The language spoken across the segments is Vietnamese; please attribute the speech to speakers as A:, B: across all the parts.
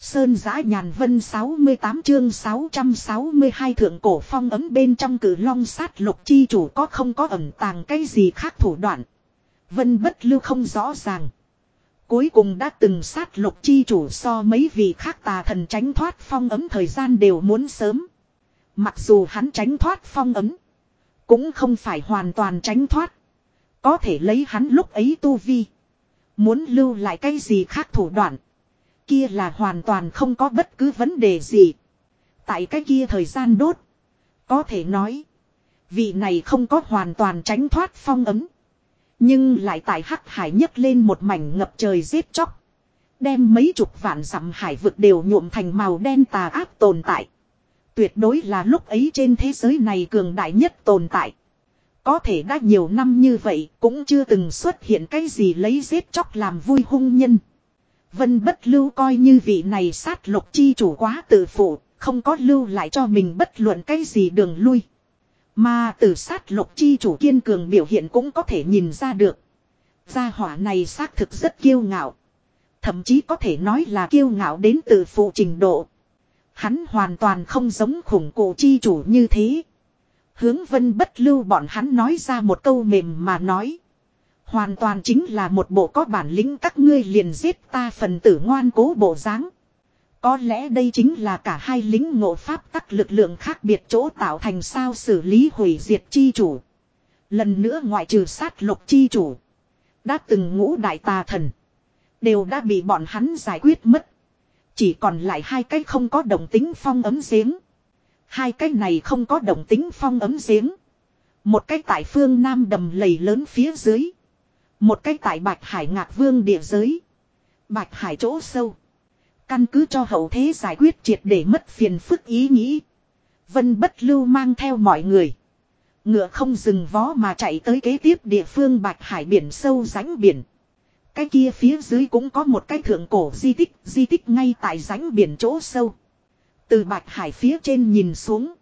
A: Sơn giã nhàn vân 68 chương 662 thượng cổ phong ấm bên trong cử long sát lục chi chủ có không có ẩn tàng cái gì khác thủ đoạn. Vân bất lưu không rõ ràng. Cuối cùng đã từng sát lục chi chủ so mấy vị khác tà thần tránh thoát phong ấm thời gian đều muốn sớm. Mặc dù hắn tránh thoát phong ấm. Cũng không phải hoàn toàn tránh thoát. Có thể lấy hắn lúc ấy tu vi. Muốn lưu lại cái gì khác thủ đoạn. Kia là hoàn toàn không có bất cứ vấn đề gì. Tại cái kia thời gian đốt. Có thể nói. Vị này không có hoàn toàn tránh thoát phong ấm. Nhưng lại tại hắc hải nhấc lên một mảnh ngập trời giết chóc. Đem mấy chục vạn dặm hải vực đều nhuộm thành màu đen tà ác tồn tại. Tuyệt đối là lúc ấy trên thế giới này cường đại nhất tồn tại. Có thể đã nhiều năm như vậy cũng chưa từng xuất hiện cái gì lấy giết chóc làm vui hung nhân. Vân bất lưu coi như vị này sát lục chi chủ quá tự phụ, không có lưu lại cho mình bất luận cái gì đường lui. Mà từ sát lục chi chủ kiên cường biểu hiện cũng có thể nhìn ra được. Gia hỏa này xác thực rất kiêu ngạo. Thậm chí có thể nói là kiêu ngạo đến từ phụ trình độ. Hắn hoàn toàn không giống khủng cổ chi chủ như thế. Hướng vân bất lưu bọn hắn nói ra một câu mềm mà nói. Hoàn toàn chính là một bộ có bản lĩnh các ngươi liền giết ta phần tử ngoan cố bộ dáng. Có lẽ đây chính là cả hai lính ngộ pháp các lực lượng khác biệt chỗ tạo thành sao xử lý hủy diệt chi chủ. Lần nữa ngoại trừ sát lục chi chủ. Đã từng ngũ đại tà thần. Đều đã bị bọn hắn giải quyết mất. Chỉ còn lại hai cái không có đồng tính phong ấm giếng. Hai cái này không có đồng tính phong ấm giếng. Một cái tại phương Nam đầm lầy lớn phía dưới. Một cái tại Bạch Hải Ngạc Vương địa giới. Bạch Hải chỗ sâu. Căn cứ cho hậu thế giải quyết triệt để mất phiền phức ý nghĩ. Vân bất lưu mang theo mọi người. Ngựa không dừng vó mà chạy tới kế tiếp địa phương Bạch Hải biển sâu rãnh biển. Cái kia phía dưới cũng có một cái thượng cổ di tích, di tích ngay tại rãnh biển chỗ sâu. Từ Bạch Hải phía trên nhìn xuống.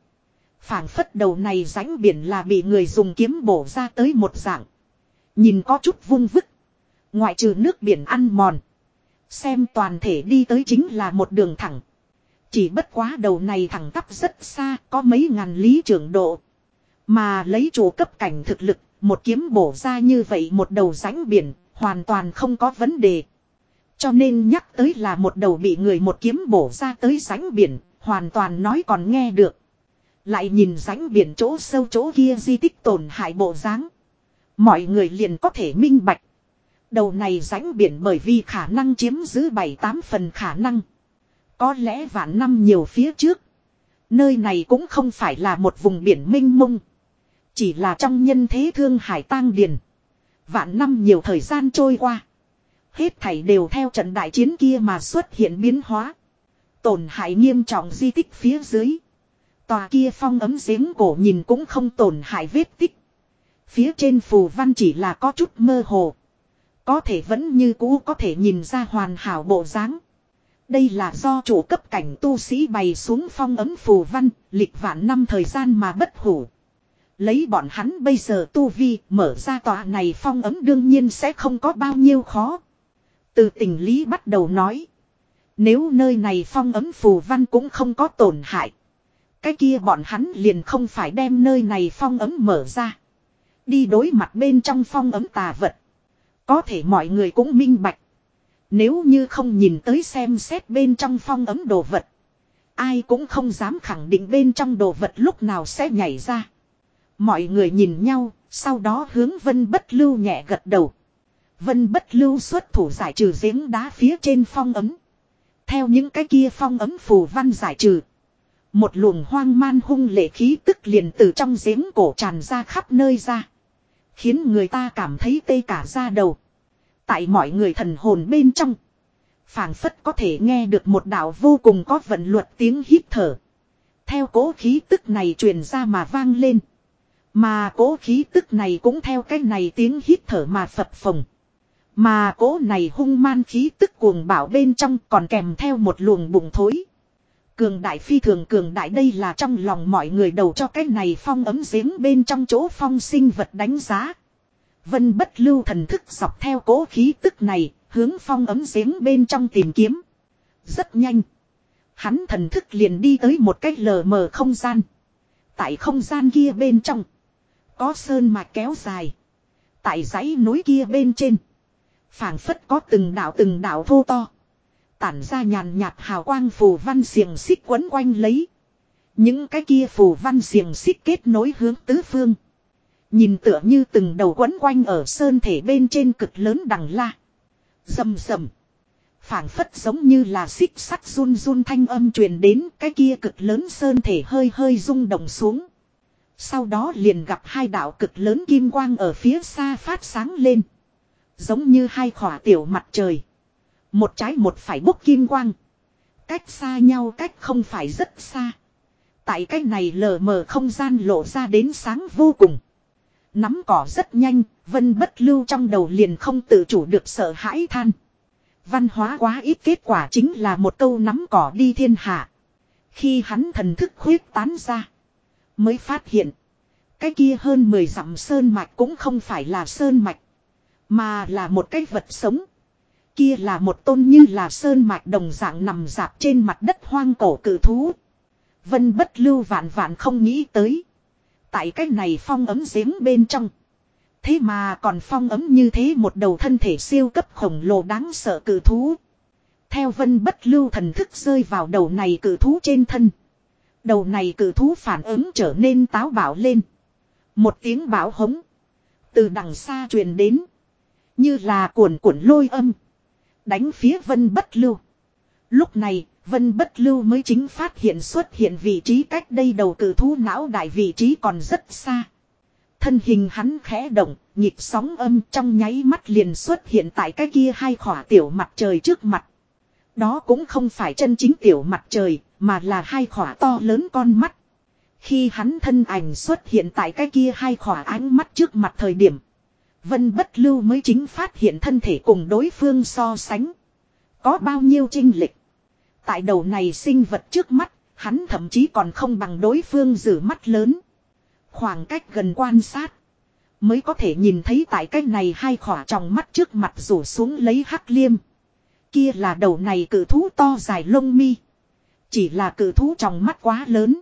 A: phảng phất đầu này rãnh biển là bị người dùng kiếm bổ ra tới một dạng. Nhìn có chút vung vức. Ngoại trừ nước biển ăn mòn. Xem toàn thể đi tới chính là một đường thẳng. Chỉ bất quá đầu này thẳng tắp rất xa, có mấy ngàn lý trưởng độ. Mà lấy chủ cấp cảnh thực lực, một kiếm bổ ra như vậy một đầu rãnh biển, hoàn toàn không có vấn đề. Cho nên nhắc tới là một đầu bị người một kiếm bổ ra tới rãnh biển, hoàn toàn nói còn nghe được. Lại nhìn rãnh biển chỗ sâu chỗ kia di tích tổn hại bộ dáng Mọi người liền có thể minh bạch. Đầu này rãnh biển bởi vì khả năng chiếm giữ 7-8 phần khả năng. Có lẽ vạn năm nhiều phía trước. Nơi này cũng không phải là một vùng biển minh mông. Chỉ là trong nhân thế thương hải tang điền. Vạn năm nhiều thời gian trôi qua. Hết thảy đều theo trận đại chiến kia mà xuất hiện biến hóa. Tổn hại nghiêm trọng di tích phía dưới. Tòa kia phong ấm giếng cổ nhìn cũng không tổn hại vết tích. Phía trên phù văn chỉ là có chút mơ hồ. Có thể vẫn như cũ có thể nhìn ra hoàn hảo bộ dáng. Đây là do chủ cấp cảnh tu sĩ bày xuống phong ấm phù văn, lịch vạn năm thời gian mà bất hủ. Lấy bọn hắn bây giờ tu vi mở ra tòa này phong ấm đương nhiên sẽ không có bao nhiêu khó. Từ tình lý bắt đầu nói. Nếu nơi này phong ấm phù văn cũng không có tổn hại. Cái kia bọn hắn liền không phải đem nơi này phong ấm mở ra. Đi đối mặt bên trong phong ấm tà vật. Có thể mọi người cũng minh bạch. Nếu như không nhìn tới xem xét bên trong phong ấm đồ vật. Ai cũng không dám khẳng định bên trong đồ vật lúc nào sẽ nhảy ra. Mọi người nhìn nhau, sau đó hướng vân bất lưu nhẹ gật đầu. Vân bất lưu xuất thủ giải trừ giếng đá phía trên phong ấm. Theo những cái kia phong ấm phù văn giải trừ. Một luồng hoang man hung lệ khí tức liền từ trong giếng cổ tràn ra khắp nơi ra. Khiến người ta cảm thấy tê cả da đầu. Tại mọi người thần hồn bên trong. phảng phất có thể nghe được một đạo vô cùng có vận luật tiếng hít thở. Theo cố khí tức này truyền ra mà vang lên. Mà cố khí tức này cũng theo cái này tiếng hít thở mà phập phồng. Mà cố này hung man khí tức cuồng bảo bên trong còn kèm theo một luồng bụng thối. Cường đại phi thường cường đại đây là trong lòng mọi người đầu cho cái này phong ấm giếng bên trong chỗ phong sinh vật đánh giá. Vân bất lưu thần thức dọc theo cố khí tức này, hướng phong ấm giếng bên trong tìm kiếm. Rất nhanh. Hắn thần thức liền đi tới một cái lờ mờ không gian. Tại không gian kia bên trong. Có sơn mà kéo dài. Tại dãy núi kia bên trên. phảng phất có từng đảo từng đảo thô to. Tản ra nhàn nhạt hào quang phù văn xiềng xích quấn quanh lấy. Những cái kia phù văn xiềng xích kết nối hướng tứ phương. Nhìn tựa như từng đầu quấn quanh ở sơn thể bên trên cực lớn đằng la. Dầm dầm phảng phất giống như là xích sắt run run thanh âm truyền đến cái kia cực lớn sơn thể hơi hơi rung động xuống. Sau đó liền gặp hai đạo cực lớn kim quang ở phía xa phát sáng lên. Giống như hai khỏa tiểu mặt trời. Một trái một phải bốc kim quang. Cách xa nhau cách không phải rất xa. Tại cái này lờ mờ không gian lộ ra đến sáng vô cùng. Nắm cỏ rất nhanh, vân bất lưu trong đầu liền không tự chủ được sợ hãi than. Văn hóa quá ít kết quả chính là một câu nắm cỏ đi thiên hạ. Khi hắn thần thức khuyết tán ra. Mới phát hiện. Cái kia hơn 10 dặm sơn mạch cũng không phải là sơn mạch. Mà là một cái vật sống. Kia là một tôn như là sơn mạch đồng dạng nằm dạp trên mặt đất hoang cổ cử thú. Vân bất lưu vạn vạn không nghĩ tới. Tại cái này phong ấm giếng bên trong. Thế mà còn phong ấm như thế một đầu thân thể siêu cấp khổng lồ đáng sợ cử thú. Theo vân bất lưu thần thức rơi vào đầu này cử thú trên thân. Đầu này cử thú phản ứng trở nên táo bạo lên. Một tiếng bão hống. Từ đằng xa truyền đến. Như là cuồn cuộn lôi âm. Đánh phía vân bất lưu. Lúc này, vân bất lưu mới chính phát hiện xuất hiện vị trí cách đây đầu cử thú não đại vị trí còn rất xa. Thân hình hắn khẽ động, nhịp sóng âm trong nháy mắt liền xuất hiện tại cái kia hai khỏa tiểu mặt trời trước mặt. Đó cũng không phải chân chính tiểu mặt trời, mà là hai khỏa to lớn con mắt. Khi hắn thân ảnh xuất hiện tại cái kia hai khỏa ánh mắt trước mặt thời điểm. Vân bất lưu mới chính phát hiện thân thể cùng đối phương so sánh. Có bao nhiêu trinh lịch. Tại đầu này sinh vật trước mắt, hắn thậm chí còn không bằng đối phương giữ mắt lớn. Khoảng cách gần quan sát. Mới có thể nhìn thấy tại cái này hai khỏa trong mắt trước mặt rủ xuống lấy hắc liêm. Kia là đầu này cử thú to dài lông mi. Chỉ là cử thú trong mắt quá lớn.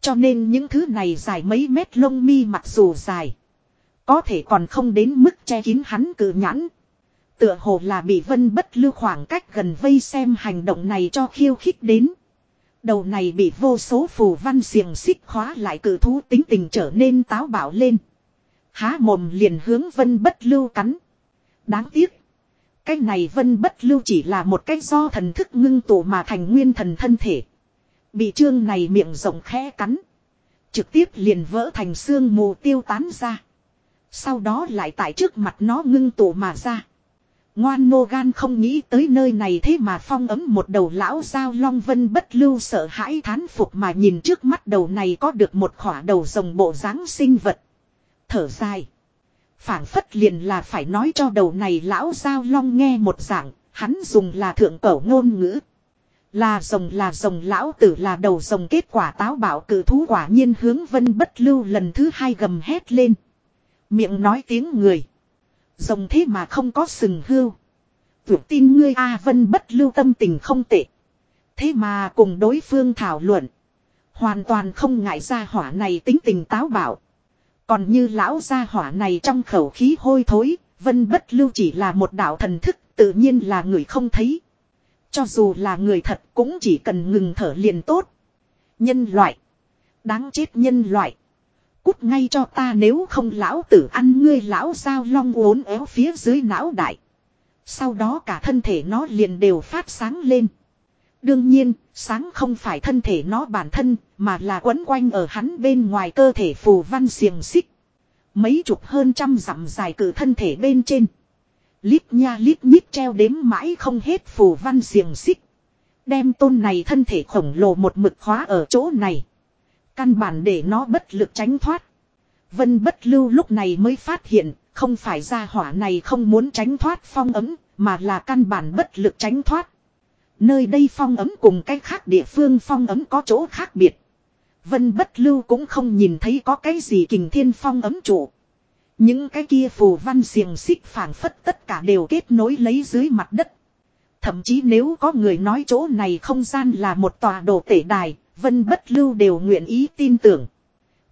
A: Cho nên những thứ này dài mấy mét lông mi mặc dù dài. Có thể còn không đến mức che kín hắn cử nhãn. Tựa hồ là bị vân bất lưu khoảng cách gần vây xem hành động này cho khiêu khích đến. Đầu này bị vô số phù văn xiềng xích khóa lại cử thú tính tình trở nên táo bạo lên. Há mồm liền hướng vân bất lưu cắn. Đáng tiếc. Cái này vân bất lưu chỉ là một cái do thần thức ngưng tụ mà thành nguyên thần thân thể. Bị trương này miệng rộng khẽ cắn. Trực tiếp liền vỡ thành xương mù tiêu tán ra. Sau đó lại tại trước mặt nó ngưng tụ mà ra. Ngoan nô gan không nghĩ tới nơi này thế mà phong ấm một đầu lão giao long vân bất lưu sợ hãi thán phục mà nhìn trước mắt đầu này có được một khỏa đầu rồng bộ dáng sinh vật. Thở dài. phảng phất liền là phải nói cho đầu này lão giao long nghe một dạng, hắn dùng là thượng cổ ngôn ngữ. Là rồng là rồng lão tử là đầu rồng kết quả táo bảo cử thú quả nhiên hướng vân bất lưu lần thứ hai gầm hét lên. Miệng nói tiếng người. Rồng thế mà không có sừng hưu. Tuyệt tin ngươi A Vân bất lưu tâm tình không tệ. Thế mà cùng đối phương thảo luận. Hoàn toàn không ngại ra hỏa này tính tình táo bạo. Còn như lão gia hỏa này trong khẩu khí hôi thối, vân bất lưu chỉ là một đạo thần thức, tự nhiên là người không thấy. Cho dù là người thật cũng chỉ cần ngừng thở liền tốt. Nhân loại. Đáng chết nhân loại. Cút ngay cho ta nếu không lão tử ăn ngươi lão sao long uốn éo phía dưới não đại. Sau đó cả thân thể nó liền đều phát sáng lên. Đương nhiên, sáng không phải thân thể nó bản thân, mà là quấn quanh ở hắn bên ngoài cơ thể phù văn xiềng xích. Mấy chục hơn trăm dặm dài cử thân thể bên trên. Lít nha lít nhít treo đếm mãi không hết phù văn xiềng xích. Đem tôn này thân thể khổng lồ một mực khóa ở chỗ này. Căn bản để nó bất lực tránh thoát. Vân bất lưu lúc này mới phát hiện, không phải ra hỏa này không muốn tránh thoát phong ấm, mà là căn bản bất lực tránh thoát. Nơi đây phong ấm cùng cái khác địa phương phong ấm có chỗ khác biệt. Vân bất lưu cũng không nhìn thấy có cái gì kình thiên phong ấm trụ. Những cái kia phù văn xiềng xích phảng phất tất cả đều kết nối lấy dưới mặt đất. Thậm chí nếu có người nói chỗ này không gian là một tòa đồ tể đài, Vân Bất Lưu đều nguyện ý tin tưởng.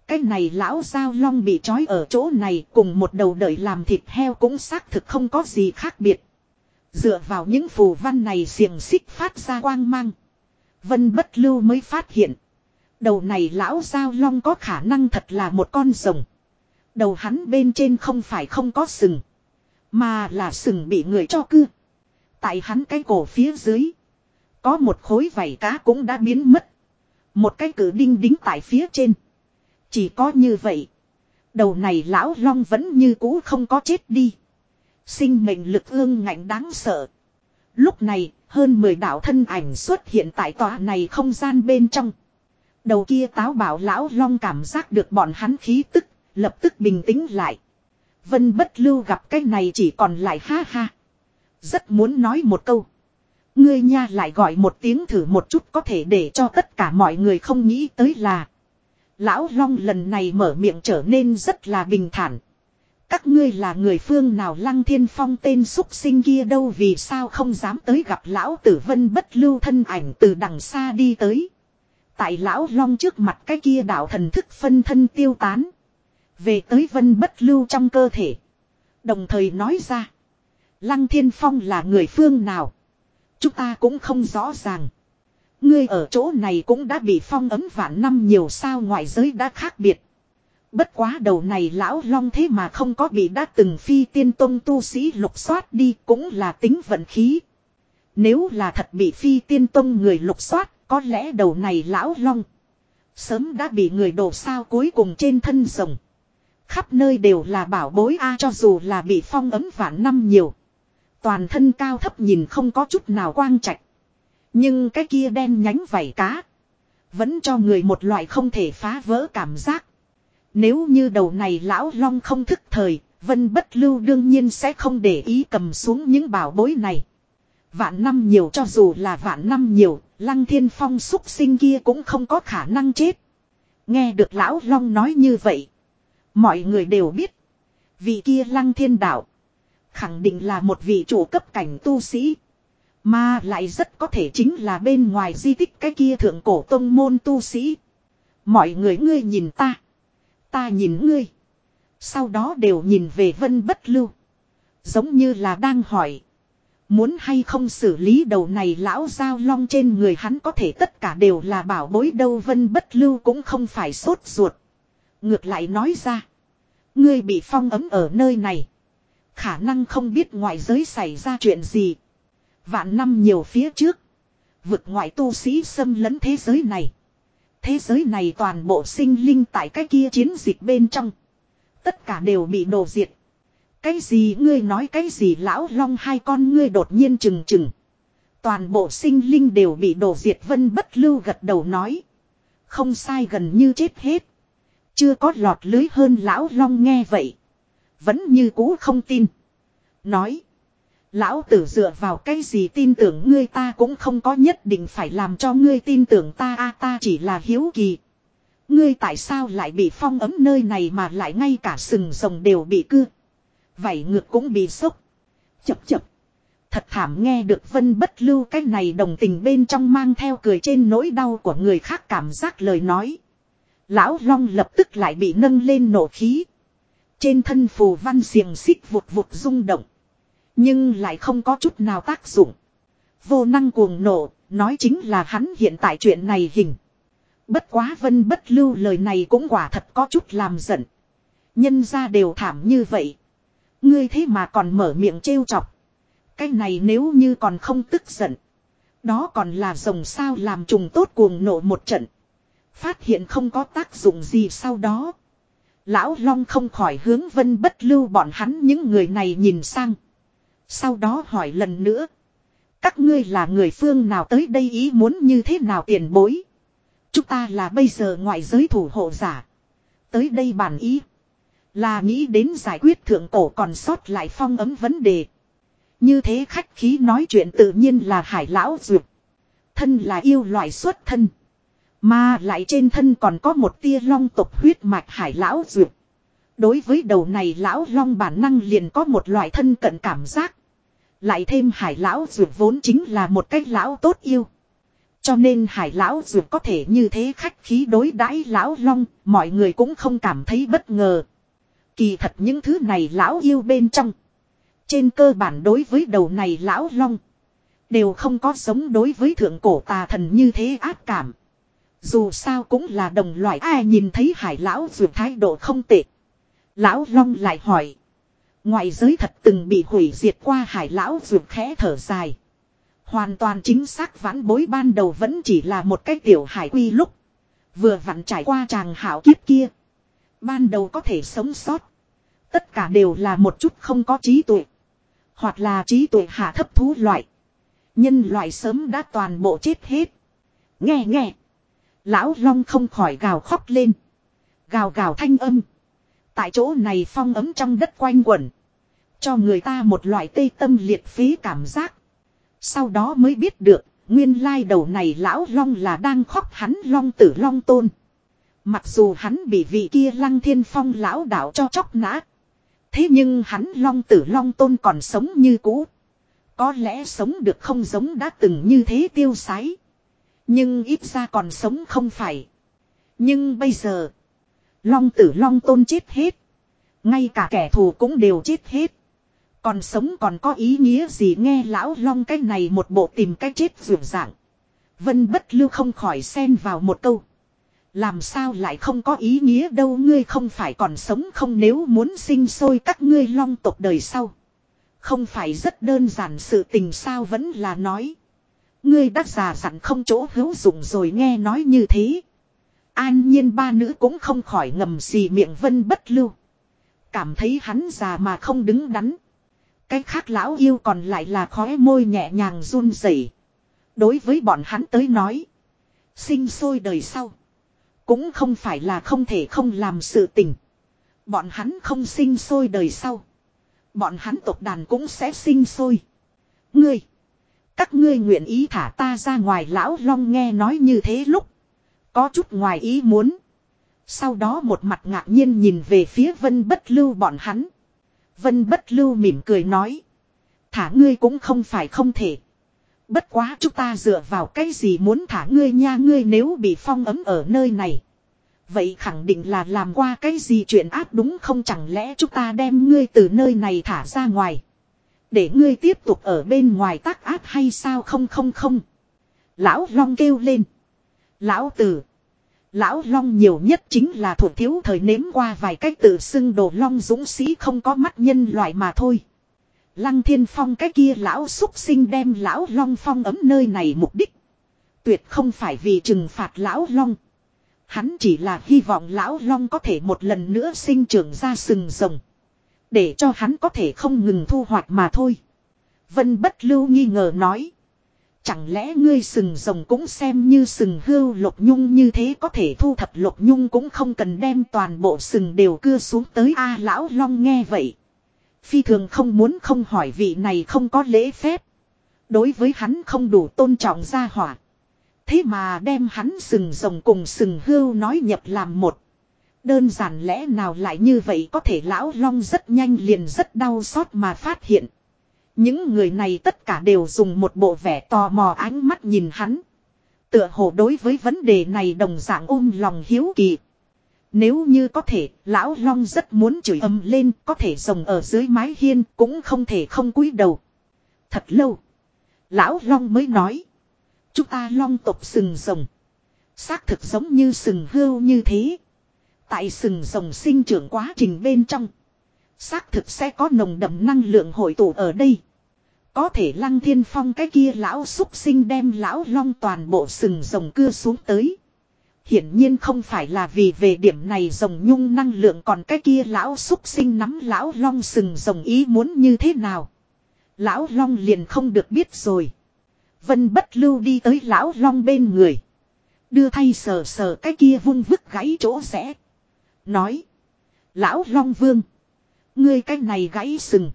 A: Cái này lão giao long bị trói ở chỗ này cùng một đầu đợi làm thịt heo cũng xác thực không có gì khác biệt. Dựa vào những phù văn này xiềng xích phát ra quang mang. Vân bất lưu mới phát hiện. Đầu này lão giao long có khả năng thật là một con rồng. Đầu hắn bên trên không phải không có sừng. Mà là sừng bị người cho cưa. Tại hắn cái cổ phía dưới. Có một khối vảy cá cũng đã biến mất. Một cái cử đinh đính tại phía trên. Chỉ có như vậy. Đầu này lão long vẫn như cũ không có chết đi. Sinh mệnh lực ương ngạnh đáng sợ. Lúc này, hơn 10 đạo thân ảnh xuất hiện tại tòa này không gian bên trong. Đầu kia táo bảo lão long cảm giác được bọn hắn khí tức, lập tức bình tĩnh lại. Vân bất lưu gặp cái này chỉ còn lại ha ha. Rất muốn nói một câu. Ngươi nha lại gọi một tiếng thử một chút có thể để cho tất cả mọi người không nghĩ tới là. Lão Long lần này mở miệng trở nên rất là bình thản. Các ngươi là người phương nào lăng thiên phong tên xúc sinh kia đâu vì sao không dám tới gặp lão tử vân bất lưu thân ảnh từ đằng xa đi tới. Tại lão long trước mặt cái kia đạo thần thức phân thân tiêu tán. Về tới vân bất lưu trong cơ thể. Đồng thời nói ra. Lăng thiên phong là người phương nào. Chúng ta cũng không rõ ràng. Ngươi ở chỗ này cũng đã bị phong ấm vạn năm nhiều sao ngoại giới đã khác biệt. Bất quá đầu này lão long thế mà không có bị đã từng phi tiên tông tu sĩ lục soát đi cũng là tính vận khí. Nếu là thật bị phi tiên tông người lục soát, có lẽ đầu này lão long. Sớm đã bị người đổ sao cuối cùng trên thân rồng. Khắp nơi đều là bảo bối a cho dù là bị phong ấm vạn năm nhiều. Toàn thân cao thấp nhìn không có chút nào quang trạch. Nhưng cái kia đen nhánh vảy cá. Vẫn cho người một loại không thể phá vỡ cảm giác. Nếu như đầu này lão long không thức thời, vân bất lưu đương nhiên sẽ không để ý cầm xuống những bảo bối này. Vạn năm nhiều cho dù là vạn năm nhiều, lăng thiên phong xúc sinh kia cũng không có khả năng chết. Nghe được lão long nói như vậy. Mọi người đều biết. Vị kia lăng thiên đạo. Khẳng định là một vị chủ cấp cảnh tu sĩ. Mà lại rất có thể chính là bên ngoài di tích cái kia thượng cổ tông môn tu sĩ. Mọi người ngươi nhìn ta. Ta nhìn ngươi. Sau đó đều nhìn về vân bất lưu. Giống như là đang hỏi. Muốn hay không xử lý đầu này lão giao long trên người hắn có thể tất cả đều là bảo bối đâu vân bất lưu cũng không phải sốt ruột. Ngược lại nói ra. Ngươi bị phong ấm ở nơi này. Khả năng không biết ngoại giới xảy ra chuyện gì. Vạn năm nhiều phía trước. Vực ngoại tu sĩ xâm lấn thế giới này. Thế giới này toàn bộ sinh linh tại cái kia chiến dịch bên trong. Tất cả đều bị đổ diệt. Cái gì ngươi nói cái gì lão long hai con ngươi đột nhiên trừng trừng. Toàn bộ sinh linh đều bị đổ diệt vân bất lưu gật đầu nói. Không sai gần như chết hết. Chưa có lọt lưới hơn lão long nghe vậy. Vẫn như cũ không tin. Nói. Lão tử dựa vào cái gì tin tưởng ngươi ta cũng không có nhất định phải làm cho ngươi tin tưởng ta, a, ta chỉ là hiếu kỳ. Ngươi tại sao lại bị phong ấm nơi này mà lại ngay cả sừng rồng đều bị cưa. vậy ngược cũng bị sốc. Chập chập. Thật thảm nghe được vân bất lưu cái này đồng tình bên trong mang theo cười trên nỗi đau của người khác cảm giác lời nói. Lão Long lập tức lại bị nâng lên nổ khí. Trên thân phù văn xiềng xích vụt vụt rung động. Nhưng lại không có chút nào tác dụng. Vô năng cuồng nổ, nói chính là hắn hiện tại chuyện này hình. Bất quá vân bất lưu lời này cũng quả thật có chút làm giận. Nhân ra đều thảm như vậy. Ngươi thế mà còn mở miệng trêu chọc. Cái này nếu như còn không tức giận. Đó còn là rồng sao làm trùng tốt cuồng nộ một trận. Phát hiện không có tác dụng gì sau đó. Lão Long không khỏi hướng vân bất lưu bọn hắn những người này nhìn sang. Sau đó hỏi lần nữa. Các ngươi là người phương nào tới đây ý muốn như thế nào tiền bối. Chúng ta là bây giờ ngoại giới thủ hộ giả. Tới đây bản ý. Là nghĩ đến giải quyết thượng cổ còn sót lại phong ấm vấn đề. Như thế khách khí nói chuyện tự nhiên là hải lão duyệt. Thân là yêu loại xuất thân. Mà lại trên thân còn có một tia long tộc huyết mạch hải lão dược. Đối với đầu này lão long bản năng liền có một loại thân cận cảm giác. Lại thêm hải lão dược vốn chính là một cách lão tốt yêu. Cho nên hải lão dược có thể như thế khách khí đối đãi lão long, mọi người cũng không cảm thấy bất ngờ. Kỳ thật những thứ này lão yêu bên trong. Trên cơ bản đối với đầu này lão long. Đều không có sống đối với thượng cổ tà thần như thế ác cảm. Dù sao cũng là đồng loại, ai nhìn thấy hải lão dù thái độ không tệ. Lão long lại hỏi. Ngoại giới thật từng bị hủy diệt qua hải lão dù khẽ thở dài. Hoàn toàn chính xác vãn bối ban đầu vẫn chỉ là một cái tiểu hải quy lúc. Vừa vặn trải qua chàng hảo kiếp kia. Ban đầu có thể sống sót. Tất cả đều là một chút không có trí tuệ. Hoặc là trí tuệ hạ thấp thú loại. Nhân loại sớm đã toàn bộ chết hết. Nghe nghe. Lão Long không khỏi gào khóc lên. Gào gào thanh âm. Tại chỗ này phong ấm trong đất quanh quẩn. Cho người ta một loại tê tâm liệt phí cảm giác. Sau đó mới biết được, nguyên lai đầu này lão long là đang khóc hắn long tử long tôn. Mặc dù hắn bị vị kia lăng thiên phong lão đạo cho chóc nã. Thế nhưng hắn long tử long tôn còn sống như cũ. Có lẽ sống được không giống đã từng như thế tiêu sái. Nhưng ít ra còn sống không phải. Nhưng bây giờ. Long tử long tôn chết hết. Ngay cả kẻ thù cũng đều chết hết. Còn sống còn có ý nghĩa gì nghe lão long cái này một bộ tìm cái chết vượt dạng. Vân bất lưu không khỏi xen vào một câu. Làm sao lại không có ý nghĩa đâu, ngươi không phải còn sống không nếu muốn sinh sôi các ngươi long tộc đời sau. Không phải rất đơn giản sự tình sao vẫn là nói. Ngươi đã già dặn không chỗ hữu dụng rồi nghe nói như thế. An nhiên ba nữ cũng không khỏi ngầm xì miệng vân bất lưu. Cảm thấy hắn già mà không đứng đắn. Cái khác lão yêu còn lại là khóe môi nhẹ nhàng run rẩy. Đối với bọn hắn tới nói. Sinh sôi đời sau. Cũng không phải là không thể không làm sự tình. Bọn hắn không sinh sôi đời sau. Bọn hắn tộc đàn cũng sẽ sinh sôi. Ngươi. Các ngươi nguyện ý thả ta ra ngoài lão long nghe nói như thế lúc. Có chút ngoài ý muốn. Sau đó một mặt ngạc nhiên nhìn về phía vân bất lưu bọn hắn. Vân bất lưu mỉm cười nói. Thả ngươi cũng không phải không thể. Bất quá chúng ta dựa vào cái gì muốn thả ngươi nha ngươi nếu bị phong ấm ở nơi này. Vậy khẳng định là làm qua cái gì chuyện áp đúng không chẳng lẽ chúng ta đem ngươi từ nơi này thả ra ngoài. Để ngươi tiếp tục ở bên ngoài tác ác hay sao không không không. Lão Long kêu lên. Lão Tử. Lão Long nhiều nhất chính là thuộc thiếu thời nếm qua vài cách tự xưng đồ Long dũng sĩ, không có mắt nhân loại mà thôi. Lăng thiên phong, cái kia lão xúc sinh đem lão Long phong ấm nơi này mục đích. Tuyệt không phải vì trừng phạt lão Long. Hắn chỉ là hy vọng lão Long có thể một lần nữa sinh trưởng ra sừng rồng. Để cho hắn có thể không ngừng thu hoạch mà thôi. Vân bất lưu nghi ngờ nói. Chẳng lẽ ngươi sừng rồng cũng xem như sừng hưu lục nhung như thế có thể thu thập lục nhung cũng không cần đem toàn bộ sừng đều cưa xuống tới a lão long nghe vậy. Phi thường không muốn không hỏi vị này không có lễ phép. Đối với hắn không đủ tôn trọng gia hỏa. Thế mà đem hắn sừng rồng cùng sừng hưu nói nhập làm một. Đơn giản lẽ nào lại như vậy có thể lão long rất nhanh liền rất đau xót mà phát hiện. Những người này tất cả đều dùng một bộ vẻ tò mò ánh mắt nhìn hắn. Tựa hồ đối với vấn đề này đồng dạng ôm lòng hiếu kỳ. Nếu như có thể, lão long rất muốn chửi ầm lên, có thể rồng ở dưới mái hiên, cũng không thể không cúi đầu. Thật lâu, lão long mới nói. Chúng ta long tộc sừng rồng. Xác thực giống như sừng hươu như thế. Tại sừng rồng sinh trưởng quá trình bên trong. Xác thực sẽ có nồng đậm năng lượng hội tụ ở đây. Có thể lăng thiên phong cái kia lão xúc sinh đem lão long toàn bộ sừng rồng cưa xuống tới. Hiển nhiên không phải là vì về điểm này rồng nhung năng lượng còn cái kia lão xúc sinh nắm lão long sừng rồng ý muốn như thế nào. Lão long liền không được biết rồi. Vân bất lưu đi tới lão long bên người. Đưa thay sờ sờ cái kia vung vứt gãy chỗ rẽ. Nói. Lão long vương. Ngươi cái này gãy sừng.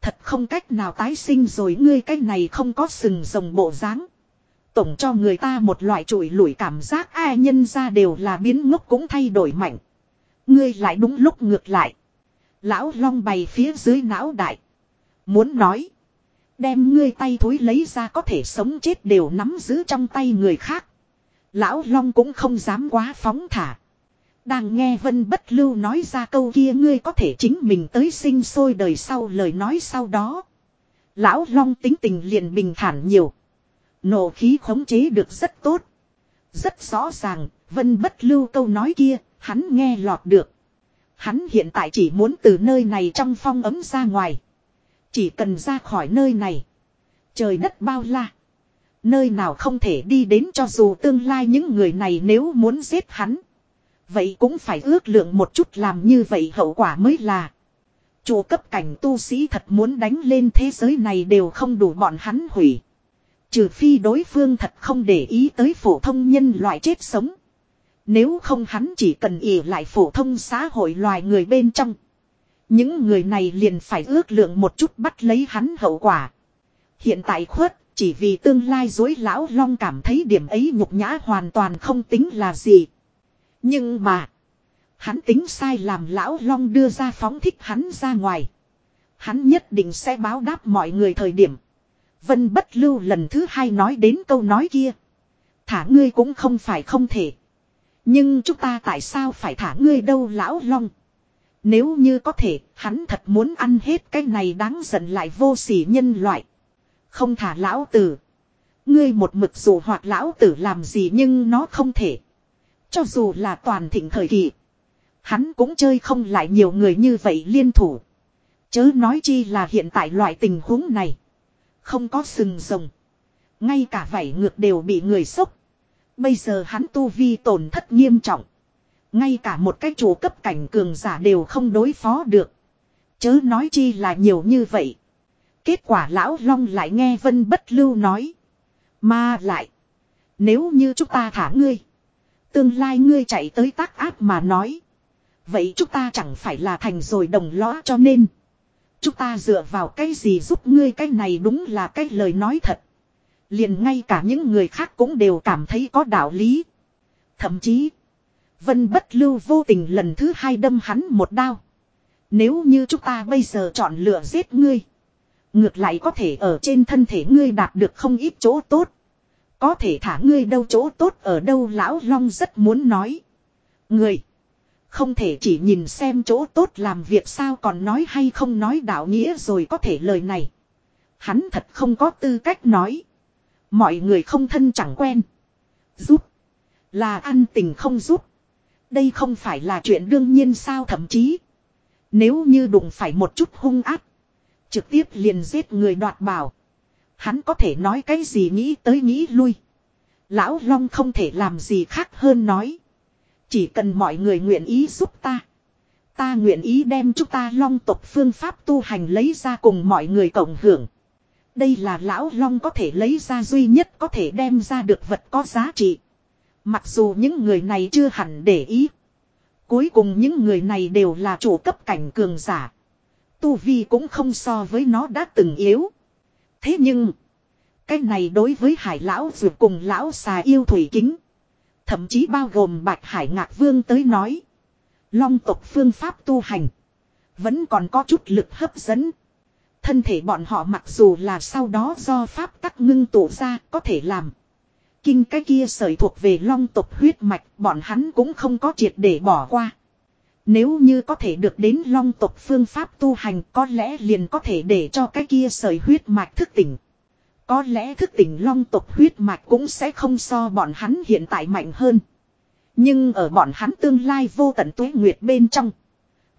A: Thật không cách nào tái sinh rồi ngươi cái này không có sừng rồng bộ dáng Tổng cho người ta một loại trụi lủi cảm giác ai nhân ra đều là biến ngốc cũng thay đổi mạnh. Ngươi lại đúng lúc ngược lại. Lão long bày phía dưới não đại. Muốn nói. Đem ngươi tay thối lấy ra có thể sống chết đều nắm giữ trong tay người khác. Lão Long cũng không dám quá phóng thả. Đang nghe Vân Bất Lưu nói ra câu kia ngươi có thể chính mình tới sinh sôi đời sau lời nói sau đó. Lão Long tính tình liền bình thản nhiều. Nổ khí khống chế được rất tốt. Rất rõ ràng, Vân Bất Lưu câu nói kia, hắn nghe lọt được. Hắn hiện tại chỉ muốn từ nơi này trong phong ấm ra ngoài. Chỉ cần ra khỏi nơi này. Trời đất bao la. Nơi nào không thể đi đến cho dù tương lai những người này nếu muốn giết hắn. Vậy cũng phải ước lượng một chút làm như vậy hậu quả mới là. Chủ cấp cảnh tu sĩ thật muốn đánh lên thế giới này đều không đủ bọn hắn hủy. Trừ phi đối phương thật không để ý tới phổ thông nhân loại chết sống. Nếu không hắn chỉ cần ỉ lại phổ thông xã hội loài người bên trong. Những người này liền phải ước lượng một chút bắt lấy hắn hậu quả. Hiện tại khuất, chỉ vì tương lai dối lão long cảm thấy điểm ấy nhục nhã hoàn toàn không tính là gì. Nhưng mà, hắn tính sai làm lão long đưa ra phóng thích hắn ra ngoài. Hắn nhất định sẽ báo đáp mọi người thời điểm. Vân bất lưu lần thứ hai nói đến câu nói kia. Thả ngươi cũng không phải không thể. Nhưng chúng ta tại sao phải thả ngươi đâu lão long. Nếu như có thể, hắn thật muốn ăn hết cái này đáng giận lại vô sỉ nhân loại. Không thả lão tử. Ngươi một mực dù hoặc lão tử làm gì nhưng nó không thể. Cho dù là toàn thịnh thời kỳ. Hắn cũng chơi không lại nhiều người như vậy liên thủ. Chớ nói chi là hiện tại loại tình huống này. Không có sừng rồng. Ngay cả vảy ngược đều bị người sốc. Bây giờ hắn tu vi tổn thất nghiêm trọng. Ngay cả một cái chủ cấp cảnh cường giả đều không đối phó được. Chớ nói chi là nhiều như vậy. Kết quả lão long lại nghe vân bất lưu nói. Mà lại. Nếu như chúng ta thả ngươi. Tương lai ngươi chạy tới tác áp mà nói. Vậy chúng ta chẳng phải là thành rồi đồng lõa cho nên. Chúng ta dựa vào cái gì giúp ngươi cái này đúng là cái lời nói thật. Liền ngay cả những người khác cũng đều cảm thấy có đạo lý. Thậm chí. Vân bất lưu vô tình lần thứ hai đâm hắn một đao. Nếu như chúng ta bây giờ chọn lựa giết ngươi. Ngược lại có thể ở trên thân thể ngươi đạt được không ít chỗ tốt. Có thể thả ngươi đâu chỗ tốt ở đâu, lão long rất muốn nói. Người. Không thể chỉ nhìn xem chỗ tốt làm việc sao, còn nói hay không nói đạo nghĩa rồi có thể lời này. Hắn thật không có tư cách nói. Mọi người không thân chẳng quen. Giúp. Là ăn tình không giúp. Đây không phải là chuyện đương nhiên sao, thậm chí. Nếu như đụng phải một chút hung áp. Trực tiếp liền giết người đoạt bảo. Hắn có thể nói cái gì nghĩ tới nghĩ lui. Lão Long không thể làm gì khác hơn nói. Chỉ cần mọi người nguyện ý giúp ta. Ta nguyện ý đem chúng ta long tộc phương pháp tu hành lấy ra cùng mọi người cộng hưởng. Đây là lão long có thể lấy ra duy nhất có thể đem ra được vật có giá trị. Mặc dù những người này chưa hẳn để ý. Cuối cùng những người này đều là chủ cấp cảnh cường giả. Tu Vi cũng không so với nó đã từng yếu. Thế nhưng. Cái này đối với hải lão vượt cùng lão xà yêu thủy kính. Thậm chí bao gồm bạch hải ngạc vương tới nói. Long tộc phương pháp tu hành. Vẫn còn có chút lực hấp dẫn. Thân thể bọn họ mặc dù là sau đó do pháp tắc ngưng tụ ra có thể làm. Kinh cái kia sởi thuộc về long tộc huyết mạch, bọn hắn cũng không có triệt để bỏ qua. Nếu như có thể được đến long tộc phương pháp tu hành, có lẽ liền có thể để cho cái kia sởi huyết mạch thức tỉnh. Có lẽ thức tỉnh long tộc huyết mạch cũng sẽ không so bọn hắn hiện tại mạnh hơn. Nhưng ở bọn hắn tương lai vô tận tuế nguyệt bên trong.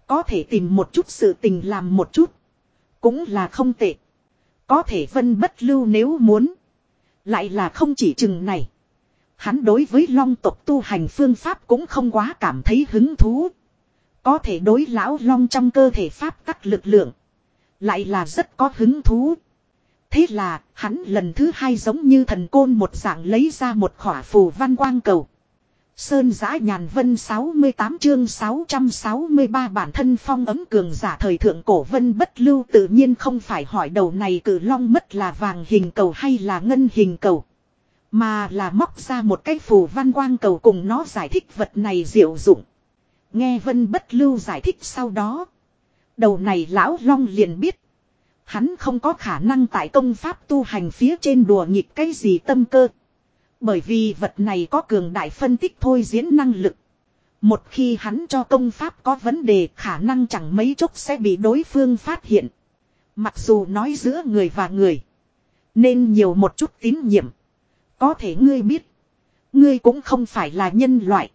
A: Có thể tìm một chút sự tình làm một chút. Cũng là không tệ. Có thể vân bất lưu nếu muốn. Lại là không chỉ chừng này. Hắn đối với long tộc tu hành phương pháp cũng không quá cảm thấy hứng thú. Có thể đối lão long trong cơ thể pháp tắc lực lượng. Lại là rất có hứng thú. Thế là, hắn lần thứ hai giống như thần côn một dạng lấy ra một khỏa phù văn quang cầu. Sơn giã nhàn vân 68 chương 663 bản thân phong ấm cường giả thời thượng cổ vân bất lưu tự nhiên không phải hỏi đầu này cử long mất là vàng hình cầu hay là ngân hình cầu. Mà là móc ra một cái phù văn quang cầu cùng nó giải thích vật này diệu dụng. Nghe vân bất lưu giải thích sau đó. Đầu này lão long liền biết. Hắn không có khả năng tại công pháp tu hành phía trên đùa nghịch cái gì tâm cơ. Bởi vì vật này có cường đại phân tích thôi diễn năng lực. Một khi hắn cho công pháp có vấn đề, khả năng chẳng mấy chốc sẽ bị đối phương phát hiện. Mặc dù nói giữa người và người. Nên nhiều một chút tín nhiệm. Có thể ngươi biết. Ngươi cũng không phải là nhân loại.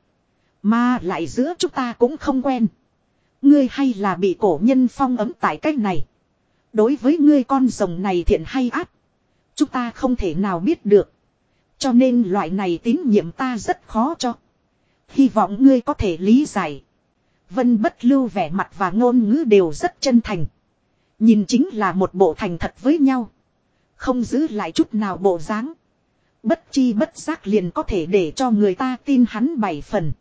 A: Mà lại giữa chúng ta cũng không quen. Ngươi hay là bị cổ nhân phong ấm tại cách này. Đối với ngươi con rồng này thiện hay ác. Chúng ta không thể nào biết được. Cho nên loại này tín nhiệm ta rất khó cho. Hy vọng ngươi có thể lý giải. Vân bất lưu vẻ mặt và ngôn ngữ đều rất chân thành. Nhìn chính là một bộ thành thật với nhau. Không giữ lại chút nào bộ dáng. Bất chi bất giác liền có thể để cho người ta tin hắn bảy phần.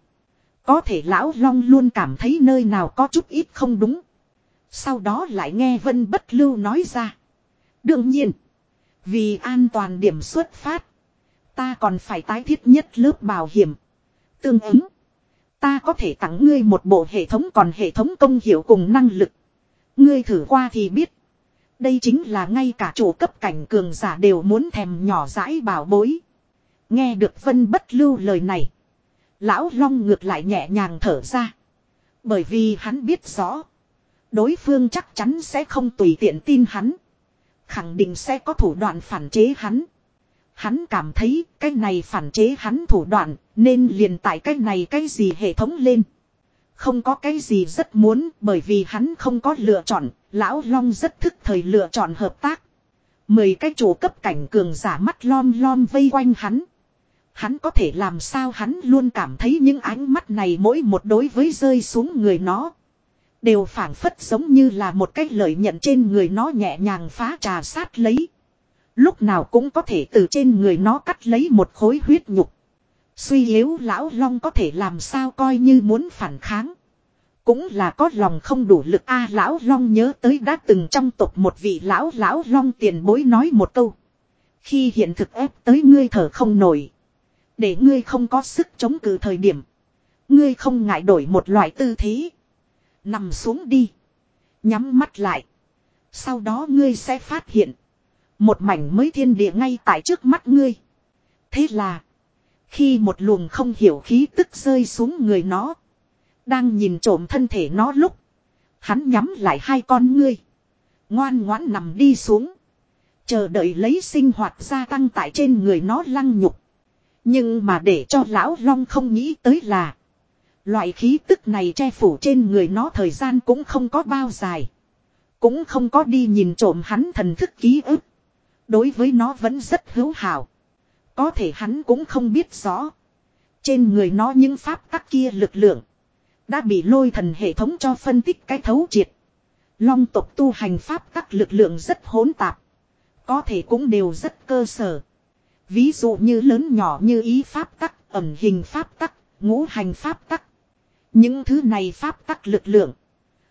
A: Có thể lão long luôn cảm thấy nơi nào có chút ít không đúng. Sau đó lại nghe Vân Bất Lưu nói ra. Đương nhiên. Vì an toàn điểm xuất phát. Ta còn phải tái thiết nhất lớp bảo hiểm. Tương ứng. Ta có thể tặng ngươi một bộ hệ thống còn hệ thống công hiệu cùng năng lực. Ngươi thử qua thì biết. Đây chính là ngay cả chủ cấp cảnh cường giả đều muốn thèm nhỏ dãi bảo bối. Nghe được Vân Bất Lưu lời này. Lão Long ngược lại nhẹ nhàng thở ra. Bởi vì hắn biết rõ. Đối phương chắc chắn sẽ không tùy tiện tin hắn. Khẳng định sẽ có thủ đoạn phản chế hắn. Hắn cảm thấy cái này phản chế hắn thủ đoạn nên liền tại cái này cái gì hệ thống lên. Không có cái gì rất muốn bởi vì hắn không có lựa chọn, lão long rất thức thời lựa chọn hợp tác. Mười cái chủ cấp cảnh cường giả mắt lom lom vây quanh hắn. Hắn có thể làm sao hắn luôn cảm thấy những ánh mắt này mỗi một đối với rơi xuống người nó. Đều phản phất giống như là một cách lợi nhận trên người nó nhẹ nhàng phá trà sát lấy. Lúc nào cũng có thể từ trên người nó cắt lấy một khối huyết nhục. Suy yếu lão long có thể làm sao coi như muốn phản kháng. Cũng là có lòng không đủ lực a à, lão long nhớ tới đã từng trong tộc một vị lão lão long tiền bối nói một câu. Khi hiện thực ép tới ngươi thở không nổi. Để ngươi không có sức chống cự thời điểm. Ngươi không ngại đổi một loại tư thế. Nằm xuống đi. Nhắm mắt lại. Sau đó ngươi sẽ phát hiện. Một mảnh mới thiên địa ngay tại trước mắt ngươi. Thế là. Khi một luồng không hiểu khí tức rơi xuống người nó. Đang nhìn trộm thân thể nó lúc. Hắn nhắm lại hai con ngươi. Ngoan ngoãn nằm đi xuống. Chờ đợi lấy sinh hoạt gia tăng tại trên người nó lăng nhục. Nhưng mà để cho lão long không nghĩ tới là. Loại khí tức này che phủ trên người nó thời gian cũng không có bao dài. Cũng không có đi nhìn trộm hắn thần thức ký ức. Đối với nó vẫn rất hữu hảo. Có thể hắn cũng không biết rõ. Trên người nó những pháp tắc kia lực lượng. Đã bị lôi thần hệ thống cho phân tích cái thấu triệt. Long tộc tu hành pháp tắc lực lượng rất hỗn tạp. Có thể cũng đều rất cơ sở. Ví dụ như lớn nhỏ như ý pháp tắc, ẩm hình pháp tắc, ngũ hành pháp tắc. Những thứ này pháp tắc lực lượng.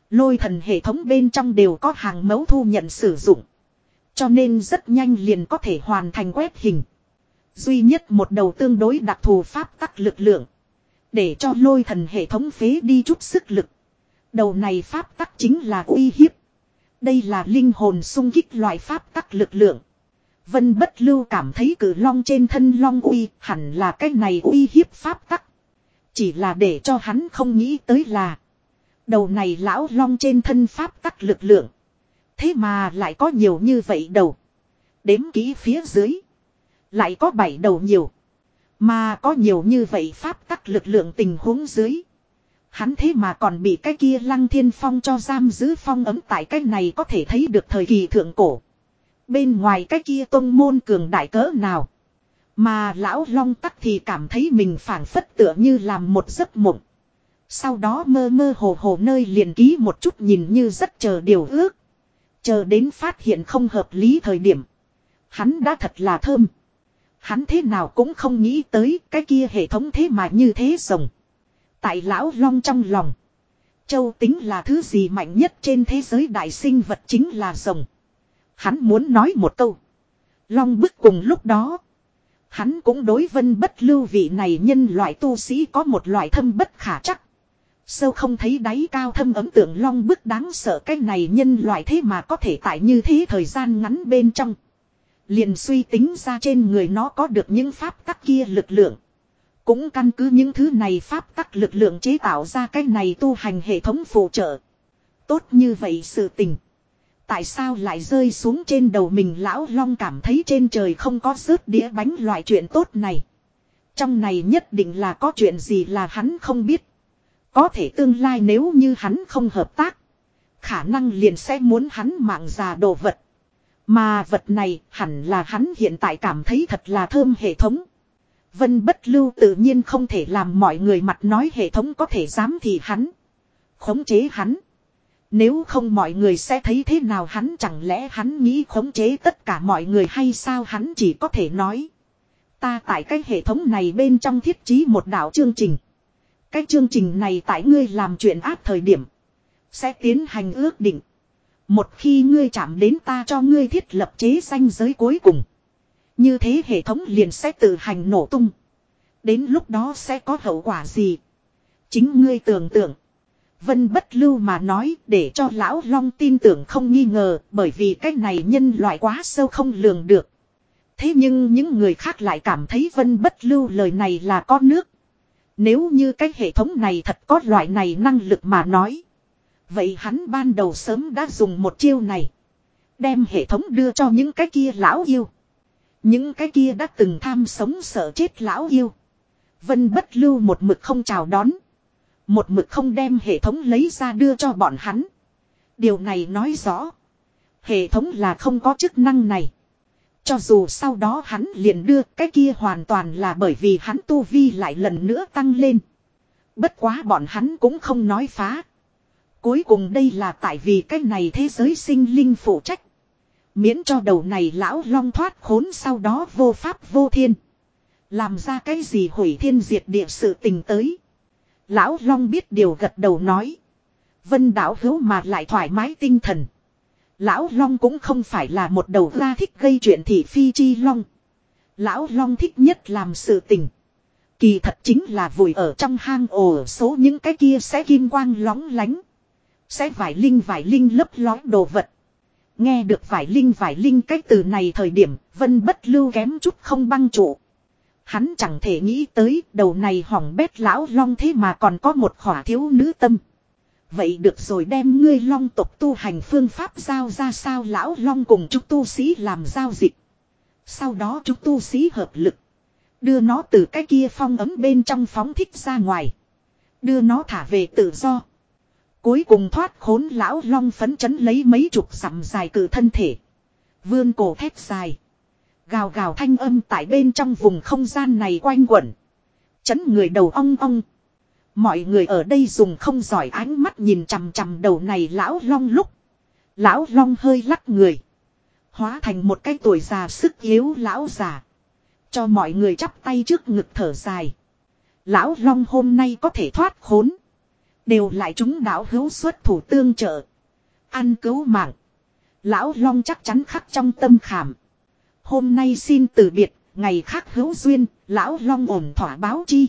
A: Lôi thần hệ thống bên trong đều có hàng mẫu thu nhận sử dụng. Cho nên rất nhanh liền có thể hoàn thành quét hình. Duy nhất một đầu tương đối đặc thù pháp tắc lực lượng. Để cho lôi thần hệ thống phế đi chút sức lực. Đầu này pháp tắc chính là uy hiếp. Đây là linh hồn sung kích loại pháp tắc lực lượng. Vân bất lưu cảm thấy cử long trên thân long uy hẳn là cái này uy hiếp pháp tắc. Chỉ là để cho hắn không nghĩ tới là. Đầu này lão long trên thân pháp tắc lực lượng. Thế mà lại có nhiều như vậy đầu. Đếm kỹ phía dưới. Lại có bảy đầu nhiều. Mà có nhiều như vậy pháp tắc lực lượng tình huống dưới. Hắn thế mà còn bị cái kia lăng thiên phong cho giam giữ phong ấm tại cái này có thể thấy được thời kỳ thượng cổ. Bên ngoài cái kia tông môn cường đại cỡ nào. Mà lão long tắc thì cảm thấy mình phản phất tựa như làm một giấc mộng. Sau đó mơ mơ hồ hồ nơi liền ký một chút nhìn như rất chờ điều ước. Chờ đến phát hiện không hợp lý thời điểm. Hắn đã thật là thơm. Hắn thế nào cũng không nghĩ tới cái kia hệ thống thế mà như thế rồng. Tại lão long trong lòng. Châu tính là thứ gì mạnh nhất trên thế giới đại sinh vật chính là rồng. Hắn muốn nói một câu. Long bức cùng lúc đó. Hắn cũng đối vân bất lưu vị này nhân loại tu sĩ có một loại thâm bất khả chắc. Sâu không thấy đáy cao thâm ấm tượng long bức đáng sợ cái này nhân loại thế mà có thể tại như thế thời gian ngắn bên trong. Liền suy tính ra trên người nó có được những pháp tắc kia lực lượng. Cũng căn cứ những thứ này pháp tắc lực lượng chế tạo ra cái này tu hành hệ thống phụ trợ. Tốt như vậy sự tình. Tại sao lại rơi xuống trên đầu mình lão long cảm thấy trên trời không có rớt đĩa bánh loại chuyện tốt này. Trong này nhất định là có chuyện gì là hắn không biết. Có thể tương lai nếu như hắn không hợp tác. Khả năng liền sẽ muốn hắn mạng già đồ vật. Mà vật này hẳn là hắn hiện tại cảm thấy thật là thơm hệ thống. Vân bất lưu tự nhiên không thể làm mọi người mặt nói hệ thống có thể dám thì hắn. Khống chế hắn. Nếu không mọi người sẽ thấy thế nào hắn chẳng lẽ hắn nghĩ khống chế tất cả mọi người hay sao hắn chỉ có thể nói. Ta tại cái hệ thống này bên trong thiết trí một đạo chương trình. Cái chương trình này tại ngươi làm chuyện áp thời điểm. Sẽ tiến hành ước định. Một khi ngươi chạm đến ta cho ngươi thiết lập chế danh giới cuối cùng. Như thế hệ thống liền sẽ tự hành nổ tung. Đến lúc đó sẽ có hậu quả gì? Chính ngươi tưởng tượng. Vân bất lưu mà nói, để cho lão long tin tưởng không nghi ngờ, bởi vì cái này nhân loại quá sâu không lường được. Thế nhưng những người khác lại cảm thấy vân bất lưu lời này là có nước. Nếu như cái hệ thống này thật có loại này năng lực mà nói. Vậy hắn ban đầu sớm đã dùng một chiêu này. Đem hệ thống đưa cho những cái kia lão yêu. Những cái kia đã từng tham sống sợ chết lão yêu. Vân bất lưu một mực không chào đón. Một mực không đem hệ thống lấy ra đưa cho bọn hắn. Điều này nói rõ. Hệ thống là không có chức năng này. Cho dù sau đó hắn liền đưa, cái kia hoàn toàn là bởi vì hắn tu vi lại lần nữa tăng lên. Bất quá bọn hắn cũng không nói phá. Cuối cùng đây là tại vì cái này thế giới sinh linh phụ trách. Miễn cho đầu này lão long thoát khốn sau đó vô pháp vô thiên. Làm ra cái gì hủy thiên diệt địa sự tình tới. Lão long biết điều gật đầu nói. Vân đảo hữu mà lại thoải mái tinh thần. Lão long cũng không phải là một đầu ra thích gây chuyện thị phi chi long. Lão long thích nhất làm sự tình. Kỳ thật chính là vùi ở trong hang ổ số những cái kia sẽ kim quang lóng lánh. Sẽ vải linh vải linh lấp lói đồ vật. Nghe được vải linh vải linh cái từ này thời điểm, vân bất lưu kém chút không băng trụ. Hắn chẳng thể nghĩ tới, đầu này hỏng bét lão long thế mà còn có một khỏa thiếu nữ tâm. Vậy được rồi đem ngươi long tộc tu hành phương pháp giao ra sao lão long cùng chúng tu sĩ làm giao dịch. Sau đó chúng tu sĩ hợp lực. Đưa nó từ cái kia phong ấm bên trong phóng thích ra ngoài. Đưa nó thả về tự do. Cuối cùng thoát khốn lão long phấn chấn lấy mấy chục sẵm dài cử thân thể. Vươn cổ thét dài. Gào gào thanh âm tại bên trong vùng không gian này quanh quẩn. Chấn người đầu ong ong. Mọi người ở đây dùng không giỏi ánh mắt nhìn chằm chằm đầu này lão long lúc. Lão long hơi lắc người. Hóa thành một cái tuổi già sức yếu lão già. Cho mọi người chắp tay trước ngực thở dài. Lão long hôm nay có thể thoát khốn. Đều lại chúng đảo hữu xuất thủ tương trợ. Ăn cứu mạng. Lão long chắc chắn khắc trong tâm khảm. Hôm nay xin từ biệt, ngày khác hữu duyên, lão long ổn thỏa báo chi.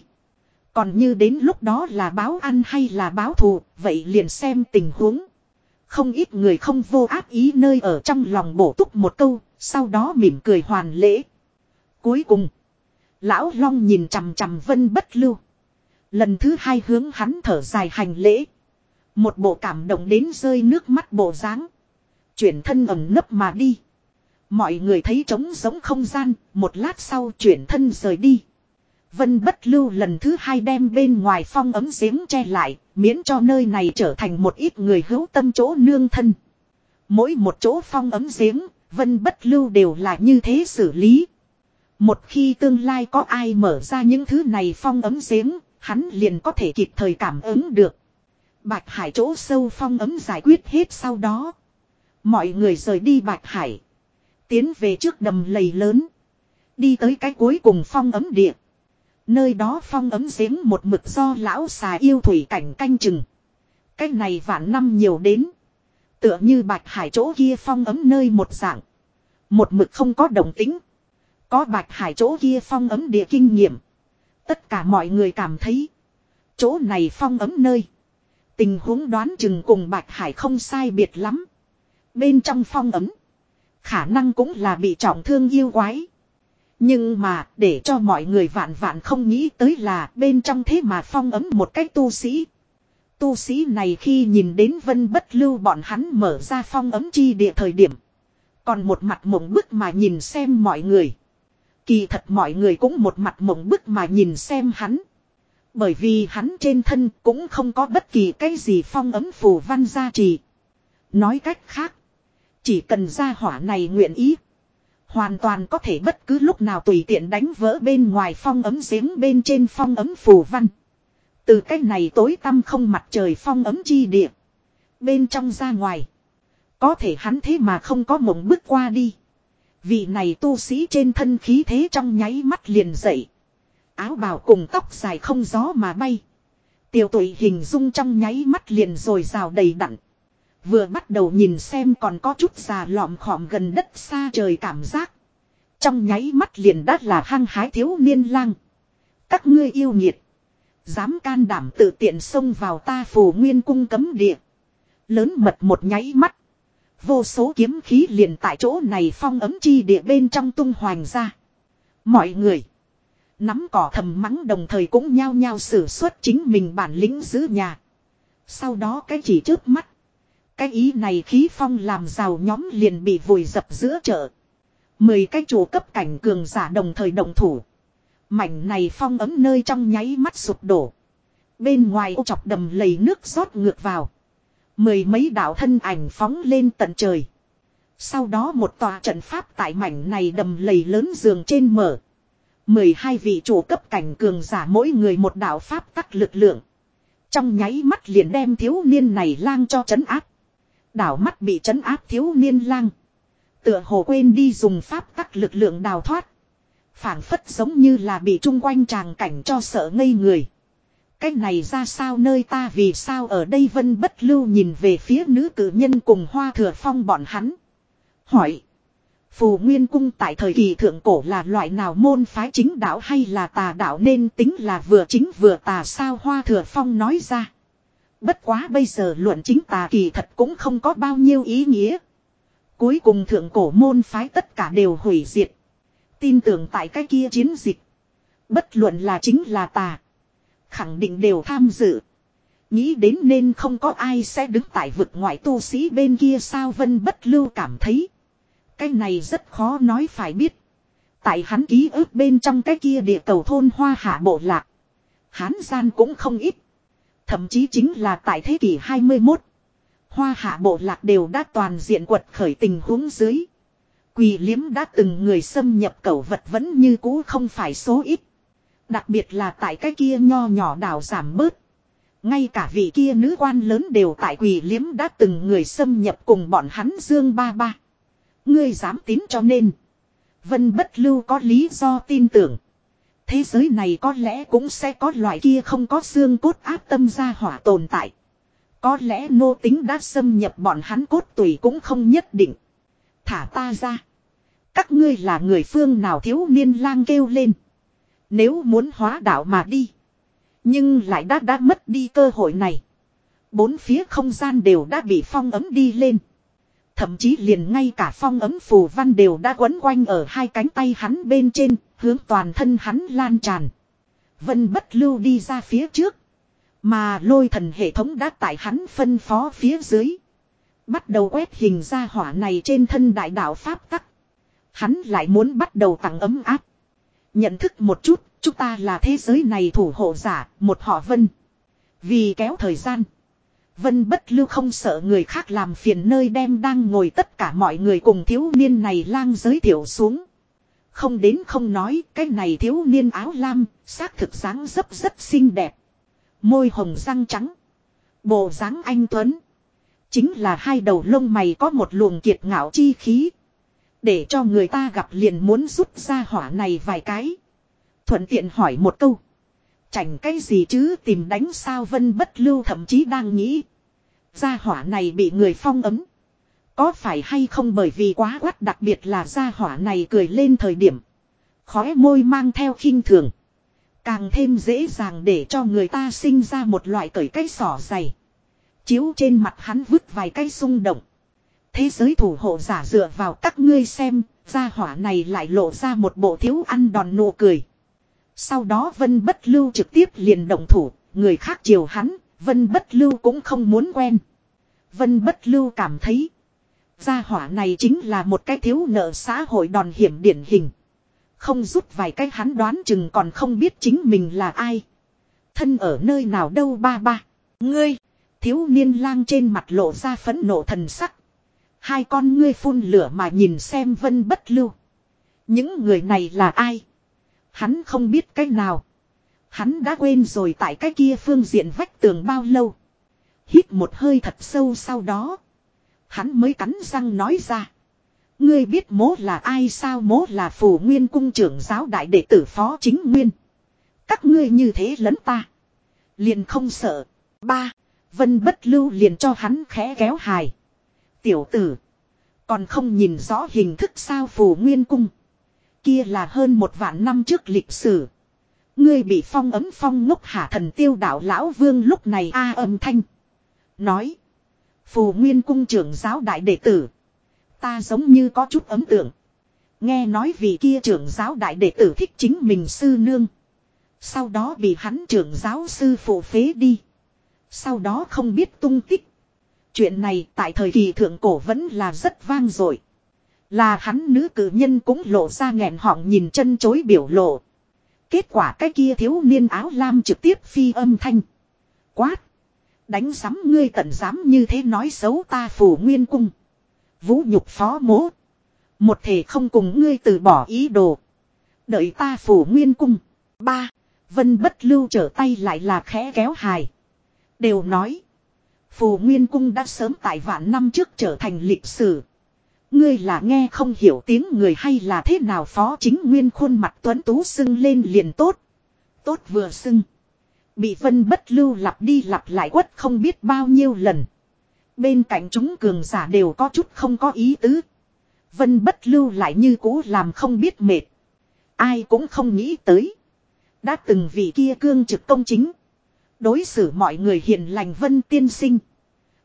A: Còn như đến lúc đó là báo ăn hay là báo thù, vậy liền xem tình huống. Không ít người không vô ác ý nơi ở trong lòng bổ túc một câu, sau đó mỉm cười hoàn lễ. Cuối cùng, lão long nhìn chằm chằm vân bất lưu. Lần thứ hai hướng hắn thở dài hành lễ. Một bộ cảm động đến rơi nước mắt bộ dáng Chuyển thân ẩm nấp mà đi. Mọi người thấy trống giống không gian, một lát sau chuyển thân rời đi. Vân bất lưu lần thứ hai đem bên ngoài phong ấm giếng che lại, miễn cho nơi này trở thành một ít người hữu tâm chỗ nương thân. Mỗi một chỗ phong ấm giếng, vân bất lưu đều là như thế xử lý. Một khi tương lai có ai mở ra những thứ này phong ấm giếng, hắn liền có thể kịp thời cảm ứng được. Bạch Hải chỗ sâu phong ấm giải quyết hết sau đó. Mọi người rời đi Bạch Hải. Tiến về trước đầm lầy lớn. Đi tới cái cuối cùng phong ấm địa. Nơi đó phong ấm giếng một mực do lão xà yêu thủy cảnh canh chừng. Cái này vạn năm nhiều đến. Tựa như bạch hải chỗ kia phong ấm nơi một dạng. Một mực không có đồng tính. Có bạch hải chỗ kia phong ấm địa kinh nghiệm. Tất cả mọi người cảm thấy. Chỗ này phong ấm nơi. Tình huống đoán chừng cùng Bạch Hải không sai biệt lắm. Bên trong phong ấm. Khả năng cũng là bị trọng thương yêu quái. Nhưng mà, để cho mọi người vạn vạn không nghĩ tới là bên trong thế mà phong ấm một cái tu sĩ. Tu sĩ này khi nhìn đến vân bất lưu bọn hắn mở ra phong ấm chi địa thời điểm. Còn một mặt mộng bức mà nhìn xem mọi người. Kỳ thật mọi người cũng một mặt mộng bức mà nhìn xem hắn. Bởi vì hắn trên thân cũng không có bất kỳ cái gì phong ấm phù văn gia trì. Nói cách khác. Chỉ cần gia hỏa này nguyện ý. Hoàn toàn có thể bất cứ lúc nào tùy tiện đánh vỡ bên ngoài phong ấm giếng bên trên phong ấm phù văn. Từ cách này tối tăm không mặt trời phong ấm chi địa. Bên trong ra ngoài. Có thể hắn thế mà không có mộng bước qua đi. Vị này tu sĩ trên thân khí thế trong nháy mắt liền dậy. Áo bào cùng tóc dài không gió mà bay. Tiểu tuổi hình dung trong nháy mắt liền rồi rào đầy đặn. Vừa bắt đầu nhìn xem còn có chút già lọm khọm gần đất xa trời cảm giác. Trong nháy mắt liền đắt là hăng hái thiếu niên lang. Các ngươi yêu nhiệt. Dám can đảm tự tiện xông vào ta phù nguyên cung cấm địa. Lớn mật một nháy mắt. Vô số kiếm khí liền tại chỗ này phong ấm chi địa bên trong tung hoành ra. Mọi người. Nắm cỏ thầm mắng đồng thời cũng nhao nhao sử xuất chính mình bản lĩnh giữ nhà. Sau đó cái chỉ trước mắt. Cái ý này khí phong làm rào nhóm liền bị vùi dập giữa chợ. Mười cái chủ cấp cảnh cường giả đồng thời động thủ. Mảnh này phong ấm nơi trong nháy mắt sụp đổ. Bên ngoài ô chọc đầm lầy nước rót ngược vào. Mười mấy đạo thân ảnh phóng lên tận trời. Sau đó một tòa trận pháp tại mảnh này đầm lầy lớn giường trên mở. Mười hai vị chủ cấp cảnh cường giả mỗi người một đạo pháp tắc lực lượng. Trong nháy mắt liền đem thiếu niên này lang cho chấn áp. Đảo mắt bị chấn áp thiếu niên lang. Tựa hồ quên đi dùng pháp tắc lực lượng đào thoát. phảng phất giống như là bị trung quanh tràng cảnh cho sợ ngây người. Cái này ra sao nơi ta vì sao ở đây vân bất lưu nhìn về phía nữ cử nhân cùng hoa thừa phong bọn hắn. Hỏi. Phù Nguyên Cung tại thời kỳ thượng cổ là loại nào môn phái chính đạo hay là tà đạo nên tính là vừa chính vừa tà sao Hoa Thừa Phong nói ra. Bất quá bây giờ luận chính tà kỳ thật cũng không có bao nhiêu ý nghĩa. Cuối cùng thượng cổ môn phái tất cả đều hủy diệt. Tin tưởng tại cái kia chiến dịch. Bất luận là chính là tà. Khẳng định đều tham dự. Nghĩ đến nên không có ai sẽ đứng tại vực ngoại tu sĩ bên kia sao vân bất lưu cảm thấy. Cái này rất khó nói phải biết. Tại hắn ký ức bên trong cái kia địa cầu thôn hoa hạ bộ lạc. Hán gian cũng không ít. Thậm chí chính là tại thế kỷ 21. Hoa hạ bộ lạc đều đã toàn diện quật khởi tình huống dưới. Quỳ liếm đã từng người xâm nhập cẩu vật vẫn như cũ không phải số ít. Đặc biệt là tại cái kia nho nhỏ đảo giảm bớt. Ngay cả vị kia nữ quan lớn đều tại quỳ liếm đã từng người xâm nhập cùng bọn hắn dương ba ba. Ngươi dám tín cho nên. Vân bất lưu có lý do tin tưởng. Thế giới này có lẽ cũng sẽ có loại kia không có xương cốt áp tâm ra hỏa tồn tại. Có lẽ nô tính đã xâm nhập bọn hắn cốt tùy cũng không nhất định. Thả ta ra. Các ngươi là người phương nào thiếu niên lang kêu lên. Nếu muốn hóa đạo mà đi. Nhưng lại đã đã mất đi cơ hội này. Bốn phía không gian đều đã bị phong ấm đi lên. Thậm chí liền ngay cả phong ấm phù văn đều đã quấn quanh ở hai cánh tay hắn bên trên, hướng toàn thân hắn lan tràn. Vân bất lưu đi ra phía trước. Mà lôi thần hệ thống đã tại hắn phân phó phía dưới. Bắt đầu quét hình ra hỏa này trên thân đại đạo Pháp tắc. Hắn lại muốn bắt đầu tặng ấm áp. Nhận thức một chút, chúng ta là thế giới này thủ hộ giả, một họ vân. Vì kéo thời gian. Vân bất lưu không sợ người khác làm phiền nơi đem đang ngồi tất cả mọi người cùng thiếu niên này lang giới thiệu xuống. Không đến không nói cái này thiếu niên áo lam, xác thực dáng dấp rất xinh đẹp. Môi hồng răng trắng. Bộ dáng anh Tuấn. Chính là hai đầu lông mày có một luồng kiệt ngạo chi khí. Để cho người ta gặp liền muốn rút ra hỏa này vài cái. Thuận tiện hỏi một câu. Chảnh cái gì chứ tìm đánh sao vân bất lưu thậm chí đang nghĩ. Gia hỏa này bị người phong ấm. Có phải hay không bởi vì quá quát đặc biệt là gia hỏa này cười lên thời điểm. Khóe môi mang theo khinh thường. Càng thêm dễ dàng để cho người ta sinh ra một loại cởi cái sỏ dày. Chiếu trên mặt hắn vứt vài cái xung động. Thế giới thủ hộ giả dựa vào các ngươi xem, gia hỏa này lại lộ ra một bộ thiếu ăn đòn nụ cười. Sau đó Vân Bất Lưu trực tiếp liền động thủ, người khác chiều hắn, Vân Bất Lưu cũng không muốn quen. Vân Bất Lưu cảm thấy, gia hỏa này chính là một cái thiếu nợ xã hội đòn hiểm điển hình. Không rút vài cái hắn đoán chừng còn không biết chính mình là ai. Thân ở nơi nào đâu ba ba. Ngươi, thiếu niên lang trên mặt lộ ra phẫn nộ thần sắc. Hai con ngươi phun lửa mà nhìn xem vân bất lưu. Những người này là ai? Hắn không biết cách nào. Hắn đã quên rồi tại cái kia phương diện vách tường bao lâu. Hít một hơi thật sâu sau đó. Hắn mới cắn răng nói ra. Ngươi biết mố là ai sao mố là phù nguyên cung trưởng giáo đại đệ tử phó chính nguyên. Các ngươi như thế lấn ta. Liền không sợ. Ba. Vân bất lưu liền cho hắn khẽ kéo hài. Tiểu tử. Còn không nhìn rõ hình thức sao phù nguyên cung. Kia là hơn một vạn năm trước lịch sử. Ngươi bị phong ấm phong ngốc hạ thần tiêu đạo lão vương lúc này a âm thanh. Nói. Phù nguyên cung trưởng giáo đại đệ tử. Ta giống như có chút ấm tượng. Nghe nói vì kia trưởng giáo đại đệ tử thích chính mình sư nương. Sau đó bị hắn trưởng giáo sư phụ phế đi. Sau đó không biết tung tích. Chuyện này tại thời kỳ thượng cổ vẫn là rất vang dội. Là hắn nữ cử nhân cũng lộ ra nghẹn họng nhìn chân chối biểu lộ. Kết quả cái kia thiếu niên áo lam trực tiếp phi âm thanh. Quát. Đánh sắm ngươi tận dám như thế nói xấu ta phủ nguyên cung. Vũ nhục phó mố. Một thể không cùng ngươi từ bỏ ý đồ. Đợi ta phủ nguyên cung. Ba. Vân bất lưu trở tay lại là khẽ kéo hài. Đều nói. Phù Nguyên Cung đã sớm tại vạn năm trước trở thành lịch sử. Ngươi là nghe không hiểu tiếng người hay là thế nào phó chính nguyên khuôn mặt tuấn tú sưng lên liền tốt. Tốt vừa sưng. Bị vân bất lưu lặp đi lặp lại quất không biết bao nhiêu lần. Bên cạnh chúng cường giả đều có chút không có ý tứ. Vân bất lưu lại như cũ làm không biết mệt. Ai cũng không nghĩ tới. Đã từng vị kia cương trực công chính. Đối xử mọi người hiền lành vân tiên sinh.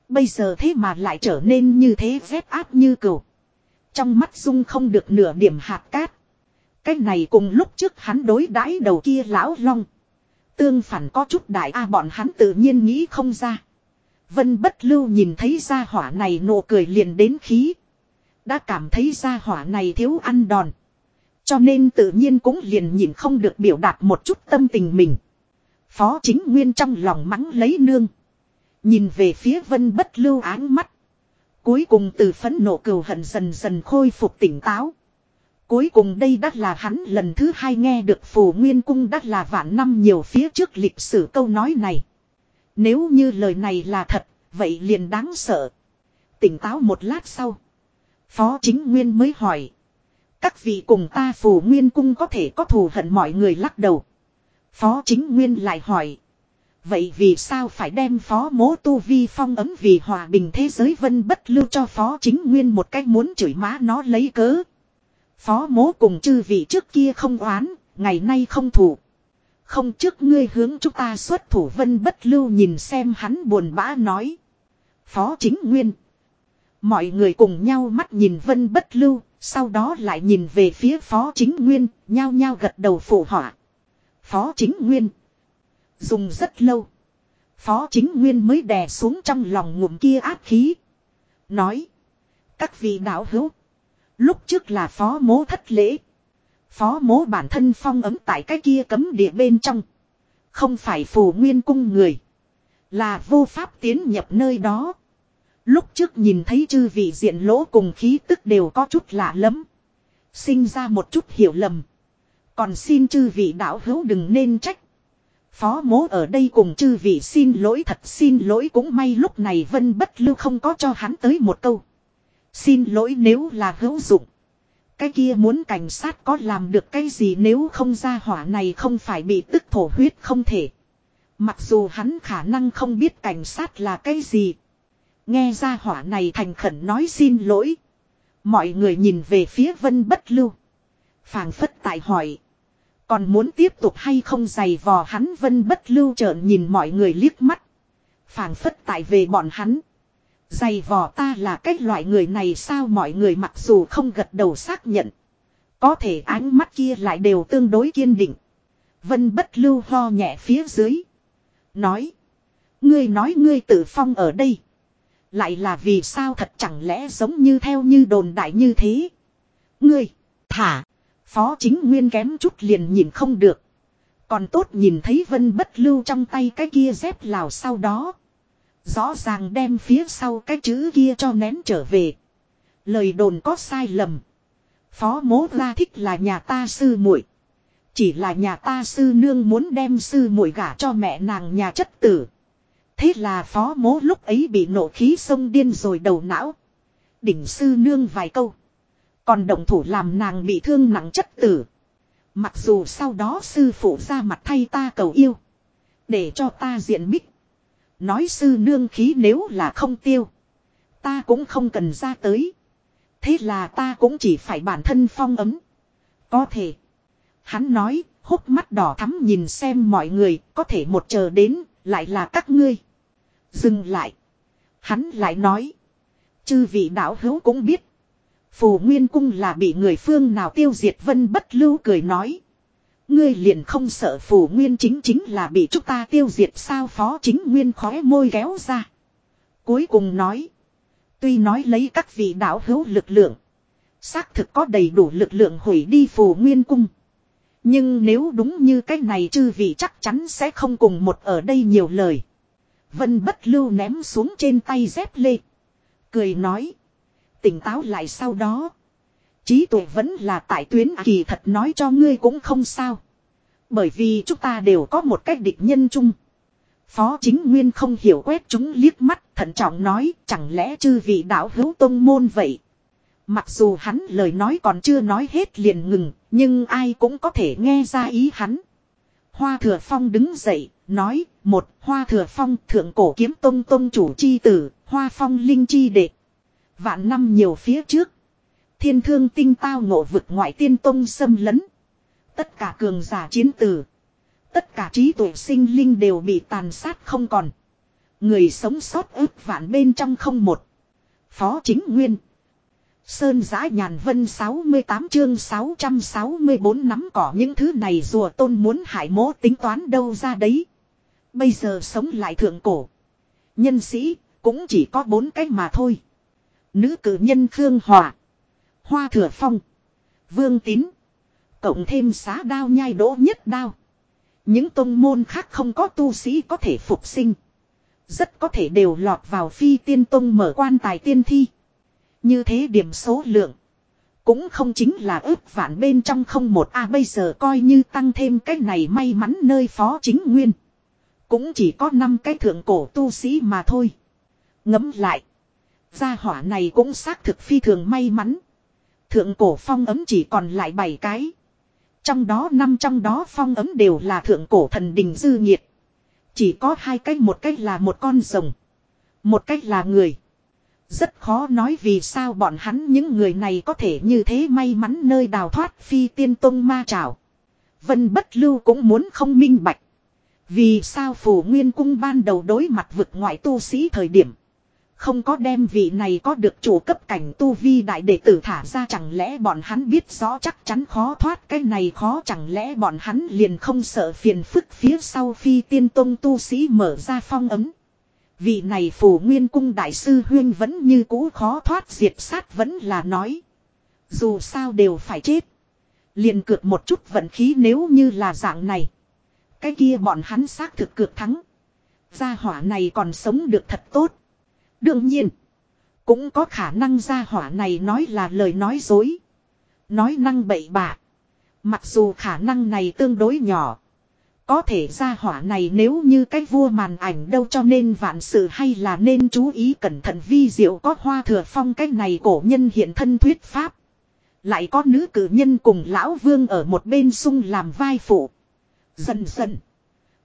A: Bây giờ thế mà lại trở nên như thế vét áp như cừu. Trong mắt dung không được nửa điểm hạt cát. Cái này cùng lúc trước hắn đối đãi đầu kia lão long. Tương phản có chút đại a, bọn hắn tự nhiên nghĩ không ra. Vân bất lưu nhìn thấy gia hỏa này nụ cười liền đến khí. Đã cảm thấy gia hỏa này thiếu ăn đòn. Cho nên tự nhiên cũng liền nhìn không được biểu đạt một chút tâm tình mình. Phó chính nguyên trong lòng mắng lấy nương. Nhìn về phía vân bất lưu áng mắt. Cuối cùng từ phấn nộ cừu hận dần dần khôi phục tỉnh táo. Cuối cùng đây đắt là hắn lần thứ hai nghe được phù nguyên cung đắt là vạn năm nhiều phía trước lịch sử câu nói này. Nếu như lời này là thật, vậy liền đáng sợ. Tỉnh táo một lát sau. Phó chính nguyên mới hỏi. Các vị cùng ta phù nguyên cung có thể có thù hận mọi người lắc đầu. Phó chính nguyên lại hỏi. Vậy vì sao phải đem phó mố tu vi phong ấm vì hòa bình thế giới vân bất lưu cho phó chính nguyên một cách muốn chửi má nó lấy cớ. Phó mố cùng chư vị trước kia không oán, ngày nay không thủ. Không trước ngươi hướng chúng ta xuất thủ vân bất lưu nhìn xem hắn buồn bã nói. Phó chính nguyên. Mọi người cùng nhau mắt nhìn vân bất lưu, sau đó lại nhìn về phía phó chính nguyên, nhao nhao gật đầu phụ họa. Phó chính nguyên. Dùng rất lâu. Phó chính nguyên mới đè xuống trong lòng ngụm kia áp khí. Nói. Các vị đạo hữu. Lúc trước là phó mố thất lễ. Phó mố bản thân phong ấm tại cái kia cấm địa bên trong. Không phải phù nguyên cung người. Là vô pháp tiến nhập nơi đó. Lúc trước nhìn thấy chư vị diện lỗ cùng khí tức đều có chút lạ lắm. Sinh ra một chút hiểu lầm. Còn xin chư vị đạo hữu đừng nên trách. Phó mố ở đây cùng chư vị xin lỗi thật xin lỗi cũng may lúc này vân bất lưu không có cho hắn tới một câu. Xin lỗi nếu là hữu dụng. Cái kia muốn cảnh sát có làm được cái gì nếu không ra hỏa này không phải bị tức thổ huyết không thể. Mặc dù hắn khả năng không biết cảnh sát là cái gì. Nghe ra hỏa này thành khẩn nói xin lỗi. Mọi người nhìn về phía vân bất lưu. phảng phất tại hỏi. Còn muốn tiếp tục hay không giày vò hắn vân bất lưu trợn nhìn mọi người liếc mắt. phảng phất tại về bọn hắn. Dày vò ta là cái loại người này sao mọi người mặc dù không gật đầu xác nhận. Có thể ánh mắt kia lại đều tương đối kiên định. Vân bất lưu ho nhẹ phía dưới. Nói. Ngươi nói ngươi tự phong ở đây. Lại là vì sao thật chẳng lẽ giống như theo như đồn đại như thế. Ngươi. Thả. Phó chính nguyên kém chút liền nhìn không được. Còn tốt nhìn thấy vân bất lưu trong tay cái kia dép lào sau đó. Rõ ràng đem phía sau cái chữ kia cho nén trở về. Lời đồn có sai lầm. Phó mố ra thích là nhà ta sư muội Chỉ là nhà ta sư nương muốn đem sư muội gả cho mẹ nàng nhà chất tử. Thế là phó mố lúc ấy bị nộ khí sông điên rồi đầu não. Đỉnh sư nương vài câu. Còn động thủ làm nàng bị thương nặng chất tử. Mặc dù sau đó sư phụ ra mặt thay ta cầu yêu. Để cho ta diện bích. Nói sư nương khí nếu là không tiêu. Ta cũng không cần ra tới. Thế là ta cũng chỉ phải bản thân phong ấm. Có thể. Hắn nói, hốc mắt đỏ thắm nhìn xem mọi người, có thể một chờ đến, lại là các ngươi. Dừng lại. Hắn lại nói. Chư vị đạo hữu cũng biết. Phù Nguyên Cung là bị người phương nào tiêu diệt vân bất lưu cười nói. Ngươi liền không sợ Phù Nguyên chính chính là bị chúng ta tiêu diệt sao phó chính Nguyên khóe môi kéo ra. Cuối cùng nói. Tuy nói lấy các vị đạo hữu lực lượng. Xác thực có đầy đủ lực lượng hủy đi Phù Nguyên Cung. Nhưng nếu đúng như cái này chư vị chắc chắn sẽ không cùng một ở đây nhiều lời. Vân bất lưu ném xuống trên tay dép lê. Cười nói. Tỉnh táo lại sau đó. Trí tuệ vẫn là tại tuyến kỳ thật nói cho ngươi cũng không sao. Bởi vì chúng ta đều có một cách địch nhân chung. Phó chính nguyên không hiểu quét chúng liếc mắt, thận trọng nói, chẳng lẽ chư vị đạo hữu tông môn vậy. Mặc dù hắn lời nói còn chưa nói hết liền ngừng, nhưng ai cũng có thể nghe ra ý hắn. Hoa thừa phong đứng dậy, nói, một, hoa thừa phong, thượng cổ kiếm tông tông chủ chi tử, hoa phong linh chi đệ Vạn năm nhiều phía trước. Thiên thương tinh tao ngộ vực ngoại tiên tông xâm lấn. Tất cả cường giả chiến tử. Tất cả trí tuệ sinh linh đều bị tàn sát không còn. Người sống sót ước vạn bên trong không một. Phó chính nguyên. Sơn giã nhàn vân 68 chương 664 nắm cỏ những thứ này rùa tôn muốn hại mố tính toán đâu ra đấy. Bây giờ sống lại thượng cổ. Nhân sĩ cũng chỉ có bốn cách mà thôi. Nữ cử nhân Khương Hòa. Hoa Thừa Phong. Vương Tín. Cộng thêm xá đao nhai đỗ nhất đao. Những tôn môn khác không có tu sĩ có thể phục sinh. Rất có thể đều lọt vào phi tiên tông mở quan tài tiên thi. Như thế điểm số lượng. Cũng không chính là ước vạn bên trong không một a bây giờ coi như tăng thêm cái này may mắn nơi phó chính nguyên. Cũng chỉ có 5 cái thượng cổ tu sĩ mà thôi. Ngấm lại. Gia hỏa này cũng xác thực phi thường may mắn. Thượng cổ phong ấm chỉ còn lại 7 cái. Trong đó năm trong đó phong ấm đều là thượng cổ thần đình dư nhiệt. Chỉ có hai cách một cách là một con rồng. Một cách là người. Rất khó nói vì sao bọn hắn những người này có thể như thế may mắn nơi đào thoát phi tiên tông ma trảo. Vân bất lưu cũng muốn không minh bạch. Vì sao phủ nguyên cung ban đầu đối mặt vực ngoại tu sĩ thời điểm. Không có đem vị này có được chủ cấp cảnh tu vi đại đệ tử thả ra, chẳng lẽ bọn hắn biết rõ chắc chắn khó thoát cái này khó, chẳng lẽ bọn hắn liền không sợ phiền phức phía sau phi tiên tông tu sĩ mở ra phong ấm. Vị này phù nguyên cung đại sư huyên vẫn như cũ khó thoát, diệt sát vẫn là nói. Dù sao đều phải chết. Liền cược một chút vận khí nếu như là dạng này. Cái kia bọn hắn xác thực cược thắng. Gia hỏa này còn sống được thật tốt. Đương nhiên. Cũng có khả năng gia hỏa này nói là lời nói dối. Nói năng bậy bạ. Mặc dù khả năng này tương đối nhỏ. Có thể gia hỏa này nếu như cái vua màn ảnh đâu cho nên vạn sự hay là nên chú ý cẩn thận vi diệu có hoa thừa phong cái này cổ nhân hiện thân thuyết pháp. Lại có nữ cử nhân cùng lão vương ở một bên sung làm vai phụ. Dần dần.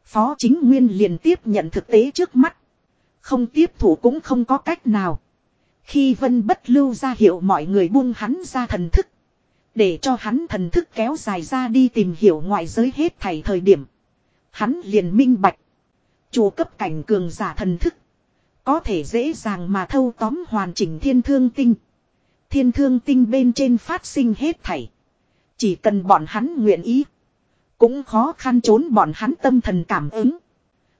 A: Phó chính nguyên liền tiếp nhận thực tế trước mắt. Không tiếp thủ cũng không có cách nào. Khi vân bất lưu ra hiệu mọi người buông hắn ra thần thức. Để cho hắn thần thức kéo dài ra đi tìm hiểu ngoại giới hết thảy thời điểm. Hắn liền minh bạch. Chủ cấp cảnh cường giả thần thức. Có thể dễ dàng mà thâu tóm hoàn chỉnh thiên thương tinh. Thiên thương tinh bên trên phát sinh hết thảy. Chỉ cần bọn hắn nguyện ý. Cũng khó khăn trốn bọn hắn tâm thần cảm ứng.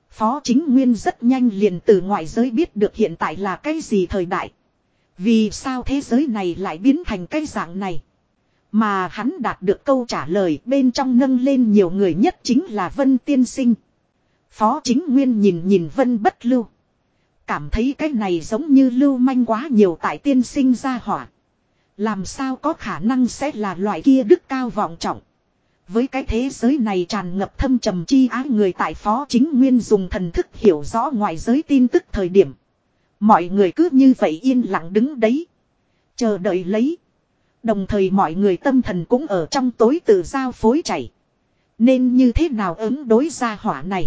A: Phó chính nguyên rất nhanh liền từ ngoại giới biết được hiện tại là cái gì thời đại. Vì sao thế giới này lại biến thành cái dạng này. Mà hắn đạt được câu trả lời bên trong nâng lên nhiều người nhất chính là Vân Tiên Sinh. Phó chính nguyên nhìn nhìn Vân bất lưu. Cảm thấy cái này giống như lưu manh quá nhiều tại tiên sinh ra hỏa. Làm sao có khả năng sẽ là loại kia đức cao vọng trọng. Với cái thế giới này tràn ngập thâm trầm chi á người tại phó chính nguyên dùng thần thức hiểu rõ ngoại giới tin tức thời điểm. Mọi người cứ như vậy yên lặng đứng đấy. Chờ đợi lấy. Đồng thời mọi người tâm thần cũng ở trong tối tự giao phối chảy. Nên như thế nào ứng đối ra hỏa này.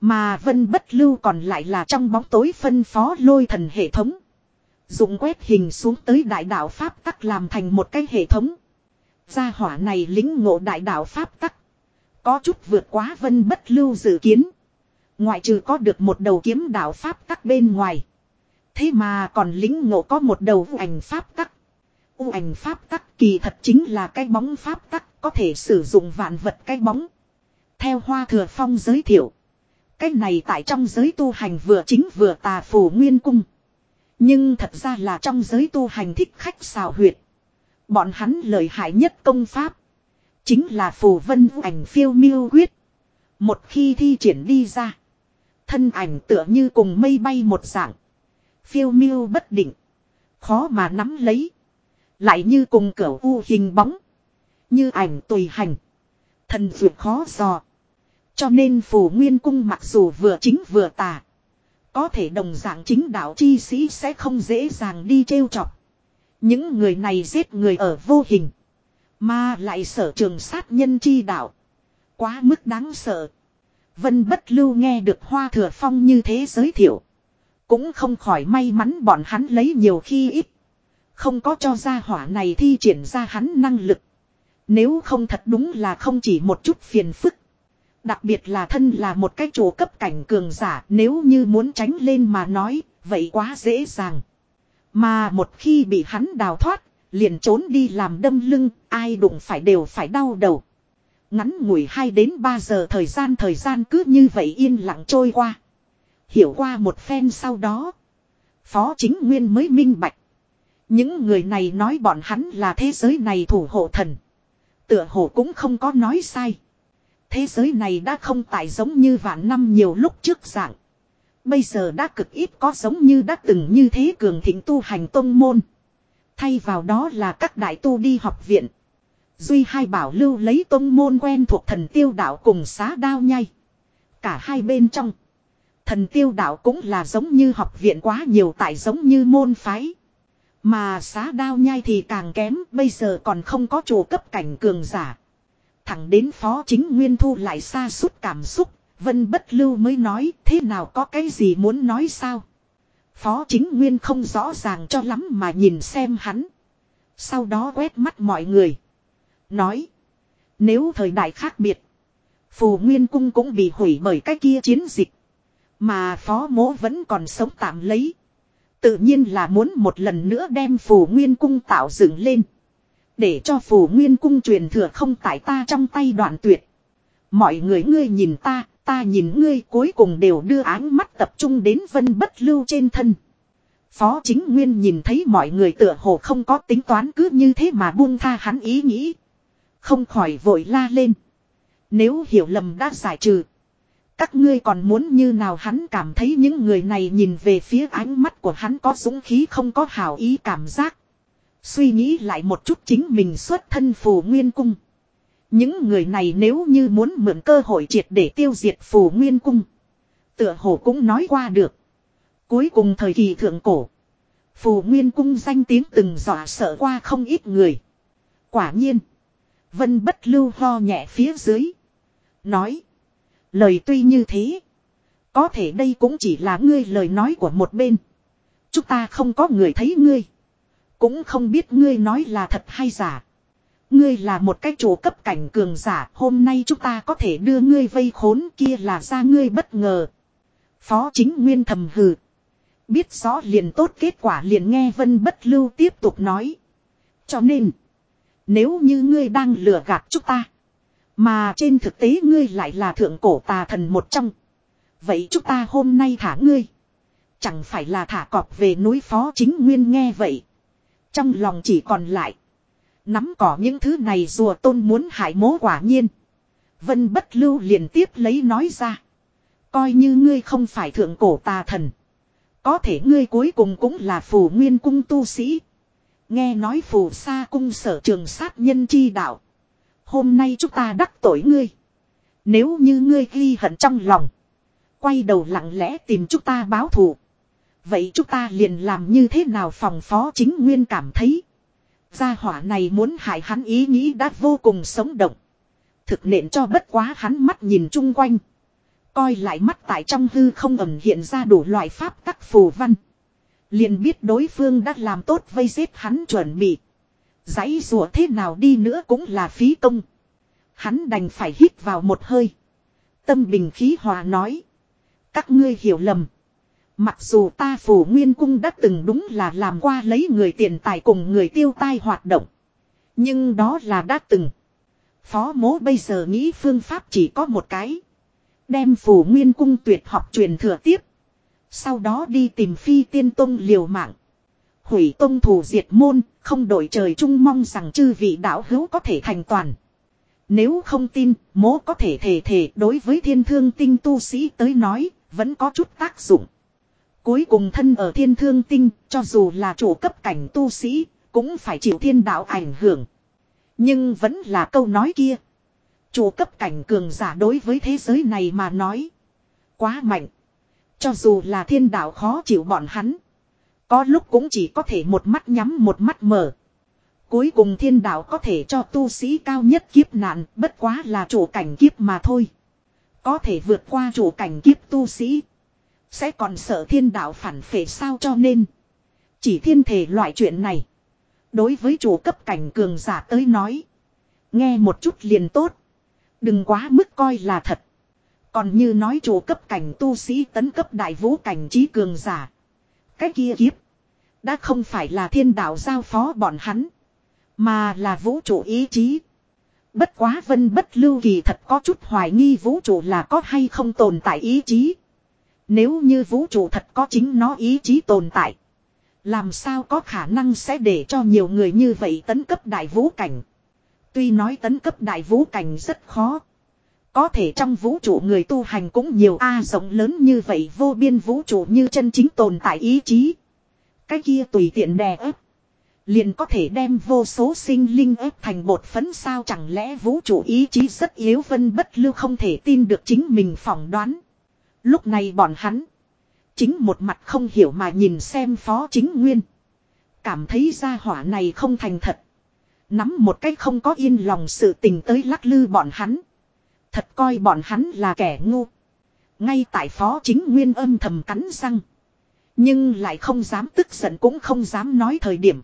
A: Mà vân bất lưu còn lại là trong bóng tối phân phó lôi thần hệ thống. Dùng quét hình xuống tới đại đạo Pháp tắc làm thành một cái hệ thống. Gia hỏa này lính ngộ đại đạo Pháp tắc. Có chút vượt quá vân bất lưu dự kiến. Ngoại trừ có được một đầu kiếm đạo Pháp tắc bên ngoài. Thế mà còn lính ngộ có một đầu u ảnh Pháp tắc. U ảnh Pháp tắc kỳ thật chính là cái bóng Pháp tắc có thể sử dụng vạn vật cái bóng. Theo Hoa Thừa Phong giới thiệu. Cái này tại trong giới tu hành vừa chính vừa tà phù nguyên cung. Nhưng thật ra là trong giới tu hành thích khách xào huyệt. Bọn hắn lợi hại nhất công pháp. Chính là phù vân ảnh phiêu miêu quyết. Một khi thi triển đi ra. Thân ảnh tựa như cùng mây bay một dạng. Phiêu miêu bất định. Khó mà nắm lấy. Lại như cùng cửa u hình bóng. Như ảnh tùy hành. Thần vượt khó dò. Cho nên phù nguyên cung mặc dù vừa chính vừa tà. Có thể đồng dạng chính đạo chi sĩ sẽ không dễ dàng đi trêu chọc. Những người này giết người ở vô hình. Mà lại sở trường sát nhân chi đạo. Quá mức đáng sợ. Vân bất lưu nghe được hoa thừa phong như thế giới thiệu. Cũng không khỏi may mắn bọn hắn lấy nhiều khi ít. Không có cho ra hỏa này thi triển ra hắn năng lực. Nếu không thật đúng là không chỉ một chút phiền phức. Đặc biệt là thân là một cái chủ cấp cảnh cường giả nếu như muốn tránh lên mà nói, vậy quá dễ dàng. Mà một khi bị hắn đào thoát, liền trốn đi làm đâm lưng, ai đụng phải đều phải đau đầu. Ngắn ngủi 2 đến 3 giờ thời gian thời gian cứ như vậy yên lặng trôi qua. Hiểu qua một phen sau đó. Phó chính nguyên mới minh bạch. Những người này nói bọn hắn là thế giới này thủ hộ thần. Tựa hồ cũng không có nói sai. Thế giới này đã không tại giống như vạn năm nhiều lúc trước dạng. Bây giờ đã cực ít có giống như đã từng như thế cường thịnh tu hành tông môn. Thay vào đó là các đại tu đi học viện. Duy hai bảo lưu lấy tông môn quen thuộc thần tiêu đạo cùng xá đao nhai. Cả hai bên trong. Thần tiêu đạo cũng là giống như học viện quá nhiều tại giống như môn phái. Mà xá đao nhai thì càng kém bây giờ còn không có chủ cấp cảnh cường giả. Thẳng đến phó chính nguyên thu lại xa suốt cảm xúc, vân bất lưu mới nói thế nào có cái gì muốn nói sao. Phó chính nguyên không rõ ràng cho lắm mà nhìn xem hắn. Sau đó quét mắt mọi người. Nói. Nếu thời đại khác biệt. Phù Nguyên Cung cũng bị hủy bởi cái kia chiến dịch. Mà phó mố vẫn còn sống tạm lấy. Tự nhiên là muốn một lần nữa đem Phù Nguyên Cung tạo dựng lên. Để cho phù nguyên cung truyền thừa không tại ta trong tay đoạn tuyệt. Mọi người ngươi nhìn ta, ta nhìn ngươi cuối cùng đều đưa áng mắt tập trung đến vân bất lưu trên thân. Phó chính nguyên nhìn thấy mọi người tựa hồ không có tính toán cứ như thế mà buông tha hắn ý nghĩ. Không khỏi vội la lên. Nếu hiểu lầm đã giải trừ. Các ngươi còn muốn như nào hắn cảm thấy những người này nhìn về phía ánh mắt của hắn có dũng khí không có hảo ý cảm giác. Suy nghĩ lại một chút chính mình xuất thân phù nguyên cung. Những người này nếu như muốn mượn cơ hội triệt để tiêu diệt phù nguyên cung. Tựa hồ cũng nói qua được. Cuối cùng thời kỳ thượng cổ. Phù nguyên cung danh tiếng từng dọa sợ qua không ít người. Quả nhiên. Vân bất lưu ho nhẹ phía dưới. Nói. Lời tuy như thế. Có thể đây cũng chỉ là ngươi lời nói của một bên. Chúng ta không có người thấy ngươi. Cũng không biết ngươi nói là thật hay giả. Ngươi là một cái chủ cấp cảnh cường giả, hôm nay chúng ta có thể đưa ngươi vây khốn kia là ra ngươi bất ngờ. Phó chính nguyên thầm hừ. Biết rõ liền tốt kết quả liền nghe vân bất lưu tiếp tục nói. Cho nên. Nếu như ngươi đang lừa gạt chúng ta. Mà trên thực tế ngươi lại là thượng cổ tà thần một trong. Vậy chúng ta hôm nay thả ngươi. Chẳng phải là thả cọp về núi phó chính nguyên nghe vậy. Trong lòng chỉ còn lại. Nắm cỏ những thứ này rùa tôn muốn hại mố quả nhiên. Vân bất lưu liền tiếp lấy nói ra. Coi như ngươi không phải thượng cổ tà thần. Có thể ngươi cuối cùng cũng là phù nguyên cung tu sĩ. Nghe nói phù sa cung sở trường sát nhân chi đạo. Hôm nay chúng ta đắc tội ngươi. Nếu như ngươi ghi hận trong lòng. Quay đầu lặng lẽ tìm chúng ta báo thù. Vậy chúng ta liền làm như thế nào phòng phó chính nguyên cảm thấy. Gia hỏa này muốn hại hắn ý nghĩ đã vô cùng sống động. Thực nện cho bất quá hắn mắt nhìn chung quanh. Coi lại mắt tại trong hư không ẩm hiện ra đủ loại pháp tắc phù văn. Liền biết đối phương đã làm tốt vây xếp hắn chuẩn bị. Giấy rùa thế nào đi nữa cũng là phí công. Hắn đành phải hít vào một hơi. Tâm bình khí hòa nói. Các ngươi hiểu lầm. Mặc dù ta phủ nguyên cung đã từng đúng là làm qua lấy người tiền tài cùng người tiêu tai hoạt động. Nhưng đó là đã từng. Phó mố bây giờ nghĩ phương pháp chỉ có một cái. Đem phủ nguyên cung tuyệt học truyền thừa tiếp. Sau đó đi tìm phi tiên tông liều mạng. Hủy tông thủ diệt môn, không đổi trời chung mong rằng chư vị đạo hữu có thể thành toàn. Nếu không tin, mố có thể thể thể đối với thiên thương tinh tu sĩ tới nói, vẫn có chút tác dụng. Cuối cùng thân ở thiên thương tinh, cho dù là chủ cấp cảnh tu sĩ, cũng phải chịu thiên đạo ảnh hưởng. Nhưng vẫn là câu nói kia. Chủ cấp cảnh cường giả đối với thế giới này mà nói. Quá mạnh. Cho dù là thiên đạo khó chịu bọn hắn. Có lúc cũng chỉ có thể một mắt nhắm một mắt mở. Cuối cùng thiên đạo có thể cho tu sĩ cao nhất kiếp nạn bất quá là chủ cảnh kiếp mà thôi. Có thể vượt qua chủ cảnh kiếp tu sĩ. Sẽ còn sợ thiên đạo phản phệ sao cho nên. Chỉ thiên thể loại chuyện này. Đối với chủ cấp cảnh cường giả tới nói. Nghe một chút liền tốt. Đừng quá mức coi là thật. Còn như nói chủ cấp cảnh tu sĩ tấn cấp đại vũ cảnh trí cường giả. Cái kia kiếp. Đã không phải là thiên đạo giao phó bọn hắn. Mà là vũ trụ ý chí. Bất quá vân bất lưu kỳ thật có chút hoài nghi vũ trụ là có hay không tồn tại ý chí. Nếu như vũ trụ thật có chính nó ý chí tồn tại. Làm sao có khả năng sẽ để cho nhiều người như vậy tấn cấp đại vũ cảnh. Tuy nói tấn cấp đại vũ cảnh rất khó. Có thể trong vũ trụ người tu hành cũng nhiều A, rộng lớn như vậy, vô biên vũ trụ như chân chính tồn tại ý chí. Cái kia tùy tiện đè ép. Liền có thể đem vô số sinh linh ép thành bột phấn sao chẳng lẽ vũ trụ ý chí rất yếu vân bất lưu không thể tin được chính mình phỏng đoán. Lúc này bọn hắn. Chính một mặt không hiểu mà nhìn xem phó chính nguyên. Cảm thấy ra hỏa này không thành thật. Nắm một cách không có yên lòng sự tình tới lắc lư bọn hắn. Thật coi bọn hắn là kẻ ngu. Ngay tại phó chính nguyên âm thầm cắn răng. Nhưng lại không dám tức giận cũng không dám nói thời điểm.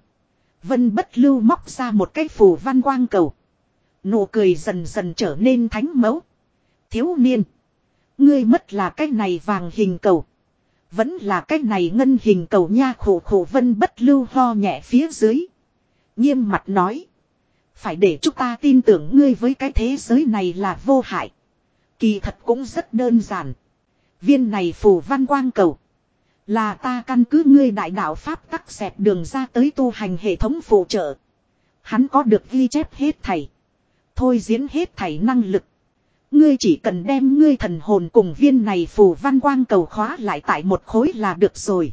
A: Vân bất lưu móc ra một cái phù văn quang cầu. Nụ cười dần dần trở nên thánh mẫu. Thiếu niên. Ngươi mất là cái này vàng hình cầu. Vẫn là cái này ngân hình cầu nha khổ khổ vân bất lưu ho nhẹ phía dưới. Nghiêm mặt nói. Phải để chúng ta tin tưởng ngươi với cái thế giới này là vô hại. Kỳ thật cũng rất đơn giản. Viên này phù văn quang cầu. Là ta căn cứ ngươi đại đạo Pháp tắc xẹp đường ra tới tu hành hệ thống phụ trợ. Hắn có được ghi chép hết thảy. Thôi diễn hết thảy năng lực. Ngươi chỉ cần đem ngươi thần hồn cùng viên này phù văn quang cầu khóa lại tại một khối là được rồi.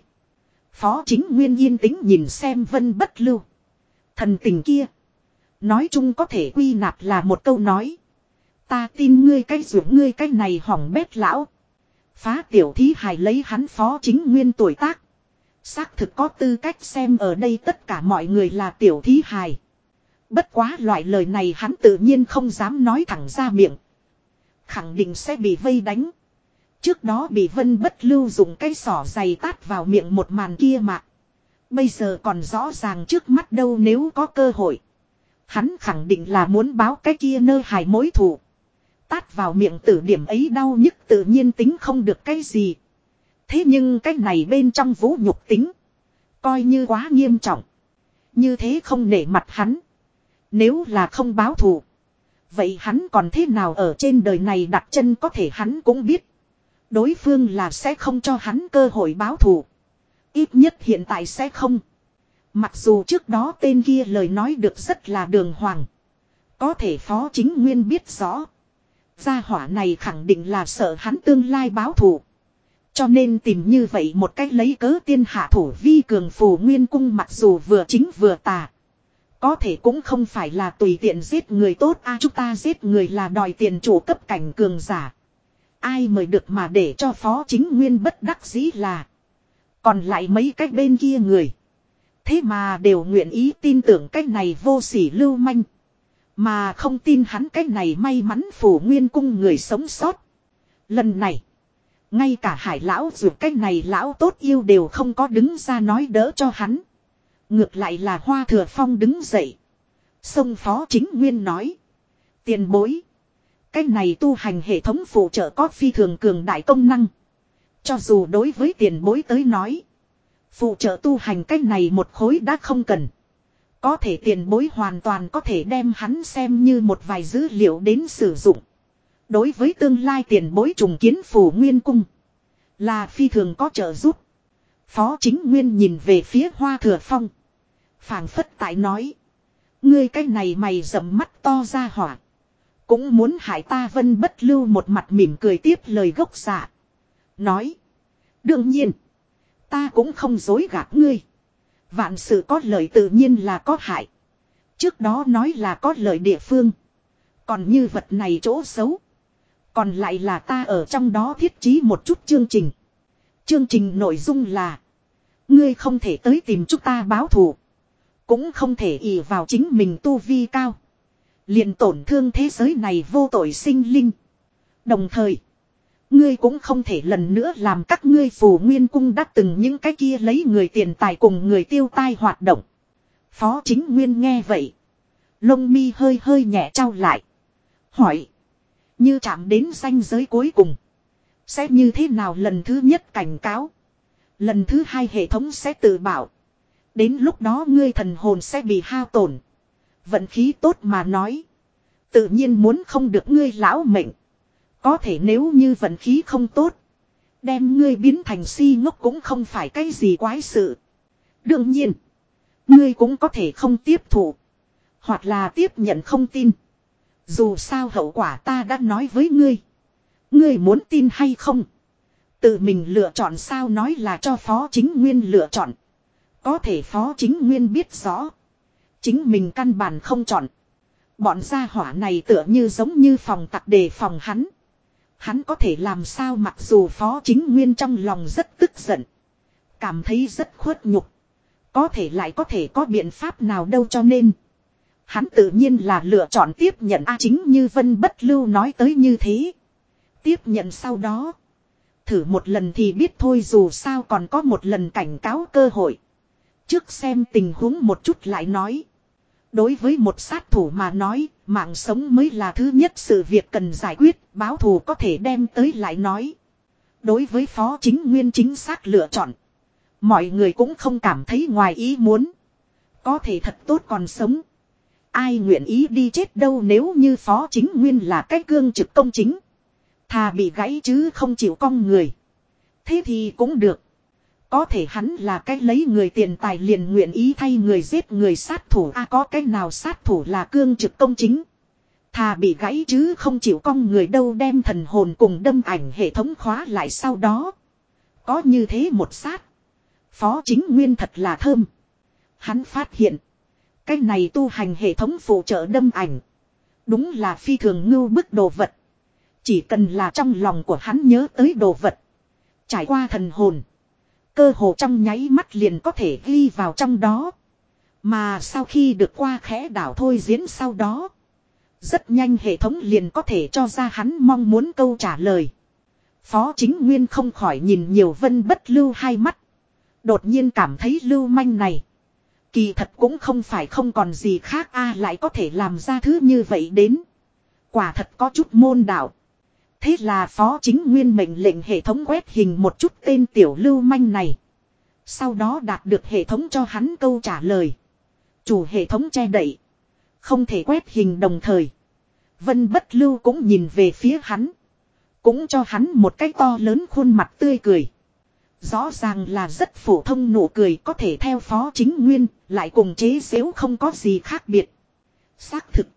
A: Phó chính nguyên yên tĩnh nhìn xem vân bất lưu. Thần tình kia. Nói chung có thể quy nạp là một câu nói. Ta tin ngươi cái ruộng ngươi cái này hỏng bét lão. Phá tiểu thí hài lấy hắn phó chính nguyên tuổi tác. Xác thực có tư cách xem ở đây tất cả mọi người là tiểu thí hài. Bất quá loại lời này hắn tự nhiên không dám nói thẳng ra miệng. Khẳng định sẽ bị vây đánh. Trước đó bị vân bất lưu dùng cây sỏ dày tát vào miệng một màn kia mà. Bây giờ còn rõ ràng trước mắt đâu nếu có cơ hội. Hắn khẳng định là muốn báo cái kia nơ hài mối thù. Tát vào miệng tử điểm ấy đau nhức tự nhiên tính không được cái gì. Thế nhưng cái này bên trong vũ nhục tính. Coi như quá nghiêm trọng. Như thế không nể mặt hắn. Nếu là không báo thù. Vậy hắn còn thế nào ở trên đời này đặt chân có thể hắn cũng biết. Đối phương là sẽ không cho hắn cơ hội báo thù. Ít nhất hiện tại sẽ không. Mặc dù trước đó tên kia lời nói được rất là đường hoàng. Có thể phó chính nguyên biết rõ. Gia hỏa này khẳng định là sợ hắn tương lai báo thù. Cho nên tìm như vậy một cách lấy cớ tiên hạ thủ vi cường phù nguyên cung mặc dù vừa chính vừa tà. Có thể cũng không phải là tùy tiện giết người tốt, a, chúng ta giết người là đòi tiền chủ cấp cảnh cường giả. Ai mời được mà để cho phó chính nguyên bất đắc dĩ là. Còn lại mấy cách bên kia người. Thế mà đều nguyện ý tin tưởng cách này vô sỉ lưu manh. Mà không tin hắn cách này may mắn phủ nguyên cung người sống sót. Lần này. Ngay cả hải lão dù cách này lão tốt yêu đều không có đứng ra nói đỡ cho hắn. Ngược lại là hoa thừa phong đứng dậy. Sông phó chính nguyên nói. Tiền bối. Cái này tu hành hệ thống phụ trợ có phi thường cường đại công năng. Cho dù đối với tiền bối tới nói. Phụ trợ tu hành cái này một khối đã không cần. Có thể tiền bối hoàn toàn có thể đem hắn xem như một vài dữ liệu đến sử dụng. Đối với tương lai tiền bối trùng kiến phủ nguyên cung. Là phi thường có trợ giúp. Phó chính nguyên nhìn về phía hoa thừa phong phảng phất tại nói. Ngươi cái này mày rậm mắt to ra hỏa. Cũng muốn hại ta vân bất lưu một mặt mỉm cười tiếp lời gốc dạ. Nói. Đương nhiên. Ta cũng không dối gạt ngươi. Vạn sự có lợi tự nhiên là có hại. Trước đó nói là có lợi địa phương. Còn như vật này chỗ xấu. Còn lại là ta ở trong đó thiết trí một chút chương trình. Chương trình nội dung là. Ngươi không thể tới tìm chúng ta báo thù. Cũng không thể ỷ vào chính mình tu vi cao. liền tổn thương thế giới này vô tội sinh linh. Đồng thời. Ngươi cũng không thể lần nữa làm các ngươi phù nguyên cung đã từng những cái kia lấy người tiền tài cùng người tiêu tai hoạt động. Phó chính nguyên nghe vậy. Lông mi hơi hơi nhẹ trao lại. Hỏi. Như chạm đến ranh giới cuối cùng. Sẽ như thế nào lần thứ nhất cảnh cáo. Lần thứ hai hệ thống sẽ tự bảo. Đến lúc đó ngươi thần hồn sẽ bị hao tổn. Vận khí tốt mà nói. Tự nhiên muốn không được ngươi lão mệnh. Có thể nếu như vận khí không tốt. Đem ngươi biến thành si ngốc cũng không phải cái gì quái sự. Đương nhiên. Ngươi cũng có thể không tiếp thụ. Hoặc là tiếp nhận không tin. Dù sao hậu quả ta đã nói với ngươi. Ngươi muốn tin hay không? Tự mình lựa chọn sao nói là cho phó chính nguyên lựa chọn. Có thể phó chính nguyên biết rõ. Chính mình căn bản không chọn. Bọn gia hỏa này tựa như giống như phòng tặc đề phòng hắn. Hắn có thể làm sao mặc dù phó chính nguyên trong lòng rất tức giận. Cảm thấy rất khuất nhục. Có thể lại có thể có biện pháp nào đâu cho nên. Hắn tự nhiên là lựa chọn tiếp nhận A chính như Vân Bất Lưu nói tới như thế. Tiếp nhận sau đó. Thử một lần thì biết thôi dù sao còn có một lần cảnh cáo cơ hội. Trước xem tình huống một chút lại nói. Đối với một sát thủ mà nói, mạng sống mới là thứ nhất sự việc cần giải quyết, báo thù có thể đem tới lại nói. Đối với phó chính nguyên chính xác lựa chọn. Mọi người cũng không cảm thấy ngoài ý muốn. Có thể thật tốt còn sống. Ai nguyện ý đi chết đâu nếu như phó chính nguyên là cái cương trực công chính. Thà bị gãy chứ không chịu cong người. Thế thì cũng được. Có thể hắn là cái lấy người tiền tài liền nguyện ý thay người giết người sát thủ a có cái nào sát thủ là cương trực công chính. Thà bị gãy chứ không chịu cong người đâu đem thần hồn cùng đâm ảnh hệ thống khóa lại sau đó. Có như thế một sát. Phó chính nguyên thật là thơm. Hắn phát hiện. Cái này tu hành hệ thống phụ trợ đâm ảnh. Đúng là phi thường ngưu bức đồ vật. Chỉ cần là trong lòng của hắn nhớ tới đồ vật. Trải qua thần hồn. Cơ hồ trong nháy mắt liền có thể ghi vào trong đó. Mà sau khi được qua khẽ đảo thôi diễn sau đó. Rất nhanh hệ thống liền có thể cho ra hắn mong muốn câu trả lời. Phó chính nguyên không khỏi nhìn nhiều vân bất lưu hai mắt. Đột nhiên cảm thấy lưu manh này. Kỳ thật cũng không phải không còn gì khác, a lại có thể làm ra thứ như vậy đến. Quả thật có chút môn đạo. Thế là phó chính nguyên mệnh lệnh hệ thống quét hình một chút tên tiểu lưu manh này. Sau đó đạt được hệ thống cho hắn câu trả lời. Chủ hệ thống che đậy. Không thể quét hình đồng thời. Vân bất lưu cũng nhìn về phía hắn. Cũng cho hắn một cái to lớn khuôn mặt tươi cười. Rõ ràng là rất phổ thông nụ cười có thể theo phó chính nguyên, lại cùng chế xếu không có gì khác biệt. Xác thực.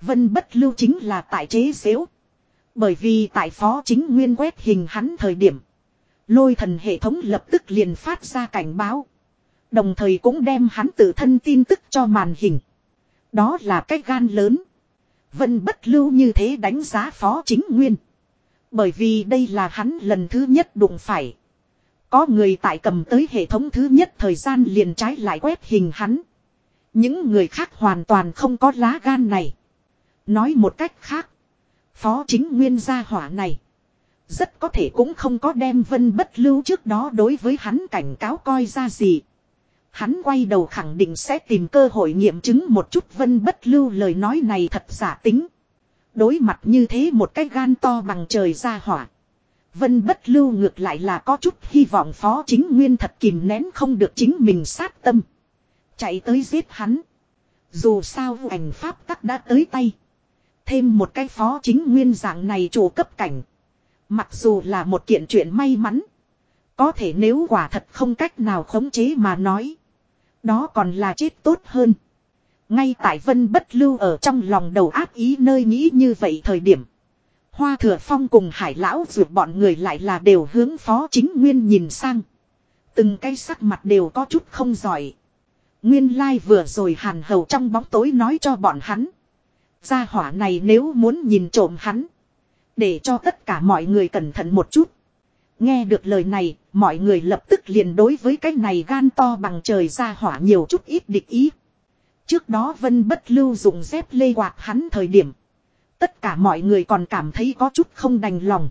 A: Vân bất lưu chính là tại chế xếu. Bởi vì tại phó chính nguyên quét hình hắn thời điểm. Lôi thần hệ thống lập tức liền phát ra cảnh báo. Đồng thời cũng đem hắn tự thân tin tức cho màn hình. Đó là cách gan lớn. Vân bất lưu như thế đánh giá phó chính nguyên. Bởi vì đây là hắn lần thứ nhất đụng phải. Có người tại cầm tới hệ thống thứ nhất thời gian liền trái lại quét hình hắn. Những người khác hoàn toàn không có lá gan này. Nói một cách khác. Phó chính nguyên gia hỏa này. Rất có thể cũng không có đem vân bất lưu trước đó đối với hắn cảnh cáo coi ra gì. Hắn quay đầu khẳng định sẽ tìm cơ hội nghiệm chứng một chút vân bất lưu lời nói này thật giả tính. Đối mặt như thế một cái gan to bằng trời ra hỏa. Vân bất lưu ngược lại là có chút hy vọng phó chính nguyên thật kìm nén không được chính mình sát tâm. Chạy tới giết hắn. Dù sao ảnh pháp tắc đã tới tay. Thêm một cái phó chính nguyên dạng này chủ cấp cảnh. Mặc dù là một kiện chuyện may mắn. Có thể nếu quả thật không cách nào khống chế mà nói. Đó còn là chết tốt hơn. Ngay tại vân bất lưu ở trong lòng đầu áp ý nơi nghĩ như vậy thời điểm. Hoa thừa phong cùng hải lão ruột bọn người lại là đều hướng phó chính nguyên nhìn sang. Từng cái sắc mặt đều có chút không giỏi. Nguyên lai vừa rồi hàn hầu trong bóng tối nói cho bọn hắn. Gia hỏa này nếu muốn nhìn trộm hắn. Để cho tất cả mọi người cẩn thận một chút. Nghe được lời này, mọi người lập tức liền đối với cái này gan to bằng trời gia hỏa nhiều chút ít địch ý. Trước đó Vân Bất Lưu dùng dép lê quạt hắn thời điểm. Tất cả mọi người còn cảm thấy có chút không đành lòng.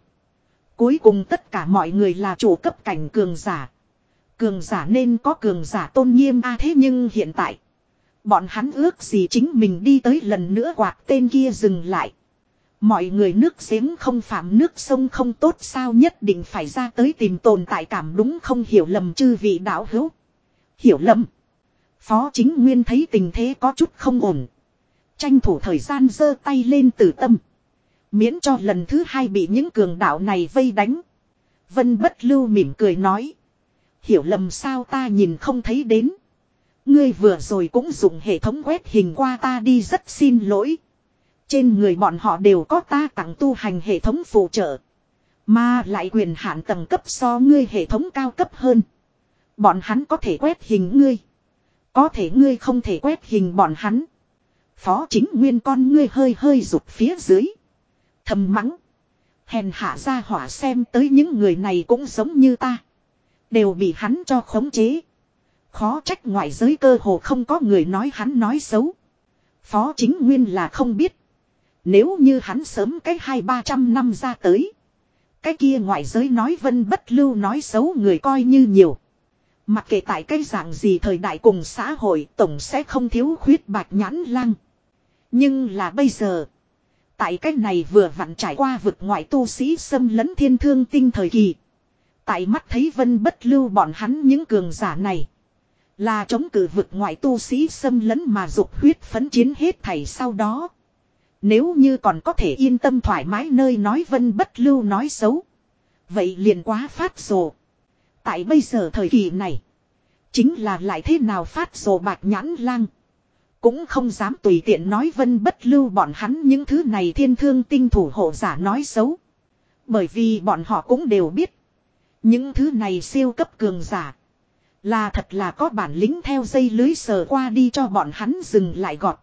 A: Cuối cùng tất cả mọi người là chủ cấp cảnh cường giả. Cường giả nên có cường giả tôn nghiêm a à thế nhưng hiện tại. Bọn hắn ước gì chính mình đi tới lần nữa quạt tên kia dừng lại. Mọi người nước giếng không phạm nước sông không tốt sao nhất định phải ra tới tìm tồn tại cảm đúng không hiểu lầm chư vị đạo hữu. Hiểu lầm. Phó chính nguyên thấy tình thế có chút không ổn. Tranh thủ thời gian giơ tay lên từ tâm. Miễn cho lần thứ hai bị những cường đạo này vây đánh. Vân bất lưu mỉm cười nói. Hiểu lầm sao ta nhìn không thấy đến. Ngươi vừa rồi cũng dùng hệ thống quét hình qua ta đi, rất xin lỗi. Trên người bọn họ đều có ta tặng tu hành hệ thống phụ trợ. Mà lại quyền hạn tầng cấp so ngươi hệ thống cao cấp hơn. Bọn hắn có thể quét hình ngươi. Có thể ngươi không thể quét hình bọn hắn. Phó chính nguyên con ngươi hơi hơi rụt phía dưới. Thầm mắng. Hèn hạ ra hỏa xem tới những người này cũng giống như ta. Đều bị hắn cho khống chế. Khó trách ngoại giới cơ hồ không có người nói hắn nói xấu. Phó chính nguyên là không biết. Nếu như hắn sớm cái hai ba trăm năm ra tới. Cái kia ngoại giới nói vân bất lưu nói xấu người coi như nhiều. Mặc kệ tại cái dạng gì thời đại cùng xã hội, tổng sẽ không thiếu khuyết bạch nhãn lang. Nhưng là bây giờ. Tại cái này vừa vặn trải qua vực ngoại tu sĩ xâm lấn thiên thương tinh thời kỳ. Tại mắt thấy vân bất lưu bọn hắn những cường giả này. Là chống cử vực ngoại tu sĩ xâm lấn mà dục huyết phấn chiến hết thảy sau đó. Nếu như còn có thể yên tâm thoải mái nơi nói vân bất lưu nói xấu. Vậy liền quá phát rồ. Tại bây giờ thời kỳ này. Chính là lại thế nào phát rồ bạc nhãn lang. Cũng không dám tùy tiện nói vân bất lưu bọn hắn những thứ này thiên thương tinh thủ hộ giả nói xấu. Bởi vì bọn họ cũng đều biết. Những thứ này siêu cấp cường giả. Là thật là có bản lĩnh theo dây lưới sờ qua đi cho bọn hắn dừng lại gọt.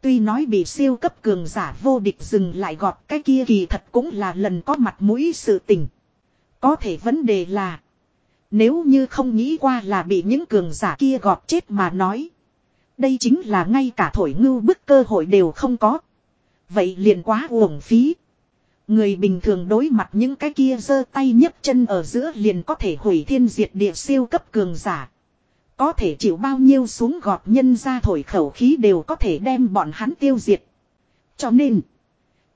A: Tuy nói bị siêu cấp cường giả vô địch dừng lại gọt, cái kia kỳ thật cũng là lần có mặt mũi sự tình. Có thể vấn đề là. Nếu như không nghĩ qua là bị những cường giả kia gọt chết mà nói. Đây chính là ngay cả thổi ngưu bức cơ hội đều không có. Vậy liền quá uổng phí. Người bình thường đối mặt những cái kia giơ tay nhấc chân ở giữa liền có thể hủy thiên diệt địa siêu cấp cường giả. Có thể chịu bao nhiêu xuống gọt nhân ra thổi khẩu khí đều có thể đem bọn hắn tiêu diệt. Cho nên,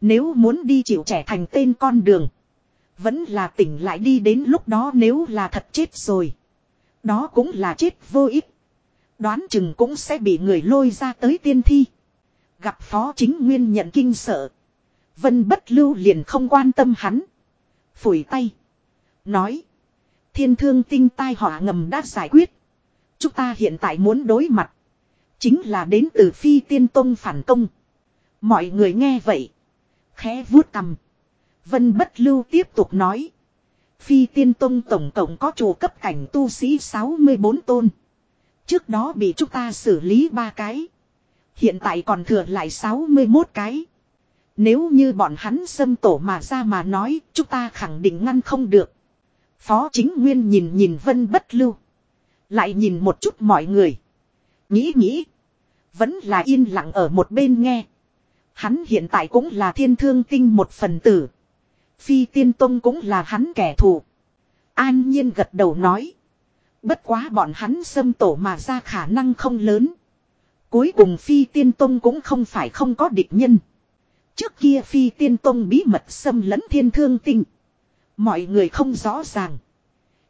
A: Nếu muốn đi chịu trẻ thành tên con đường. Vẫn là tỉnh lại đi đến lúc đó nếu là thật chết rồi. Đó cũng là chết vô ích. Đoán chừng cũng sẽ bị người lôi ra tới tiên thi. Gặp phó chính nguyên nhận kinh sợ. Vân bất lưu liền không quan tâm hắn. Phủi tay. Nói. Thiên thương tinh tai họa ngầm đã giải quyết. Chúng ta hiện tại muốn đối mặt. Chính là đến từ phi tiên tông phản công. Mọi người nghe vậy. Khẽ vuốt cầm. Vân bất lưu tiếp tục nói. Phi tiên tông tổng cộng có chủ cấp cảnh tu sĩ 64 tôn. Trước đó bị chúng ta xử lý ba cái. Hiện tại còn thừa lại 61 cái. Nếu như bọn hắn xâm tổ mà ra mà nói, chúng ta khẳng định ngăn không được. Phó chính nguyên nhìn nhìn vân bất lưu. Lại nhìn một chút mọi người. Nghĩ nghĩ. Vẫn là yên lặng ở một bên nghe. Hắn hiện tại cũng là thiên thương tinh một phần tử. Phi tiên tông cũng là hắn kẻ thù. An nhiên gật đầu nói. Bất quá bọn hắn xâm tổ mà ra khả năng không lớn. Cuối cùng phi tiên tông cũng không phải không có địch nhân. Trước kia phi tiên tông bí mật xâm lấn thiên thương tinh. Mọi người không rõ ràng.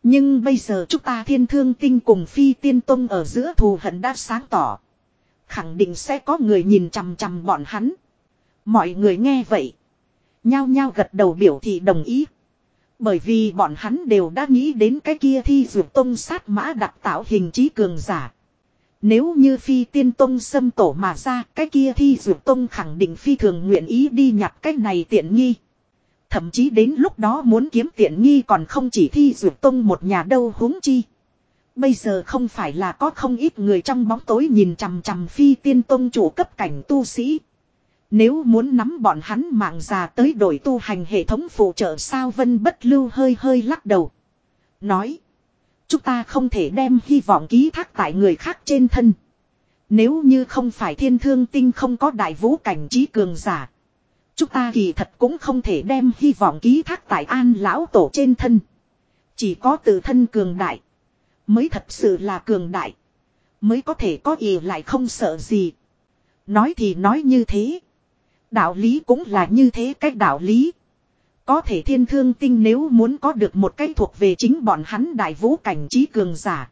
A: Nhưng bây giờ chúng ta thiên thương tinh cùng phi tiên tông ở giữa thù hận đã sáng tỏ. Khẳng định sẽ có người nhìn chằm chằm bọn hắn. Mọi người nghe vậy. Nhao nhao gật đầu biểu thị đồng ý. Bởi vì bọn hắn đều đã nghĩ đến cái kia thi dược tông sát mã đặc tạo hình trí cường giả. Nếu như phi tiên tông xâm tổ mà ra, cái kia thi dược tông khẳng định phi thường nguyện ý đi nhặt cái này tiện nghi. Thậm chí đến lúc đó muốn kiếm tiện nghi còn không chỉ thi dược tông một nhà đâu huống chi. Bây giờ không phải là có không ít người trong bóng tối nhìn chằm chằm phi tiên tông chủ cấp cảnh tu sĩ. Nếu muốn nắm bọn hắn mạng già tới đổi tu hành hệ thống phụ trợ sao vân bất lưu hơi hơi lắc đầu. Nói. Chúng ta không thể đem hy vọng ký thác tại người khác trên thân. Nếu như không phải thiên thương tinh không có đại vũ cảnh trí cường giả. Chúng ta thì thật cũng không thể đem hy vọng ký thác tại an lão tổ trên thân. Chỉ có tự thân cường đại. Mới thật sự là cường đại. Mới có thể có ý lại không sợ gì. Nói thì nói như thế. Đạo lý cũng là như thế cách đạo lý. Có thể thiên thương tinh nếu muốn có được một cái thuộc về chính bọn hắn đại vũ cảnh trí cường giả.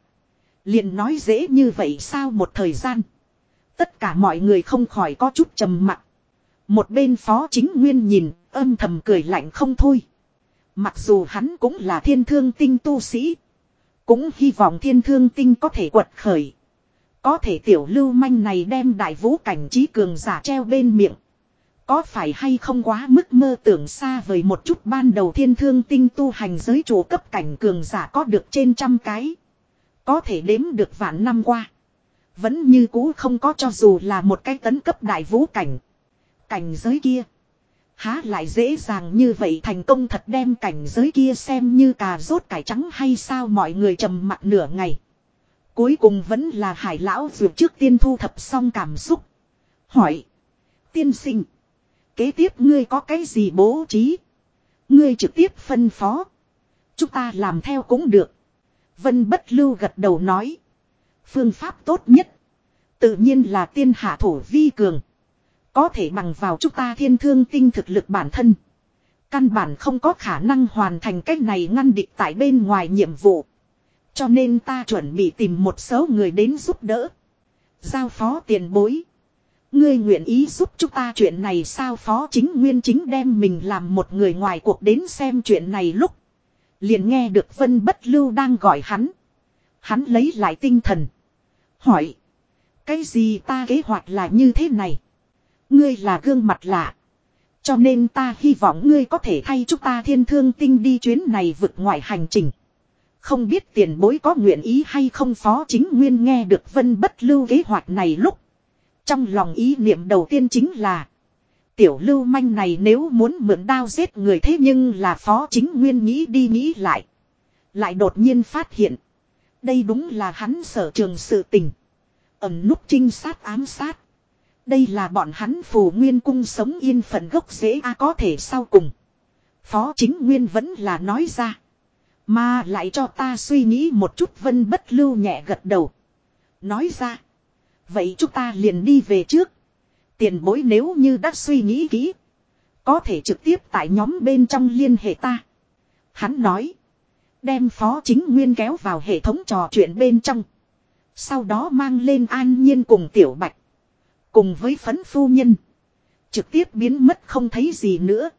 A: liền nói dễ như vậy sao một thời gian. Tất cả mọi người không khỏi có chút trầm mặc. Một bên phó chính nguyên nhìn, âm thầm cười lạnh không thôi. Mặc dù hắn cũng là thiên thương tinh tu sĩ. Cũng hy vọng thiên thương tinh có thể quật khởi. Có thể tiểu lưu manh này đem đại vũ cảnh trí cường giả treo bên miệng. Có phải hay không quá mức mơ tưởng xa vời một chút ban đầu thiên thương tinh tu hành giới chủ cấp cảnh cường giả có được trên trăm cái. Có thể đếm được vạn năm qua. Vẫn như cũ không có cho dù là một cái tấn cấp đại vũ cảnh. Cảnh giới kia. Há lại dễ dàng như vậy thành công thật đem cảnh giới kia xem như cà rốt cải trắng hay sao mọi người trầm mặt nửa ngày. Cuối cùng vẫn là hải lão dược trước tiên thu thập xong cảm xúc. Hỏi. Tiên sinh. Kế tiếp ngươi có cái gì bố trí? Ngươi trực tiếp phân phó. Chúng ta làm theo cũng được. Vân bất lưu gật đầu nói. Phương pháp tốt nhất. Tự nhiên là tiên hạ thổ vi cường. Có thể bằng vào chúng ta thiên thương tinh thực lực bản thân. Căn bản không có khả năng hoàn thành cách này ngăn địch tại bên ngoài nhiệm vụ. Cho nên ta chuẩn bị tìm một số người đến giúp đỡ. Giao phó tiền bối. Ngươi nguyện ý giúp chúng ta chuyện này sao phó chính nguyên chính đem mình làm một người ngoài cuộc đến xem chuyện này lúc. Liền nghe được Vân Bất Lưu đang gọi hắn. Hắn lấy lại tinh thần. Hỏi. Cái gì ta kế hoạch là như thế này? Ngươi là gương mặt lạ. Cho nên ta hy vọng ngươi có thể thay chúng ta thiên thương tinh đi chuyến này vượt ngoài hành trình. Không biết tiền bối có nguyện ý hay không phó chính nguyên nghe được vân bất lưu kế hoạch này lúc. Trong lòng ý niệm đầu tiên chính là. Tiểu lưu manh này nếu muốn mượn đao giết người thế nhưng là phó chính nguyên nghĩ đi nghĩ lại. Lại đột nhiên phát hiện. Đây đúng là hắn sở trường sự tình. Ẩm nút trinh sát ám sát. Đây là bọn hắn phù nguyên cung sống yên phận gốc dễ a có thể sau cùng. Phó chính nguyên vẫn là nói ra. Mà lại cho ta suy nghĩ một chút vân bất lưu nhẹ gật đầu. Nói ra. Vậy chúng ta liền đi về trước. Tiền bối nếu như đã suy nghĩ kỹ. Có thể trực tiếp tại nhóm bên trong liên hệ ta. Hắn nói. Đem phó chính nguyên kéo vào hệ thống trò chuyện bên trong. Sau đó mang lên an nhiên cùng tiểu bạch. Cùng với phấn phu nhân. Trực tiếp biến mất không thấy gì nữa.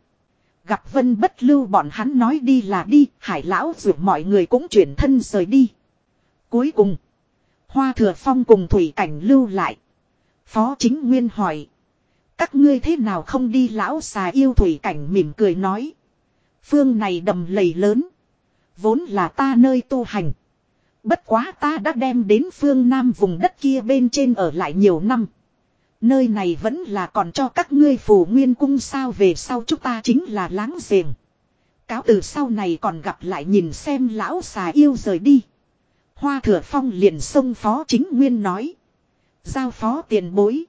A: Gặp vân bất lưu bọn hắn nói đi là đi. Hải lão dù mọi người cũng chuyển thân rời đi. Cuối cùng. Hoa thừa phong cùng thủy cảnh lưu lại. Phó chính nguyên hỏi. Các ngươi thế nào không đi lão xà yêu thủy cảnh mỉm cười nói. Phương này đầm lầy lớn. Vốn là ta nơi tu hành. Bất quá ta đã đem đến phương Nam vùng đất kia bên trên ở lại nhiều năm. Nơi này vẫn là còn cho các ngươi phù nguyên cung sao về sau chúng ta chính là láng giềng. Cáo từ sau này còn gặp lại nhìn xem lão xà yêu rời đi. Hoa thừa phong liền sông phó chính nguyên nói. Giao phó tiền bối.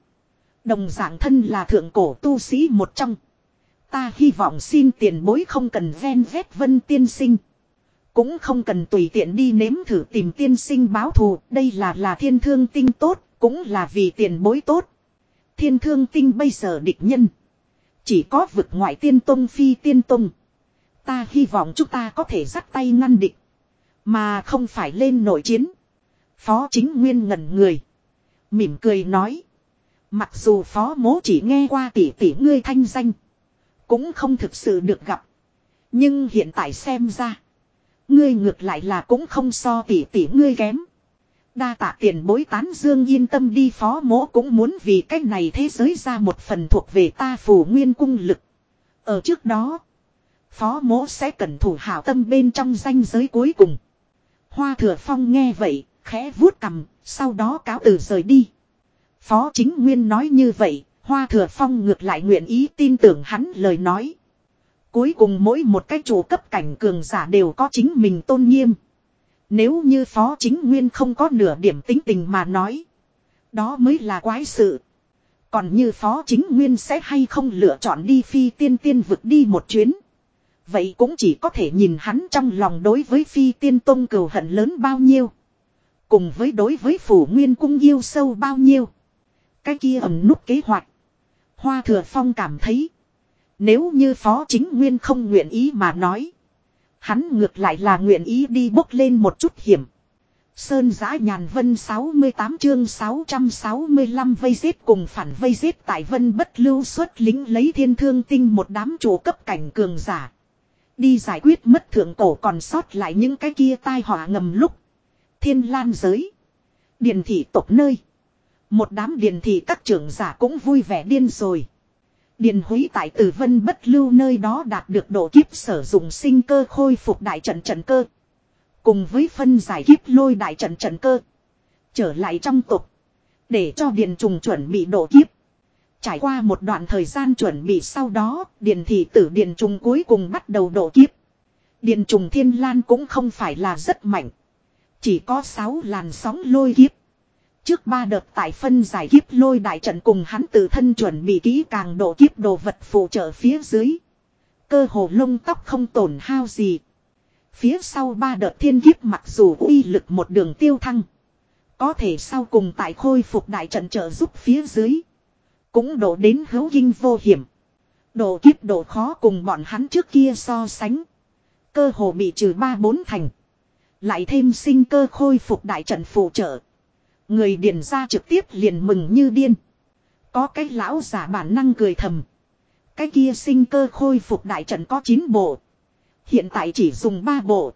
A: Đồng dạng thân là thượng cổ tu sĩ một trong. Ta hy vọng xin tiền bối không cần ven vét vân tiên sinh. Cũng không cần tùy tiện đi nếm thử tìm tiên sinh báo thù. Đây là là thiên thương tinh tốt, cũng là vì tiền bối tốt. Thiên thương tinh bây giờ địch nhân. Chỉ có vực ngoại tiên tông phi tiên tông. Ta hy vọng chúng ta có thể dắt tay ngăn địch. Mà không phải lên nội chiến. Phó chính nguyên ngẩn người. Mỉm cười nói. Mặc dù phó mố chỉ nghe qua tỷ tỷ ngươi thanh danh. Cũng không thực sự được gặp. Nhưng hiện tại xem ra. Ngươi ngược lại là cũng không so tỷ tỷ ngươi kém. Đa tạ tiền bối tán dương yên tâm đi phó mỗ cũng muốn vì cách này thế giới ra một phần thuộc về ta phù nguyên cung lực. Ở trước đó. Phó mỗ sẽ cẩn thủ hảo tâm bên trong danh giới cuối cùng. Hoa thừa phong nghe vậy, khẽ vuốt cầm, sau đó cáo từ rời đi. Phó chính nguyên nói như vậy, hoa thừa phong ngược lại nguyện ý tin tưởng hắn lời nói. Cuối cùng mỗi một cái chủ cấp cảnh cường giả đều có chính mình tôn nghiêm. Nếu như phó chính nguyên không có nửa điểm tính tình mà nói. Đó mới là quái sự. Còn như phó chính nguyên sẽ hay không lựa chọn đi phi tiên tiên vực đi một chuyến. Vậy cũng chỉ có thể nhìn hắn trong lòng đối với phi tiên tôn cừu hận lớn bao nhiêu. Cùng với đối với phủ nguyên cung yêu sâu bao nhiêu. Cái kia ẩm nút kế hoạch. Hoa thừa phong cảm thấy. Nếu như phó chính nguyên không nguyện ý mà nói. Hắn ngược lại là nguyện ý đi bốc lên một chút hiểm. Sơn giã nhàn vân 68 chương 665 vây giết cùng phản vây giết tại vân bất lưu xuất lính lấy thiên thương tinh một đám chủ cấp cảnh cường giả. Đi giải quyết mất thượng cổ còn sót lại những cái kia tai họa ngầm lúc. Thiên lan giới. Điền thị tộc nơi. Một đám điền thị các trưởng giả cũng vui vẻ điên rồi. Điền húy tại tử vân bất lưu nơi đó đạt được độ kiếp sử dụng sinh cơ khôi phục đại trận trận cơ. Cùng với phân giải kiếp lôi đại trận trận cơ. Trở lại trong tục. Để cho điền trùng chuẩn bị độ kiếp. Trải qua một đoạn thời gian chuẩn bị sau đó, điền thị tử điền trùng cuối cùng bắt đầu độ kiếp. Điền trùng thiên lan cũng không phải là rất mạnh. Chỉ có 6 làn sóng lôi kiếp. Trước ba đợt tại phân giải kiếp lôi đại trận cùng hắn tự thân chuẩn bị kỹ càng độ kiếp đồ vật phụ trợ phía dưới. Cơ hồ lông tóc không tổn hao gì. Phía sau ba đợt thiên kiếp mặc dù uy lực một đường tiêu thăng. Có thể sau cùng tại khôi phục đại trận trợ giúp phía dưới. Cũng đổ đến hữu dinh vô hiểm. Độ kiếp độ khó cùng bọn hắn trước kia so sánh. Cơ hồ bị trừ ba bốn thành. Lại thêm sinh cơ khôi phục đại trận phụ trợ. Người điền ra trực tiếp liền mừng như điên. Có cái lão giả bản năng cười thầm. Cái kia sinh cơ khôi phục đại trận có 9 bộ. Hiện tại chỉ dùng 3 bộ.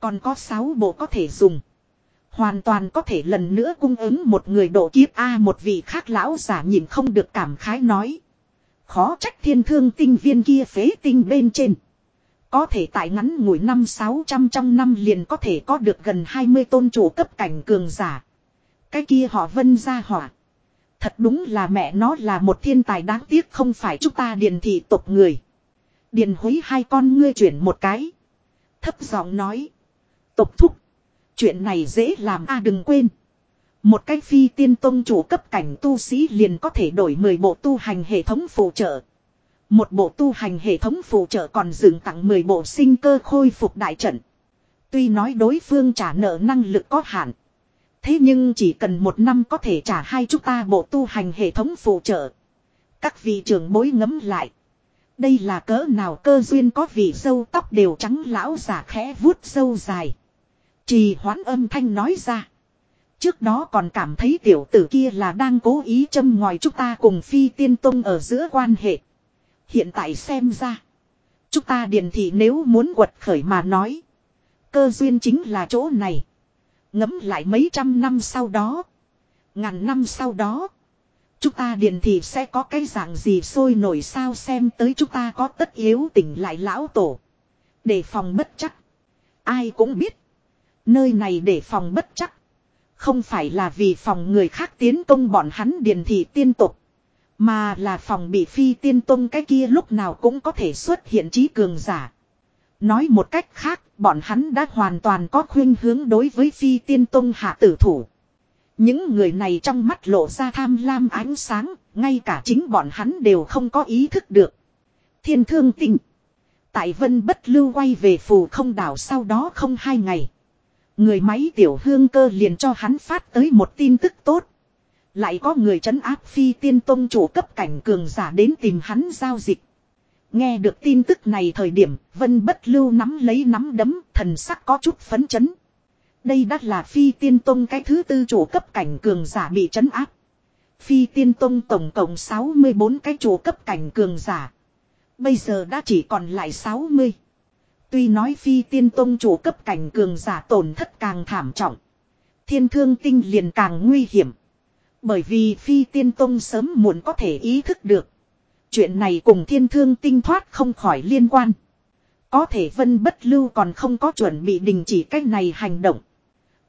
A: Còn có 6 bộ có thể dùng. Hoàn toàn có thể lần nữa cung ứng một người độ kiếp A, một vị khác lão giả nhìn không được cảm khái nói. Khó trách thiên thương tinh viên kia phế tinh bên trên. Có thể tại ngắn ngủi năm sáu trăm trong năm liền có thể có được gần 20 tôn chủ cấp cảnh cường giả. Cái kia họ vân ra hỏa. Thật đúng là mẹ nó là một thiên tài đáng tiếc không phải chúng ta điền thị tộc người. Điền hối hai con ngươi chuyển một cái. Thấp giọng nói. Tộc thúc. Chuyện này dễ làm a, đừng quên. Một cái phi tiên tông chủ cấp cảnh tu sĩ liền có thể đổi 10 bộ tu hành hệ thống phụ trợ. Một bộ tu hành hệ thống phụ trợ còn dừng tặng 10 bộ sinh cơ khôi phục đại trận. Tuy nói đối phương trả nợ năng lực có hạn. Thế nhưng chỉ cần một năm có thể trả hai chúng ta bộ tu hành hệ thống phụ trợ. Các vị trưởng bối ngấm lại. Đây là cỡ nào cơ duyên có vị sâu tóc đều trắng lão giả khẽ vuốt sâu dài. Trì hoãn âm thanh nói ra. Trước đó còn cảm thấy tiểu tử kia là đang cố ý châm ngòi chúng ta cùng phi tiên tông ở giữa quan hệ. Hiện tại xem ra. Chúng ta điền thị nếu muốn quật khởi mà nói. Cơ duyên chính là chỗ này. Ngấm lại mấy trăm năm sau đó. Ngàn năm sau đó. Chúng ta điền thị sẽ có cái dạng gì sôi nổi sao xem tới chúng ta có tất yếu tỉnh lại lão tổ. Để phòng bất chắc. Ai cũng biết. Nơi này để phòng bất chắc. Không phải là vì phòng người khác tiến công bọn hắn điền thị tiên tục. Mà là phòng bị phi tiên tông cái kia lúc nào cũng có thể xuất hiện trí cường giả. Nói một cách khác, bọn hắn đã hoàn toàn có khuyên hướng đối với phi tiên tông hạ tử thủ. Những người này trong mắt lộ ra tham lam ánh sáng, ngay cả chính bọn hắn đều không có ý thức được. Thiên thương tình. Tại vân bất lưu quay về phù không đảo sau đó không hai ngày. Người máy tiểu hương cơ liền cho hắn phát tới một tin tức tốt. Lại có người trấn áp phi tiên tông chủ cấp cảnh cường giả đến tìm hắn giao dịch. Nghe được tin tức này thời điểm, Vân Bất Lưu nắm lấy nắm đấm, thần sắc có chút phấn chấn. Đây đã là phi tiên tông cái thứ tư chủ cấp cảnh cường giả bị trấn áp. Phi tiên tông tổng cộng 64 cái chủ cấp cảnh cường giả. Bây giờ đã chỉ còn lại 60. Tuy nói phi tiên tông chủ cấp cảnh cường giả tổn thất càng thảm trọng. Thiên thương tinh liền càng nguy hiểm. Bởi vì phi tiên tông sớm muộn có thể ý thức được. Chuyện này cùng thiên thương tinh thoát không khỏi liên quan. Có thể vân bất lưu còn không có chuẩn bị đình chỉ cách này hành động.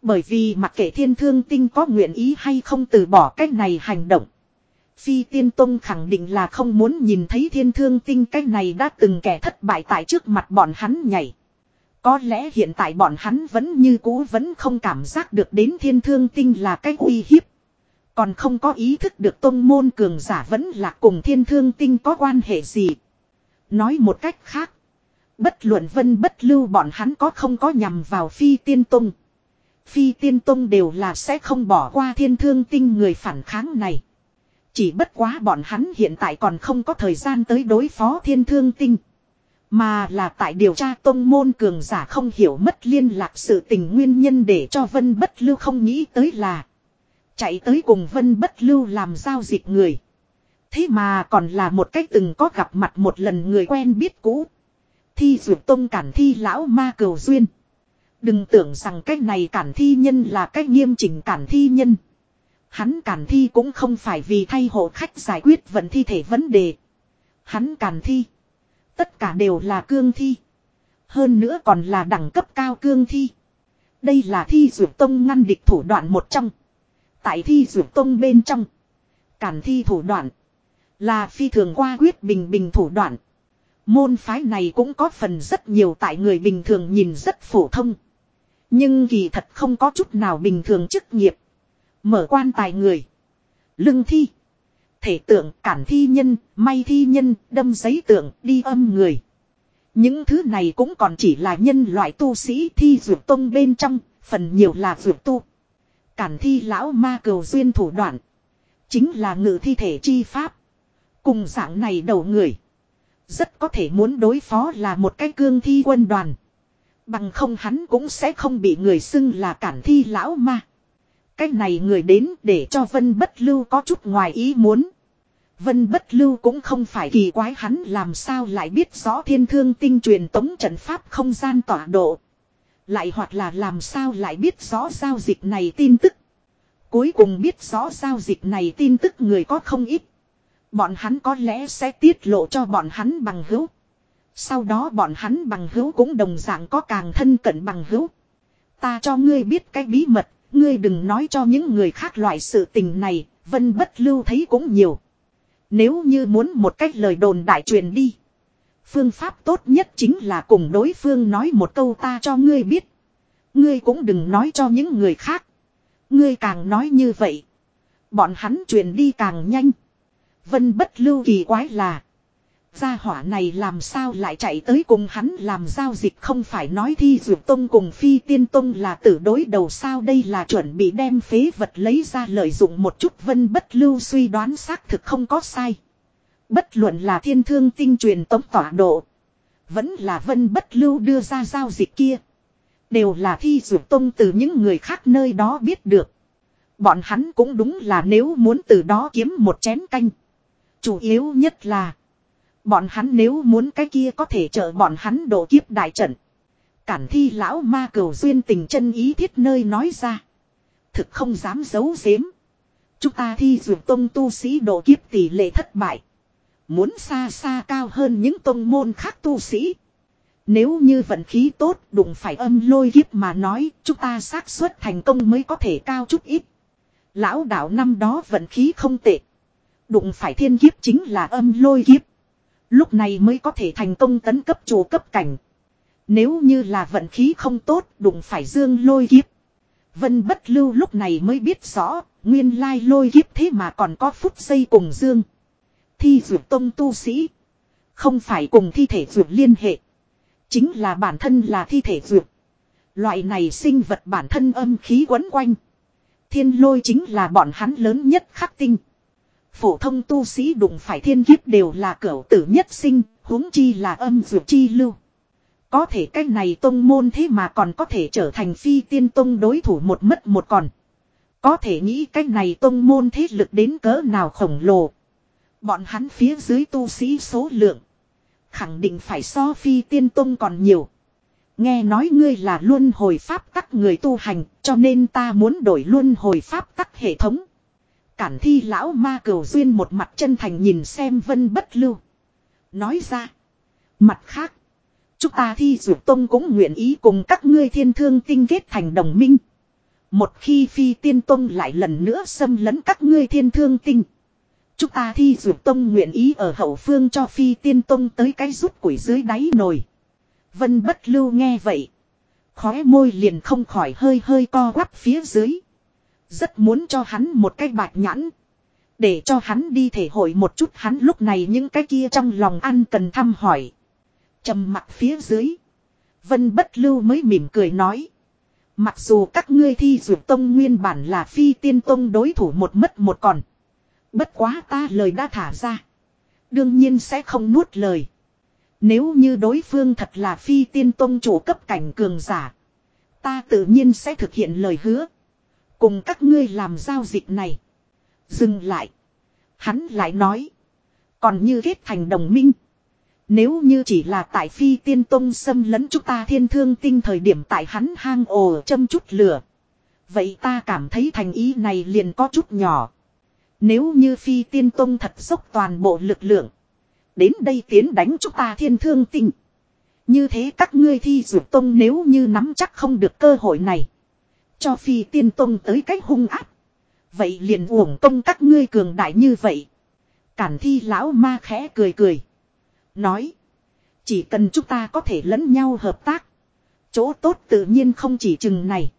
A: Bởi vì mặc kệ thiên thương tinh có nguyện ý hay không từ bỏ cách này hành động. Phi tiên tông khẳng định là không muốn nhìn thấy thiên thương tinh cách này đã từng kẻ thất bại tại trước mặt bọn hắn nhảy. Có lẽ hiện tại bọn hắn vẫn như cũ vẫn không cảm giác được đến thiên thương tinh là cái uy hiếp. Còn không có ý thức được tông môn cường giả vẫn là cùng thiên thương tinh có quan hệ gì. Nói một cách khác. Bất luận vân bất lưu bọn hắn có không có nhằm vào phi tiên tông. Phi tiên tông đều là sẽ không bỏ qua thiên thương tinh người phản kháng này. Chỉ bất quá bọn hắn hiện tại còn không có thời gian tới đối phó thiên thương tinh. Mà là tại điều tra tông môn cường giả không hiểu mất liên lạc sự tình nguyên nhân để cho vân bất lưu không nghĩ tới là. Chạy tới cùng Vân Bất Lưu làm giao dịch người. Thế mà còn là một cách từng có gặp mặt một lần người quen biết cũ. Thi dược tông cản thi lão ma cầu duyên. Đừng tưởng rằng cách này cản thi nhân là cách nghiêm chỉnh cản thi nhân. Hắn cản thi cũng không phải vì thay hộ khách giải quyết vận thi thể vấn đề. Hắn cản thi. Tất cả đều là cương thi. Hơn nữa còn là đẳng cấp cao cương thi. Đây là thi dược tông ngăn địch thủ đoạn một trong. Tại thi dược tông bên trong. Cản thi thủ đoạn. Là phi thường qua quyết bình bình thủ đoạn. Môn phái này cũng có phần rất nhiều tại người bình thường nhìn rất phổ thông. Nhưng kỳ thật không có chút nào bình thường chức nghiệp. Mở quan tài người. Lưng thi. Thể tượng cản thi nhân, may thi nhân, đâm giấy tượng, đi âm người. Những thứ này cũng còn chỉ là nhân loại tu sĩ thi dược tông bên trong, phần nhiều là dược tu. Cản thi lão ma cầu duyên thủ đoạn. Chính là ngự thi thể chi pháp. Cùng dạng này đầu người. Rất có thể muốn đối phó là một cái cương thi quân đoàn. Bằng không hắn cũng sẽ không bị người xưng là cản thi lão ma. Cái này người đến để cho Vân Bất Lưu có chút ngoài ý muốn. Vân Bất Lưu cũng không phải kỳ quái hắn làm sao lại biết rõ thiên thương tinh truyền tống trận pháp không gian tọa độ. Lại hoặc là làm sao lại biết rõ giao dịch này tin tức. Cuối cùng biết rõ giao dịch này tin tức người có không ít. Bọn hắn có lẽ sẽ tiết lộ cho bọn hắn bằng hữu. Sau đó bọn hắn bằng hữu cũng đồng dạng có càng thân cận bằng hữu. Ta cho ngươi biết cái bí mật, ngươi đừng nói cho những người khác loại sự tình này, vân bất lưu thấy cũng nhiều. Nếu như muốn một cách lời đồn đại truyền đi. Phương pháp tốt nhất chính là cùng đối phương nói một câu ta cho ngươi biết. Ngươi cũng đừng nói cho những người khác. Ngươi càng nói như vậy. Bọn hắn truyền đi càng nhanh. Vân bất lưu kỳ quái là. Gia hỏa này làm sao lại chạy tới cùng hắn làm giao dịch không phải nói thi dược tông cùng phi tiên tông là tử đối đầu sao đây là chuẩn bị đem phế vật lấy ra lợi dụng một chút vân bất lưu suy đoán xác thực không có sai. Bất luận là thiên thương tinh truyền tống tỏa độ. Vẫn là vân bất lưu đưa ra giao dịch kia. Đều là thi dược tông từ những người khác nơi đó biết được. Bọn hắn cũng đúng là nếu muốn từ đó kiếm một chén canh. Chủ yếu nhất là. Bọn hắn nếu muốn cái kia có thể trợ bọn hắn độ kiếp đại trận. Cản thi lão ma cầu duyên tình chân ý thiết nơi nói ra. Thực không dám giấu giếm. Chúng ta thi dược tông tu sĩ độ kiếp tỷ lệ thất bại. Muốn xa xa cao hơn những tông môn khác tu sĩ. Nếu như vận khí tốt, đụng phải âm lôi kiếp mà nói, chúng ta xác suất thành công mới có thể cao chút ít. Lão đạo năm đó vận khí không tệ. Đụng phải thiên kiếp chính là âm lôi kiếp. Lúc này mới có thể thành công tấn cấp chủ cấp cảnh. Nếu như là vận khí không tốt đụng phải dương lôi kiếp. Vân bất lưu lúc này mới biết rõ, nguyên lai lôi kiếp thế mà còn có phút giây cùng dương. Thi dược tông tu sĩ. Không phải cùng thi thể dược liên hệ. Chính là bản thân là thi thể dược. Loại này sinh vật bản thân âm khí quấn quanh. Thiên lôi chính là bọn hắn lớn nhất khắc tinh. Phổ thông tu sĩ đụng phải thiên kiếp đều là cửu tử nhất sinh, huống chi là âm dược chi lưu. Có thể cách này tông môn thế mà còn có thể trở thành phi tiên tông đối thủ một mất một còn. Có thể nghĩ cách này tông môn thế lực đến cỡ nào khổng lồ. Bọn hắn phía dưới tu sĩ số lượng. Khẳng định phải so phi tiên tông còn nhiều. Nghe nói ngươi là luân hồi pháp tắc người tu hành, cho nên ta muốn đổi luân hồi pháp tắc hệ thống. Cản thi lão ma cầu duyên một mặt chân thành nhìn xem vân bất lưu. Nói ra. Mặt khác. Chúng ta thi dụ tông cũng nguyện ý cùng các ngươi thiên thương tinh kết thành đồng minh. Một khi phi tiên tông lại lần nữa xâm lấn các ngươi thiên thương tinh. Chúng ta thi dụ tông nguyện ý ở hậu phương cho phi tiên tông tới cái rút củi dưới đáy nồi. Vân bất lưu nghe vậy. Khóe môi liền không khỏi hơi hơi co quắp phía dưới. Rất muốn cho hắn một cái bạch nhãn. Để cho hắn đi thể hội một chút hắn lúc này những cái kia trong lòng ăn cần thăm hỏi. trầm mặt phía dưới. Vân bất lưu mới mỉm cười nói. Mặc dù các ngươi thi dụ tông nguyên bản là phi tiên tông đối thủ một mất một còn. Bất quá ta lời đã thả ra. Đương nhiên sẽ không nuốt lời. Nếu như đối phương thật là phi tiên tông chủ cấp cảnh cường giả. Ta tự nhiên sẽ thực hiện lời hứa. Cùng các ngươi làm giao dịch này. Dừng lại. Hắn lại nói. Còn như kết thành đồng minh. Nếu như chỉ là tại phi tiên tông xâm lấn chúng ta thiên thương tinh thời điểm tại hắn hang ồ châm chút lửa. Vậy ta cảm thấy thành ý này liền có chút nhỏ. Nếu như phi tiên tông thật dốc toàn bộ lực lượng. Đến đây tiến đánh chúng ta thiên thương tinh. Như thế các ngươi thi dược tông nếu như nắm chắc không được cơ hội này. Cho phi tiên tông tới cách hung áp. Vậy liền uổng công các ngươi cường đại như vậy. Cản thi lão ma khẽ cười cười. Nói. Chỉ cần chúng ta có thể lẫn nhau hợp tác. Chỗ tốt tự nhiên không chỉ chừng này.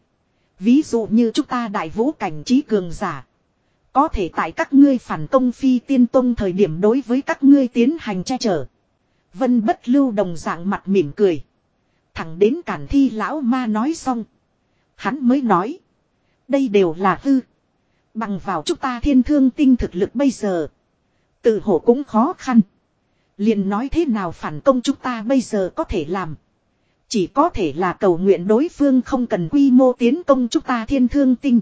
A: Ví dụ như chúng ta đại vũ cảnh trí cường giả. Có thể tại các ngươi phản công phi tiên tông thời điểm đối với các ngươi tiến hành che chở. Vân bất lưu đồng dạng mặt mỉm cười. Thẳng đến cản thi lão ma nói xong. Hắn mới nói. Đây đều là hư. Bằng vào chúng ta thiên thương tinh thực lực bây giờ. Tự hổ cũng khó khăn. liền nói thế nào phản công chúng ta bây giờ có thể làm. Chỉ có thể là cầu nguyện đối phương không cần quy mô tiến công chúng ta thiên thương tinh.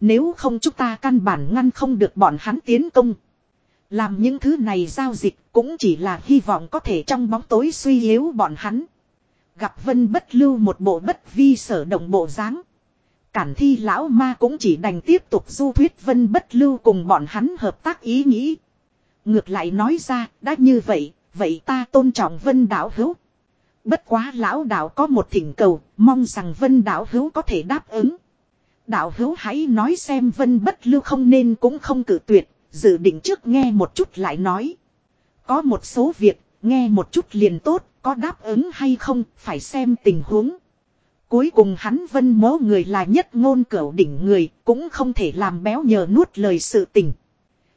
A: Nếu không chúng ta căn bản ngăn không được bọn hắn tiến công. Làm những thứ này giao dịch cũng chỉ là hy vọng có thể trong bóng tối suy yếu bọn hắn. Gặp vân bất lưu một bộ bất vi sở động bộ dáng Cản thi lão ma cũng chỉ đành tiếp tục du thuyết vân bất lưu cùng bọn hắn hợp tác ý nghĩ. Ngược lại nói ra, đã như vậy, vậy ta tôn trọng vân đạo hữu. Bất quá lão đạo có một thỉnh cầu, mong rằng vân đạo hữu có thể đáp ứng. Đạo hữu hãy nói xem vân bất lưu không nên cũng không cử tuyệt, dự định trước nghe một chút lại nói. Có một số việc, nghe một chút liền tốt, có đáp ứng hay không, phải xem tình huống. Cuối cùng hắn vân mố người là nhất ngôn cửu đỉnh người, cũng không thể làm béo nhờ nuốt lời sự tình.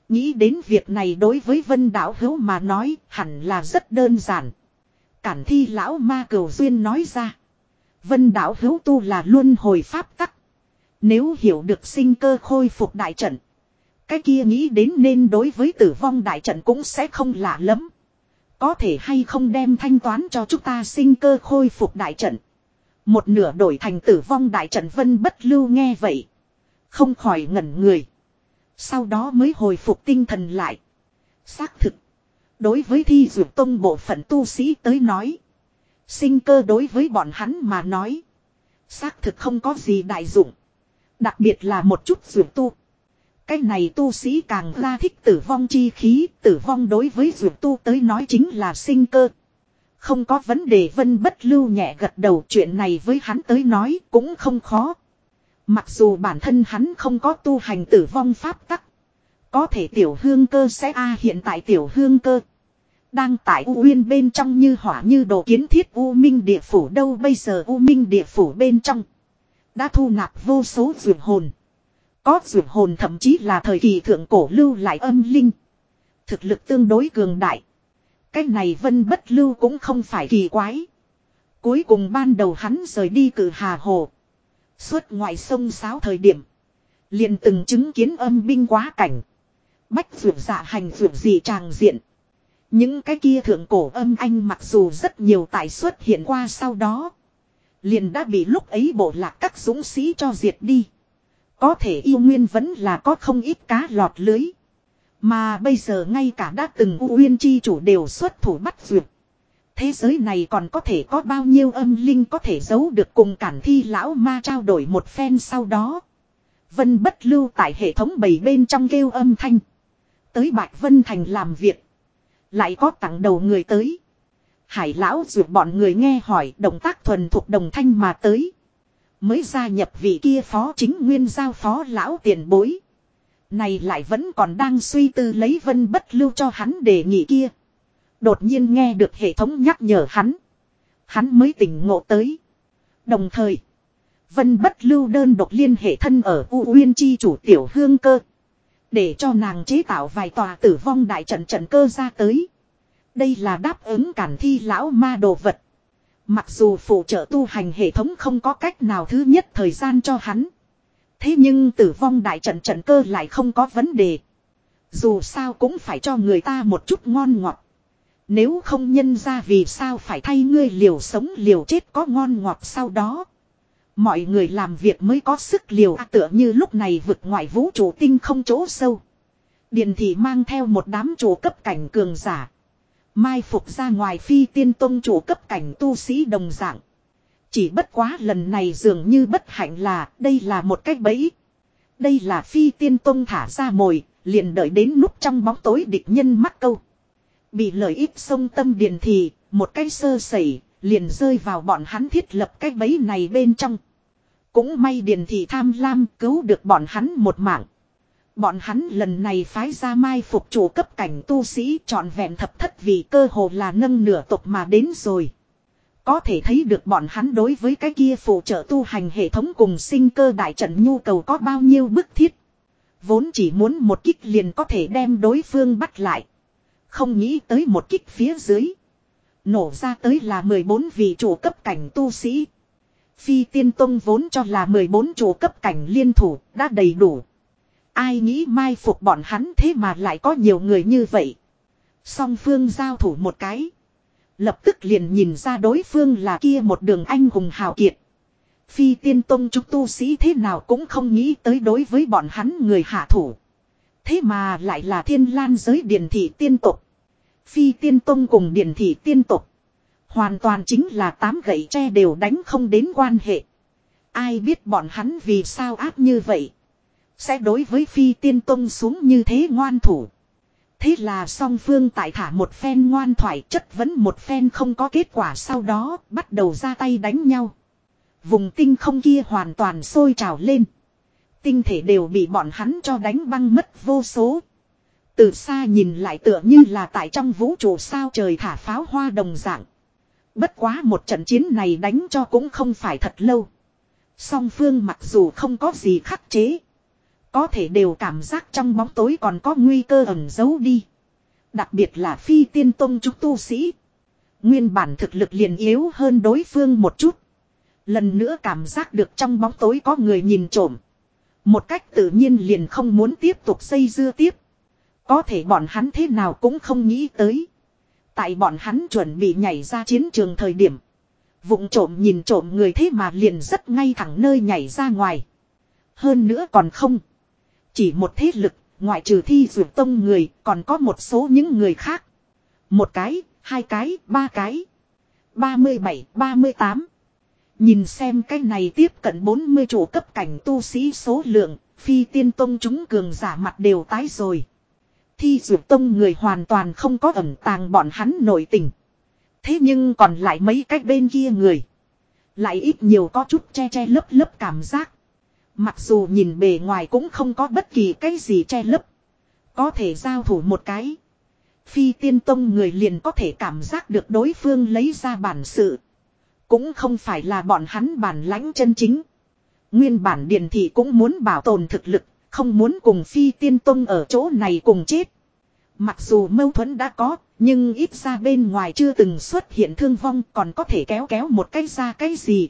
A: Nghĩ đến việc này đối với vân đạo hữu mà nói, hẳn là rất đơn giản. Cản thi lão ma cửu duyên nói ra. Vân đạo hữu tu là luân hồi pháp tắc. Nếu hiểu được sinh cơ khôi phục đại trận. Cái kia nghĩ đến nên đối với tử vong đại trận cũng sẽ không lạ lắm. Có thể hay không đem thanh toán cho chúng ta sinh cơ khôi phục đại trận. Một nửa đổi thành tử vong đại trận vân bất lưu nghe vậy. Không khỏi ngẩn người. Sau đó mới hồi phục tinh thần lại. Xác thực. Đối với thi dược tông bộ phận tu sĩ tới nói. Sinh cơ đối với bọn hắn mà nói. Xác thực không có gì đại dụng. Đặc biệt là một chút dược tu. Cái này tu sĩ càng ra thích tử vong chi khí, tử vong đối với dược tu tới nói chính là sinh cơ. Không có vấn đề vân bất lưu nhẹ gật đầu chuyện này với hắn tới nói cũng không khó. Mặc dù bản thân hắn không có tu hành tử vong pháp tắc. Có thể tiểu hương cơ sẽ a hiện tại tiểu hương cơ. Đang tại U Uyên bên trong như hỏa như đồ kiến thiết U Minh địa phủ đâu bây giờ U Minh địa phủ bên trong. Đã thu nạp vô số dược hồn. Có dược hồn thậm chí là thời kỳ thượng cổ lưu lại âm linh. Thực lực tương đối cường đại. Cái này vân bất lưu cũng không phải kỳ quái. Cuối cùng ban đầu hắn rời đi cử hà hồ. Suốt ngoài sông sáo thời điểm. liền từng chứng kiến âm binh quá cảnh. Bách vượt dạ hành vượt gì tràng diện. Những cái kia thượng cổ âm anh mặc dù rất nhiều tài xuất hiện qua sau đó. Liền đã bị lúc ấy bộ lạc các dũng sĩ cho diệt đi. Có thể yêu nguyên vẫn là có không ít cá lọt lưới. Mà bây giờ ngay cả đã từng U Uyên chi chủ đều xuất thủ bắt duyệt. Thế giới này còn có thể có bao nhiêu âm linh có thể giấu được cùng cản thi lão ma trao đổi một phen sau đó. Vân bất lưu tại hệ thống bầy bên trong kêu âm thanh. Tới Bạch Vân Thành làm việc. Lại có tặng đầu người tới. Hải lão duyệt bọn người nghe hỏi động tác thuần thuộc đồng thanh mà tới. Mới gia nhập vị kia phó chính nguyên giao phó lão tiền bối. Này lại vẫn còn đang suy tư lấy vân bất lưu cho hắn đề nghị kia. Đột nhiên nghe được hệ thống nhắc nhở hắn. Hắn mới tỉnh ngộ tới. Đồng thời. Vân bất lưu đơn độc liên hệ thân ở U Uyên chi chủ tiểu hương cơ. Để cho nàng chế tạo vài tòa tử vong đại trận trận cơ ra tới. Đây là đáp ứng cản thi lão ma đồ vật. Mặc dù phụ trợ tu hành hệ thống không có cách nào thứ nhất thời gian cho hắn. Thế nhưng tử vong đại trận trận cơ lại không có vấn đề. Dù sao cũng phải cho người ta một chút ngon ngọt. Nếu không nhân ra vì sao phải thay ngươi liều sống liều chết có ngon ngọt sau đó. Mọi người làm việc mới có sức liều à, tựa như lúc này vực ngoại vũ trụ tinh không chỗ sâu. Điền thị mang theo một đám chủ cấp cảnh cường giả. Mai phục ra ngoài phi tiên tông chủ cấp cảnh tu sĩ đồng dạng. Chỉ bất quá lần này dường như bất hạnh là đây là một cách bẫy. Đây là phi tiên tông thả ra mồi, liền đợi đến núp trong bóng tối địch nhân mắc câu. Bị lợi ích sông tâm điền thì, một cái sơ sẩy, liền rơi vào bọn hắn thiết lập cái bẫy này bên trong. Cũng may điền thị tham lam cứu được bọn hắn một mạng. Bọn hắn lần này phái ra mai phục chủ cấp cảnh tu sĩ trọn vẹn thập thất vì cơ hồ là nâng nửa tộc mà đến rồi. Có thể thấy được bọn hắn đối với cái kia phụ trợ tu hành hệ thống cùng sinh cơ đại trận nhu cầu có bao nhiêu bức thiết. Vốn chỉ muốn một kích liền có thể đem đối phương bắt lại. Không nghĩ tới một kích phía dưới. Nổ ra tới là 14 vị chủ cấp cảnh tu sĩ. Phi tiên tông vốn cho là 14 chủ cấp cảnh liên thủ đã đầy đủ. Ai nghĩ mai phục bọn hắn thế mà lại có nhiều người như vậy. Song phương giao thủ một cái. Lập tức liền nhìn ra đối phương là kia một đường anh hùng hào kiệt. Phi tiên tông chúng tu sĩ thế nào cũng không nghĩ tới đối với bọn hắn người hạ thủ. Thế mà lại là thiên lan giới điển thị tiên tục. Phi tiên tông cùng điển thị tiên tục. Hoàn toàn chính là tám gậy tre đều đánh không đến quan hệ. Ai biết bọn hắn vì sao áp như vậy. Sẽ đối với phi tiên tông xuống như thế ngoan thủ. Thế là song phương tại thả một phen ngoan thoại, chất vấn một phen không có kết quả sau đó, bắt đầu ra tay đánh nhau. Vùng tinh không kia hoàn toàn sôi trào lên. Tinh thể đều bị bọn hắn cho đánh băng mất vô số. Từ xa nhìn lại tựa như là tại trong vũ trụ sao trời thả pháo hoa đồng dạng. Bất quá một trận chiến này đánh cho cũng không phải thật lâu. Song phương mặc dù không có gì khắc chế. Có thể đều cảm giác trong bóng tối còn có nguy cơ ẩn giấu đi. Đặc biệt là phi tiên tông trúc tu sĩ. Nguyên bản thực lực liền yếu hơn đối phương một chút. Lần nữa cảm giác được trong bóng tối có người nhìn trộm. Một cách tự nhiên liền không muốn tiếp tục xây dưa tiếp. Có thể bọn hắn thế nào cũng không nghĩ tới. Tại bọn hắn chuẩn bị nhảy ra chiến trường thời điểm. Vụng trộm nhìn trộm người thế mà liền rất ngay thẳng nơi nhảy ra ngoài. Hơn nữa còn không. Chỉ một thế lực, ngoại trừ thi dược tông người, còn có một số những người khác. Một cái, hai cái, ba cái. 37, 38. Nhìn xem cái này tiếp cận 40 chủ cấp cảnh tu sĩ số lượng, phi tiên tông chúng cường giả mặt đều tái rồi. Thi dược tông người hoàn toàn không có ẩn tàng bọn hắn nội tình. Thế nhưng còn lại mấy cách bên kia người. Lại ít nhiều có chút che che lấp lấp cảm giác. Mặc dù nhìn bề ngoài cũng không có bất kỳ cái gì che lấp. Có thể giao thủ một cái. Phi tiên tông người liền có thể cảm giác được đối phương lấy ra bản sự. Cũng không phải là bọn hắn bản lãnh chân chính. Nguyên bản điền thị cũng muốn bảo tồn thực lực, không muốn cùng phi tiên tông ở chỗ này cùng chết. Mặc dù mâu thuẫn đã có, nhưng ít ra bên ngoài chưa từng xuất hiện thương vong còn có thể kéo kéo một cái ra cái gì.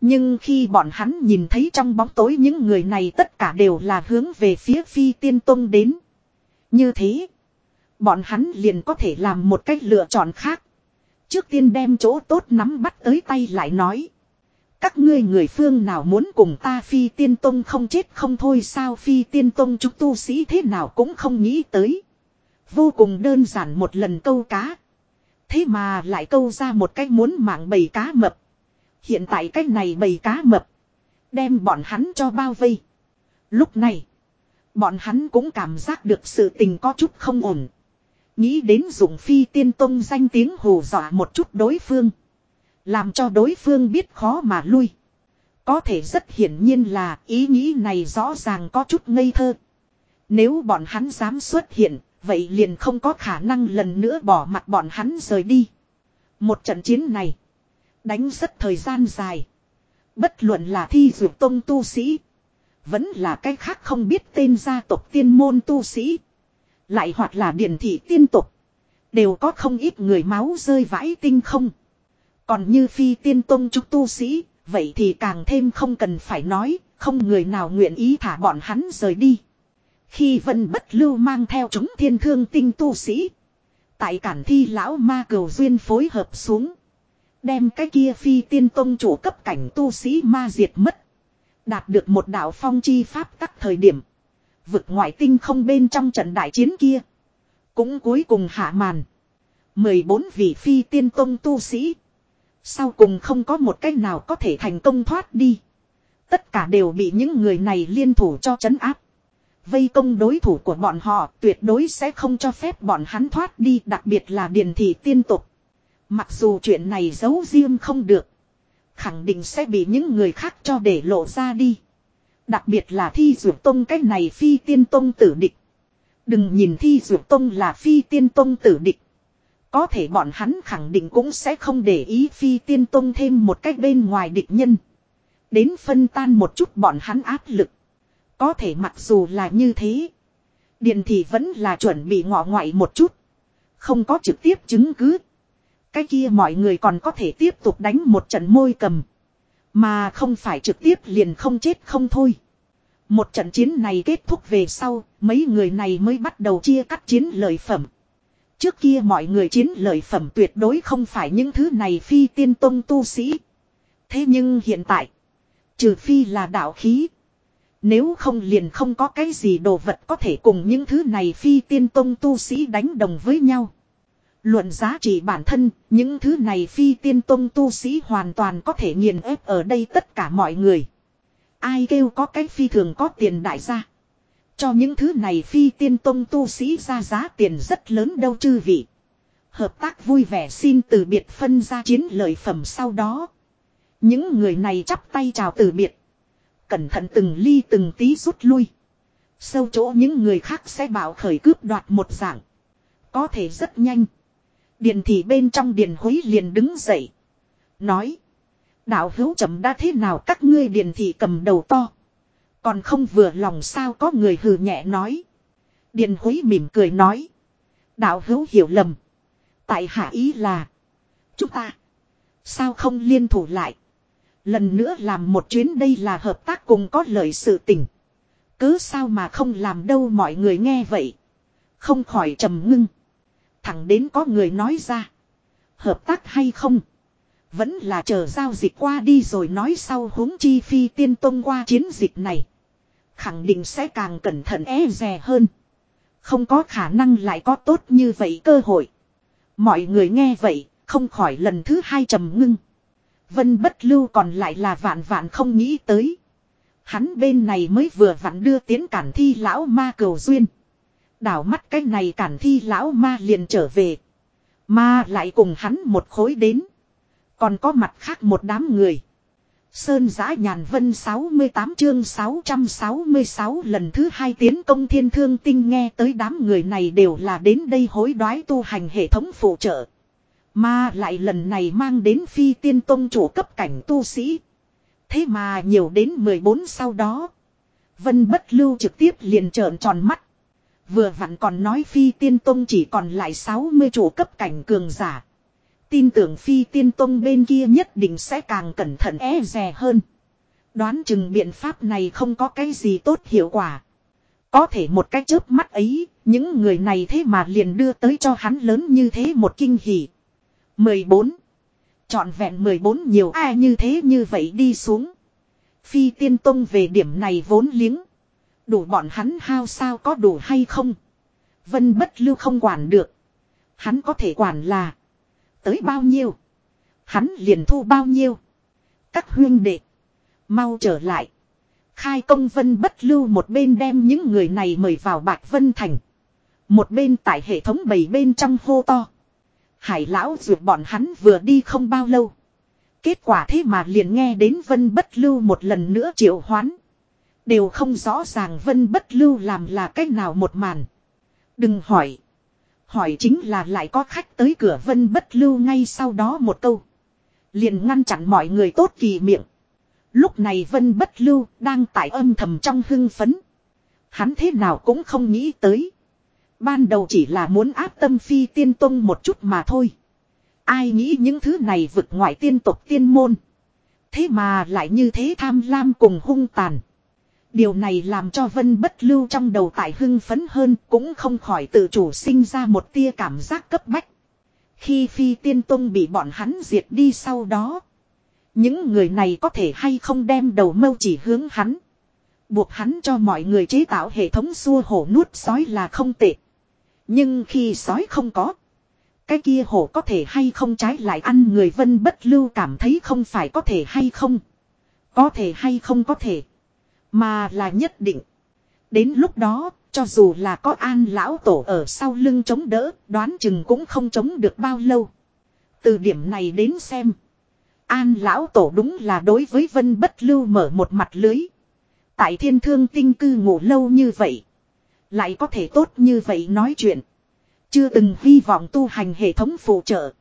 A: Nhưng khi bọn hắn nhìn thấy trong bóng tối những người này tất cả đều là hướng về phía phi tiên tông đến. Như thế, bọn hắn liền có thể làm một cách lựa chọn khác. Trước tiên đem chỗ tốt nắm bắt tới tay lại nói. Các ngươi người phương nào muốn cùng ta phi tiên tông không chết không thôi sao phi tiên tông chúng tu sĩ thế nào cũng không nghĩ tới. Vô cùng đơn giản một lần câu cá. Thế mà lại câu ra một cách muốn mạng bầy cá mập. Hiện tại cách này bầy cá mập. Đem bọn hắn cho bao vây. Lúc này. Bọn hắn cũng cảm giác được sự tình có chút không ổn. Nghĩ đến dụng phi tiên tông danh tiếng hù dọa một chút đối phương. Làm cho đối phương biết khó mà lui. Có thể rất hiển nhiên là ý nghĩ này rõ ràng có chút ngây thơ. Nếu bọn hắn dám xuất hiện, vậy liền không có khả năng lần nữa bỏ mặt bọn hắn rời đi. Một trận chiến này, đánh rất thời gian dài. Bất luận là thi dược tông tu sĩ, vẫn là cái khác không biết tên gia tộc tiên môn tu sĩ. Lại hoặc là điển thị tiên tục. Đều có không ít người máu rơi vãi tinh không. Còn như phi tiên tông trúc tu sĩ. Vậy thì càng thêm không cần phải nói. Không người nào nguyện ý thả bọn hắn rời đi. Khi vân bất lưu mang theo chúng thiên thương tinh tu sĩ. Tại cản thi lão ma cầu duyên phối hợp xuống. Đem cái kia phi tiên tông chủ cấp cảnh tu sĩ ma diệt mất. Đạt được một đạo phong chi pháp tắc thời điểm. Vực ngoại tinh không bên trong trận đại chiến kia. Cũng cuối cùng hạ màn. 14 vị phi tiên tông tu sĩ. Sau cùng không có một cách nào có thể thành công thoát đi. Tất cả đều bị những người này liên thủ cho chấn áp. Vây công đối thủ của bọn họ tuyệt đối sẽ không cho phép bọn hắn thoát đi, đặc biệt là điền thị tiên tục. Mặc dù chuyện này giấu riêng không được. Khẳng định sẽ bị những người khác cho để lộ ra đi. Đặc biệt là thi dược tông, cái này phi tiên tông tử địch. Đừng nhìn thi dược tông là phi tiên tông tử địch. Có thể bọn hắn khẳng định cũng sẽ không để ý phi tiên tông thêm một cách bên ngoài địch nhân. Đến phân tan một chút bọn hắn áp lực. Có thể mặc dù là như thế. Điện thì vẫn là chuẩn bị ngọ ngoại một chút. Không có trực tiếp chứng cứ. Cái kia mọi người còn có thể tiếp tục đánh một trận môi cầm. Mà không phải trực tiếp liền không chết không thôi. Một trận chiến này kết thúc về sau, mấy người này mới bắt đầu chia cắt chiến lợi phẩm. Trước kia mọi người chiến lợi phẩm tuyệt đối không phải những thứ này phi tiên tông tu sĩ. Thế nhưng hiện tại, trừ phi là đạo khí. Nếu không liền không có cái gì đồ vật có thể cùng những thứ này phi tiên tông tu sĩ đánh đồng với nhau. Luận giá trị bản thân, những thứ này phi tiên tông tu sĩ hoàn toàn có thể nghiền ép ở đây tất cả mọi người. Ai kêu có cái phi thường có tiền đại gia. Cho những thứ này phi tiên tông tu sĩ ra giá tiền rất lớn đâu chư vị. Hợp tác vui vẻ xin từ biệt phân ra chiến lợi phẩm sau đó. Những người này chắp tay chào từ biệt. Cẩn thận từng ly từng tí rút lui. Sâu chỗ những người khác sẽ bảo khởi cướp đoạt một dạng. Có thể rất nhanh. Điền thị bên trong điền hối liền đứng dậy. Nói. Đạo hữu chậm đã thế nào các ngươi điền thị cầm đầu to. Còn không vừa lòng sao có người hừ nhẹ nói. Điền hối mỉm cười nói. Đạo hữu hiểu lầm. Tại hạ ý là. Chúng ta. Sao không liên thủ lại. Lần nữa làm một chuyến đây là hợp tác cùng có lợi sự tình. Cứ sao mà không làm đâu mọi người nghe vậy. Không khỏi trầm ngưng. Thẳng đến có người nói ra. Hợp tác hay không? Vẫn là chờ giao dịch qua đi rồi nói sau huống chi phi tiên tông qua chiến dịch này. Khẳng định sẽ càng cẩn thận e dè hơn. Không có khả năng lại có tốt như vậy cơ hội. Mọi người nghe vậy, không khỏi lần thứ hai trầm ngưng. Vân bất lưu còn lại là vạn vạn không nghĩ tới. Hắn bên này mới vừa vặn đưa tiến cản thi lão ma cầu duyên. Đảo mắt cái này cản thi lão ma liền trở về. Ma lại cùng hắn một khối đến. Còn có mặt khác một đám người. Sơn giã nhàn vân 68 chương 666 lần thứ hai tiến công thiên thương tinh nghe tới đám người này đều là đến đây hối đoái tu hành hệ thống phụ trợ. Mà lại lần này mang đến phi tiên tông chủ cấp cảnh tu sĩ. Thế mà nhiều đến 14 sau đó. Vân bất lưu trực tiếp liền trợn tròn mắt. Vừa vặn còn nói phi tiên tông chỉ còn lại 60 chủ cấp cảnh cường giả. Tin tưởng phi tiên tông bên kia nhất định sẽ càng cẩn thận e rè hơn. Đoán chừng biện pháp này không có cái gì tốt hiệu quả. Có thể một cái chớp mắt ấy, những người này thế mà liền đưa tới cho hắn lớn như thế một kinh hỉ. 14. Chọn vẹn 14 nhiều ai như thế như vậy đi xuống. Phi tiên tông về điểm này vốn liếng. Đủ bọn hắn hao sao có đủ hay không. Vân bất lưu không quản được. Hắn có thể quản là. Tới bao nhiêu. Hắn liền thu bao nhiêu. Các huyên đệ. Mau trở lại. Khai công vân bất lưu một bên đem những người này mời vào Bạch Vân Thành. Một bên tại hệ thống bảy bên trong hô to. Hải lão duyệt bọn hắn vừa đi không bao lâu. Kết quả thế mà liền nghe đến vân bất lưu một lần nữa triệu hoán. Đều không rõ ràng vân bất lưu làm là cách nào một màn. Đừng hỏi. Hỏi chính là lại có khách tới cửa vân bất lưu ngay sau đó một câu. Liền ngăn chặn mọi người tốt kỳ miệng. Lúc này vân bất lưu đang tại âm thầm trong hưng phấn. Hắn thế nào cũng không nghĩ tới. Ban đầu chỉ là muốn áp tâm phi tiên tông một chút mà thôi. Ai nghĩ những thứ này vực ngoại tiên tộc tiên môn. Thế mà lại như thế tham lam cùng hung tàn. Điều này làm cho Vân bất lưu trong đầu tại hưng phấn hơn, cũng không khỏi tự chủ sinh ra một tia cảm giác cấp bách. Khi phi tiên tông bị bọn hắn diệt đi sau đó. Những người này có thể hay không đem đầu mâu chỉ hướng hắn. Buộc hắn cho mọi người chế tạo hệ thống xua hổ nuốt sói là không tệ. Nhưng khi sói không có. Cái kia hổ có thể hay không trái lại ăn người vân bất lưu cảm thấy không phải có thể hay không. Có thể hay không có thể. Mà là nhất định. Đến lúc đó, cho dù là có an lão tổ ở sau lưng chống đỡ, đoán chừng cũng không chống được bao lâu. Từ điểm này đến xem. An lão tổ đúng là đối với vân bất lưu mở một mặt lưới. Tại thiên thương tinh cư ngủ lâu như vậy. Lại có thể tốt như vậy nói chuyện. Chưa từng hy vọng tu hành hệ thống phụ trợ.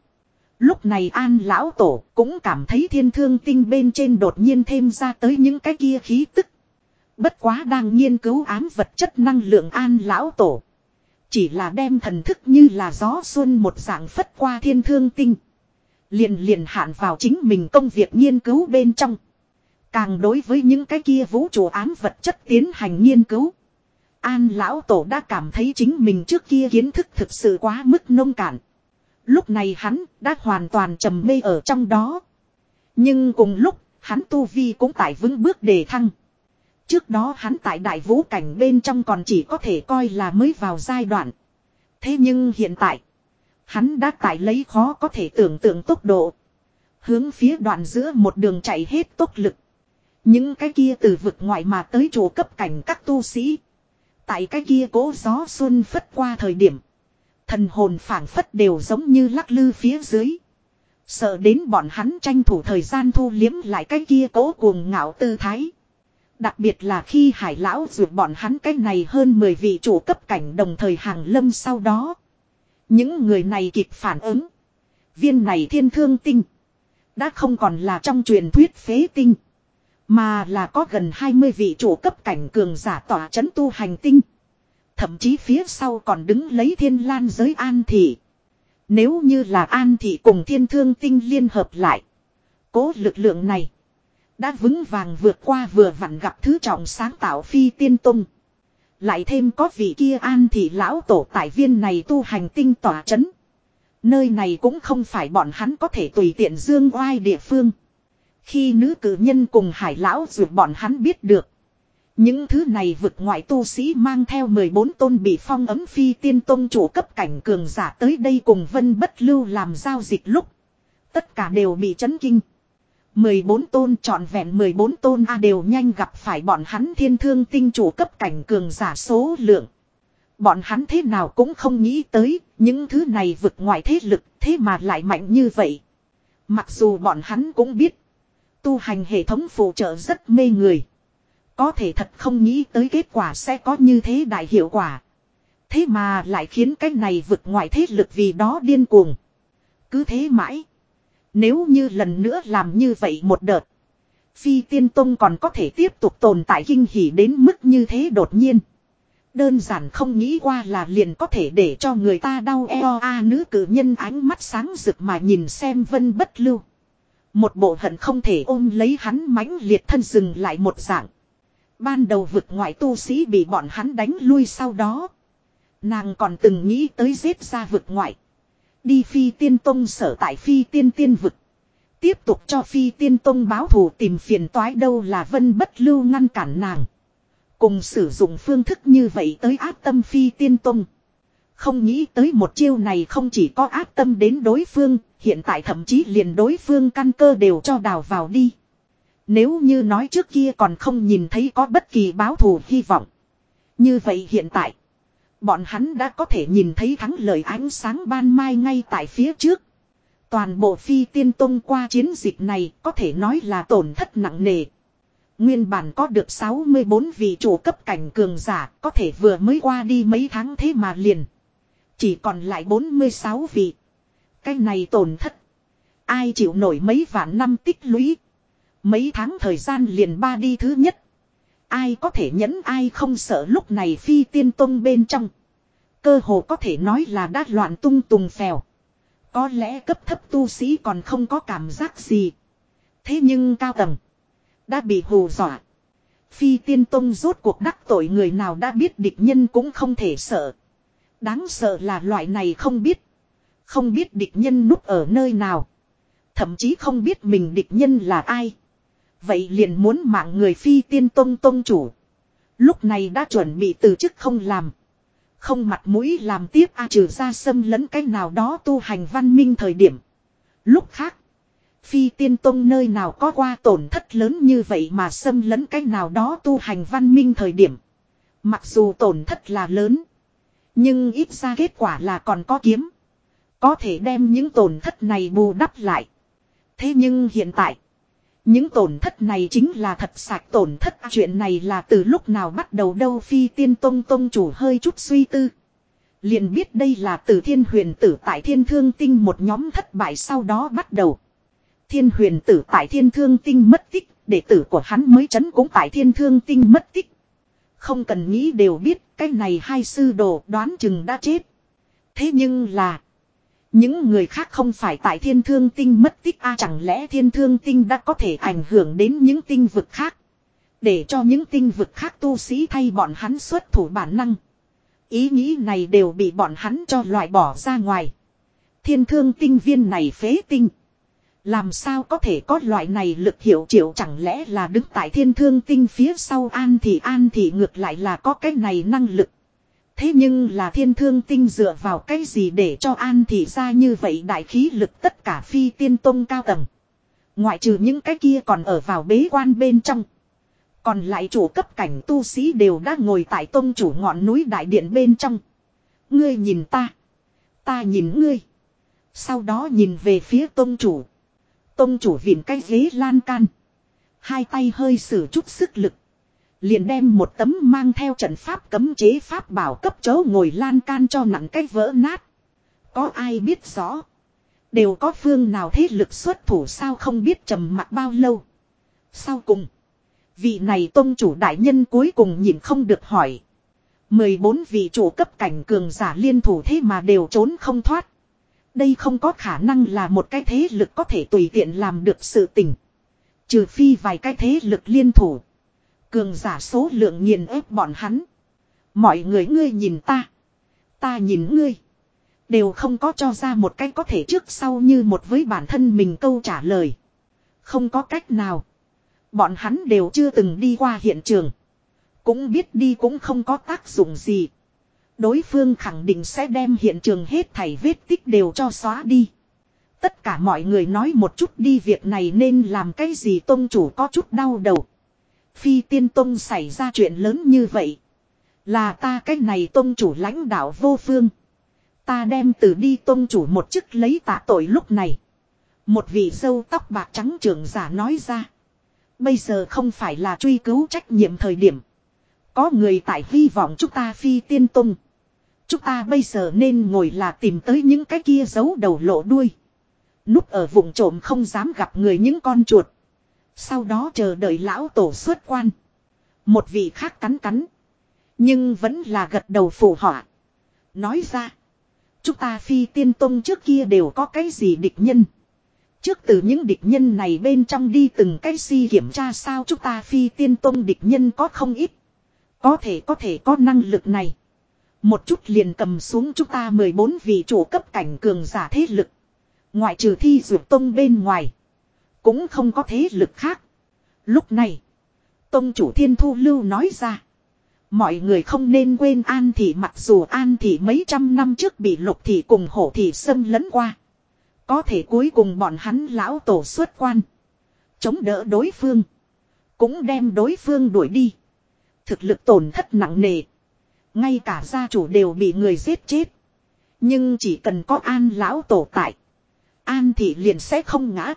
A: Lúc này an lão tổ cũng cảm thấy thiên thương tinh bên trên đột nhiên thêm ra tới những cái kia khí tức. Bất quá đang nghiên cứu ám vật chất năng lượng an lão tổ. Chỉ là đem thần thức như là gió xuân một dạng phất qua thiên thương tinh. Liền liền hạn vào chính mình công việc nghiên cứu bên trong. Càng đối với những cái kia vũ trụ ám vật chất tiến hành nghiên cứu. An lão tổ đã cảm thấy chính mình trước kia kiến thức thực sự quá mức nông cạn. Lúc này hắn đã hoàn toàn trầm mê ở trong đó. Nhưng cùng lúc, hắn tu vi cũng tại vững bước đề thăng. Trước đó hắn tại đại vũ cảnh bên trong còn chỉ có thể coi là mới vào giai đoạn. Thế nhưng hiện tại, hắn đã tại lấy khó có thể tưởng tượng tốc độ. Hướng phía đoạn giữa một đường chạy hết tốc lực. Những cái kia từ vực ngoại mà tới chỗ cấp cảnh các tu sĩ. Tại cái kia cố gió xuân phất qua thời điểm. Thần hồn phảng phất đều giống như lắc lư phía dưới. Sợ đến bọn hắn tranh thủ thời gian thu liếm lại cái kia cố cuồng ngạo tư thái. Đặc biệt là khi hải lão duyệt bọn hắn cái này hơn 10 vị chủ cấp cảnh đồng thời hàng lâm sau đó. Những người này kịp phản ứng. Viên này thiên thương tinh. Đã không còn là trong truyền thuyết phế tinh. Mà là có gần 20 vị chủ cấp cảnh cường giả tỏa chấn tu hành tinh. Thậm chí phía sau còn đứng lấy thiên lan giới an thị. Nếu như là an thị cùng thiên thương tinh liên hợp lại. Cố lực lượng này. Đã vững vàng vượt qua vừa vặn gặp thứ trọng sáng tạo phi tiên tung. Lại thêm có vị kia an thị lão tổ tại viên này tu hành tinh tỏa chấn. Nơi này cũng không phải bọn hắn có thể tùy tiện dương oai địa phương. Khi nữ cử nhân cùng hải lão dược bọn hắn biết được. Những thứ này vực ngoại tu sĩ mang theo 14 tôn bị phong ấm phi tiên tôn chủ cấp cảnh cường giả tới đây cùng vân bất lưu làm giao dịch lúc. Tất cả đều bị chấn kinh. 14 tôn trọn vẹn 14 tôn A đều nhanh gặp phải bọn hắn thiên thương tinh chủ cấp cảnh cường giả số lượng. Bọn hắn thế nào cũng không nghĩ tới, những thứ này vượt ngoài thế lực, thế mà lại mạnh như vậy. Mặc dù bọn hắn cũng biết, tu hành hệ thống phụ trợ rất mê người. Có thể thật không nghĩ tới kết quả sẽ có như thế đại hiệu quả. Thế mà lại khiến cái này vượt ngoài thế lực vì đó điên cuồng. Cứ thế mãi. Nếu như lần nữa làm như vậy một đợt. Phi tiên tông còn có thể tiếp tục tồn tại kinh hỉ đến mức như thế đột nhiên. Đơn giản không nghĩ qua là liền có thể để cho người ta đau eo a nữ cử nhân ánh mắt sáng rực mà nhìn xem vân bất lưu. Một bộ hận không thể ôm lấy hắn mãnh liệt thân dừng lại một dạng. Ban đầu vực ngoại tu sĩ bị bọn hắn đánh lui sau đó. Nàng còn từng nghĩ tới giết ra vực ngoại. Đi phi tiên tông sở tại phi tiên tiên vực. Tiếp tục cho phi tiên tông báo thù tìm phiền toái đâu là vân bất lưu ngăn cản nàng. Cùng sử dụng phương thức như vậy tới áp tâm phi tiên tông. Không nghĩ tới một chiêu này không chỉ có áp tâm đến đối phương, hiện tại thậm chí liền đối phương căn cơ đều cho đào vào đi. Nếu như nói trước kia còn không nhìn thấy có bất kỳ báo thù hy vọng. Như vậy hiện tại, bọn hắn đã có thể nhìn thấy thắng lợi ánh sáng ban mai ngay tại phía trước. Toàn bộ phi tiên tông qua chiến dịch này có thể nói là tổn thất nặng nề. Nguyên bản có được 64 vị chủ cấp cảnh cường giả có thể vừa mới qua đi mấy tháng thế mà liền. Chỉ còn lại 46 vị. Cái này tổn thất. Ai chịu nổi mấy vạn năm tích lũy. Mấy tháng thời gian liền ba đi thứ nhất. Ai có thể nhẫn ai không sợ lúc này phi tiên tông bên trong. Cơ hồ có thể nói là đã loạn tung tùng phèo. Có lẽ cấp thấp tu sĩ còn không có cảm giác gì. Thế nhưng cao tầng. Đã bị hù dọa. Phi tiên tông rốt cuộc đắc tội người nào đã biết địch nhân cũng không thể sợ. Đáng sợ là loại này không biết. Không biết địch nhân núp ở nơi nào. Thậm chí không biết mình địch nhân là ai. Vậy liền muốn mạng người phi tiên tông tông chủ. Lúc này đã chuẩn bị từ chức không làm. Không mặt mũi làm tiếp a trừ ra xâm lấn cái nào đó tu hành văn minh thời điểm. Lúc khác. Phi tiên tông nơi nào có qua tổn thất lớn như vậy mà xâm lấn cái nào đó tu hành văn minh thời điểm. Mặc dù tổn thất là lớn. Nhưng ít ra kết quả là còn có kiếm. Có thể đem những tổn thất này bù đắp lại. Thế nhưng hiện tại. Những tổn thất này chính là thật sạch tổn thất à, chuyện này là từ lúc nào bắt đầu đâu phi tiên tông tông chủ hơi chút suy tư. Liền biết đây là từ thiên huyền tử tại thiên thương tinh một nhóm thất bại sau đó bắt đầu. Thiên huyền tử tại thiên thương tinh mất tích, đệ tử của hắn mới chấn cũng tại thiên thương tinh mất tích. Không cần nghĩ đều biết cái này hai sư đồ đoán chừng đã chết. Thế nhưng là. Những người khác không phải tại thiên thương tinh mất tích a, chẳng lẽ thiên thương tinh đã có thể ảnh hưởng đến những tinh vực khác. Để cho những tinh vực khác tu sĩ thay bọn hắn xuất thủ bản năng. Ý nghĩ này đều bị bọn hắn cho loại bỏ ra ngoài. Thiên thương tinh viên này phế tinh. Làm sao có thể có loại này lực hiệu triệu chẳng lẽ là đứng tại thiên thương tinh phía sau an thì an thì ngược lại là có cái này năng lực. Thế nhưng là thiên thương tinh dựa vào cái gì để cho an thì ra như vậy đại khí lực tất cả phi tiên tông cao tầng. Ngoại trừ những cái kia còn ở vào bế quan bên trong. Còn lại chủ cấp cảnh tu sĩ đều đã ngồi tại tông chủ ngọn núi đại điện bên trong. Ngươi nhìn ta. Ta nhìn ngươi. Sau đó nhìn về phía tông chủ. Tông chủ vịn cái ghế lan can. Hai tay hơi sử chút sức lực. Liền đem một tấm mang theo trận pháp cấm chế pháp bảo cấp chấu ngồi lan can cho nặng cách vỡ nát. Có ai biết rõ. Đều có phương nào thế lực xuất thủ sao không biết trầm mặt bao lâu. Sau cùng. Vị này tôn chủ đại nhân cuối cùng nhìn không được hỏi. 14 vị chủ cấp cảnh cường giả liên thủ thế mà đều trốn không thoát. Đây không có khả năng là một cái thế lực có thể tùy tiện làm được sự tình. Trừ phi vài cái thế lực liên thủ. Cường giả số lượng nghiền ép bọn hắn. Mọi người ngươi nhìn ta. Ta nhìn ngươi. Đều không có cho ra một cách có thể trước sau như một với bản thân mình câu trả lời. Không có cách nào. Bọn hắn đều chưa từng đi qua hiện trường. Cũng biết đi cũng không có tác dụng gì. Đối phương khẳng định sẽ đem hiện trường hết thảy vết tích đều cho xóa đi. Tất cả mọi người nói một chút đi việc này nên làm cái gì tôn chủ có chút đau đầu. Phi tiên tông xảy ra chuyện lớn như vậy. Là ta cách này tôn chủ lãnh đạo vô phương. Ta đem từ đi tôn chủ một chức lấy tạ tội lúc này. Một vị dâu tóc bạc trắng trưởng giả nói ra. Bây giờ không phải là truy cứu trách nhiệm thời điểm. Có người tại hy vọng chúng ta phi tiên tung. Chúng ta bây giờ nên ngồi là tìm tới những cái kia giấu đầu lộ đuôi. Núp ở vùng trộm không dám gặp người những con chuột. Sau đó chờ đợi lão tổ xuất quan. Một vị khác cắn cắn. Nhưng vẫn là gật đầu phù họa. Nói ra. Chúng ta phi tiên tông trước kia đều có cái gì địch nhân. Trước từ những địch nhân này bên trong đi từng cái si kiểm tra sao chúng ta phi tiên tông địch nhân có không ít. Có thể có thể có năng lực này. Một chút liền cầm xuống chúng ta 14 vị chủ cấp cảnh cường giả thế lực. Ngoại trừ thi dược tông bên ngoài. Cũng không có thế lực khác. Lúc này. Tông chủ thiên thu lưu nói ra. Mọi người không nên quên An Thị mặc dù An Thị mấy trăm năm trước bị lục thị cùng hổ thị xâm lấn qua. Có thể cuối cùng bọn hắn lão tổ xuất quan. Chống đỡ đối phương. Cũng đem đối phương đuổi đi. Thực lực tổn thất nặng nề. Ngay cả gia chủ đều bị người giết chết. Nhưng chỉ cần có an lão tổ tại. An thị liền sẽ không ngã.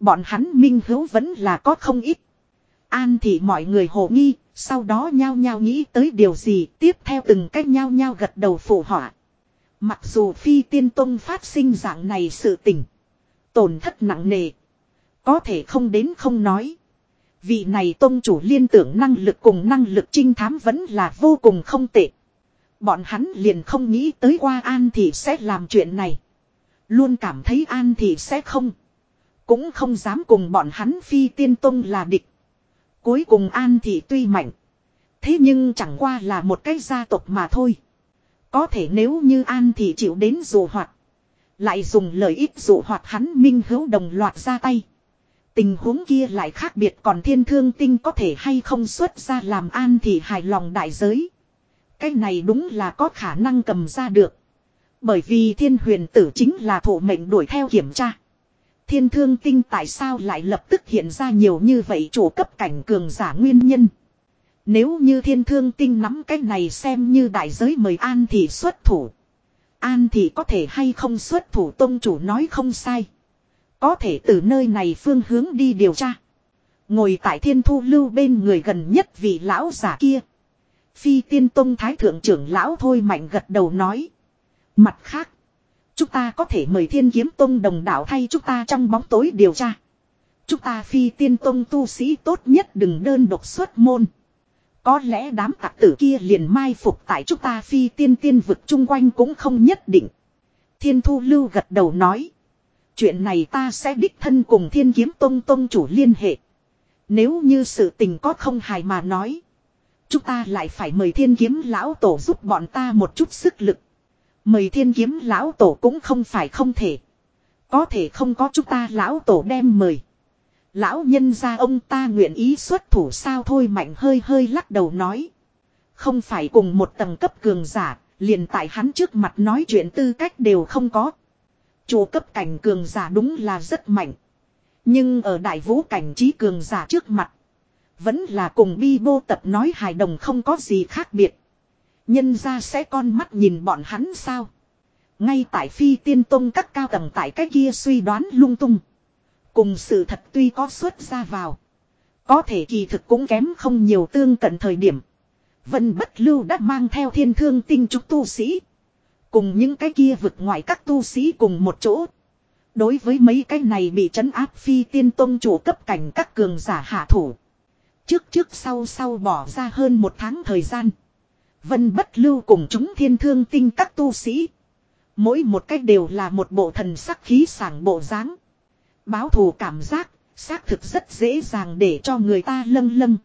A: Bọn hắn minh hữu vẫn là có không ít. An thị mọi người hồ nghi, sau đó nhao nhao nghĩ tới điều gì, tiếp theo từng cách nhao nhao gật đầu phụ họa. Mặc dù phi tiên tông phát sinh dạng này sự tình. Tổn thất nặng nề. Có thể không đến không nói. Vị này tông chủ liên tưởng năng lực cùng năng lực trinh thám vẫn là vô cùng không tệ. Bọn hắn liền không nghĩ tới qua An Thị sẽ làm chuyện này. Luôn cảm thấy An Thị sẽ không. Cũng không dám cùng bọn hắn phi tiên tông là địch. Cuối cùng An Thị tuy mạnh. Thế nhưng chẳng qua là một cái gia tộc mà thôi. Có thể nếu như An Thị chịu đến dù hoạt. Lại dùng lợi ích dụ hoạt hắn minh hữu đồng loạt ra tay. Tình huống kia lại khác biệt còn thiên thương tinh có thể hay không xuất ra làm an thì hài lòng đại giới. Cái này đúng là có khả năng cầm ra được. Bởi vì thiên huyền tử chính là thủ mệnh đuổi theo kiểm tra. Thiên thương tinh tại sao lại lập tức hiện ra nhiều như vậy chủ cấp cảnh cường giả nguyên nhân. Nếu như thiên thương tinh nắm cái này xem như đại giới mời an thì xuất thủ. An thì có thể hay không xuất thủ tôn chủ nói không sai. Có thể từ nơi này phương hướng đi điều tra. Ngồi tại thiên thu lưu bên người gần nhất vị lão giả kia. Phi tiên tông thái thượng trưởng lão thôi mạnh gật đầu nói. Mặt khác. Chúng ta có thể mời thiên kiếm tông đồng đạo thay chúng ta trong bóng tối điều tra. Chúng ta phi tiên tông tu sĩ tốt nhất đừng đơn độc xuất môn. Có lẽ đám tặc tử kia liền mai phục tại chúng ta phi tiên tiên vực chung quanh cũng không nhất định. Thiên thu lưu gật đầu nói. Chuyện này ta sẽ đích thân cùng thiên kiếm tông tông chủ liên hệ. Nếu như sự tình có không hài mà nói. Chúng ta lại phải mời thiên kiếm lão tổ giúp bọn ta một chút sức lực. Mời thiên kiếm lão tổ cũng không phải không thể. Có thể không có chúng ta lão tổ đem mời. Lão nhân ra ông ta nguyện ý xuất thủ sao thôi mạnh hơi hơi lắc đầu nói. Không phải cùng một tầng cấp cường giả, liền tại hắn trước mặt nói chuyện tư cách đều không có. Chủ cấp cảnh cường giả đúng là rất mạnh. Nhưng ở đại vũ cảnh trí cường giả trước mặt. Vẫn là cùng bi bô tập nói hài đồng không có gì khác biệt. Nhân ra sẽ con mắt nhìn bọn hắn sao. Ngay tại phi tiên tông các cao tầng tại cái kia suy đoán lung tung. Cùng sự thật tuy có xuất ra vào. Có thể kỳ thực cũng kém không nhiều tương cận thời điểm. Vân bất lưu đã mang theo thiên thương tinh trúc tu sĩ. Cùng những cái kia vực ngoài các tu sĩ cùng một chỗ. Đối với mấy cái này bị trấn áp phi tiên tông chủ cấp cảnh các cường giả hạ thủ. Trước trước sau sau bỏ ra hơn một tháng thời gian. Vân bất lưu cùng chúng thiên thương tinh các tu sĩ. Mỗi một cách đều là một bộ thần sắc khí sảng bộ dáng. Báo thù cảm giác, Xác thực rất dễ dàng để cho người ta lâng lâng.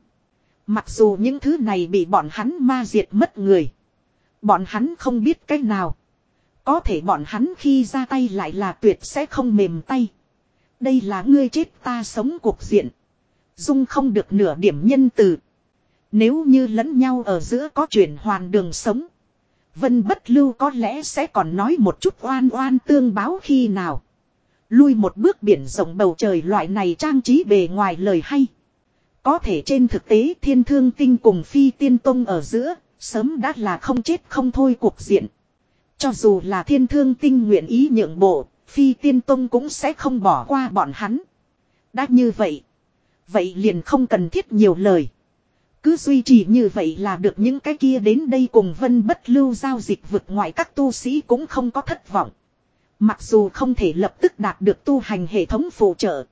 A: Mặc dù những thứ này bị bọn hắn ma diệt mất người. Bọn hắn không biết cách nào. Có thể bọn hắn khi ra tay lại là tuyệt sẽ không mềm tay. Đây là ngươi chết ta sống cuộc diện. Dung không được nửa điểm nhân từ. Nếu như lẫn nhau ở giữa có chuyển hoàn đường sống. Vân bất lưu có lẽ sẽ còn nói một chút oan oan tương báo khi nào. Lui một bước biển rộng bầu trời loại này trang trí bề ngoài lời hay. Có thể trên thực tế thiên thương tinh cùng phi tiên tông ở giữa, sớm đã là không chết không thôi cuộc diện. Cho dù là thiên thương tinh nguyện ý nhượng bộ, phi tiên tông cũng sẽ không bỏ qua bọn hắn. Đã như vậy. Vậy liền không cần thiết nhiều lời. Cứ duy trì như vậy là được những cái kia đến đây cùng vân bất lưu giao dịch vượt ngoại các tu sĩ cũng không có thất vọng. Mặc dù không thể lập tức đạt được tu hành hệ thống phụ trợ.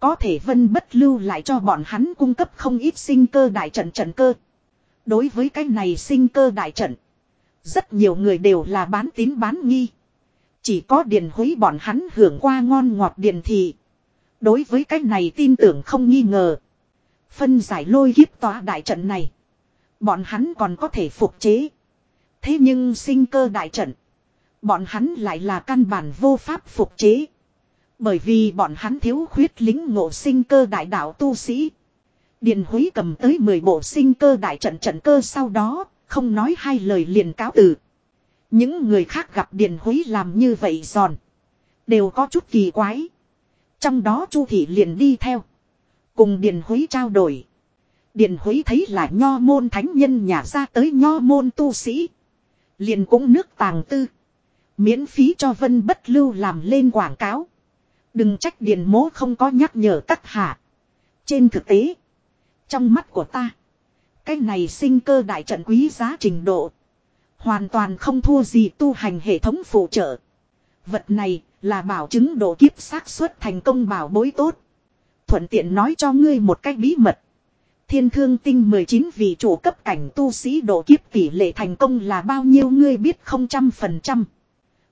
A: Có thể vân bất lưu lại cho bọn hắn cung cấp không ít sinh cơ đại trận trận cơ. Đối với cái này sinh cơ đại trận. Rất nhiều người đều là bán tín bán nghi. Chỉ có điền hối bọn hắn hưởng qua ngon ngọt điền thị. Đối với cái này tin tưởng không nghi ngờ. Phân giải lôi kiếp tòa đại trận này. Bọn hắn còn có thể phục chế. Thế nhưng sinh cơ đại trận. Bọn hắn lại là căn bản vô pháp phục chế. Bởi vì bọn hắn thiếu khuyết lính ngộ sinh cơ đại đạo tu sĩ. Điền Húy cầm tới 10 bộ sinh cơ đại trận trận cơ sau đó, không nói hai lời liền cáo từ. Những người khác gặp Điền Húy làm như vậy giòn. Đều có chút kỳ quái. Trong đó Chu Thị liền đi theo. Cùng Điền Húy trao đổi. Điền Húy thấy là nho môn thánh nhân nhà ra tới nho môn tu sĩ. Liền cũng nước tàng tư. Miễn phí cho Vân Bất Lưu làm lên quảng cáo. Đừng trách Điền mố không có nhắc nhở các hạ. Trên thực tế. Trong mắt của ta. Cái này sinh cơ đại trận quý giá trình độ. Hoàn toàn không thua gì tu hành hệ thống phụ trợ. Vật này là bảo chứng độ kiếp xác suất thành công bảo bối tốt. Thuận tiện nói cho ngươi một cách bí mật. Thiên thương tinh 19 vị chủ cấp cảnh tu sĩ độ kiếp tỷ lệ thành công là bao nhiêu ngươi biết không trăm phần trăm.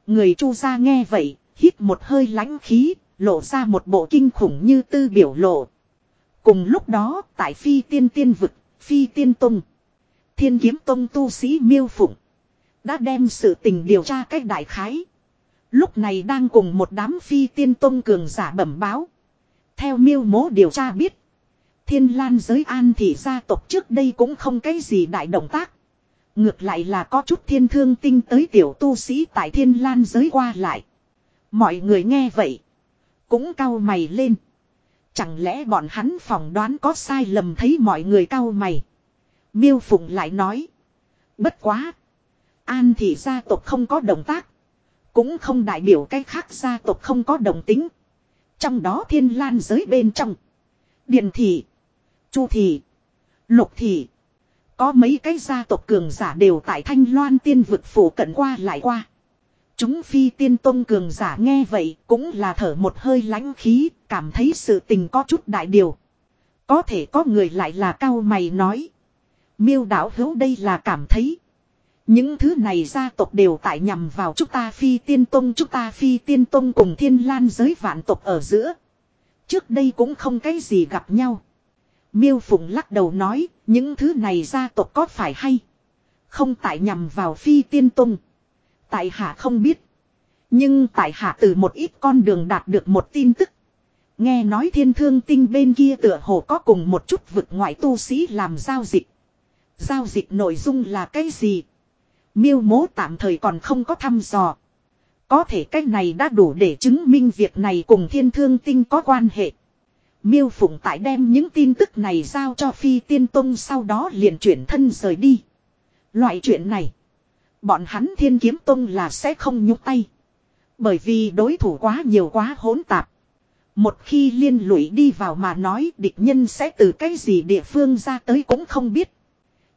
A: Người chu gia nghe vậy, hít một hơi lãnh khí, lộ ra một bộ kinh khủng như tư biểu lộ. Cùng lúc đó, tại phi tiên tiên vực, phi tiên tông. Thiên kiếm tông tu sĩ miêu phụng. Đã đem sự tình điều tra cách đại khái. Lúc này đang cùng một đám phi tiên tông cường giả bẩm báo. Theo miêu mố điều tra biết. Thiên lan giới an thì gia tộc trước đây cũng không cái gì đại động tác. Ngược lại là có chút thiên thương tinh tới tiểu tu sĩ tại thiên lan giới qua lại. Mọi người nghe vậy. Cũng cau mày lên. Chẳng lẽ bọn hắn phỏng đoán có sai lầm thấy mọi người cau mày. Miêu Phụng lại nói. Bất quá. An thì gia tộc không có động tác. Cũng không đại biểu cái khác gia tộc không có đồng tính. Trong đó thiên lan giới bên trong. điền thị. Chu thị. Lục thị. Có mấy cái gia tộc cường giả đều tại thanh loan tiên vực phủ cận qua lại qua. Chúng phi tiên tôn cường giả nghe vậy cũng là thở một hơi lãnh khí, cảm thấy sự tình có chút đại điều. Có thể có người lại là cao mày nói. Miêu đảo hữu đây là cảm thấy. Những thứ này gia tộc đều tại nhằm vào chúng ta phi tiên tông chúng ta phi tiên tông cùng thiên lan giới vạn tộc ở giữa. Trước đây cũng không cái gì gặp nhau. Miêu Phụng lắc đầu nói, những thứ này gia tộc có phải hay? Không tại nhằm vào phi tiên tông. Tại hạ không biết. Nhưng tại hạ từ một ít con đường đạt được một tin tức. Nghe nói thiên thương tinh bên kia tựa hồ có cùng một chút vực ngoại tu sĩ làm giao dịch. Giao dịch nội dung là cái gì? Miêu mố tạm thời còn không có thăm dò. Có thể cách này đã đủ để chứng minh việc này cùng thiên thương tinh có quan hệ. Miêu Phụng tại đem những tin tức này giao cho Phi Tiên Tông sau đó liền chuyển thân rời đi. Loại chuyện này, bọn hắn Thiên Kiếm Tông là sẽ không nhúc tay. Bởi vì đối thủ quá nhiều quá hỗn tạp. Một khi liên lụy đi vào mà nói địch nhân sẽ từ cái gì địa phương ra tới cũng không biết.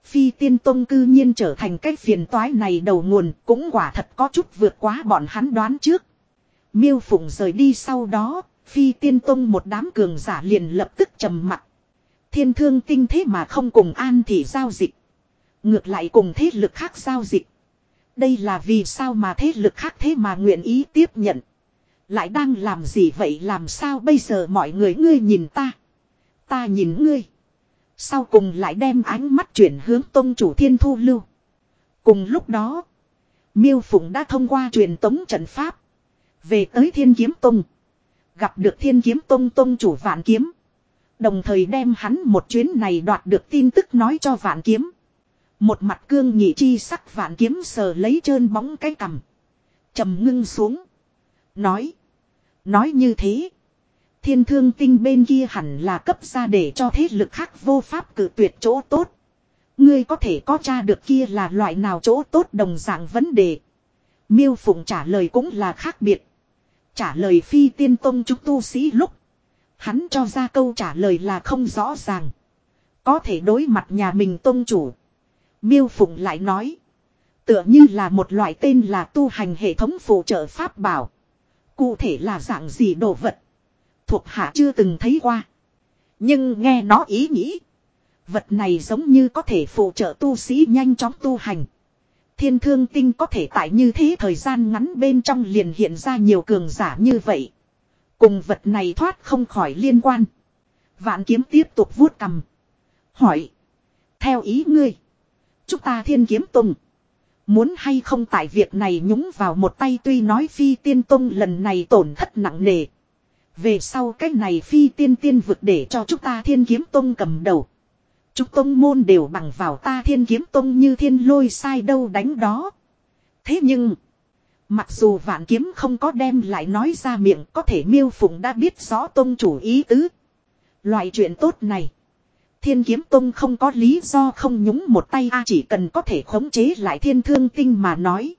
A: Phi tiên tông cư nhiên trở thành cái phiền toái này đầu nguồn cũng quả thật có chút vượt quá bọn hắn đoán trước. Miêu Phụng rời đi sau đó, Phi tiên tông một đám cường giả liền lập tức trầm mặt. Thiên thương tinh thế mà không cùng an thì giao dịch. Ngược lại cùng thế lực khác giao dịch. Đây là vì sao mà thế lực khác thế mà nguyện ý tiếp nhận. Lại đang làm gì vậy làm sao bây giờ mọi người ngươi nhìn ta. Ta nhìn ngươi. Sau cùng lại đem ánh mắt chuyển hướng tôn chủ thiên thu lưu. Cùng lúc đó. Miêu Phụng đã thông qua truyền tống trận pháp. Về tới thiên kiếm tông. Gặp được thiên kiếm tông tông chủ vạn kiếm. Đồng thời đem hắn một chuyến này đoạt được tin tức nói cho vạn kiếm. Một mặt cương nhị chi sắc vạn kiếm sờ lấy trơn bóng cái cằm. trầm ngưng xuống. Nói. Nói như thế. Thiên thương tinh bên kia hẳn là cấp ra để cho thế lực khác vô pháp cử tuyệt chỗ tốt. Ngươi có thể có tra được kia là loại nào chỗ tốt đồng dạng vấn đề. Miêu Phụng trả lời cũng là khác biệt. Trả lời phi tiên tông chúng tu sĩ lúc. Hắn cho ra câu trả lời là không rõ ràng. Có thể đối mặt nhà mình tông chủ. Miêu Phụng lại nói. Tựa như là một loại tên là tu hành hệ thống phụ trợ pháp bảo. Cụ thể là dạng gì đồ vật. Thuộc hạ chưa từng thấy qua. Nhưng nghe nó ý nghĩ. Vật này giống như có thể phụ trợ tu sĩ nhanh chóng tu hành. Thiên thương tinh có thể tại như thế thời gian ngắn bên trong liền hiện ra nhiều cường giả như vậy. Cùng vật này thoát không khỏi liên quan. Vạn kiếm tiếp tục vuốt cầm. Hỏi. Theo ý ngươi. Chúng ta thiên kiếm tùng. Muốn hay không tại việc này nhúng vào một tay tuy nói phi tiên tông lần này tổn thất nặng nề. Về sau cái này phi tiên tiên vực để cho chúng ta thiên kiếm tông cầm đầu. Chúng tông môn đều bằng vào ta thiên kiếm tông như thiên lôi sai đâu đánh đó. Thế nhưng. Mặc dù vạn kiếm không có đem lại nói ra miệng, có thể miêu phụng đã biết rõ tông chủ ý tứ. Loại chuyện tốt này. Thiên kiếm tông không có lý do không nhúng một tay a, chỉ cần có thể khống chế lại thiên thương tinh mà nói.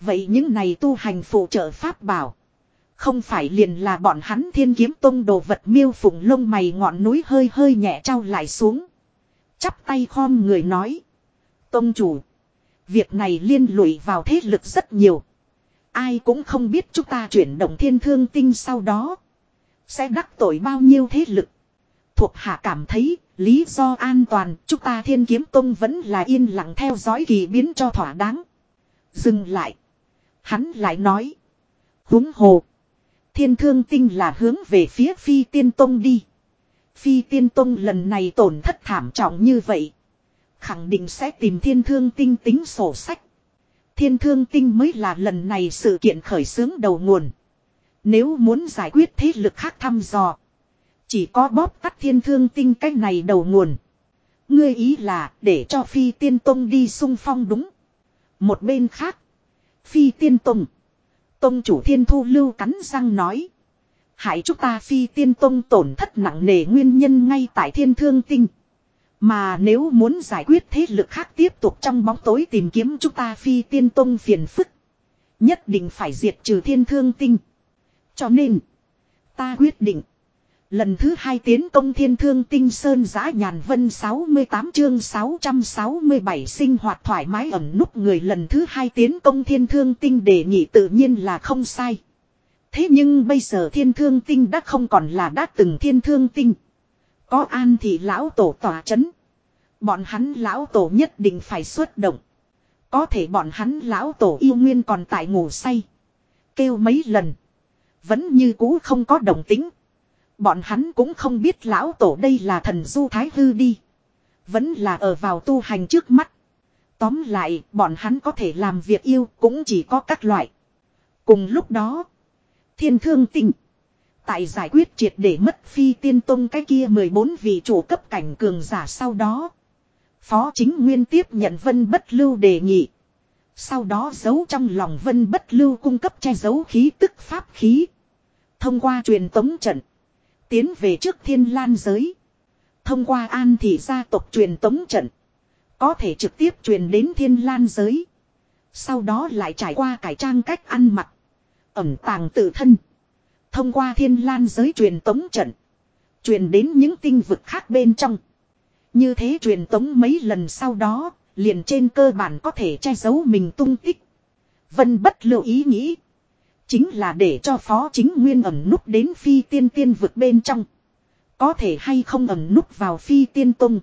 A: Vậy những này tu hành phụ trợ pháp bảo. Không phải liền là bọn hắn thiên kiếm tông đồ vật miêu phụng lông mày ngọn núi hơi hơi nhẹ trao lại xuống. Chắp tay khom người nói. Tông chủ. Việc này liên lụy vào thế lực rất nhiều. Ai cũng không biết chúng ta chuyển động thiên thương tinh sau đó. Sẽ đắc tội bao nhiêu thế lực. Thuộc hạ cảm thấy lý do an toàn, chúng ta thiên kiếm tông vẫn là yên lặng theo dõi kỳ biến cho thỏa đáng. Dừng lại. Hắn lại nói. Húng hồ. Thiên thương tinh là hướng về phía phi tiên tông đi. Phi tiên tông lần này tổn thất thảm trọng như vậy. Khẳng định sẽ tìm thiên thương tinh tính sổ sách. Thiên thương tinh mới là lần này sự kiện khởi xướng đầu nguồn. Nếu muốn giải quyết thế lực khác thăm dò. Chỉ có bóp tắt thiên thương tinh cách này đầu nguồn. Ngươi ý là để cho phi tiên tông đi sung phong đúng. Một bên khác. Phi tiên tông. Tông chủ thiên thu lưu cắn răng nói. Hại chúng ta phi tiên tông tổn thất nặng nề nguyên nhân ngay tại thiên thương tinh. Mà nếu muốn giải quyết thế lực khác tiếp tục trong bóng tối tìm kiếm chúng ta phi tiên tông phiền phức. Nhất định phải diệt trừ thiên thương tinh. Cho nên, ta quyết định. Lần thứ hai tiến công thiên thương tinh sơn giã nhàn vân 68 chương 667 sinh hoạt thoải mái ẩn nút người lần thứ hai tiến công thiên thương tinh đề nghị tự nhiên là không sai. Thế nhưng bây giờ thiên thương tinh đã không còn là đã từng thiên thương tinh. Có an thì lão tổ tỏa chấn. Bọn hắn lão tổ nhất định phải xuất động. Có thể bọn hắn lão tổ yêu nguyên còn tại ngủ say. Kêu mấy lần. Vẫn như cũ không có đồng tính. Bọn hắn cũng không biết lão tổ đây là thần du thái hư đi. Vẫn là ở vào tu hành trước mắt. Tóm lại, bọn hắn có thể làm việc yêu cũng chỉ có các loại. Cùng lúc đó, thiên thương tịnh Tại giải quyết triệt để mất phi tiên tông cái kia 14 vị chủ cấp cảnh cường giả sau đó. Phó chính nguyên tiếp nhận vân bất lưu đề nghị. Sau đó giấu trong lòng vân bất lưu cung cấp che giấu khí tức pháp khí. Thông qua truyền tống trận. Tiến về trước thiên lan giới. Thông qua an thị gia tộc truyền tống trận. Có thể trực tiếp truyền đến thiên lan giới. Sau đó lại trải qua cải trang cách ăn mặc. Ẩm tàng tự thân. Thông qua thiên lan giới truyền tống trận. Truyền đến những tinh vực khác bên trong. Như thế truyền tống mấy lần sau đó, liền trên cơ bản có thể che giấu mình tung tích. Vân bất lưu ý nghĩ. Chính là để cho phó chính nguyên ẩn núp đến phi tiên tiên vực bên trong. Có thể hay không ẩn núp vào phi tiên tung.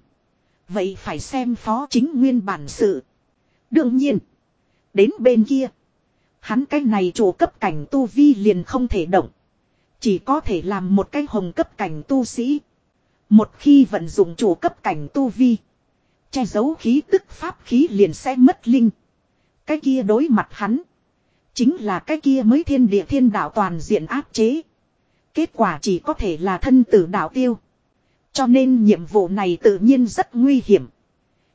A: Vậy phải xem phó chính nguyên bản sự. Đương nhiên. Đến bên kia. Hắn cái này chủ cấp cảnh tu vi liền không thể động. Chỉ có thể làm một cái hồng cấp cảnh tu sĩ. Một khi vận dụng chủ cấp cảnh tu vi. Che giấu khí tức pháp khí liền sẽ mất linh. Cái kia đối mặt hắn. Chính là cái kia mới thiên địa thiên đạo toàn diện áp chế. Kết quả chỉ có thể là thân tử đạo tiêu. Cho nên nhiệm vụ này tự nhiên rất nguy hiểm.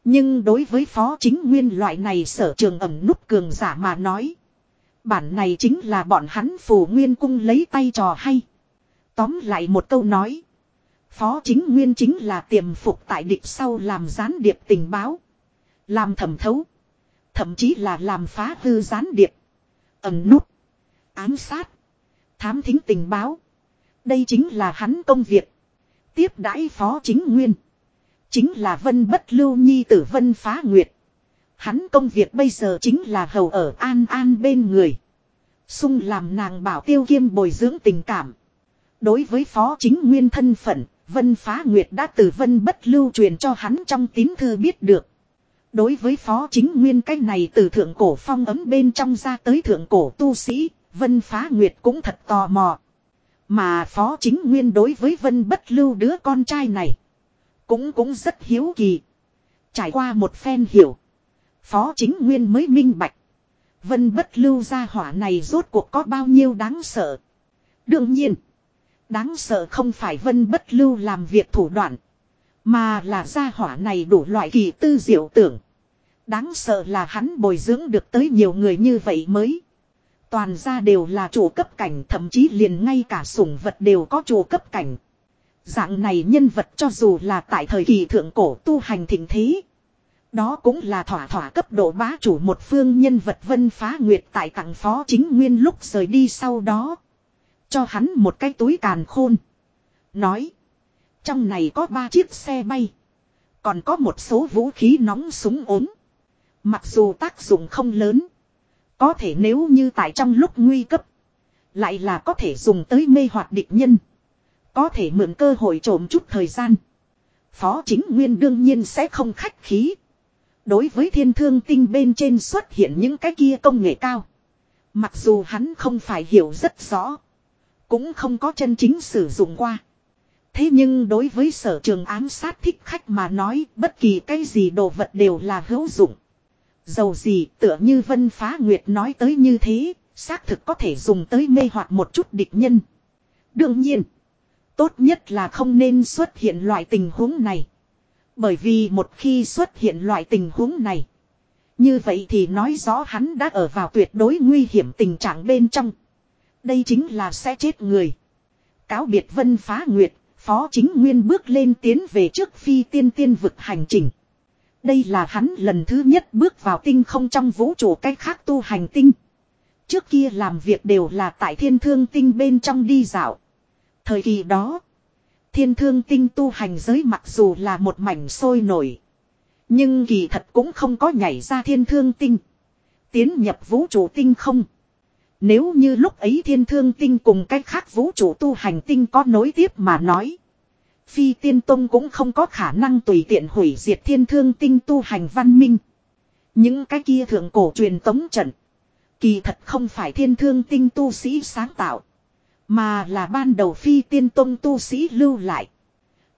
A: Nhưng đối với phó chính nguyên loại này sở trường ẩm nút cường giả mà nói. Bản này chính là bọn hắn phù nguyên cung lấy tay trò hay. Tóm lại một câu nói. Phó chính nguyên chính là tiềm phục tại địch sau làm gián điệp tình báo. Làm thẩm thấu. Thậm chí là làm phá hư gián điệp ẩn nút. Ám sát. Thám thính tình báo. Đây chính là hắn công việc. Tiếp đãi phó chính nguyên. Chính là vân bất lưu nhi tử vân phá nguyệt. Hắn công việc bây giờ chính là hầu ở an an bên người. Xung làm nàng bảo tiêu kiêm bồi dưỡng tình cảm. Đối với phó chính nguyên thân phận, Vân Phá Nguyệt đã từ Vân Bất Lưu truyền cho hắn trong tín thư biết được. Đối với phó chính nguyên cái này từ thượng cổ phong ấm bên trong ra tới thượng cổ tu sĩ, Vân Phá Nguyệt cũng thật tò mò. Mà phó chính nguyên đối với Vân Bất Lưu đứa con trai này, cũng cũng rất hiếu kỳ. Trải qua một phen hiểu, phó chính nguyên mới minh bạch. Vân Bất Lưu gia hỏa này rốt cuộc có bao nhiêu đáng sợ. Đương nhiên, đáng sợ không phải Vân Bất Lưu làm việc thủ đoạn. Mà là gia hỏa này đủ loại kỳ tư diệu tưởng. Đáng sợ là hắn bồi dưỡng được tới nhiều người như vậy mới. Toàn ra đều là chủ cấp cảnh, thậm chí liền ngay cả sủng vật đều có chủ cấp cảnh. Dạng này nhân vật cho dù là tại thời kỳ thượng cổ tu hành thịnh thế. Đó cũng là thỏa thỏa cấp độ bá chủ một phương nhân vật vân phá nguyệt tại tặng phó chính nguyên lúc rời đi sau đó. Cho hắn một cái túi càn khôn. Nói. Trong này có ba chiếc xe bay. Còn có một số vũ khí nóng súng ốm. Mặc dù tác dụng không lớn. Có thể nếu như tại trong lúc nguy cấp. Lại là có thể dùng tới mê hoạt địch nhân. Có thể mượn cơ hội trộm chút thời gian. Phó chính nguyên đương nhiên sẽ không khách khí. Đối với thiên thương tinh bên trên xuất hiện những cái kia công nghệ cao. Mặc dù hắn không phải hiểu rất rõ. Cũng không có chân chính sử dụng qua. Thế nhưng đối với sở trường ám sát thích khách mà nói, bất kỳ cái gì đồ vật đều là hữu dụng. Dầu gì tựa như Vân Phá Nguyệt nói tới như thế, xác thực có thể dùng tới mê hoặc một chút địch nhân. Đương nhiên, tốt nhất là không nên xuất hiện loại tình huống này. Bởi vì một khi xuất hiện loại tình huống này, như vậy thì nói rõ hắn đã ở vào tuyệt đối nguy hiểm tình trạng bên trong. Đây chính là sẽ chết người. Cáo biệt Vân Phá Nguyệt, Phó Chính Nguyên bước lên tiến về trước phi tiên tiên vực hành trình. Đây là hắn lần thứ nhất bước vào tinh không trong vũ trụ cách khác tu hành tinh. Trước kia làm việc đều là tại thiên thương tinh bên trong đi dạo. Thời kỳ đó, thiên thương tinh tu hành giới mặc dù là một mảnh sôi nổi. Nhưng kỳ thật cũng không có nhảy ra thiên thương tinh. Tiến nhập vũ trụ tinh không. Nếu như lúc ấy thiên thương tinh cùng cách khác vũ trụ tu hành tinh có nối tiếp mà nói. Phi tiên tông cũng không có khả năng tùy tiện hủy diệt thiên thương tinh tu hành văn minh. Những cái kia thượng cổ truyền tống trận. Kỳ thật không phải thiên thương tinh tu sĩ sáng tạo. Mà là ban đầu phi tiên tông tu sĩ lưu lại.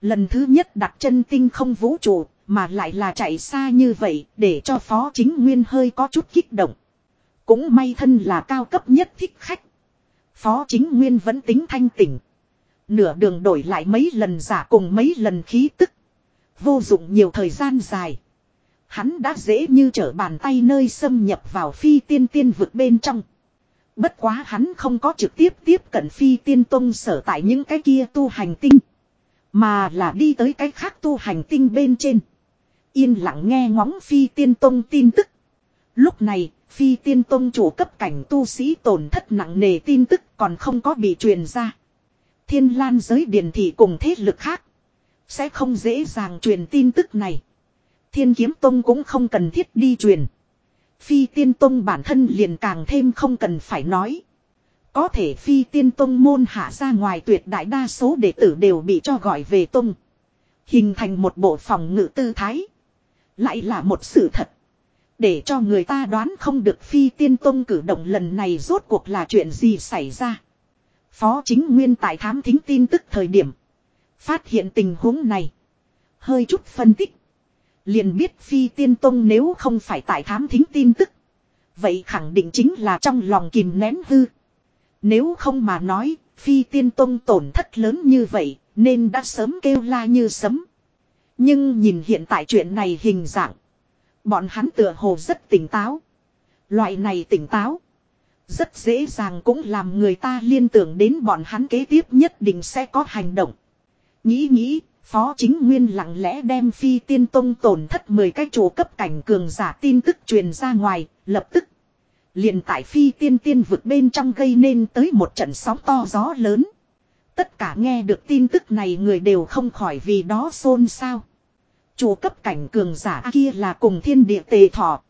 A: Lần thứ nhất đặt chân tinh không vũ trụ, mà lại là chạy xa như vậy để cho phó chính nguyên hơi có chút kích động. Cũng may thân là cao cấp nhất thích khách. Phó chính nguyên vẫn tính thanh tỉnh. Nửa đường đổi lại mấy lần giả cùng mấy lần khí tức. Vô dụng nhiều thời gian dài. Hắn đã dễ như trở bàn tay nơi xâm nhập vào phi tiên tiên vực bên trong. Bất quá hắn không có trực tiếp tiếp cận phi tiên tông sở tại những cái kia tu hành tinh. Mà là đi tới cái khác tu hành tinh bên trên. Yên lặng nghe ngóng phi tiên tông tin tức. Lúc này, phi tiên tông chủ cấp cảnh tu sĩ tổn thất nặng nề tin tức còn không có bị truyền ra. Thiên lan giới điển thị cùng thế lực khác. Sẽ không dễ dàng truyền tin tức này. Thiên kiếm tông cũng không cần thiết đi truyền. Phi tiên tông bản thân liền càng thêm không cần phải nói. Có thể phi tiên tông môn hạ ra ngoài tuyệt đại đa số đệ tử đều bị cho gọi về tông. Hình thành một bộ phòng ngự tư thái. Lại là một sự thật. Để cho người ta đoán không được phi tiên tông cử động lần này rốt cuộc là chuyện gì xảy ra. Phó chính nguyên tại thám thính tin tức thời điểm. Phát hiện tình huống này. Hơi chút phân tích. Liền biết phi tiên tông nếu không phải tại thám thính tin tức. Vậy khẳng định chính là trong lòng kìm nén hư. Nếu không mà nói, phi tiên tông tổn thất lớn như vậy, nên đã sớm kêu la như sấm. Nhưng nhìn hiện tại chuyện này hình dạng. Bọn hắn tựa hồ rất tỉnh táo. Loại này tỉnh táo. Rất dễ dàng cũng làm người ta liên tưởng đến bọn hắn kế tiếp nhất định sẽ có hành động. Nghĩ nghĩ, Phó Chính Nguyên lặng lẽ đem phi tiên tông tổn thất 10 cái chỗ cấp cảnh cường giả tin tức truyền ra ngoài, lập tức. liền tại phi tiên tiên vực bên trong gây nên tới một trận sóng to gió lớn. Tất cả nghe được tin tức này người đều không khỏi vì đó xôn xao. Chủ cấp cảnh cường giả kia là cùng thiên địa tề thọ.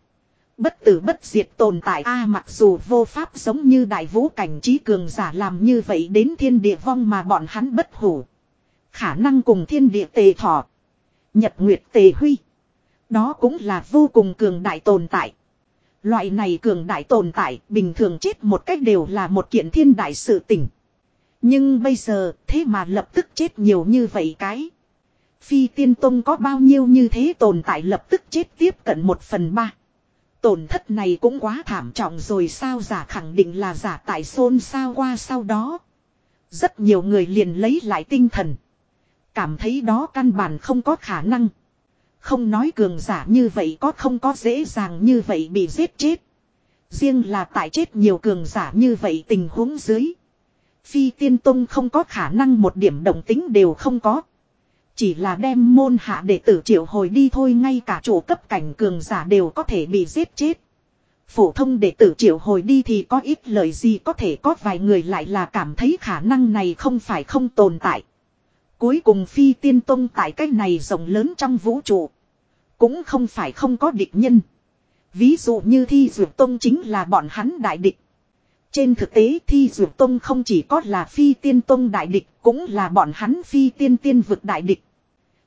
A: Bất tử bất diệt tồn tại a à, mặc dù vô pháp giống như đại vũ cảnh trí cường giả làm như vậy đến thiên địa vong mà bọn hắn bất hủ. Khả năng cùng thiên địa tề thọ. Nhật nguyệt tề huy. Đó cũng là vô cùng cường đại tồn tại. Loại này cường đại tồn tại bình thường chết một cách đều là một kiện thiên đại sự tình Nhưng bây giờ, thế mà lập tức chết nhiều như vậy cái. Phi tiên tông có bao nhiêu như thế tồn tại lập tức chết tiếp cận một phần ba. Tổn thất này cũng quá thảm trọng rồi sao giả khẳng định là giả tại xôn sao qua sau đó. Rất nhiều người liền lấy lại tinh thần. Cảm thấy đó căn bản không có khả năng. Không nói cường giả như vậy có không có dễ dàng như vậy bị giết chết. Riêng là tại chết nhiều cường giả như vậy tình huống dưới. Phi tiên tông không có khả năng một điểm động tính đều không có. Chỉ là đem môn hạ đệ tử triệu hồi đi thôi, ngay cả chủ cấp cảnh cường giả đều có thể bị giết chết. Phổ thông đệ tử triệu hồi đi thì có ít lời gì có thể có, vài người lại là cảm thấy khả năng này không phải không tồn tại. Cuối cùng phi tiên tông tại cách này rộng lớn trong vũ trụ. Cũng không phải không có địch nhân. Ví dụ như thi dược tông chính là bọn hắn đại địch. Trên thực tế thi dược tông không chỉ có là phi tiên tông đại địch, cũng là bọn hắn phi tiên tiên vực đại địch.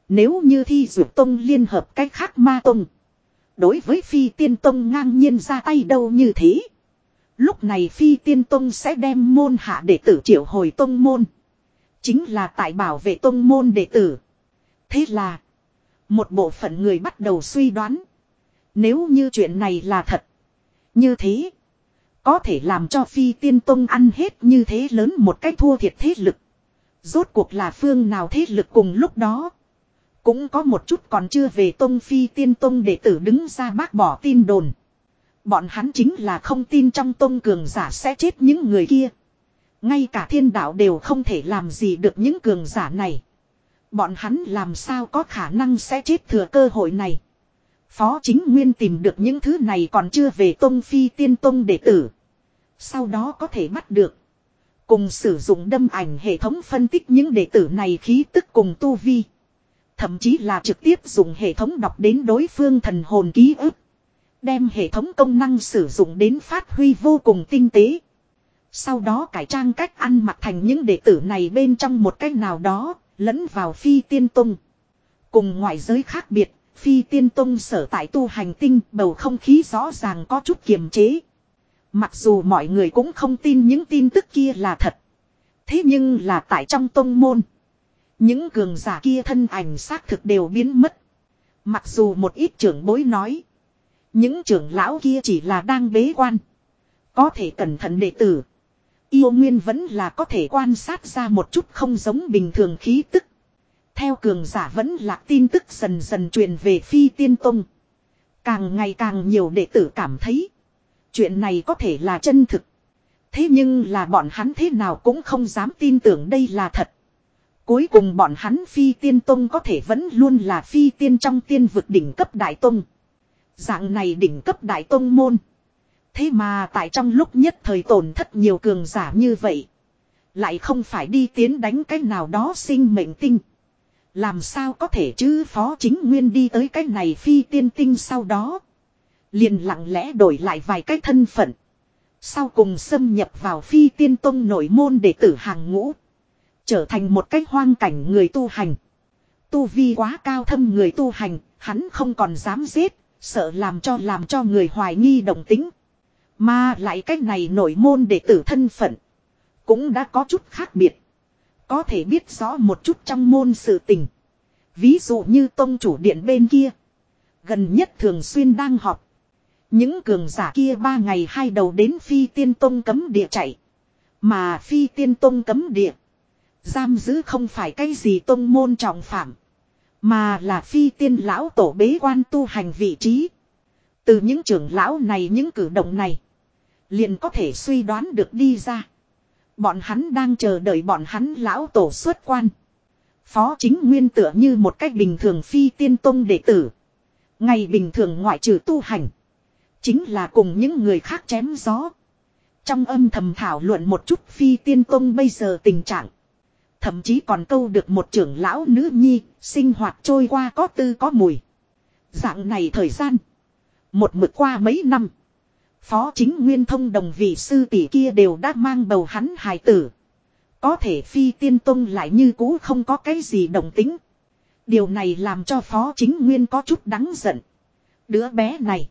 A: Nếu như thi dược tông liên hợp cách khác ma tông. Đối với phi tiên tông ngang nhiên ra tay đâu như thế. Lúc này phi tiên tông sẽ đem môn hạ đệ tử triệu hồi tông môn. Chính là tại bảo vệ tông môn đệ tử. Thế là. Một bộ phận người bắt đầu suy đoán. Nếu như chuyện này là thật. Như thế. Có thể làm cho phi tiên tông ăn hết như thế lớn một cách thua thiệt thế lực. Rốt cuộc là phương nào thế lực cùng lúc đó. Cũng có một chút còn chưa về tông phi tiên tông đệ tử đứng ra bác bỏ tin đồn. Bọn hắn chính là không tin trong tông cường giả sẽ chết những người kia. Ngay cả thiên đạo đều không thể làm gì được những cường giả này. Bọn hắn làm sao có khả năng sẽ chết thừa cơ hội này. Phó chính nguyên tìm được những thứ này còn chưa về tông phi tiên tông đệ tử. Sau đó có thể bắt được. Cùng sử dụng đâm ảnh hệ thống phân tích những đệ tử này khí tức cùng tu vi. Thậm chí là trực tiếp dùng hệ thống đọc đến đối phương thần hồn ký ức. Đem hệ thống công năng sử dụng đến phát huy vô cùng tinh tế. Sau đó cải trang cách ăn mặc thành những đệ tử này bên trong một cách nào đó, lẫn vào phi tiên tông. Cùng ngoại giới khác biệt, phi tiên tông sở tại tu hành tinh bầu không khí rõ ràng có chút kiềm chế. Mặc dù mọi người cũng không tin những tin tức kia là thật. Thế nhưng là tại trong tông môn. Những cường giả kia thân ảnh xác thực đều biến mất. Mặc dù một ít trưởng bối nói. Những trưởng lão kia chỉ là đang bế quan. Có thể cẩn thận đệ tử. Yêu Nguyên vẫn là có thể quan sát ra một chút không giống bình thường khí tức. Theo cường giả vẫn là tin tức dần dần truyền về phi tiên tông. Càng ngày càng nhiều đệ tử cảm thấy. Chuyện này có thể là chân thực. Thế nhưng là bọn hắn thế nào cũng không dám tin tưởng đây là thật. Cuối cùng bọn hắn phi tiên tông có thể vẫn luôn là phi tiên trong tiên vực đỉnh cấp đại tông. Dạng này đỉnh cấp đại tông môn. Thế mà tại trong lúc nhất thời tổn thất nhiều cường giả như vậy. Lại không phải đi tiến đánh cái nào đó sinh mệnh tinh. Làm sao có thể chứ phó chính nguyên đi tới cái này phi tiên tinh sau đó. Liền lặng lẽ đổi lại vài cái thân phận. Sau cùng xâm nhập vào phi tiên tông nội môn để tử hàng ngũ. Trở thành một cách hoang cảnh người tu hành. Tu vi quá cao thâm người tu hành, hắn không còn dám giết, Sợ làm cho làm cho người hoài nghi đồng tính. Mà lại cách này nổi môn đệ tử thân phận. Cũng đã có chút khác biệt. Có thể biết rõ một chút trong môn sự tình. Ví dụ như tông chủ điện bên kia. Gần nhất thường xuyên đang họp. Những cường giả kia ba ngày hai đầu đến phi tiên tông cấm địa chạy. Mà phi tiên tông cấm địa. Giam giữ không phải cái gì tông môn trọng phạm. Mà là phi tiên lão tổ bế quan tu hành vị trí. Từ những trưởng lão này, những cử động này. Liền có thể suy đoán được đi ra. Bọn hắn đang chờ đợi bọn hắn lão tổ xuất quan. Phó chính nguyên tựa như một cách bình thường phi tiên tông đệ tử. Ngày bình thường ngoại trừ tu hành. Chính là cùng những người khác chém gió. Trong âm thầm thảo luận một chút phi tiên tông bây giờ tình trạng. Thậm chí còn câu được một trưởng lão nữ nhi, sinh hoạt trôi qua có tư có mùi. Dạng này thời gian. Một mực qua mấy năm. Phó chính nguyên thông đồng vị sư tỷ kia đều đã mang bầu hắn hài tử. Có thể phi tiên tông lại như cũ không có cái gì đồng tính. Điều này làm cho phó chính nguyên có chút đáng giận. Đứa bé này.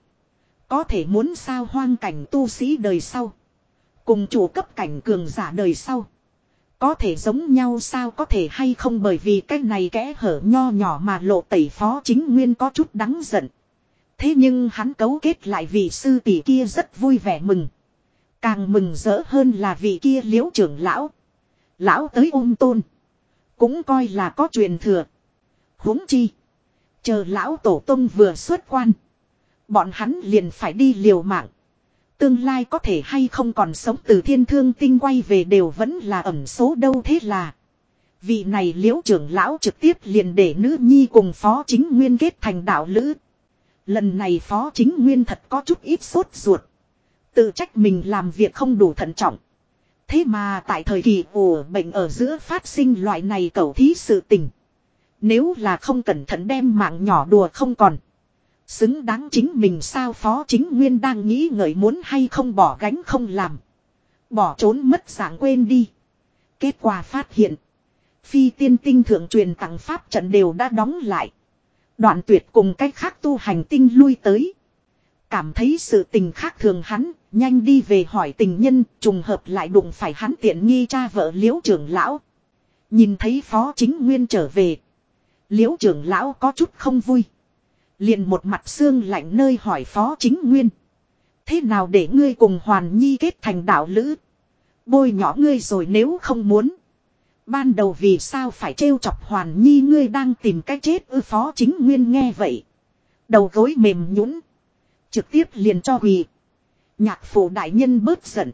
A: Có thể muốn sao hoang cảnh tu sĩ đời sau. Cùng chủ cấp cảnh cường giả đời sau. Có thể giống nhau sao có thể hay không bởi vì cái này kẽ hở nho nhỏ mà lộ tẩy phó chính nguyên có chút đáng giận. Thế nhưng hắn cấu kết lại vị sư tỷ kia rất vui vẻ mừng. Càng mừng rỡ hơn là vị kia liễu trưởng lão. Lão tới ôm tôn. Cũng coi là có truyền thừa. huống chi. Chờ lão tổ tông vừa xuất quan. Bọn hắn liền phải đi liều mạng. Tương lai có thể hay không còn sống từ thiên thương tinh quay về đều vẫn là ẩn số đâu thế là. Vị này liễu trưởng lão trực tiếp liền để nữ nhi cùng phó chính nguyên kết thành đạo lữ. Lần này phó chính nguyên thật có chút ít sốt ruột. Tự trách mình làm việc không đủ thận trọng. Thế mà tại thời kỳ ủ bệnh ở giữa phát sinh loại này cầu thí sự tình. Nếu là không cẩn thận đem mạng nhỏ đùa không còn. Xứng đáng chính mình sao phó chính nguyên đang nghĩ ngợi muốn hay không bỏ gánh không làm. Bỏ trốn mất dạng quên đi. Kết quả phát hiện. Phi tiên tinh thượng truyền tặng pháp trận đều đã đóng lại. Đoạn tuyệt cùng cách khác tu hành tinh lui tới. Cảm thấy sự tình khác thường hắn, nhanh đi về hỏi tình nhân, trùng hợp lại đụng phải hắn tiện nghi cha vợ liễu trưởng lão. Nhìn thấy phó chính nguyên trở về. Liễu trưởng lão có chút không vui. Liền một mặt xương lạnh nơi hỏi phó chính nguyên. Thế nào để ngươi cùng hoàn nhi kết thành đạo lữ? Bôi nhỏ ngươi rồi nếu không muốn. Ban đầu vì sao phải trêu chọc hoàn nhi ngươi đang tìm cách chết ư phó chính nguyên nghe vậy. Đầu gối mềm nhũn Trực tiếp liền cho quỳ. Nhạc phụ đại nhân bớt giận.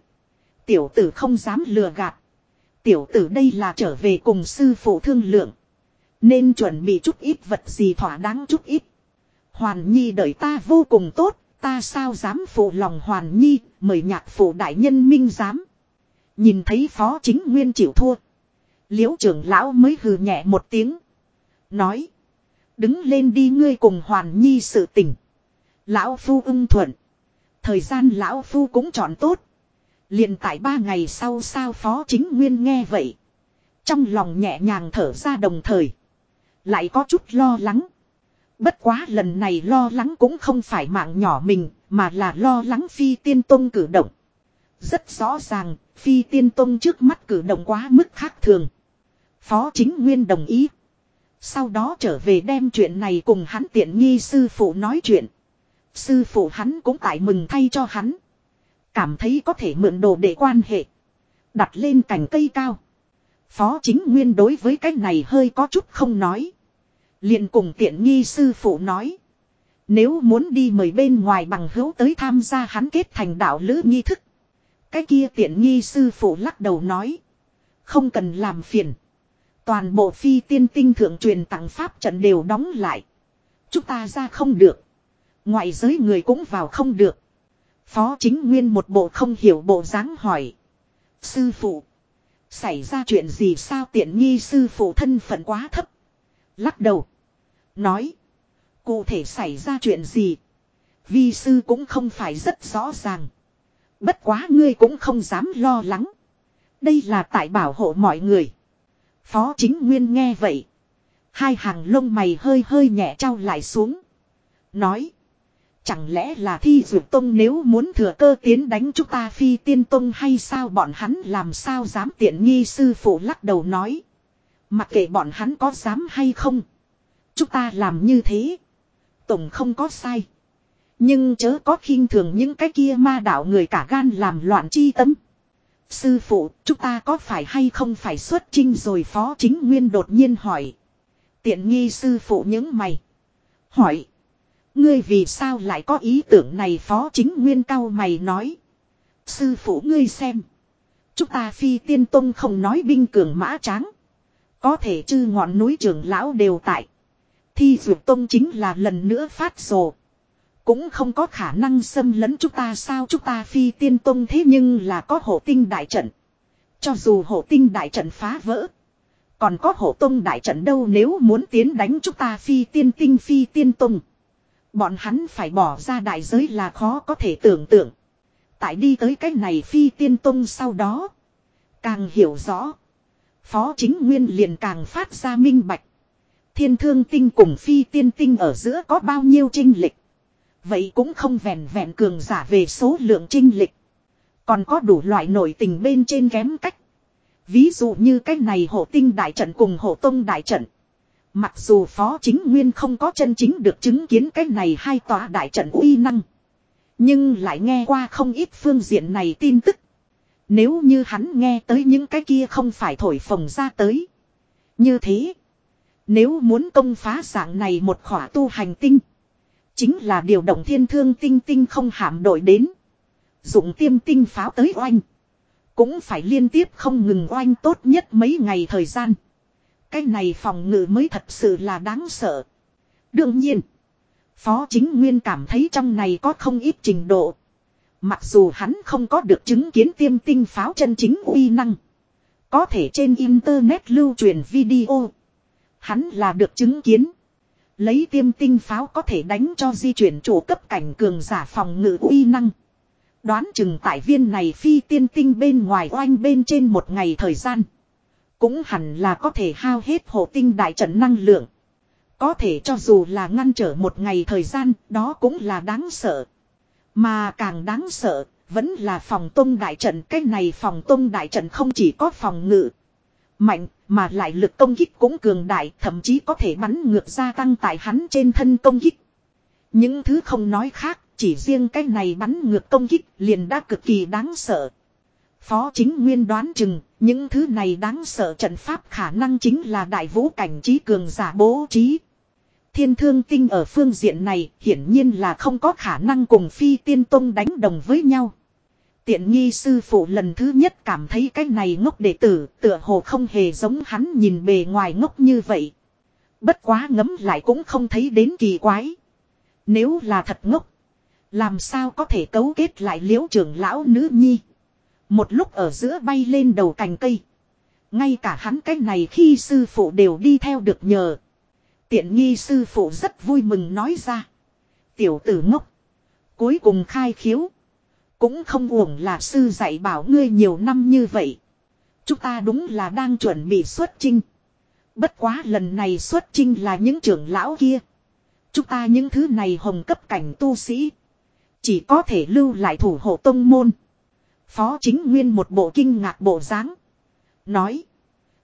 A: Tiểu tử không dám lừa gạt. Tiểu tử đây là trở về cùng sư phụ thương lượng. Nên chuẩn bị chút ít vật gì thỏa đáng chút ít. Hoàn Nhi đợi ta vô cùng tốt, ta sao dám phụ lòng Hoàn Nhi, mời nhạc phụ đại nhân minh dám. Nhìn thấy phó chính nguyên chịu thua. Liễu trưởng lão mới hừ nhẹ một tiếng. Nói. Đứng lên đi ngươi cùng Hoàn Nhi sự tình. Lão Phu ưng thuận. Thời gian Lão Phu cũng chọn tốt. liền tại ba ngày sau sao phó chính nguyên nghe vậy. Trong lòng nhẹ nhàng thở ra đồng thời. Lại có chút lo lắng. Bất quá lần này lo lắng cũng không phải mạng nhỏ mình, mà là lo lắng phi tiên tông cử động. Rất rõ ràng, phi tiên tông trước mắt cử động quá mức khác thường. Phó chính nguyên đồng ý. Sau đó trở về đem chuyện này cùng hắn tiện nghi sư phụ nói chuyện. Sư phụ hắn cũng tại mừng thay cho hắn. Cảm thấy có thể mượn đồ để quan hệ. Đặt lên cành cây cao. Phó chính nguyên đối với cái này hơi có chút không nói liền cùng tiện nghi sư phụ nói. Nếu muốn đi mời bên ngoài bằng hữu tới tham gia hắn kết thành đạo lữ nghi thức. Cái kia tiện nghi sư phụ lắc đầu nói. Không cần làm phiền. Toàn bộ phi tiên tinh thượng truyền tặng pháp trận đều đóng lại. Chúng ta ra không được. Ngoại giới người cũng vào không được. Phó chính nguyên một bộ không hiểu bộ dáng hỏi. Sư phụ. Xảy ra chuyện gì sao tiện nghi sư phụ thân phận quá thấp. Lắc đầu. Nói. Cụ thể xảy ra chuyện gì. Vi sư cũng không phải rất rõ ràng. Bất quá ngươi cũng không dám lo lắng. Đây là tại bảo hộ mọi người. Phó chính nguyên nghe vậy. Hai hàng lông mày hơi hơi nhẹ trao lại xuống. Nói. Chẳng lẽ là thi dược tông nếu muốn thừa cơ tiến đánh chúng ta phi tiên tông hay sao bọn hắn làm sao dám tiện nghi sư phụ lắc đầu nói. Mặc kệ bọn hắn có dám hay không. Chúng ta làm như thế. Tổng không có sai. Nhưng chớ có khinh thường những cái kia ma đạo người cả gan làm loạn chi tâm. Sư phụ, chúng ta có phải hay không phải xuất trinh rồi phó chính nguyên đột nhiên hỏi. Tiện nghi sư phụ những mày. Hỏi. Ngươi vì sao lại có ý tưởng này phó chính nguyên cao mày nói. Sư phụ ngươi xem. Chúng ta phi tiên tông không nói binh cường mã tráng. Có thể chư ngọn núi trưởng lão đều tại. Thi dược tông chính là lần nữa phát rồ. Cũng không có khả năng xâm lấn chúng ta sao chúng ta phi tiên tông thế nhưng là có hộ tinh đại trận. Cho dù hộ tinh đại trận phá vỡ. Còn có hộ tông đại trận đâu nếu muốn tiến đánh chúng ta phi tiên tinh phi tiên tông. Bọn hắn phải bỏ ra đại giới là khó có thể tưởng tượng. Tại đi tới cái này phi tiên tông sau đó. Càng hiểu rõ. Phó chính nguyên liền càng phát ra minh bạch. Thiên thương tinh cùng phi tiên tinh ở giữa có bao nhiêu trinh lịch. Vậy cũng không vẹn vẹn cường giả về số lượng trinh lịch. Còn có đủ loại nổi tình bên trên kém cách. Ví dụ như cái này hộ tinh đại trận cùng hộ tông đại trận. Mặc dù phó chính nguyên không có chân chính được chứng kiến cái này hai tòa đại trận uy năng. Nhưng lại nghe qua không ít phương diện này tin tức. Nếu như hắn nghe tới những cái kia không phải thổi phồng ra tới. Như thế. Nếu muốn công phá dạng này một khỏa tu hành tinh. Chính là điều động thiên thương tinh tinh không hạm đội đến. Dụng tiêm tinh pháo tới oanh. Cũng phải liên tiếp không ngừng oanh tốt nhất mấy ngày thời gian. Cái này phòng ngự mới thật sự là đáng sợ. Đương nhiên. Phó chính nguyên cảm thấy trong này có không ít trình độ. Mặc dù hắn không có được chứng kiến tiêm tinh pháo chân chính uy năng. Có thể trên internet lưu truyền video. Hắn là được chứng kiến. Lấy tiêm tinh pháo có thể đánh cho di chuyển chủ cấp cảnh cường giả phòng ngự uy năng. Đoán chừng tại viên này phi tiên tinh bên ngoài oanh bên trên một ngày thời gian. Cũng hẳn là có thể hao hết hộ tinh đại trận năng lượng. Có thể cho dù là ngăn trở một ngày thời gian, đó cũng là đáng sợ. Mà càng đáng sợ, vẫn là phòng tông đại trận. Cái này phòng tông đại trận không chỉ có phòng ngự. Mạnh, mà lại lực công kích cũng cường đại, thậm chí có thể bắn ngược gia tăng tại hắn trên thân công kích. Những thứ không nói khác, chỉ riêng cái này bắn ngược công kích liền đã cực kỳ đáng sợ. Phó chính nguyên đoán chừng, những thứ này đáng sợ trận pháp khả năng chính là đại vũ cảnh trí cường giả bố trí. Thiên thương tinh ở phương diện này hiển nhiên là không có khả năng cùng phi tiên tông đánh đồng với nhau. Tiện nghi sư phụ lần thứ nhất cảm thấy cái này ngốc đệ tử tựa hồ không hề giống hắn nhìn bề ngoài ngốc như vậy. Bất quá ngấm lại cũng không thấy đến kỳ quái. Nếu là thật ngốc. Làm sao có thể cấu kết lại liễu trưởng lão nữ nhi. Một lúc ở giữa bay lên đầu cành cây. Ngay cả hắn cái này khi sư phụ đều đi theo được nhờ. Tiện nghi sư phụ rất vui mừng nói ra. Tiểu tử ngốc. Cuối cùng khai khiếu. Cũng không uổng là sư dạy bảo ngươi nhiều năm như vậy. Chúng ta đúng là đang chuẩn bị xuất trinh. Bất quá lần này xuất trinh là những trưởng lão kia. Chúng ta những thứ này hồng cấp cảnh tu sĩ. Chỉ có thể lưu lại thủ hộ tông môn. Phó chính nguyên một bộ kinh ngạc bộ dáng Nói.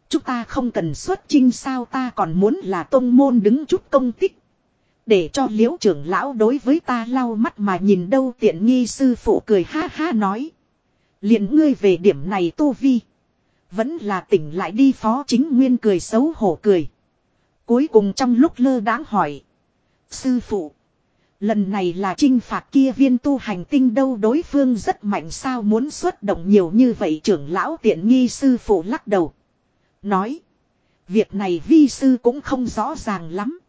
A: Chúng ta không cần xuất trinh sao ta còn muốn là tông môn đứng chút công tích. Để cho liễu trưởng lão đối với ta lau mắt mà nhìn đâu tiện nghi sư phụ cười ha ha nói. liền ngươi về điểm này tu vi. Vẫn là tỉnh lại đi phó chính nguyên cười xấu hổ cười. Cuối cùng trong lúc lơ đãng hỏi. Sư phụ. Lần này là trinh phạt kia viên tu hành tinh đâu đối phương rất mạnh sao muốn xuất động nhiều như vậy trưởng lão tiện nghi sư phụ lắc đầu. Nói. Việc này vi sư cũng không rõ ràng lắm.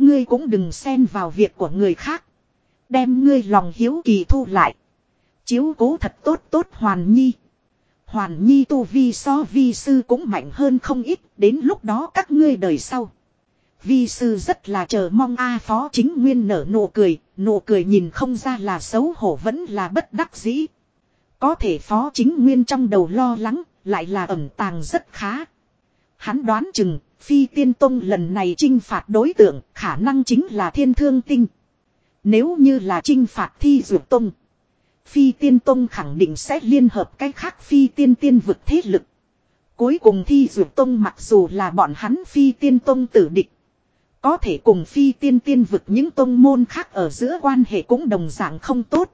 A: Ngươi cũng đừng xen vào việc của người khác. Đem ngươi lòng hiếu kỳ thu lại. Chiếu cố thật tốt tốt hoàn nhi. Hoàn nhi tu vi so vi sư cũng mạnh hơn không ít. Đến lúc đó các ngươi đời sau. Vi sư rất là chờ mong A phó chính nguyên nở nụ cười. Nụ cười nhìn không ra là xấu hổ vẫn là bất đắc dĩ. Có thể phó chính nguyên trong đầu lo lắng. Lại là ẩm tàng rất khá. Hắn đoán chừng Phi tiên tông lần này trinh phạt đối tượng khả năng chính là thiên thương tinh. Nếu như là trinh phạt thi dược tông. Phi tiên tông khẳng định sẽ liên hợp cách khác phi tiên tiên vực thế lực. Cuối cùng thi dược tông mặc dù là bọn hắn phi tiên tông tử địch. Có thể cùng phi tiên tiên vực những tông môn khác ở giữa quan hệ cũng đồng dạng không tốt.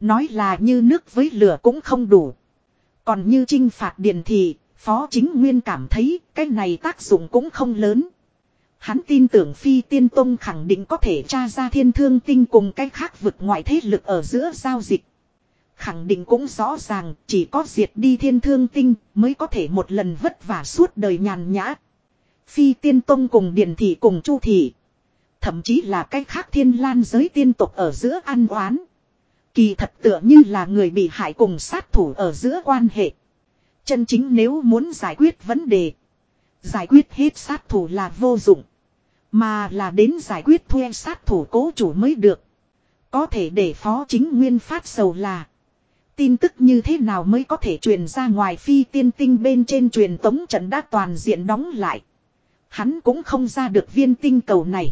A: Nói là như nước với lửa cũng không đủ. Còn như trinh phạt điện thì, Phó Chính Nguyên cảm thấy cái này tác dụng cũng không lớn. Hắn tin tưởng Phi Tiên Tông khẳng định có thể tra ra thiên thương tinh cùng cái khác vực ngoại thế lực ở giữa giao dịch. Khẳng định cũng rõ ràng, chỉ có diệt đi thiên thương tinh mới có thể một lần vất vả suốt đời nhàn nhã. Phi Tiên Tông cùng Điền Thị cùng Chu Thị. Thậm chí là cái khác thiên lan giới tiên tục ở giữa ăn oán. Kỳ thật tựa như là người bị hại cùng sát thủ ở giữa quan hệ. Chân chính nếu muốn giải quyết vấn đề. Giải quyết hết sát thủ là vô dụng. Mà là đến giải quyết thuê sát thủ cố chủ mới được. Có thể để phó chính nguyên phát sầu là. Tin tức như thế nào mới có thể truyền ra ngoài phi tiên tinh bên trên truyền tống trận đã toàn diện đóng lại. Hắn cũng không ra được viên tinh cầu này.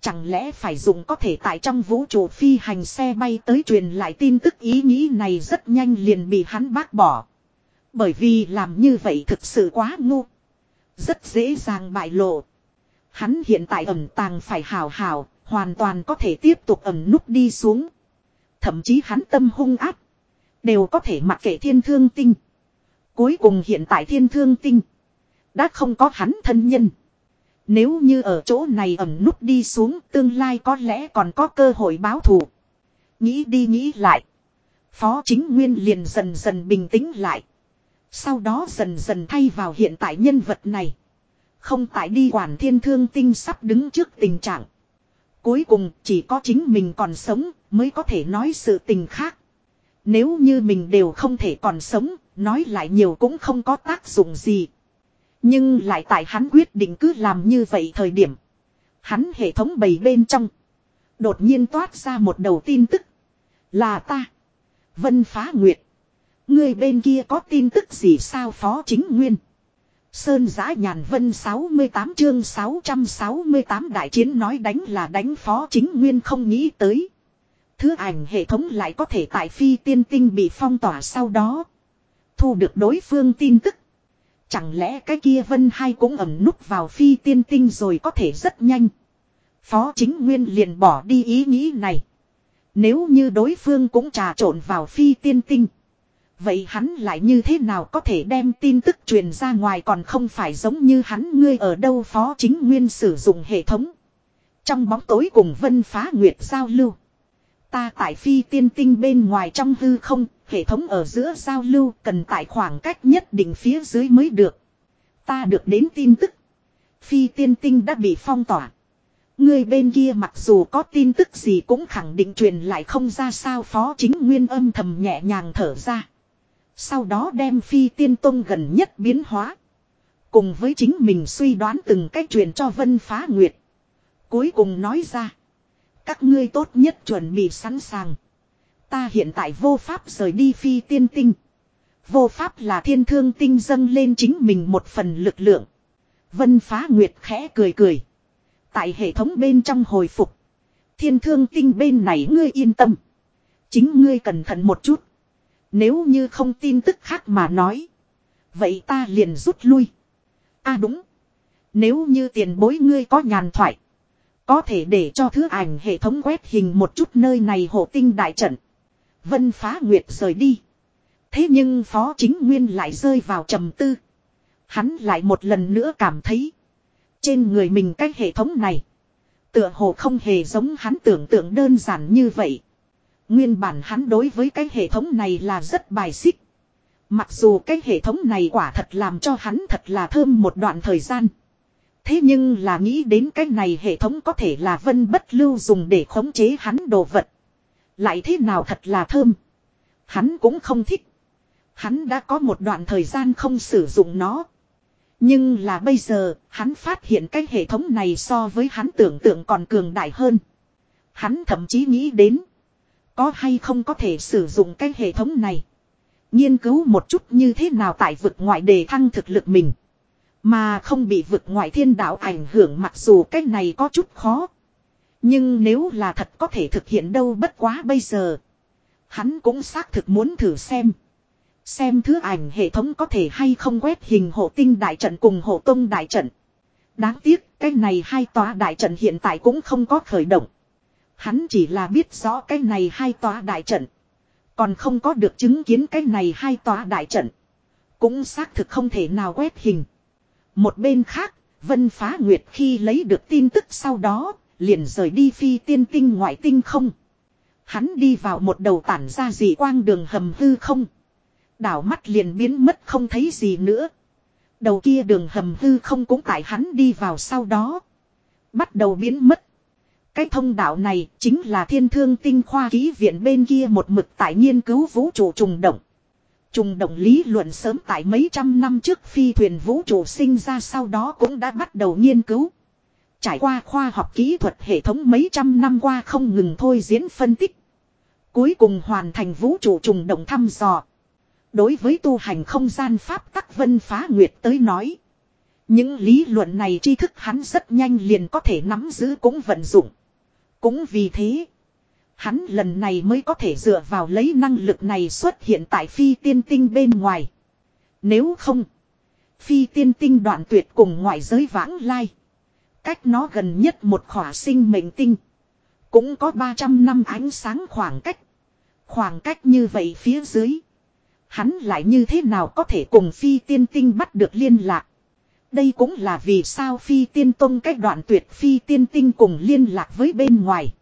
A: Chẳng lẽ phải dùng có thể tại trong vũ trụ phi hành xe bay tới truyền lại tin tức ý nghĩ này rất nhanh liền bị hắn bác bỏ. Bởi vì làm như vậy thực sự quá ngu. Rất dễ dàng bại lộ. Hắn hiện tại ẩn tàng phải hào hào, hoàn toàn có thể tiếp tục ẩn núp đi xuống. Thậm chí hắn tâm hung áp. Đều có thể mặc kệ thiên thương tinh. Cuối cùng hiện tại thiên thương tinh. Đã không có hắn thân nhân. Nếu như ở chỗ này ẩn núp đi xuống tương lai có lẽ còn có cơ hội báo thù. Nghĩ đi nghĩ lại. Phó chính nguyên liền dần dần bình tĩnh lại. Sau đó dần dần thay vào hiện tại nhân vật này. Không tại đi quản thiên thương tinh sắp đứng trước tình trạng. Cuối cùng chỉ có chính mình còn sống mới có thể nói sự tình khác. Nếu như mình đều không thể còn sống, nói lại nhiều cũng không có tác dụng gì. Nhưng lại tại hắn quyết định cứ làm như vậy thời điểm. Hắn hệ thống bầy bên trong. Đột nhiên toát ra một đầu tin tức. Là ta. Vân Phá Nguyệt. Người bên kia có tin tức gì sao Phó Chính Nguyên. Sơn giã nhàn vân 68 chương 668 đại chiến nói đánh là đánh Phó Chính Nguyên không nghĩ tới. Thứ ảnh hệ thống lại có thể tại phi tiên tinh bị phong tỏa sau đó. Thu được đối phương tin tức. Chẳng lẽ cái kia vân hai cũng ẩm núp vào phi tiên tinh rồi có thể rất nhanh. Phó chính nguyên liền bỏ đi ý nghĩ này. Nếu như đối phương cũng trà trộn vào phi tiên tinh. Vậy hắn lại như thế nào có thể đem tin tức truyền ra ngoài còn không phải giống như hắn ngươi ở đâu phó chính nguyên sử dụng hệ thống. Trong bóng tối cùng vân phá nguyệt giao lưu. Ta tại phi tiên tinh bên ngoài trong hư không, hệ thống ở giữa giao lưu cần tại khoảng cách nhất định phía dưới mới được. Ta được đến tin tức. Phi tiên tinh đã bị phong tỏa. Người bên kia mặc dù có tin tức gì cũng khẳng định truyền lại không ra sao phó chính nguyên âm thầm nhẹ nhàng thở ra. Sau đó đem phi tiên tông gần nhất biến hóa. Cùng với chính mình suy đoán từng cách truyền cho Vân Phá Nguyệt. Cuối cùng nói ra. Các ngươi tốt nhất chuẩn bị sẵn sàng. Ta hiện tại vô pháp rời đi phi tiên tinh. Vô pháp là thiên thương tinh dâng lên chính mình một phần lực lượng. Vân phá nguyệt khẽ cười cười. Tại hệ thống bên trong hồi phục. Thiên thương tinh bên này ngươi yên tâm. Chính ngươi cẩn thận một chút. Nếu như không tin tức khác mà nói. Vậy ta liền rút lui. a à đúng. Nếu như tiền bối ngươi có nhàn thoại. Có thể để cho thứ ảnh hệ thống quét hình một chút nơi này hộ tinh đại trận. Vân phá nguyệt rời đi. Thế nhưng phó chính nguyên lại rơi vào trầm tư. Hắn lại một lần nữa cảm thấy. Trên người mình cái hệ thống này. Tựa hồ không hề giống hắn tưởng tượng đơn giản như vậy. Nguyên bản hắn đối với cái hệ thống này là rất bài xích. Mặc dù cái hệ thống này quả thật làm cho hắn thật là thơm một đoạn thời gian. Thế nhưng là nghĩ đến cái này hệ thống có thể là vân bất lưu dùng để khống chế hắn đồ vật. Lại thế nào thật là thơm. Hắn cũng không thích. Hắn đã có một đoạn thời gian không sử dụng nó. Nhưng là bây giờ, hắn phát hiện cái hệ thống này so với hắn tưởng tượng còn cường đại hơn. Hắn thậm chí nghĩ đến. Có hay không có thể sử dụng cái hệ thống này. Nghiên cứu một chút như thế nào tại vực ngoại đề thăng thực lực mình. Mà không bị vực ngoại thiên đạo ảnh hưởng mặc dù cái này có chút khó. Nhưng nếu là thật có thể thực hiện đâu bất quá bây giờ. Hắn cũng xác thực muốn thử xem. Xem thứ ảnh hệ thống có thể hay không quét hình hộ tinh đại trận cùng hộ tông đại trận. Đáng tiếc, cái này hai tòa đại trận hiện tại cũng không có khởi động. Hắn chỉ là biết rõ cái này hai tòa đại trận. Còn không có được chứng kiến cái này hai tòa đại trận. Cũng xác thực không thể nào quét hình. Một bên khác, Vân Phá Nguyệt khi lấy được tin tức sau đó, liền rời đi phi tiên tinh ngoại tinh không. Hắn đi vào một đầu tản ra dị quang đường hầm hư không. Đảo mắt liền biến mất không thấy gì nữa. Đầu kia đường hầm hư không cũng tại hắn đi vào sau đó. Bắt đầu biến mất. Cái thông đạo này chính là thiên thương tinh khoa ký viện bên kia một mực tại nghiên cứu vũ trụ trùng động. Trùng động lý luận sớm tại mấy trăm năm trước phi thuyền vũ trụ sinh ra sau đó cũng đã bắt đầu nghiên cứu. Trải qua khoa học kỹ thuật hệ thống mấy trăm năm qua không ngừng thôi diễn phân tích. Cuối cùng hoàn thành vũ trụ trùng động thăm dò. Đối với tu hành không gian pháp tắc vân phá nguyệt tới nói. Những lý luận này tri thức hắn rất nhanh liền có thể nắm giữ cũng vận dụng. Cũng vì thế. Hắn lần này mới có thể dựa vào lấy năng lực này xuất hiện tại phi tiên tinh bên ngoài. Nếu không. Phi tiên tinh đoạn tuyệt cùng ngoại giới vãng lai. Cách nó gần nhất một khỏa sinh mệnh tinh. Cũng có 300 năm ánh sáng khoảng cách. Khoảng cách như vậy phía dưới. Hắn lại như thế nào có thể cùng phi tiên tinh bắt được liên lạc. Đây cũng là vì sao phi tiên tông cách đoạn tuyệt phi tiên tinh cùng liên lạc với bên ngoài.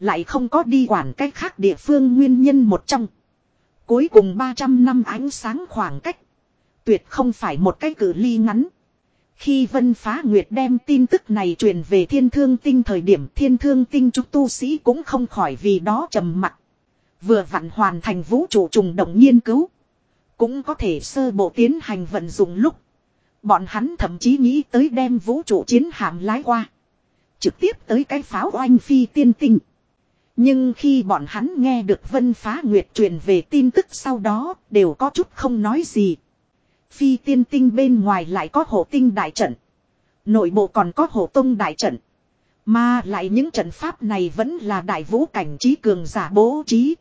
A: Lại không có đi quản cách khác địa phương nguyên nhân một trong. Cuối cùng 300 năm ánh sáng khoảng cách. Tuyệt không phải một cái cử ly ngắn. Khi Vân Phá Nguyệt đem tin tức này truyền về thiên thương tinh thời điểm, thiên thương tinh chúng tu sĩ cũng không khỏi vì đó trầm mặt. Vừa vặn hoàn thành vũ trụ trùng động nghiên cứu. Cũng có thể sơ bộ tiến hành vận dụng lúc. Bọn hắn thậm chí nghĩ tới đem vũ trụ chiến hạm lái qua. Trực tiếp tới cái pháo oanh phi tiên tinh. Nhưng khi bọn hắn nghe được Vân Phá Nguyệt truyền về tin tức sau đó, đều có chút không nói gì. Phi tiên tinh bên ngoài lại có hộ tinh đại trận. Nội bộ còn có hộ tông đại trận. Mà lại những trận pháp này vẫn là đại vũ cảnh trí cường giả bố trí.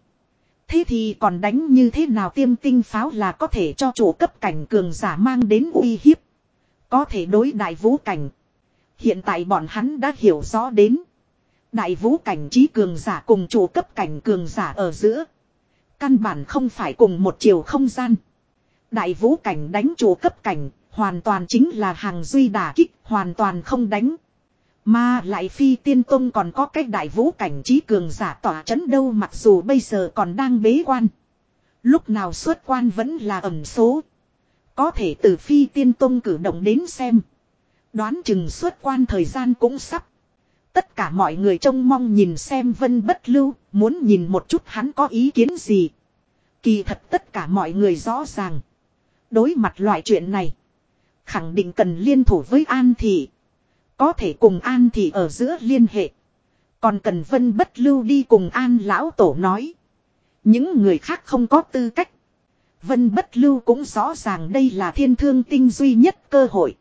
A: Thế thì còn đánh như thế nào tiêm tinh pháo là có thể cho chủ cấp cảnh cường giả mang đến uy hiếp. Có thể đối đại vũ cảnh. Hiện tại bọn hắn đã hiểu rõ đến. Đại vũ cảnh trí cường giả cùng chủ cấp cảnh cường giả ở giữa. Căn bản không phải cùng một chiều không gian. Đại vũ cảnh đánh chủ cấp cảnh, hoàn toàn chính là hàng duy đả kích, hoàn toàn không đánh. Mà lại phi tiên tông còn có cách đại vũ cảnh trí cường giả tỏa chấn đâu mặc dù bây giờ còn đang bế quan. Lúc nào xuất quan vẫn là ẩn số. Có thể từ phi tiên tông cử động đến xem. Đoán chừng xuất quan thời gian cũng sắp. Tất cả mọi người trông mong nhìn xem vân bất lưu, muốn nhìn một chút hắn có ý kiến gì. Kỳ thật tất cả mọi người rõ ràng. Đối mặt loại chuyện này. Khẳng định cần liên thủ với An Thị. Có thể cùng An Thị ở giữa liên hệ. Còn cần Vân Bất Lưu đi cùng An Lão Tổ nói. Những người khác không có tư cách. Vân Bất Lưu cũng rõ ràng đây là thiên thương tinh duy nhất cơ hội.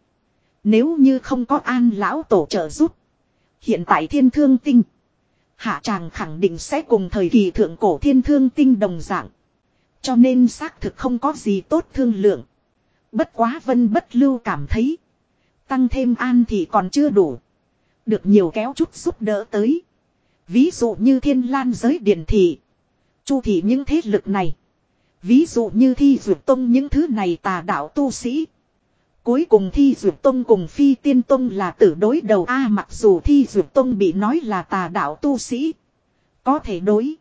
A: Nếu như không có An Lão Tổ trợ giúp. Hiện tại thiên thương tinh. Hạ tràng khẳng định sẽ cùng thời kỳ thượng cổ thiên thương tinh đồng dạng. Cho nên xác thực không có gì tốt thương lượng. Bất quá vân bất lưu cảm thấy. Tăng thêm an thì còn chưa đủ. Được nhiều kéo chút giúp đỡ tới. Ví dụ như thiên lan giới điển thị. Chu thị những thế lực này. Ví dụ như thi dược tông những thứ này tà đạo tu sĩ. Cuối cùng thi dược tông cùng phi tiên tông là tử đối đầu A mặc dù thi dược tông bị nói là tà đạo tu sĩ. Có thể đối.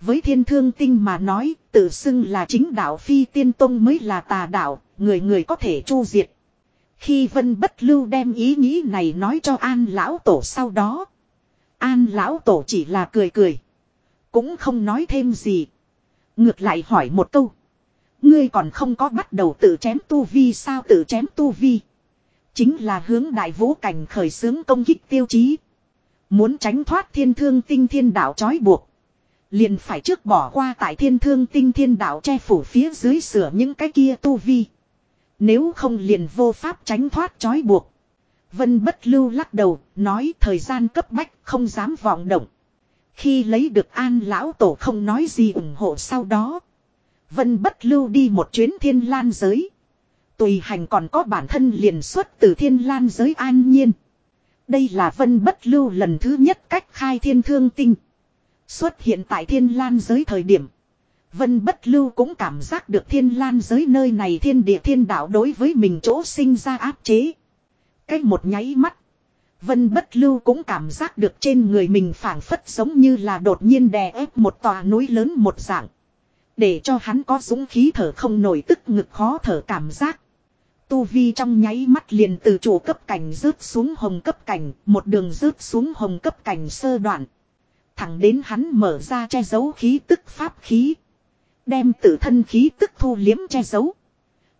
A: Với thiên thương tinh mà nói, tự xưng là chính đạo phi tiên tông mới là tà đạo, người người có thể chu diệt. Khi Vân Bất Lưu đem ý nghĩ này nói cho An Lão Tổ sau đó. An Lão Tổ chỉ là cười cười. Cũng không nói thêm gì. Ngược lại hỏi một câu. Ngươi còn không có bắt đầu tự chém tu vi sao tự chém tu vi. Chính là hướng đại vũ cảnh khởi xướng công kích tiêu chí. Muốn tránh thoát thiên thương tinh thiên đạo trói buộc. Liền phải trước bỏ qua tại thiên thương tinh thiên đạo che phủ phía dưới sửa những cái kia tu vi. Nếu không liền vô pháp tránh thoát trói buộc. Vân bất lưu lắc đầu, nói thời gian cấp bách, không dám vọng động. Khi lấy được an lão tổ không nói gì ủng hộ sau đó. Vân bất lưu đi một chuyến thiên lan giới. Tùy hành còn có bản thân liền xuất từ thiên lan giới an nhiên. Đây là vân bất lưu lần thứ nhất cách khai thiên thương tinh. Xuất hiện tại thiên lan giới thời điểm. Vân bất lưu cũng cảm giác được thiên lan giới nơi này thiên địa thiên đạo đối với mình chỗ sinh ra áp chế. Cách một nháy mắt. Vân bất lưu cũng cảm giác được trên người mình phảng phất giống như là đột nhiên đè ép một tòa núi lớn một dạng. Để cho hắn có dũng khí thở không nổi tức ngực khó thở cảm giác. Tu Vi trong nháy mắt liền từ chủ cấp cảnh rớt xuống hồng cấp cảnh, một đường rớt xuống hồng cấp cảnh sơ đoạn. Thẳng đến hắn mở ra che giấu khí tức pháp khí. Đem tự thân khí tức thu liếm che giấu.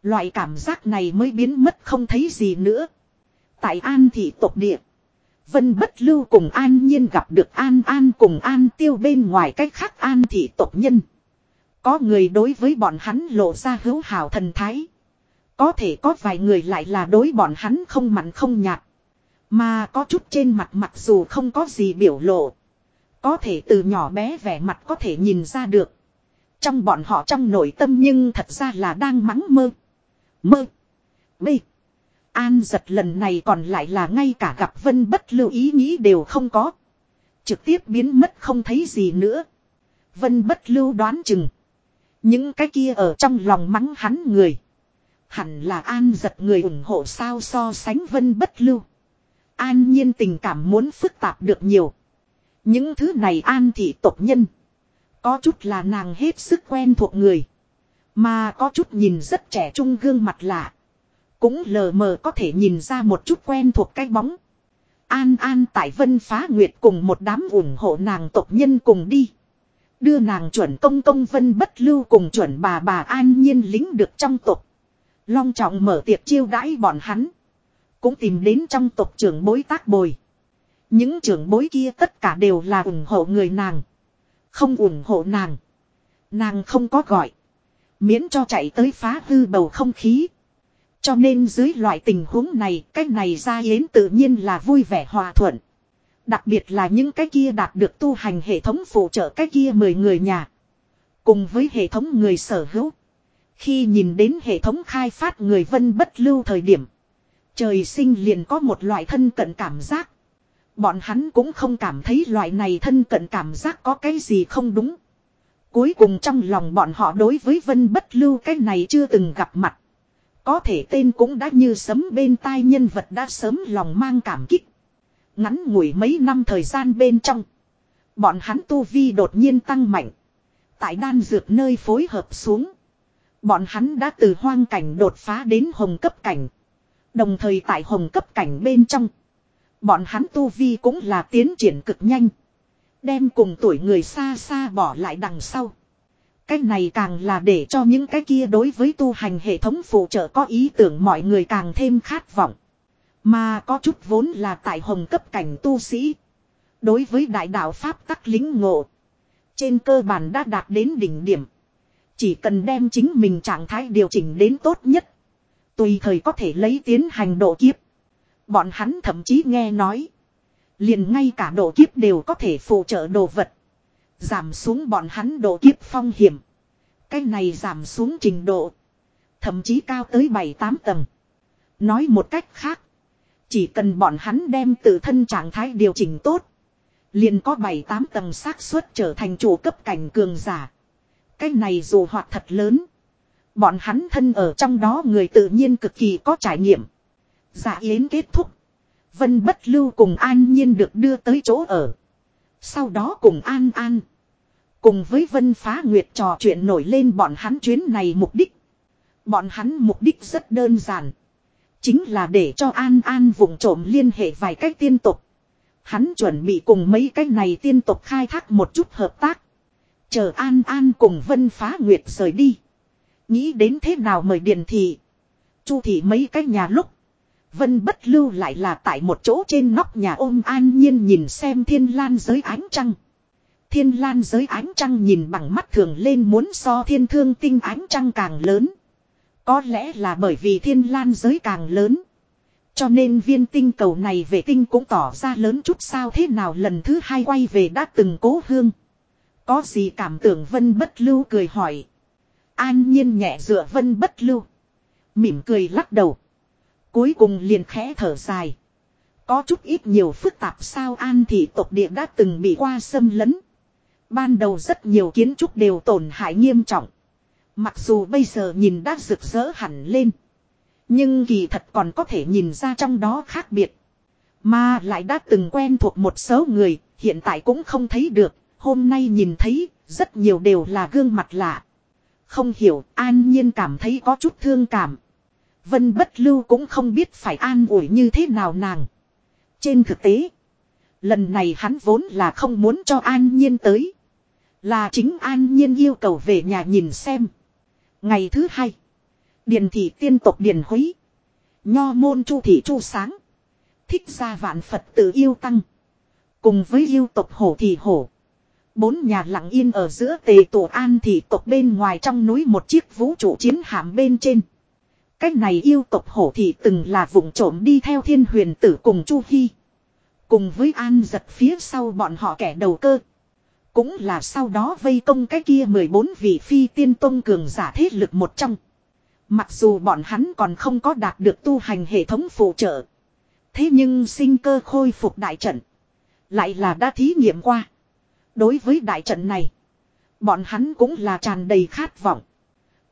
A: Loại cảm giác này mới biến mất không thấy gì nữa. Tại An thị tộc địa. Vân bất lưu cùng An nhiên gặp được An An cùng An tiêu bên ngoài cách khác An thị tộc nhân. Có người đối với bọn hắn lộ ra hữu hảo thần thái. Có thể có vài người lại là đối bọn hắn không mặn không nhạt. Mà có chút trên mặt mặc dù không có gì biểu lộ. Có thể từ nhỏ bé vẻ mặt có thể nhìn ra được. Trong bọn họ trong nội tâm nhưng thật ra là đang mắng mơ. Mơ. Bê. An giật lần này còn lại là ngay cả gặp vân bất lưu ý nghĩ đều không có. Trực tiếp biến mất không thấy gì nữa. Vân bất lưu đoán chừng. Những cái kia ở trong lòng mắng hắn người. Hẳn là an giật người ủng hộ sao so sánh vân bất lưu. An nhiên tình cảm muốn phức tạp được nhiều. Những thứ này an thị tộc nhân. Có chút là nàng hết sức quen thuộc người. Mà có chút nhìn rất trẻ trung gương mặt lạ. Cũng lờ mờ có thể nhìn ra một chút quen thuộc cái bóng. An An tại Vân Phá Nguyệt cùng một đám ủng hộ nàng tộc nhân cùng đi. Đưa nàng chuẩn công công Vân Bất Lưu cùng chuẩn bà bà An Nhiên lính được trong tộc. Long trọng mở tiệc chiêu đãi bọn hắn. Cũng tìm đến trong tộc trưởng bối tác bồi. Những trưởng bối kia tất cả đều là ủng hộ người nàng. Không ủng hộ nàng. Nàng không có gọi. Miễn cho chạy tới phá hư bầu không khí. Cho nên dưới loại tình huống này, cái này ra yến tự nhiên là vui vẻ hòa thuận. Đặc biệt là những cái kia đạt được tu hành hệ thống phụ trợ cái kia mười người nhà. Cùng với hệ thống người sở hữu. Khi nhìn đến hệ thống khai phát người vân bất lưu thời điểm. Trời sinh liền có một loại thân cận cảm giác. Bọn hắn cũng không cảm thấy loại này thân cận cảm giác có cái gì không đúng. Cuối cùng trong lòng bọn họ đối với vân bất lưu cái này chưa từng gặp mặt. Có thể tên cũng đã như sấm bên tai nhân vật đã sớm lòng mang cảm kích. Ngắn ngủi mấy năm thời gian bên trong. Bọn hắn tu vi đột nhiên tăng mạnh. Tại đan dược nơi phối hợp xuống. Bọn hắn đã từ hoang cảnh đột phá đến hồng cấp cảnh. Đồng thời tại hồng cấp cảnh bên trong. Bọn hắn tu vi cũng là tiến triển cực nhanh. Đem cùng tuổi người xa xa bỏ lại đằng sau. Cái này càng là để cho những cái kia đối với tu hành hệ thống phụ trợ có ý tưởng mọi người càng thêm khát vọng. Mà có chút vốn là tại hồng cấp cảnh tu sĩ. Đối với đại đạo Pháp tắc lính ngộ. Trên cơ bản đã đạt đến đỉnh điểm. Chỉ cần đem chính mình trạng thái điều chỉnh đến tốt nhất. Tùy thời có thể lấy tiến hành độ kiếp. Bọn hắn thậm chí nghe nói. Liền ngay cả độ kiếp đều có thể phụ trợ đồ vật. Giảm xuống bọn hắn độ kiếp phong hiểm. Cái này giảm xuống trình độ. Thậm chí cao tới 7-8 tầng. Nói một cách khác. Chỉ cần bọn hắn đem tự thân trạng thái điều chỉnh tốt. Liền có 7-8 tầng xác suất trở thành chủ cấp cảnh cường giả. Cái này dù hoạt thật lớn. Bọn hắn thân ở trong đó người tự nhiên cực kỳ có trải nghiệm. Giả yến kết thúc. Vân bất lưu cùng an nhiên được đưa tới chỗ ở. Sau đó cùng an an. Cùng với Vân Phá Nguyệt trò chuyện nổi lên bọn hắn chuyến này mục đích. Bọn hắn mục đích rất đơn giản. Chính là để cho An An vùng trộm liên hệ vài cách tiên tục. Hắn chuẩn bị cùng mấy cái này tiên tục khai thác một chút hợp tác. Chờ An An cùng Vân Phá Nguyệt rời đi. Nghĩ đến thế nào mời Điền Thị. Chu Thị mấy cái nhà lúc. Vân bất lưu lại là tại một chỗ trên nóc nhà ôm an nhiên nhìn xem thiên lan giới ánh trăng. Thiên lan giới ánh trăng nhìn bằng mắt thường lên muốn so thiên thương tinh ánh trăng càng lớn. Có lẽ là bởi vì thiên lan giới càng lớn. Cho nên viên tinh cầu này vệ tinh cũng tỏ ra lớn chút sao thế nào lần thứ hai quay về đã từng cố hương. Có gì cảm tưởng vân bất lưu cười hỏi. An nhiên nhẹ dựa vân bất lưu. Mỉm cười lắc đầu. Cuối cùng liền khẽ thở dài. Có chút ít nhiều phức tạp sao an thị tộc địa đã từng bị qua xâm lấn. Ban đầu rất nhiều kiến trúc đều tổn hại nghiêm trọng. Mặc dù bây giờ nhìn đã rực rỡ hẳn lên. Nhưng kỳ thật còn có thể nhìn ra trong đó khác biệt. Mà lại đã từng quen thuộc một số người, hiện tại cũng không thấy được, hôm nay nhìn thấy, rất nhiều đều là gương mặt lạ. Không hiểu, an nhiên cảm thấy có chút thương cảm. Vân bất lưu cũng không biết phải an ủi như thế nào nàng. Trên thực tế, lần này hắn vốn là không muốn cho an nhiên tới. Là chính an nhiên yêu cầu về nhà nhìn xem. Ngày thứ hai, điền thị tiên tộc điền húy. Nho môn chu thị chu sáng. Thích ra vạn Phật tự yêu tăng. Cùng với yêu tộc hổ thị hổ. Bốn nhà lặng yên ở giữa tề tổ an thị tộc bên ngoài trong núi một chiếc vũ trụ chiến hạm bên trên. Cách này yêu tộc hổ thị từng là vùng trộm đi theo thiên huyền tử cùng Chu Hy. Cùng với an giật phía sau bọn họ kẻ đầu cơ. Cũng là sau đó vây công cái kia 14 vị phi tiên tông cường giả thế lực một trong. Mặc dù bọn hắn còn không có đạt được tu hành hệ thống phụ trợ. Thế nhưng sinh cơ khôi phục đại trận. Lại là đã thí nghiệm qua. Đối với đại trận này. Bọn hắn cũng là tràn đầy khát vọng.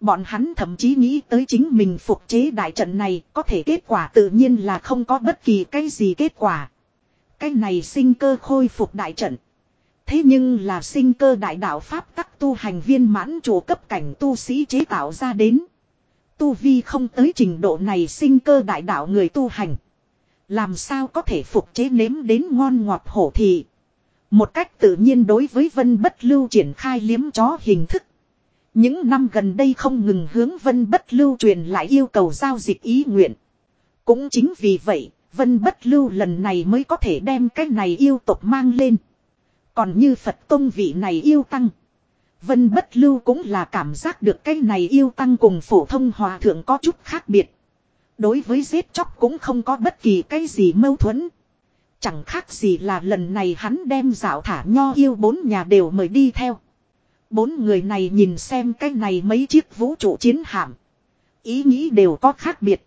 A: Bọn hắn thậm chí nghĩ tới chính mình phục chế đại trận này, có thể kết quả tự nhiên là không có bất kỳ cái gì kết quả. Cái này sinh cơ khôi phục đại trận. Thế nhưng là sinh cơ đại đạo Pháp tắc tu hành viên mãn chủ cấp cảnh tu sĩ chế tạo ra đến. Tu vi không tới trình độ này sinh cơ đại đạo người tu hành. Làm sao có thể phục chế nếm đến ngon ngọt hổ thị. Một cách tự nhiên đối với vân bất lưu triển khai liếm chó hình thức. Những năm gần đây không ngừng hướng vân bất lưu truyền lại yêu cầu giao dịch ý nguyện. Cũng chính vì vậy, vân bất lưu lần này mới có thể đem cái này yêu tộc mang lên. Còn như Phật Tông vị này yêu tăng. Vân bất lưu cũng là cảm giác được cái này yêu tăng cùng phổ thông hòa thượng có chút khác biệt. Đối với giết chóc cũng không có bất kỳ cái gì mâu thuẫn. Chẳng khác gì là lần này hắn đem dạo thả nho yêu bốn nhà đều mời đi theo. Bốn người này nhìn xem cái này mấy chiếc vũ trụ chiến hạm. Ý nghĩ đều có khác biệt.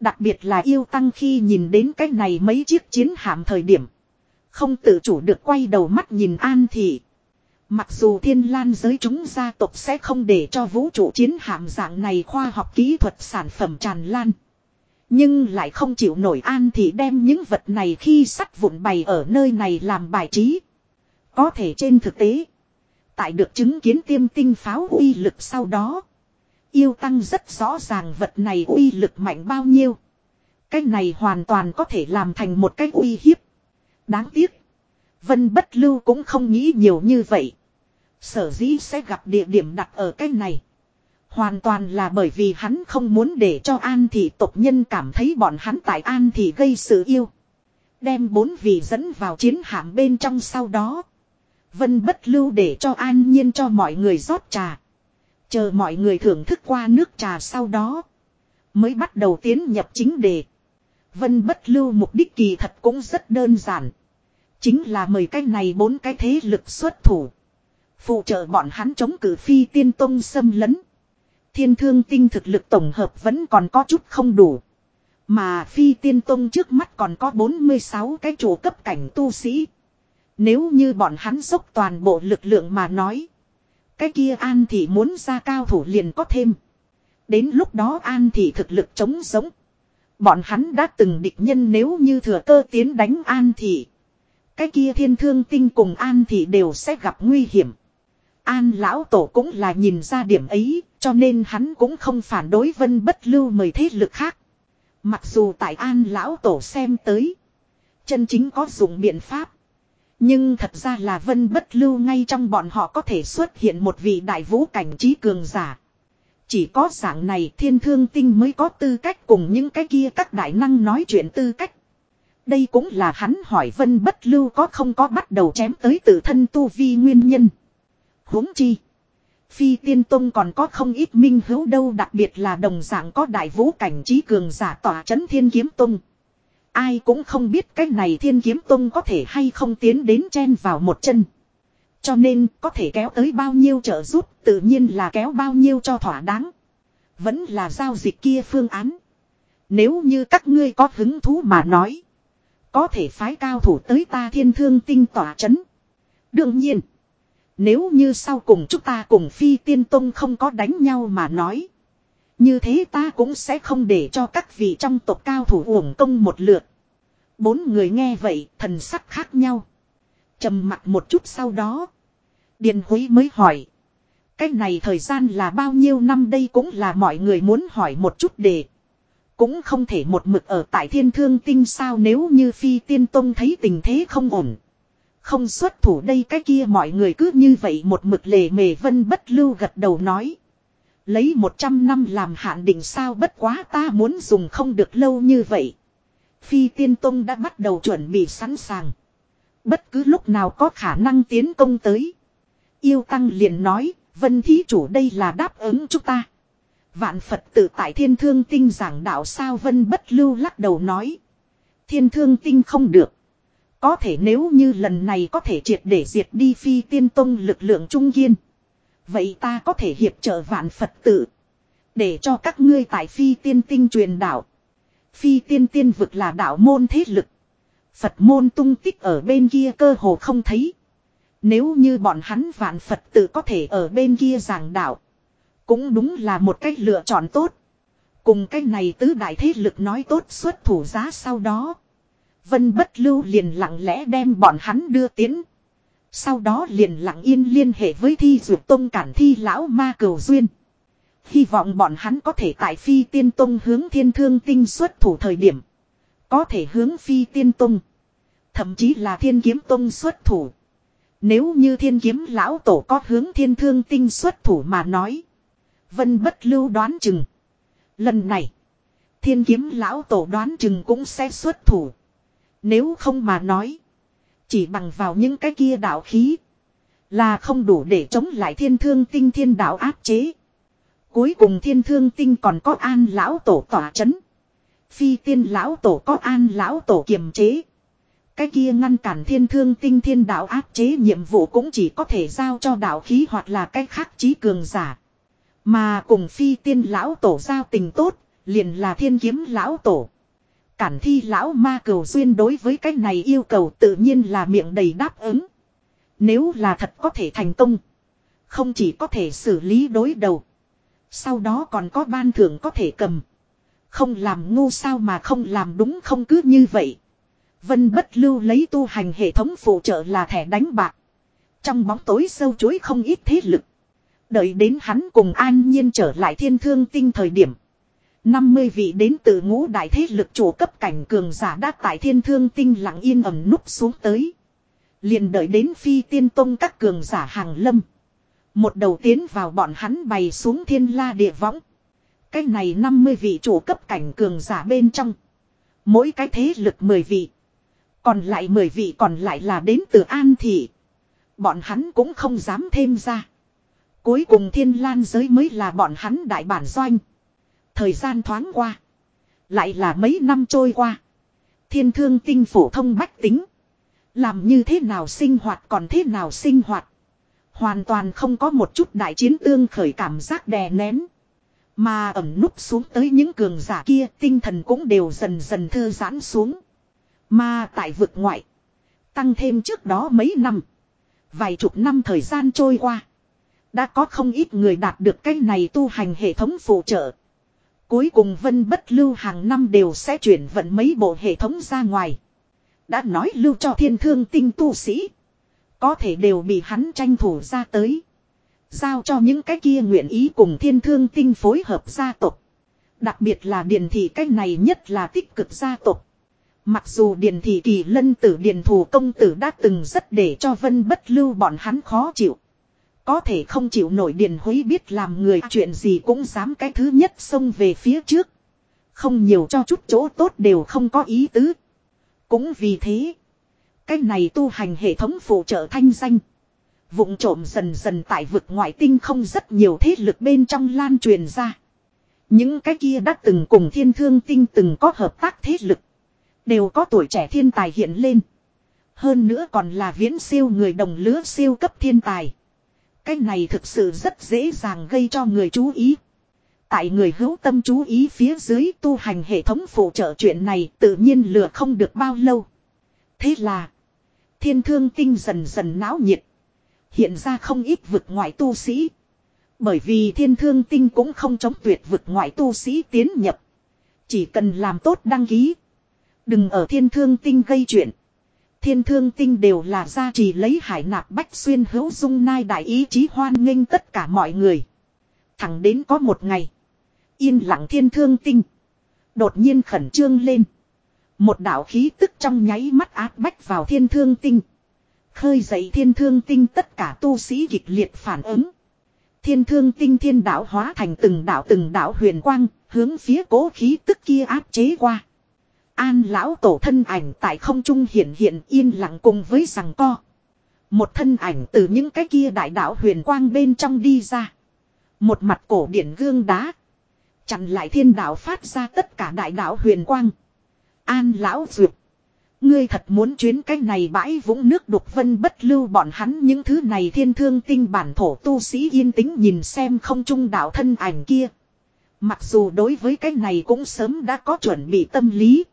A: Đặc biệt là yêu tăng khi nhìn đến cái này mấy chiếc chiến hạm thời điểm. Không tự chủ được quay đầu mắt nhìn an thị. Mặc dù thiên lan giới chúng gia tộc sẽ không để cho vũ trụ chiến hạm dạng này khoa học kỹ thuật sản phẩm tràn lan. Nhưng lại không chịu nổi an thì đem những vật này khi sắt vụn bày ở nơi này làm bài trí. Có thể trên thực tế. Tại được chứng kiến tiêm tinh pháo uy lực sau đó. Yêu tăng rất rõ ràng vật này uy lực mạnh bao nhiêu. Cái này hoàn toàn có thể làm thành một cái uy hiếp. Đáng tiếc. Vân bất lưu cũng không nghĩ nhiều như vậy. Sở dĩ sẽ gặp địa điểm đặt ở cái này. Hoàn toàn là bởi vì hắn không muốn để cho an thị tộc nhân cảm thấy bọn hắn tại an thị gây sự yêu. Đem bốn vị dẫn vào chiến hạm bên trong sau đó. Vân bất lưu để cho an nhiên cho mọi người rót trà. Chờ mọi người thưởng thức qua nước trà sau đó. Mới bắt đầu tiến nhập chính đề. Vân bất lưu mục đích kỳ thật cũng rất đơn giản. Chính là mời cái này bốn cái thế lực xuất thủ. Phụ trợ bọn hắn chống cử phi tiên tông xâm lấn. Thiên thương tinh thực lực tổng hợp vẫn còn có chút không đủ. Mà phi tiên tông trước mắt còn có 46 cái chủ cấp cảnh tu sĩ. Nếu như bọn hắn dốc toàn bộ lực lượng mà nói. Cái kia an thì muốn ra cao thủ liền có thêm. Đến lúc đó an thì thực lực chống sống, Bọn hắn đã từng địch nhân nếu như thừa cơ tiến đánh an thị. Cái kia thiên thương tinh cùng an thị đều sẽ gặp nguy hiểm. An lão tổ cũng là nhìn ra điểm ấy, cho nên hắn cũng không phản đối vân bất lưu mời thế lực khác. Mặc dù tại an lão tổ xem tới, chân chính có dùng biện pháp. Nhưng thật ra là vân bất lưu ngay trong bọn họ có thể xuất hiện một vị đại vũ cảnh trí cường giả. Chỉ có dạng này thiên thương tinh mới có tư cách cùng những cái kia các đại năng nói chuyện tư cách. Đây cũng là hắn hỏi vân bất lưu có không có bắt đầu chém tới tự thân tu vi nguyên nhân huống chi. Phi tiên tông còn có không ít minh hữu đâu, đặc biệt là đồng dạng có đại vũ cảnh trí cường giả tỏa chấn thiên kiếm tông. Ai cũng không biết cái này thiên kiếm tông có thể hay không tiến đến chen vào một chân. Cho nên, có thể kéo tới bao nhiêu trợ giúp, tự nhiên là kéo bao nhiêu cho thỏa đáng. Vẫn là giao dịch kia phương án. Nếu như các ngươi có hứng thú mà nói. Có thể phái cao thủ tới ta thiên thương tinh tỏa chấn. Đương nhiên. Nếu như sau cùng chúng ta cùng phi tiên tông không có đánh nhau mà nói. Như thế ta cũng sẽ không để cho các vị trong tộc cao thủ uổng công một lượt. Bốn người nghe vậy, thần sắc khác nhau. trầm mặt một chút sau đó. Điền húy mới hỏi. Cái này thời gian là bao nhiêu năm đây cũng là mọi người muốn hỏi một chút để. Cũng không thể một mực ở tại thiên thương tinh sao nếu như phi tiên tông thấy tình thế không ổn. Không xuất thủ đây cái kia mọi người cứ như vậy một mực lề mề vân bất lưu gật đầu nói. Lấy 100 năm làm hạn định sao bất quá ta muốn dùng không được lâu như vậy. Phi tiên tông đã bắt đầu chuẩn bị sẵn sàng. Bất cứ lúc nào có khả năng tiến công tới. Yêu tăng liền nói, vân thí chủ đây là đáp ứng chúng ta. Vạn Phật tự tại thiên thương tinh giảng đạo sao vân bất lưu lắc đầu nói. Thiên thương tinh không được. Có thể nếu như lần này có thể triệt để diệt đi phi tiên tông lực lượng trung kiên. Vậy ta có thể hiệp trợ vạn Phật tử Để cho các ngươi tại phi tiên tinh truyền đạo. Phi tiên tiên vực là đạo môn thế lực. Phật môn tung tích ở bên kia cơ hồ không thấy. Nếu như bọn hắn vạn Phật tử có thể ở bên kia giảng đạo. Cũng đúng là một cách lựa chọn tốt. Cùng cái này tứ đại thế lực nói tốt xuất thủ giá sau đó. Vân bất lưu liền lặng lẽ đem bọn hắn đưa tiến. Sau đó liền lặng yên liên hệ với thi dược tông cản thi lão ma cầu duyên. Hy vọng bọn hắn có thể tại phi tiên tông hướng thiên thương tinh xuất thủ thời điểm. Có thể hướng phi tiên tông. Thậm chí là thiên kiếm tông xuất thủ. Nếu như thiên kiếm lão tổ có hướng thiên thương tinh xuất thủ mà nói. Vân bất lưu đoán chừng. Lần này. Thiên kiếm lão tổ đoán chừng cũng sẽ xuất thủ. Nếu không mà nói. Chỉ bằng vào những cái kia đạo khí. Là không đủ để chống lại thiên thương tinh thiên đạo áp chế. Cuối cùng thiên thương tinh còn có an lão tổ tỏa chấn. Phi tiên lão tổ có an lão tổ kiềm chế. Cái kia ngăn cản thiên thương tinh thiên đạo áp chế nhiệm vụ cũng chỉ có thể giao cho đạo khí hoặc là cái khác trí cường giả. Mà cùng phi tiên lão tổ giao tình tốt, liền là thiên kiếm lão tổ. Cản thi lão ma cầu duyên đối với cái này yêu cầu tự nhiên là miệng đầy đáp ứng. Nếu là thật có thể thành công. Không chỉ có thể xử lý đối đầu. Sau đó còn có ban thưởng có thể cầm. Không làm ngu sao mà không làm đúng không cứ như vậy. Vân bất lưu lấy tu hành hệ thống phụ trợ là thẻ đánh bạc. Trong bóng tối sâu chuối không ít thế lực. Đợi đến hắn cùng an nhiên trở lại thiên thương tinh thời điểm. 50 vị đến từ ngũ đại thế lực chủ cấp cảnh cường giả đã tại thiên thương tinh lặng yên ẩm núp xuống tới. liền đợi đến phi tiên tông các cường giả hàng lâm. Một đầu tiến vào bọn hắn bày xuống thiên la địa võng. Cái này 50 vị chủ cấp cảnh cường giả bên trong. Mỗi cái thế lực 10 vị. Còn lại 10 vị còn lại là đến từ An Thị. Bọn hắn cũng không dám thêm ra. Cuối cùng thiên lan giới mới là bọn hắn đại bản doanh. Thời gian thoáng qua. Lại là mấy năm trôi qua. Thiên thương tinh phổ thông bách tính. Làm như thế nào sinh hoạt còn thế nào sinh hoạt. Hoàn toàn không có một chút đại chiến tương khởi cảm giác đè nén. Mà ẩm núp xuống tới những cường giả kia, tinh thần cũng đều dần dần thư giãn xuống. Mà tại vực ngoại. Tăng thêm trước đó mấy năm. Vài chục năm thời gian trôi qua. Đã có không ít người đạt được cái này tu hành hệ thống phụ trợ. Cuối cùng vân bất lưu hàng năm đều sẽ chuyển vận mấy bộ hệ thống ra ngoài. Đã nói lưu cho thiên thương tinh tu sĩ. Có thể đều bị hắn tranh thủ ra tới. Giao cho những cái kia nguyện ý cùng thiên thương tinh phối hợp gia tộc. Đặc biệt là điền thị cái này nhất là tích cực gia tộc. Mặc dù điền thị kỳ lân tử điền thủ công tử đã từng rất để cho vân bất lưu bọn hắn khó chịu. Có thể không chịu nổi điền hối biết làm người, chuyện gì cũng dám cái thứ nhất xông về phía trước. Không nhiều cho chút chỗ tốt đều không có ý tứ. Cũng vì thế. Cái này tu hành hệ thống phụ trợ thanh danh. vụng trộm dần dần tại vực ngoại tinh không rất nhiều thế lực bên trong lan truyền ra. Những cái kia đã từng cùng thiên thương tinh từng có hợp tác thế lực. Đều có tuổi trẻ thiên tài hiện lên. Hơn nữa còn là viễn siêu người đồng lứa siêu cấp thiên tài. Cái này thực sự rất dễ dàng gây cho người chú ý. Tại người hữu tâm chú ý phía dưới tu hành hệ thống phụ trợ chuyện này tự nhiên lừa không được bao lâu. Thế là, thiên thương tinh dần dần náo nhiệt. Hiện ra không ít vực ngoại tu sĩ. Bởi vì thiên thương tinh cũng không chống tuyệt vực ngoại tu sĩ tiến nhập. Chỉ cần làm tốt đăng ký. Đừng ở thiên thương tinh gây chuyện. Thiên thương tinh đều là gia trì lấy hải nạp bách xuyên hữu dung nai đại ý chí hoan nghênh tất cả mọi người. Thẳng đến có một ngày. Yên lặng thiên thương tinh. Đột nhiên khẩn trương lên. Một đạo khí tức trong nháy mắt áp bách vào thiên thương tinh. Khơi dậy thiên thương tinh tất cả tu sĩ kịch liệt phản ứng. Thiên thương tinh thiên đạo hóa thành từng đạo từng đạo huyền quang, hướng phía cố khí tức kia áp chế qua. An lão tổ thân ảnh tại không trung hiện hiện yên lặng cùng với rằng co. Một thân ảnh từ những cái kia đại đạo huyền quang bên trong đi ra. Một mặt cổ điển gương đá. Chặn lại thiên đạo phát ra tất cả đại đạo huyền quang. An lão duyệt. Ngươi thật muốn chuyến cái này bãi vũng nước đục vân bất lưu bọn hắn những thứ này thiên thương tinh bản thổ tu sĩ yên tĩnh nhìn xem không trung đạo thân ảnh kia. Mặc dù đối với cái này cũng sớm đã có chuẩn bị tâm lý.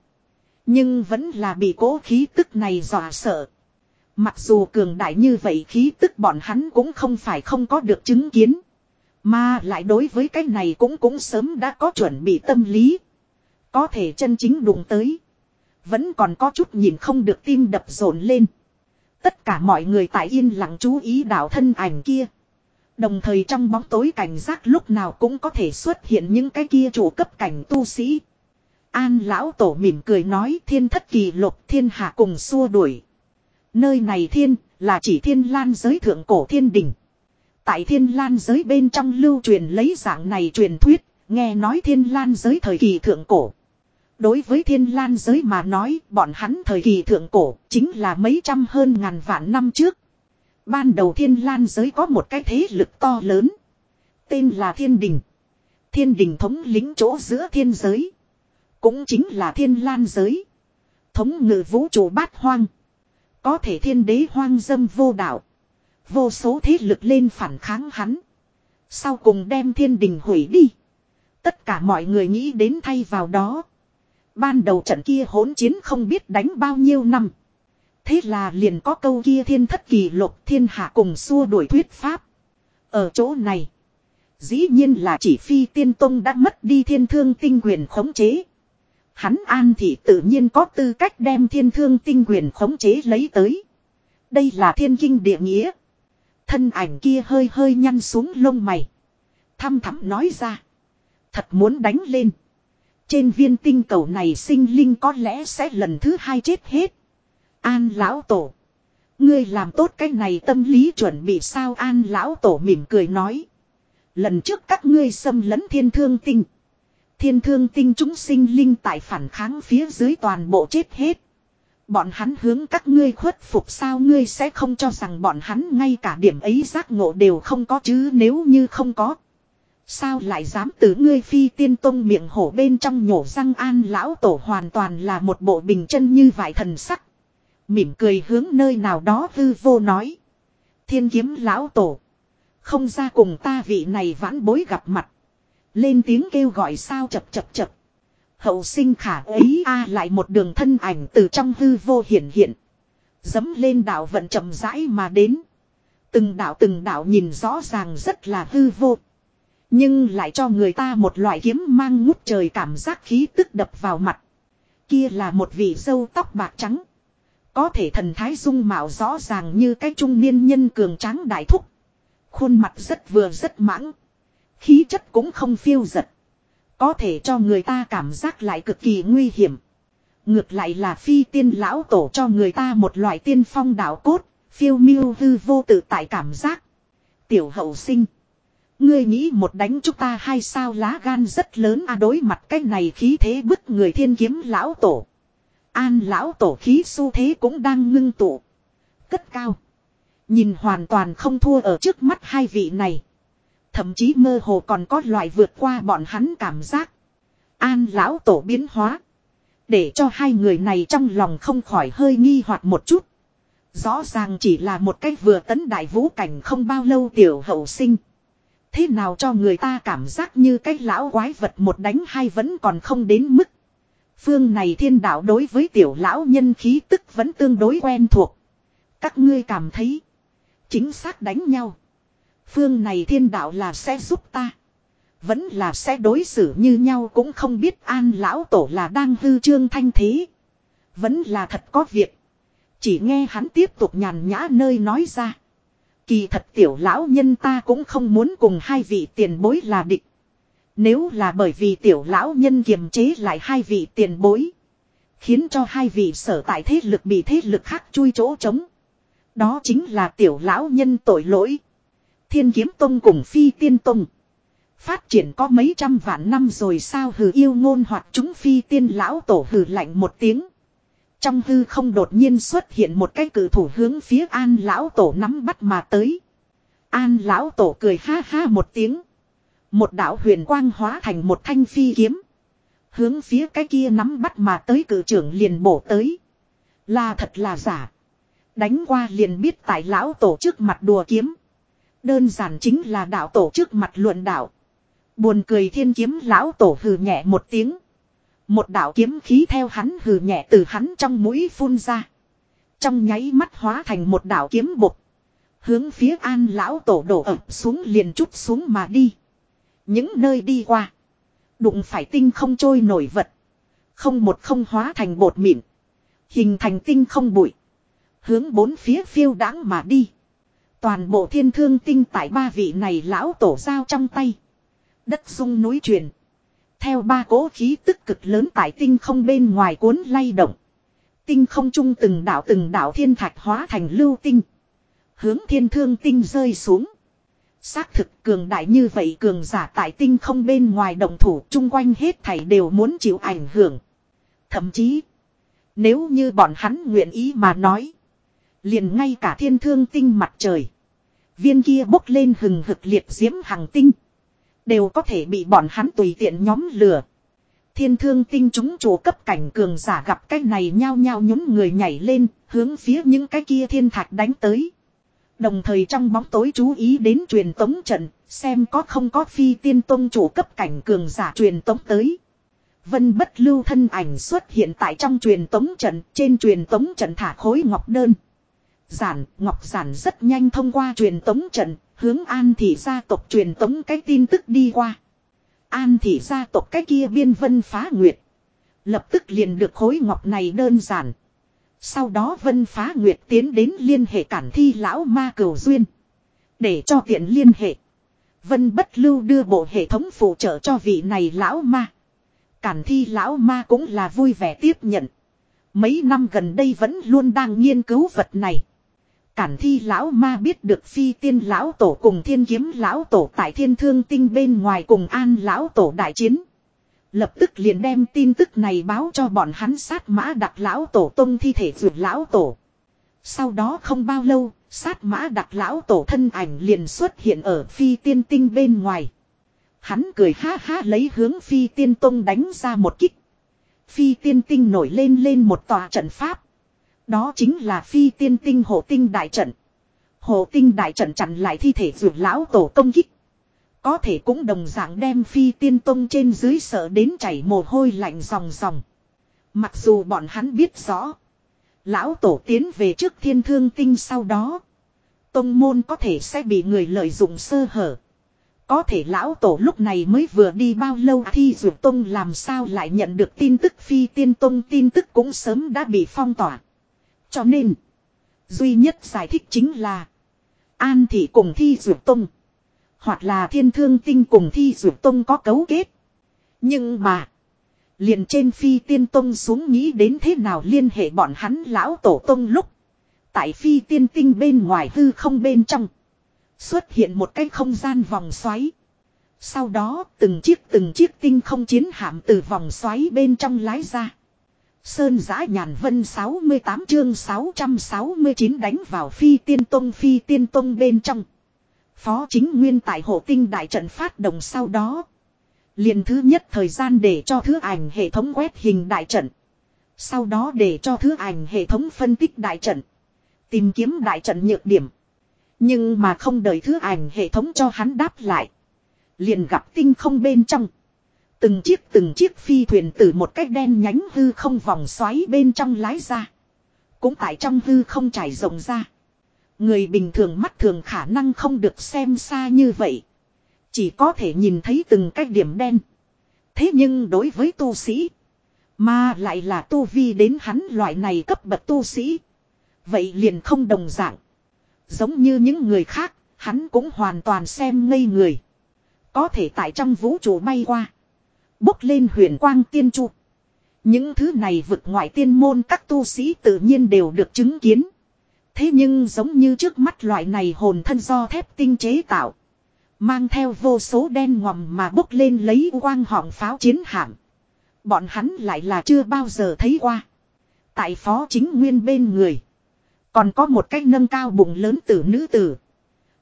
A: Nhưng vẫn là bị cố khí tức này dọa sợ. Mặc dù cường đại như vậy, khí tức bọn hắn cũng không phải không có được chứng kiến. Mà lại đối với cái này cũng cũng sớm đã có chuẩn bị tâm lý. Có thể chân chính đụng tới. Vẫn còn có chút nhìn không được tim đập rộn lên. Tất cả mọi người tại yên lặng chú ý đạo thân ảnh kia. Đồng thời trong bóng tối cảnh giác lúc nào cũng có thể xuất hiện những cái kia chủ cấp cảnh tu sĩ. An lão tổ mỉm cười nói thiên thất kỳ lục thiên hạ cùng xua đuổi. Nơi này thiên là chỉ thiên lan giới thượng cổ thiên đỉnh. Tại thiên lan giới bên trong lưu truyền lấy dạng này truyền thuyết, nghe nói thiên lan giới thời kỳ thượng cổ. Đối với thiên lan giới mà nói, bọn hắn thời kỳ thượng cổ, chính là mấy trăm hơn ngàn vạn năm trước. Ban đầu thiên lan giới có một cái thế lực to lớn. Tên là thiên đình. Thiên đình thống lĩnh chỗ giữa thiên giới. Cũng chính là thiên lan giới. Thống ngự vũ trụ bát hoang. Có thể thiên đế hoang dâm vô đạo. Vô số thế lực lên phản kháng hắn. Sau cùng đem thiên đình hủy đi. Tất cả mọi người nghĩ đến thay vào đó. Ban đầu trận kia hỗn chiến không biết đánh bao nhiêu năm. Thế là liền có câu kia thiên thất kỳ lục thiên hạ cùng xua đuổi thuyết pháp. Ở chỗ này. Dĩ nhiên là chỉ phi tiên tông đã mất đi thiên thương tinh quyền khống chế. Hắn an thì tự nhiên có tư cách đem thiên thương tinh quyền khống chế lấy tới. Đây là thiên kinh địa nghĩa. Thân ảnh kia hơi hơi nhăn xuống lông mày. Thăm thẳm nói ra. Thật muốn đánh lên. Trên viên tinh cầu này sinh linh có lẽ sẽ lần thứ hai chết hết. An lão tổ. Ngươi làm tốt cái này tâm lý chuẩn bị sao an lão tổ mỉm cười nói. Lần trước các ngươi xâm lấn thiên thương tinh. Thiên thương tinh chúng sinh linh tại phản kháng phía dưới toàn bộ chết hết. Bọn hắn hướng các ngươi khuất phục sao ngươi sẽ không cho rằng bọn hắn ngay cả điểm ấy giác ngộ đều không có chứ nếu như không có. Sao lại dám từ ngươi phi tiên tông miệng hổ bên trong nhổ răng an lão tổ hoàn toàn là một bộ bình chân như vải thần sắc. Mỉm cười hướng nơi nào đó hư vô nói. Thiên kiếm lão tổ. Không ra cùng ta vị này vãn bối gặp mặt. Lên tiếng kêu gọi sao chập chập chập. Hậu sinh khả ấy a lại một đường thân ảnh từ trong hư vô hiện hiện. Dấm lên đạo vận chậm rãi mà đến. Từng đạo từng đạo nhìn rõ ràng rất là hư vô. Nhưng lại cho người ta một loại kiếm mang ngút trời cảm giác khí tức đập vào mặt. Kia là một vị dâu tóc bạc trắng. Có thể thần thái dung mạo rõ ràng như cái trung niên nhân cường tráng đại thúc. Khuôn mặt rất vừa rất mãng. Khí chất cũng không phiêu giật. Có thể cho người ta cảm giác lại cực kỳ nguy hiểm. Ngược lại là phi tiên lão tổ cho người ta một loại tiên phong đạo cốt, phiêu miêu hư vô tự tại cảm giác. Tiểu hậu sinh. Ngươi nghĩ một đánh chúng ta hay sao lá gan rất lớn à đối mặt cái này khí thế bức người thiên kiếm lão tổ. An lão tổ khí xu thế cũng đang ngưng tụ. Cất cao. Nhìn hoàn toàn không thua ở trước mắt hai vị này. Thậm chí mơ hồ còn có loại vượt qua bọn hắn cảm giác. An lão tổ biến hóa. Để cho hai người này trong lòng không khỏi hơi nghi hoặc một chút. Rõ ràng chỉ là một cách vừa tấn đại vũ cảnh không bao lâu tiểu hậu sinh. Thế nào cho người ta cảm giác như cái lão quái vật một đánh hai vẫn còn không đến mức. Phương này thiên đạo đối với tiểu lão nhân khí tức vẫn tương đối quen thuộc. Các ngươi cảm thấy. Chính xác đánh nhau. Phương này thiên đạo là sẽ giúp ta. Vẫn là sẽ đối xử như nhau cũng không biết an lão tổ là đang hư trương thanh thế. Vẫn là thật có việc. Chỉ nghe hắn tiếp tục nhàn nhã nơi nói ra. Kỳ thật tiểu lão nhân ta cũng không muốn cùng hai vị tiền bối là địch. Nếu là bởi vì tiểu lão nhân kiềm chế lại hai vị tiền bối. Khiến cho hai vị sở tại thế lực bị thế lực khác chui chỗ trống. Đó chính là tiểu lão nhân tội lỗi. Thiên kiếm tông cùng phi tiên tông. Phát triển có mấy trăm vạn năm rồi sao hừ yêu ngôn hoặc chúng phi tiên lão tổ hừ lạnh một tiếng. Trong hư không đột nhiên xuất hiện một cái cử thủ hướng phía an lão tổ nắm bắt mà tới. An lão tổ cười ha ha một tiếng. Một đạo huyền quang hóa thành một thanh phi kiếm. Hướng phía cái kia nắm bắt mà tới cử trưởng liền bổ tới. Là thật là giả. Đánh qua liền biết tại lão tổ trước mặt đùa kiếm. Đơn giản chính là đạo tổ trước mặt luận đạo. Buồn cười thiên kiếm lão tổ hừ nhẹ một tiếng. Một đạo kiếm khí theo hắn hừ nhẹ từ hắn trong mũi phun ra. Trong nháy mắt hóa thành một đạo kiếm bột. Hướng phía an lão tổ đổ ập xuống liền chút xuống mà đi. Những nơi đi qua. Đụng phải tinh không trôi nổi vật. Không một không hóa thành bột mịn. Hình thành tinh không bụi. Hướng bốn phía phiêu đáng mà đi. Toàn bộ thiên thương tinh tại ba vị này lão tổ giao trong tay. Đất sung núi truyền. Theo ba cố khí tức cực lớn tại tinh không bên ngoài cuốn lay động. Tinh không trung từng đảo từng đảo thiên thạch hóa thành lưu tinh. Hướng thiên thương tinh rơi xuống. Xác thực cường đại như vậy cường giả tại tinh không bên ngoài đồng thủ chung quanh hết thảy đều muốn chịu ảnh hưởng. Thậm chí, nếu như bọn hắn nguyện ý mà nói, liền ngay cả thiên thương tinh mặt trời. Viên kia bốc lên hừng hực liệt diễm hàng tinh. Đều có thể bị bọn hắn tùy tiện nhóm lửa. Thiên thương tinh chúng chủ cấp cảnh cường giả gặp cái này nhao nhao nhún người nhảy lên, hướng phía những cái kia thiên thạch đánh tới. Đồng thời trong bóng tối chú ý đến truyền tống trận, xem có không có phi tiên tông chủ cấp cảnh cường giả truyền tống tới. Vân bất lưu thân ảnh xuất hiện tại trong truyền tống trận, trên truyền tống trận thả khối ngọc đơn. Giản, ngọc giản rất nhanh thông qua truyền tống trận, hướng an thị gia tộc truyền tống cái tin tức đi qua. An thị gia tộc cái kia biên vân phá nguyệt. Lập tức liền được khối ngọc này đơn giản. Sau đó Vân Phá Nguyệt tiến đến liên hệ cản thi lão ma cầu duyên. Để cho tiện liên hệ. Vân Bất Lưu đưa bộ hệ thống phụ trợ cho vị này lão ma. Cản thi lão ma cũng là vui vẻ tiếp nhận. Mấy năm gần đây vẫn luôn đang nghiên cứu vật này. Cản thi lão ma biết được phi tiên lão tổ cùng thiên kiếm lão tổ tại thiên thương tinh bên ngoài cùng an lão tổ đại chiến. Lập tức liền đem tin tức này báo cho bọn hắn sát mã đặc lão tổ tông thi thể vượt lão tổ. Sau đó không bao lâu, sát mã đặc lão tổ thân ảnh liền xuất hiện ở phi tiên tinh bên ngoài. Hắn cười ha ha lấy hướng phi tiên tông đánh ra một kích. Phi tiên tinh nổi lên lên một tòa trận pháp. Đó chính là phi tiên tinh hộ tinh đại trận. Hộ tinh đại trận chặn lại thi thể dược lão tổ công kích. Có thể cũng đồng dạng đem phi tiên tông trên dưới sợ đến chảy mồ hôi lạnh ròng ròng. Mặc dù bọn hắn biết rõ. Lão tổ tiến về trước thiên thương tinh sau đó. Tông môn có thể sẽ bị người lợi dụng sơ hở. Có thể lão tổ lúc này mới vừa đi bao lâu à thi dược tông làm sao lại nhận được tin tức phi tiên tông tin tức cũng sớm đã bị phong tỏa. Cho nên, duy nhất giải thích chính là An thị cùng thi dược tông. Hoặc là thiên thương tinh cùng thi dược tông có cấu kết. Nhưng mà. Liền trên phi tiên tông xuống nghĩ đến thế nào liên hệ bọn hắn lão tổ tông lúc. Tại phi tiên tinh bên ngoài hư không bên trong. Xuất hiện một cái không gian vòng xoáy. Sau đó từng chiếc từng chiếc tinh không chiến hạm từ vòng xoáy bên trong lái ra. Sơn giã nhàn vân 68 chương 669 đánh vào phi tiên tông phi tiên tông bên trong. Phó chính nguyên tại hộ tinh đại trận phát động sau đó. liền thứ nhất thời gian để cho thứ ảnh hệ thống quét hình đại trận. Sau đó để cho thứ ảnh hệ thống phân tích đại trận. Tìm kiếm đại trận nhược điểm. Nhưng mà không đợi thứ ảnh hệ thống cho hắn đáp lại. Liền gặp tinh không bên trong. Từng chiếc từng chiếc phi thuyền từ một cách đen nhánh hư không vòng xoáy bên trong lái ra. Cũng tại trong hư không trải rộng ra. Người bình thường mắt thường khả năng không được xem xa như vậy. Chỉ có thể nhìn thấy từng cái điểm đen. Thế nhưng đối với tu sĩ. Mà lại là tu vi đến hắn loại này cấp bậc tu sĩ. Vậy liền không đồng dạng. Giống như những người khác, hắn cũng hoàn toàn xem ngây người. Có thể tại trong vũ trụ bay qua. Bốc lên huyền quang tiên trụ. Những thứ này vượt ngoại tiên môn các tu sĩ tự nhiên đều được chứng kiến. Thế nhưng giống như trước mắt loại này hồn thân do thép tinh chế tạo. Mang theo vô số đen ngòm mà bốc lên lấy quang họng pháo chiến hạm. Bọn hắn lại là chưa bao giờ thấy qua. Tại phó chính nguyên bên người. Còn có một cách nâng cao bụng lớn tử nữ tử.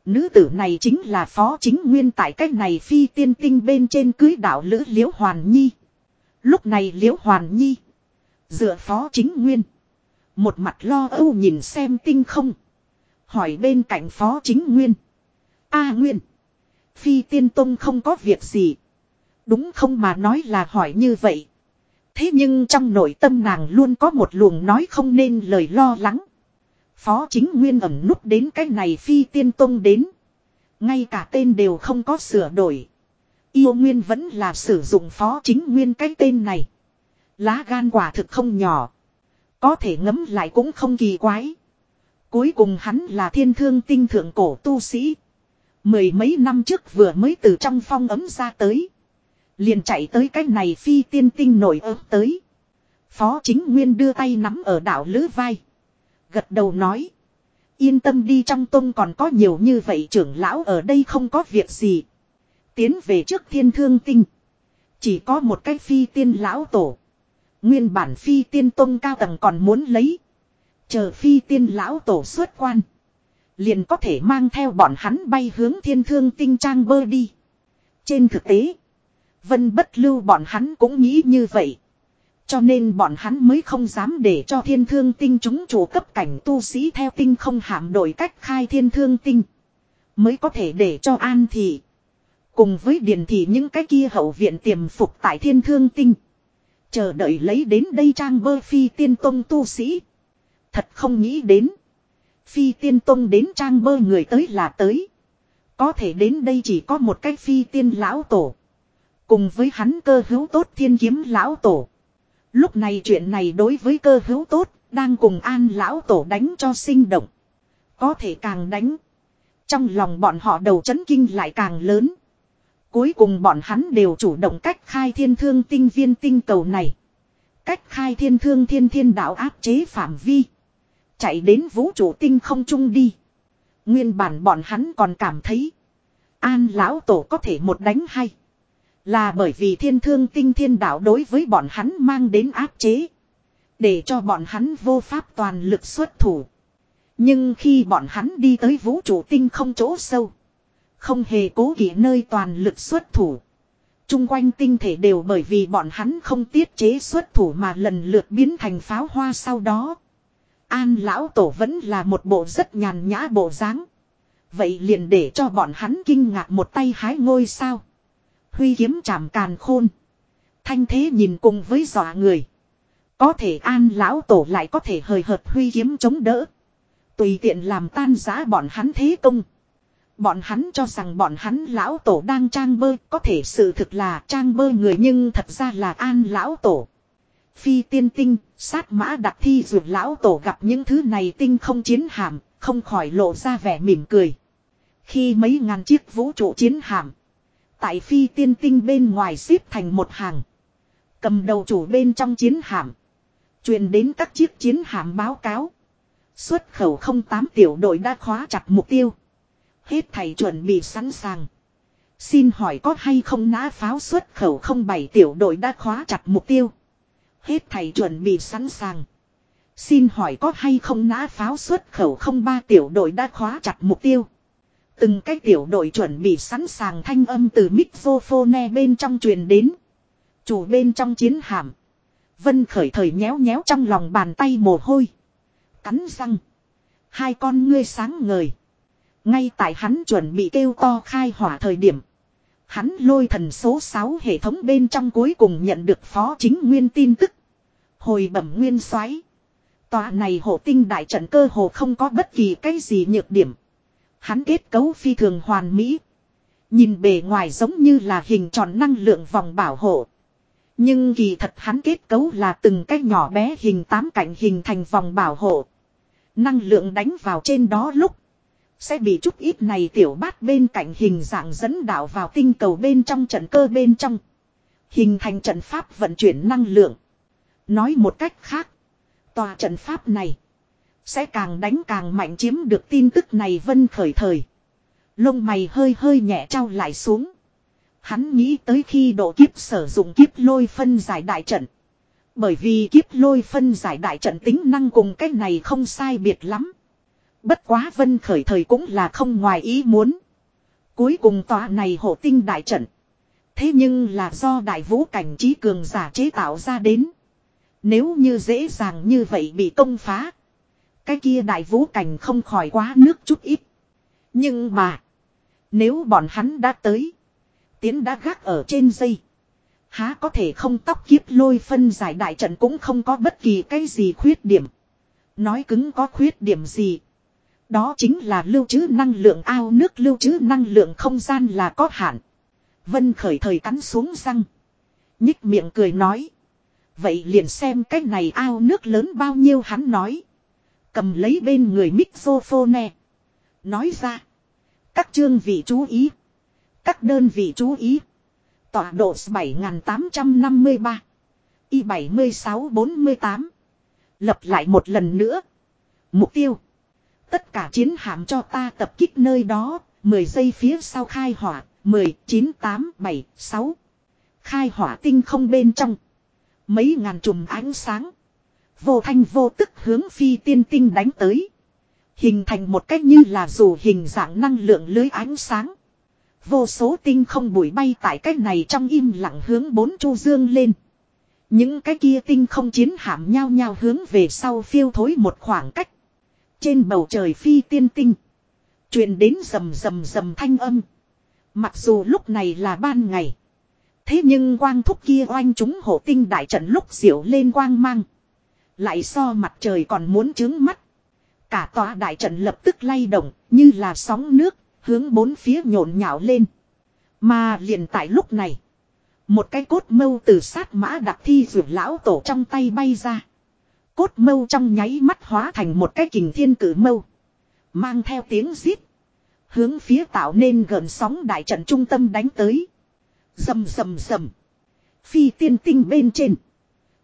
A: Nữ tử này chính là phó chính nguyên tại cách này phi tiên tinh bên trên cưới đạo lữ liễu hoàn nhi. Lúc này liễu hoàn nhi. Dựa phó chính nguyên. Một mặt lo âu nhìn xem tinh không. Hỏi bên cạnh phó chính nguyên. A nguyên. Phi tiên tông không có việc gì. Đúng không mà nói là hỏi như vậy. Thế nhưng trong nội tâm nàng luôn có một luồng nói không nên lời lo lắng. Phó chính nguyên ẩm nút đến cái này phi tiên tông đến. Ngay cả tên đều không có sửa đổi. Yêu nguyên vẫn là sử dụng phó chính nguyên cái tên này. Lá gan quả thực không nhỏ. Có thể ngấm lại cũng không kỳ quái. Cuối cùng hắn là thiên thương tinh thượng cổ tu sĩ. Mười mấy năm trước vừa mới từ trong phong ấm ra tới. Liền chạy tới cái này phi tiên tinh nổi ớt tới. Phó chính nguyên đưa tay nắm ở đảo lữ vai. Gật đầu nói. Yên tâm đi trong tông còn có nhiều như vậy trưởng lão ở đây không có việc gì. Tiến về trước thiên thương tinh. Chỉ có một cái phi tiên lão tổ. Nguyên bản phi tiên tông cao tầng còn muốn lấy. Chờ phi tiên lão tổ xuất quan. Liền có thể mang theo bọn hắn bay hướng thiên thương tinh trang bơ đi. Trên thực tế. Vân bất lưu bọn hắn cũng nghĩ như vậy. Cho nên bọn hắn mới không dám để cho thiên thương tinh chúng chủ cấp cảnh tu sĩ theo tinh không hạm đổi cách khai thiên thương tinh. Mới có thể để cho an thị. Cùng với điền thị những cái kia hậu viện tiềm phục tại thiên thương tinh. Chờ đợi lấy đến đây trang bơ phi tiên tông tu sĩ. Thật không nghĩ đến. Phi tiên tông đến trang bơ người tới là tới. Có thể đến đây chỉ có một cái phi tiên lão tổ. Cùng với hắn cơ hữu tốt thiên kiếm lão tổ. Lúc này chuyện này đối với cơ hữu tốt, đang cùng an lão tổ đánh cho sinh động. Có thể càng đánh. Trong lòng bọn họ đầu chấn kinh lại càng lớn. Cuối cùng bọn hắn đều chủ động cách khai thiên thương tinh viên tinh cầu này. Cách khai thiên thương thiên thiên đạo áp chế phạm vi. Chạy đến vũ trụ tinh không trung đi. Nguyên bản bọn hắn còn cảm thấy. An lão tổ có thể một đánh hay. Là bởi vì thiên thương tinh thiên đạo đối với bọn hắn mang đến áp chế. Để cho bọn hắn vô pháp toàn lực xuất thủ. Nhưng khi bọn hắn đi tới vũ trụ tinh không chỗ sâu. Không hề cố kỵ nơi toàn lực xuất thủ. Trung quanh tinh thể đều bởi vì bọn hắn không tiết chế xuất thủ mà lần lượt biến thành pháo hoa sau đó. An lão tổ vẫn là một bộ rất nhàn nhã bộ dáng. Vậy liền để cho bọn hắn kinh ngạc một tay hái ngôi sao. Huy kiếm chạm càn khôn. Thanh thế nhìn cùng với dọa người. Có thể an lão tổ lại có thể hời hợt huy kiếm chống đỡ. Tùy tiện làm tan giá bọn hắn thế công. Bọn hắn cho rằng bọn hắn lão tổ đang trang bơ, có thể sự thực là trang bơ người nhưng thật ra là an lão tổ. Phi tiên tinh, sát mã đặc thi dược lão tổ gặp những thứ này tinh không chiến hạm, không khỏi lộ ra vẻ mỉm cười. Khi mấy ngàn chiếc vũ trụ chiến hạm, tại phi tiên tinh bên ngoài xếp thành một hàng. Cầm đầu chủ bên trong chiến hạm. truyền đến các chiếc chiến hạm báo cáo. Xuất khẩu 08 tiểu đội đã khóa chặt mục tiêu. Hết thầy chuẩn bị sẵn sàng. Xin hỏi có hay không nã pháo xuất khẩu 07 tiểu đội đã khóa chặt mục tiêu. Hết thầy chuẩn bị sẵn sàng. Xin hỏi có hay không nã pháo xuất khẩu 03 tiểu đội đã khóa chặt mục tiêu. Từng cái tiểu đội chuẩn bị sẵn sàng thanh âm từ microphone bên trong truyền đến. Chủ bên trong chiến hạm. Vân khởi thời nhéo nhéo trong lòng bàn tay mồ hôi. Cắn răng. Hai con ngươi sáng ngời. Ngay tại hắn chuẩn bị kêu to khai hỏa thời điểm. Hắn lôi thần số 6 hệ thống bên trong cuối cùng nhận được phó chính nguyên tin tức. Hồi bẩm nguyên soái Tòa này hộ tinh đại trận cơ hồ không có bất kỳ cái gì nhược điểm. Hắn kết cấu phi thường hoàn mỹ. Nhìn bề ngoài giống như là hình tròn năng lượng vòng bảo hộ. Nhưng kỳ thật hắn kết cấu là từng cái nhỏ bé hình tám cạnh hình thành vòng bảo hộ. Năng lượng đánh vào trên đó lúc. Sẽ bị chút ít này tiểu bát bên cạnh hình dạng dẫn đạo vào tinh cầu bên trong trận cơ bên trong. Hình thành trận pháp vận chuyển năng lượng. Nói một cách khác. Tòa trận pháp này. Sẽ càng đánh càng mạnh chiếm được tin tức này vân khởi thời. Lông mày hơi hơi nhẹ trao lại xuống. Hắn nghĩ tới khi độ kiếp sử dụng kiếp lôi phân giải đại trận. Bởi vì kiếp lôi phân giải đại trận tính năng cùng cái này không sai biệt lắm. Bất quá vân khởi thời cũng là không ngoài ý muốn. Cuối cùng tòa này hộ tinh đại trận. Thế nhưng là do đại vũ cảnh trí cường giả chế tạo ra đến. Nếu như dễ dàng như vậy bị công phá. Cái kia đại vũ cảnh không khỏi quá nước chút ít. Nhưng mà. Nếu bọn hắn đã tới. Tiến đã gác ở trên dây. Há có thể không tóc kiếp lôi phân giải đại trận cũng không có bất kỳ cái gì khuyết điểm. Nói cứng có khuyết điểm gì. Đó chính là lưu trữ năng lượng ao nước lưu trữ năng lượng không gian là có hạn. Vân khởi thời cắn xuống răng. Nhích miệng cười nói. Vậy liền xem cái này ao nước lớn bao nhiêu hắn nói. Cầm lấy bên người mixophone. Nói ra. Các chương vị chú ý. Các đơn vị chú ý. Tọa độ 7853. Y 7648. Lập lại một lần nữa. Mục tiêu. Tất cả chiến hạm cho ta tập kích nơi đó. 10 giây phía sau khai hỏa. 10, 9, 8, 7, 6. Khai hỏa tinh không bên trong. Mấy ngàn chùm ánh sáng. Vô thanh vô tức hướng phi tiên tinh đánh tới. Hình thành một cách như là dù hình dạng năng lượng lưới ánh sáng. Vô số tinh không bụi bay tại cách này trong im lặng hướng bốn chu dương lên. Những cái kia tinh không chiến hạm nhau nhau hướng về sau phiêu thối một khoảng cách. Trên bầu trời phi tiên tinh. truyền đến rầm rầm rầm thanh âm. Mặc dù lúc này là ban ngày. Thế nhưng quang thúc kia oanh chúng hộ tinh đại trận lúc diệu lên quang mang. Lại so mặt trời còn muốn trướng mắt. Cả tòa đại trận lập tức lay động, như là sóng nước, hướng bốn phía nhộn nhạo lên. Mà liền tại lúc này. Một cái cốt mâu từ sát mã đặc thi rượu lão tổ trong tay bay ra. Cốt mâu trong nháy mắt hóa thành một cái kình thiên cử mâu. Mang theo tiếng giết. Hướng phía tạo nên gần sóng đại trận trung tâm đánh tới. Dầm dầm dầm. Phi tiên tinh bên trên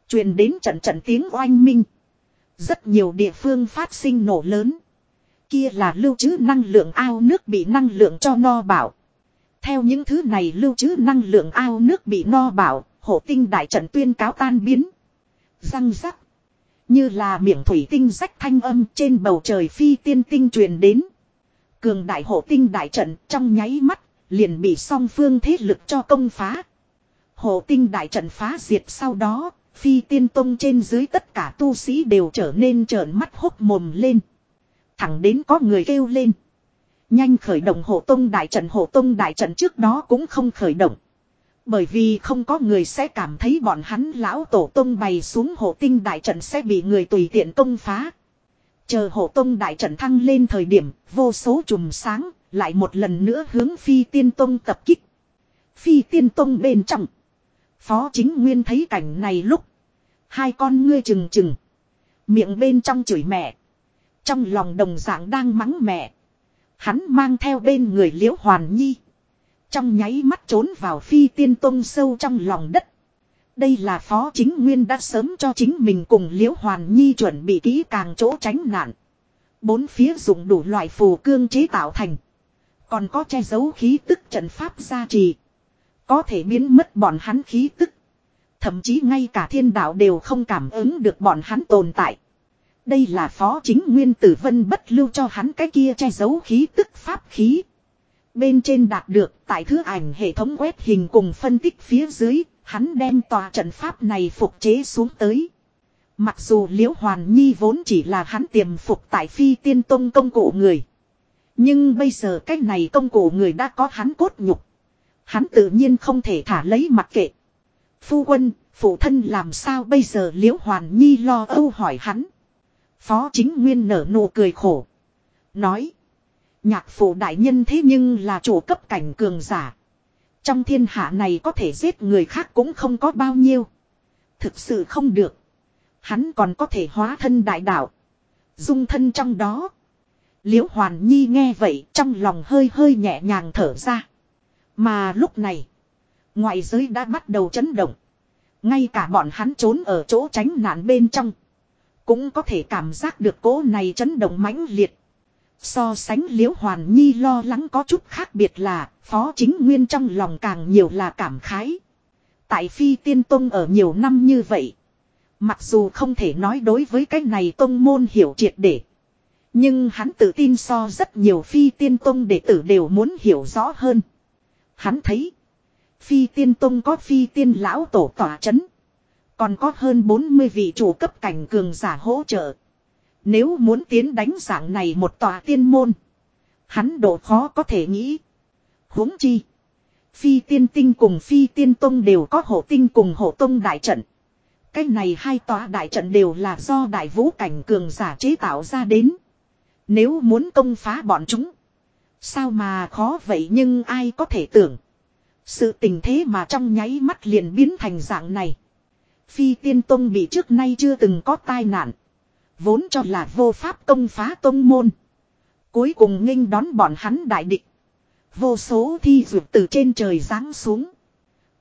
A: truyền đến trận trận tiếng oanh minh. Rất nhiều địa phương phát sinh nổ lớn. Kia là lưu trữ năng lượng ao nước bị năng lượng cho no bảo. Theo những thứ này lưu trữ năng lượng ao nước bị no bảo, hộ tinh đại trận tuyên cáo tan biến. Răng rắc. Như là miệng thủy tinh rách thanh âm trên bầu trời phi tiên tinh truyền đến. Cường đại hộ tinh đại trận trong nháy mắt liền bị song phương thế lực cho công phá. Hộ tinh đại trận phá diệt sau đó, phi tiên tông trên dưới tất cả tu sĩ đều trở nên trợn mắt hốc mồm lên. Thẳng đến có người kêu lên. Nhanh khởi động hộ tông đại trận, hộ tông đại trận trước đó cũng không khởi động. Bởi vì không có người sẽ cảm thấy bọn hắn lão tổ tông bày xuống hộ tinh đại trận sẽ bị người tùy tiện công phá. Chờ hộ tông đại trận thăng lên thời điểm, vô số chùm sáng lại một lần nữa hướng phi tiên tông tập kích. Phi tiên tông bên trong. Phó chính nguyên thấy cảnh này lúc. Hai con ngươi trừng trừng. Miệng bên trong chửi mẹ. Trong lòng đồng dạng đang mắng mẹ. Hắn mang theo bên người liễu hoàn nhi. Trong nháy mắt trốn vào phi tiên tông sâu trong lòng đất. Đây là phó chính nguyên đã sớm cho chính mình cùng liễu hoàn nhi chuẩn bị kỹ càng chỗ tránh nạn. Bốn phía dùng đủ loại phù cương chế tạo thành. Còn có che giấu khí tức trận pháp gia trì. Có thể biến mất bọn hắn khí tức. Thậm chí ngay cả thiên đạo đều không cảm ứng được bọn hắn tồn tại. Đây là phó chính nguyên tử vân bất lưu cho hắn cái kia che giấu khí tức pháp khí. Bên trên đạt được tại thứ ảnh hệ thống quét hình cùng phân tích phía dưới, Hắn đem tòa trận pháp này phục chế xuống tới. Mặc dù Liễu Hoàn Nhi vốn chỉ là hắn tiềm phục tại phi tiên tông công cụ người. Nhưng bây giờ cái này công cụ người đã có hắn cốt nhục. Hắn tự nhiên không thể thả lấy mặc kệ. Phu quân, phụ thân làm sao bây giờ Liễu Hoàn Nhi lo âu hỏi hắn. Phó chính nguyên nở nụ cười khổ. Nói. Nhạc phụ đại nhân thế nhưng là chủ cấp cảnh cường giả. Trong thiên hạ này có thể giết người khác cũng không có bao nhiêu. Thực sự không được. Hắn còn có thể hóa thân đại đạo. Dung thân trong đó. Liễu Hoàn Nhi nghe vậy trong lòng hơi hơi nhẹ nhàng thở ra. Mà lúc này. Ngoại giới đã bắt đầu chấn động. Ngay cả bọn hắn trốn ở chỗ tránh nạn bên trong. Cũng có thể cảm giác được cố này chấn động mãnh liệt. So sánh liễu hoàn nhi lo lắng có chút khác biệt là, phó chính nguyên trong lòng càng nhiều là cảm khái. Tại phi tiên tông ở nhiều năm như vậy. Mặc dù không thể nói đối với cái này tông môn hiểu triệt để. Nhưng hắn tự tin so rất nhiều phi tiên tông đệ tử đều muốn hiểu rõ hơn. Hắn thấy. Phi tiên tông có phi tiên lão tổ tỏa chấn. Còn có hơn 40 vị chủ cấp cảnh cường giả hỗ trợ. Nếu muốn tiến đánh dạng này một tòa tiên môn. Hắn độ khó có thể nghĩ. huống chi. Phi tiên tinh cùng phi tiên tông đều có hộ tinh cùng hộ tông đại trận. Cái này hai tòa đại trận đều là do đại vũ cảnh cường giả chế tạo ra đến. Nếu muốn công phá bọn chúng. Sao mà khó vậy nhưng ai có thể tưởng. Sự tình thế mà trong nháy mắt liền biến thành dạng này. Phi tiên tông bị trước nay chưa từng có tai nạn. Vốn cho là vô pháp công phá tông môn. Cuối cùng nghênh đón bọn hắn đại địch. Vô số thi dược từ trên trời giáng xuống.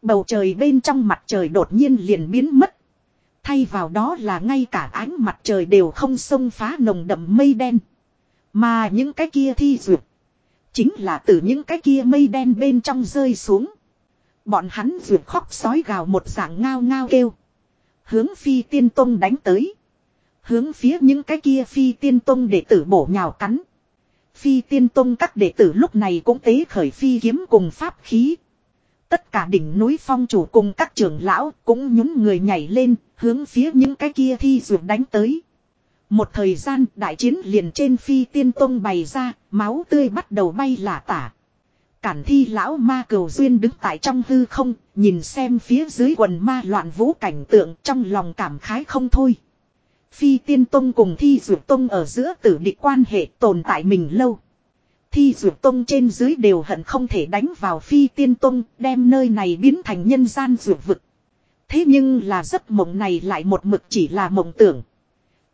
A: Bầu trời bên trong mặt trời đột nhiên liền biến mất. Thay vào đó là ngay cả ánh mặt trời đều không xông phá nồng đậm mây đen. Mà những cái kia thi dược. Chính là từ những cái kia mây đen bên trong rơi xuống. Bọn hắn dược khóc sói gào một dạng ngao ngao kêu. Hướng phi tiên tông đánh tới. Hướng phía những cái kia phi tiên tông đệ tử bổ nhào cắn. Phi tiên tông các đệ tử lúc này cũng tế khởi phi kiếm cùng pháp khí. Tất cả đỉnh núi phong chủ cùng các trưởng lão cũng nhún người nhảy lên, hướng phía những cái kia thi dược đánh tới. Một thời gian đại chiến liền trên phi tiên tông bày ra, máu tươi bắt đầu bay lả tả. Cản thi lão ma cầu duyên đứng tại trong hư không, nhìn xem phía dưới quần ma loạn vũ cảnh tượng trong lòng cảm khái không thôi. Phi tiên tông cùng thi dược tông ở giữa tử địch quan hệ tồn tại mình lâu. Thi dược tông trên dưới đều hận không thể đánh vào phi tiên tông, đem nơi này biến thành nhân gian dược vực. Thế nhưng là giấc mộng này lại một mực chỉ là mộng tưởng.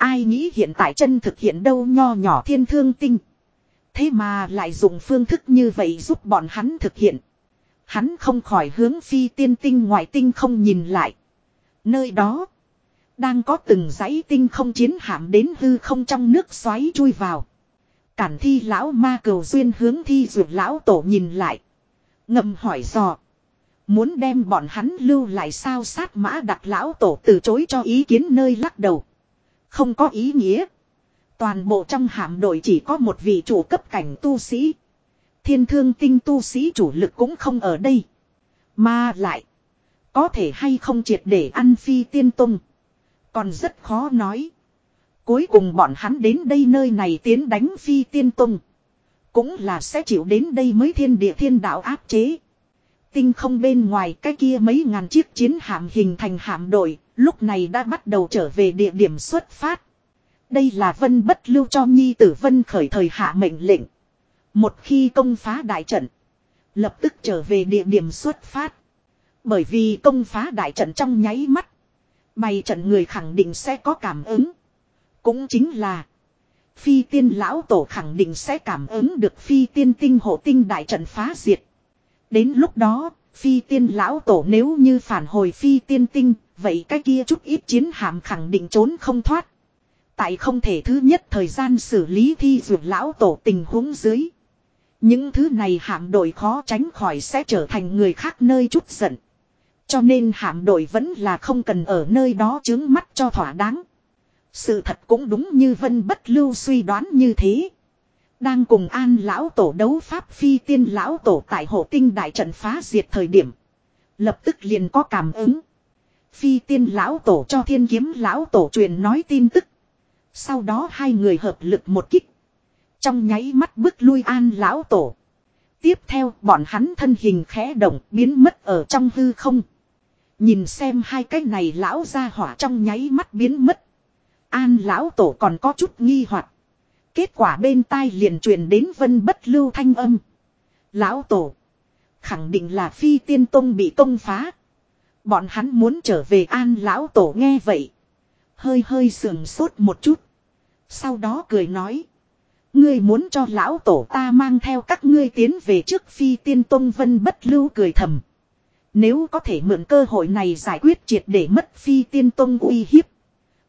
A: Ai nghĩ hiện tại chân thực hiện đâu nho nhỏ thiên thương tinh. Thế mà lại dùng phương thức như vậy giúp bọn hắn thực hiện. Hắn không khỏi hướng phi tiên tinh ngoại tinh không nhìn lại. Nơi đó. Đang có từng dãy tinh không chiến hạm đến hư không trong nước xoáy chui vào. Cản thi lão ma cầu duyên hướng thi duyệt lão tổ nhìn lại. Ngầm hỏi dò. Muốn đem bọn hắn lưu lại sao sát mã đặt lão tổ từ chối cho ý kiến nơi lắc đầu. Không có ý nghĩa. Toàn bộ trong hạm đội chỉ có một vị chủ cấp cảnh tu sĩ. Thiên thương tinh tu sĩ chủ lực cũng không ở đây. Mà lại. Có thể hay không triệt để ăn phi tiên tung. Còn rất khó nói. Cuối cùng bọn hắn đến đây nơi này tiến đánh phi tiên tung. Cũng là sẽ chịu đến đây mới thiên địa thiên đạo áp chế. Tinh không bên ngoài cái kia mấy ngàn chiếc chiến hạm hình thành hạm đội, lúc này đã bắt đầu trở về địa điểm xuất phát. Đây là vân bất lưu cho nhi tử vân khởi thời hạ mệnh lệnh. Một khi công phá đại trận, lập tức trở về địa điểm xuất phát. Bởi vì công phá đại trận trong nháy mắt, bày trận người khẳng định sẽ có cảm ứng. Cũng chính là, phi tiên lão tổ khẳng định sẽ cảm ứng được phi tiên tinh hộ tinh đại trận phá diệt. Đến lúc đó, phi tiên lão tổ nếu như phản hồi phi tiên tinh, vậy cái kia chút ít chiến hạm khẳng định trốn không thoát. Tại không thể thứ nhất thời gian xử lý thi dược lão tổ tình huống dưới. Những thứ này hạm đội khó tránh khỏi sẽ trở thành người khác nơi chút giận. Cho nên hạm đội vẫn là không cần ở nơi đó chứng mắt cho thỏa đáng. Sự thật cũng đúng như Vân Bất Lưu suy đoán như thế. Đang cùng an lão tổ đấu pháp phi tiên lão tổ tại hộ tinh đại trận phá diệt thời điểm. Lập tức liền có cảm ứng. Phi tiên lão tổ cho thiên kiếm lão tổ truyền nói tin tức. Sau đó hai người hợp lực một kích. Trong nháy mắt bước lui an lão tổ. Tiếp theo bọn hắn thân hình khẽ động biến mất ở trong hư không. Nhìn xem hai cái này lão ra hỏa trong nháy mắt biến mất. An lão tổ còn có chút nghi hoặc Kết quả bên tai liền truyền đến vân bất lưu thanh âm. Lão tổ. Khẳng định là phi tiên tông bị công phá. Bọn hắn muốn trở về an lão tổ nghe vậy. Hơi hơi sườn sốt một chút. Sau đó cười nói. Ngươi muốn cho lão tổ ta mang theo các ngươi tiến về trước phi tiên tông vân bất lưu cười thầm. Nếu có thể mượn cơ hội này giải quyết triệt để mất phi tiên tông uy hiếp.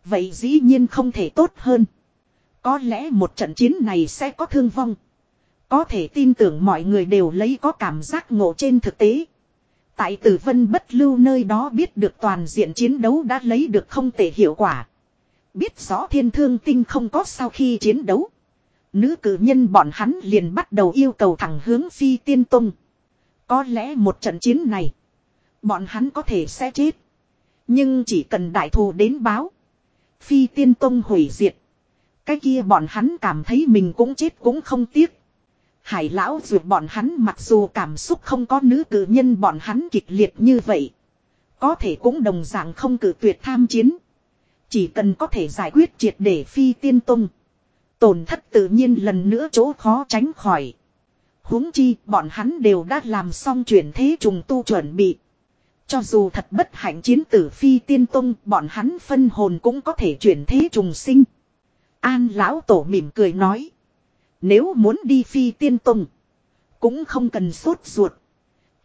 A: Vậy dĩ nhiên không thể tốt hơn. Có lẽ một trận chiến này sẽ có thương vong. Có thể tin tưởng mọi người đều lấy có cảm giác ngộ trên thực tế. Tại tử vân bất lưu nơi đó biết được toàn diện chiến đấu đã lấy được không tệ hiệu quả. Biết rõ thiên thương tinh không có sau khi chiến đấu. Nữ cử nhân bọn hắn liền bắt đầu yêu cầu thẳng hướng phi tiên tung. Có lẽ một trận chiến này. Bọn hắn có thể sẽ chết. Nhưng chỉ cần đại thù đến báo. Phi tiên tông hủy diệt. Cái kia bọn hắn cảm thấy mình cũng chết cũng không tiếc. Hải lão duyệt bọn hắn mặc dù cảm xúc không có nữ cử nhân bọn hắn kịch liệt như vậy. Có thể cũng đồng dạng không cử tuyệt tham chiến. Chỉ cần có thể giải quyết triệt để phi tiên tung. Tổn thất tự nhiên lần nữa chỗ khó tránh khỏi. huống chi, bọn hắn đều đã làm xong chuyển thế trùng tu chuẩn bị. Cho dù thật bất hạnh chiến tử phi tiên tung bọn hắn phân hồn cũng có thể chuyển thế trùng sinh. An lão tổ mỉm cười nói. Nếu muốn đi phi tiên tông, Cũng không cần sốt ruột.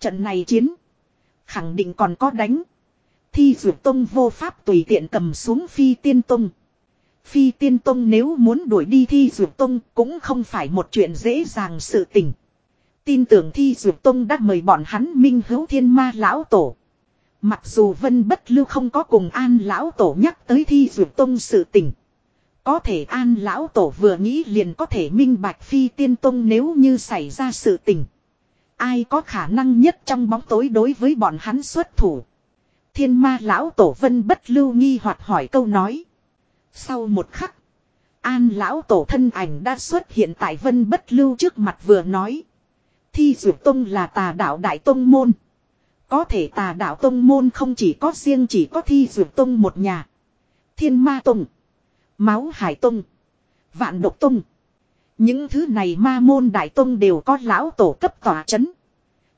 A: Trận này chiến. Khẳng định còn có đánh. Thi dược tông vô pháp tùy tiện cầm xuống phi tiên tông. Phi tiên tông nếu muốn đuổi đi thi dược tông cũng không phải một chuyện dễ dàng sự tình. Tin tưởng thi dược tông đã mời bọn hắn minh hữu thiên ma lão tổ. Mặc dù vân bất lưu không có cùng an lão tổ nhắc tới thi dược tông sự tình. Có thể an lão tổ vừa nghĩ liền có thể minh bạch phi tiên tông nếu như xảy ra sự tình. Ai có khả năng nhất trong bóng tối đối với bọn hắn xuất thủ. Thiên ma lão tổ vân bất lưu nghi hoặc hỏi câu nói. Sau một khắc. An lão tổ thân ảnh đã xuất hiện tại vân bất lưu trước mặt vừa nói. Thi dụ tông là tà đạo đại tông môn. Có thể tà đạo tông môn không chỉ có riêng chỉ có thi dụ tông một nhà. Thiên ma tông. Máu hải tông. Vạn độc tông. Những thứ này ma môn đại tông đều có lão tổ cấp tỏa chấn.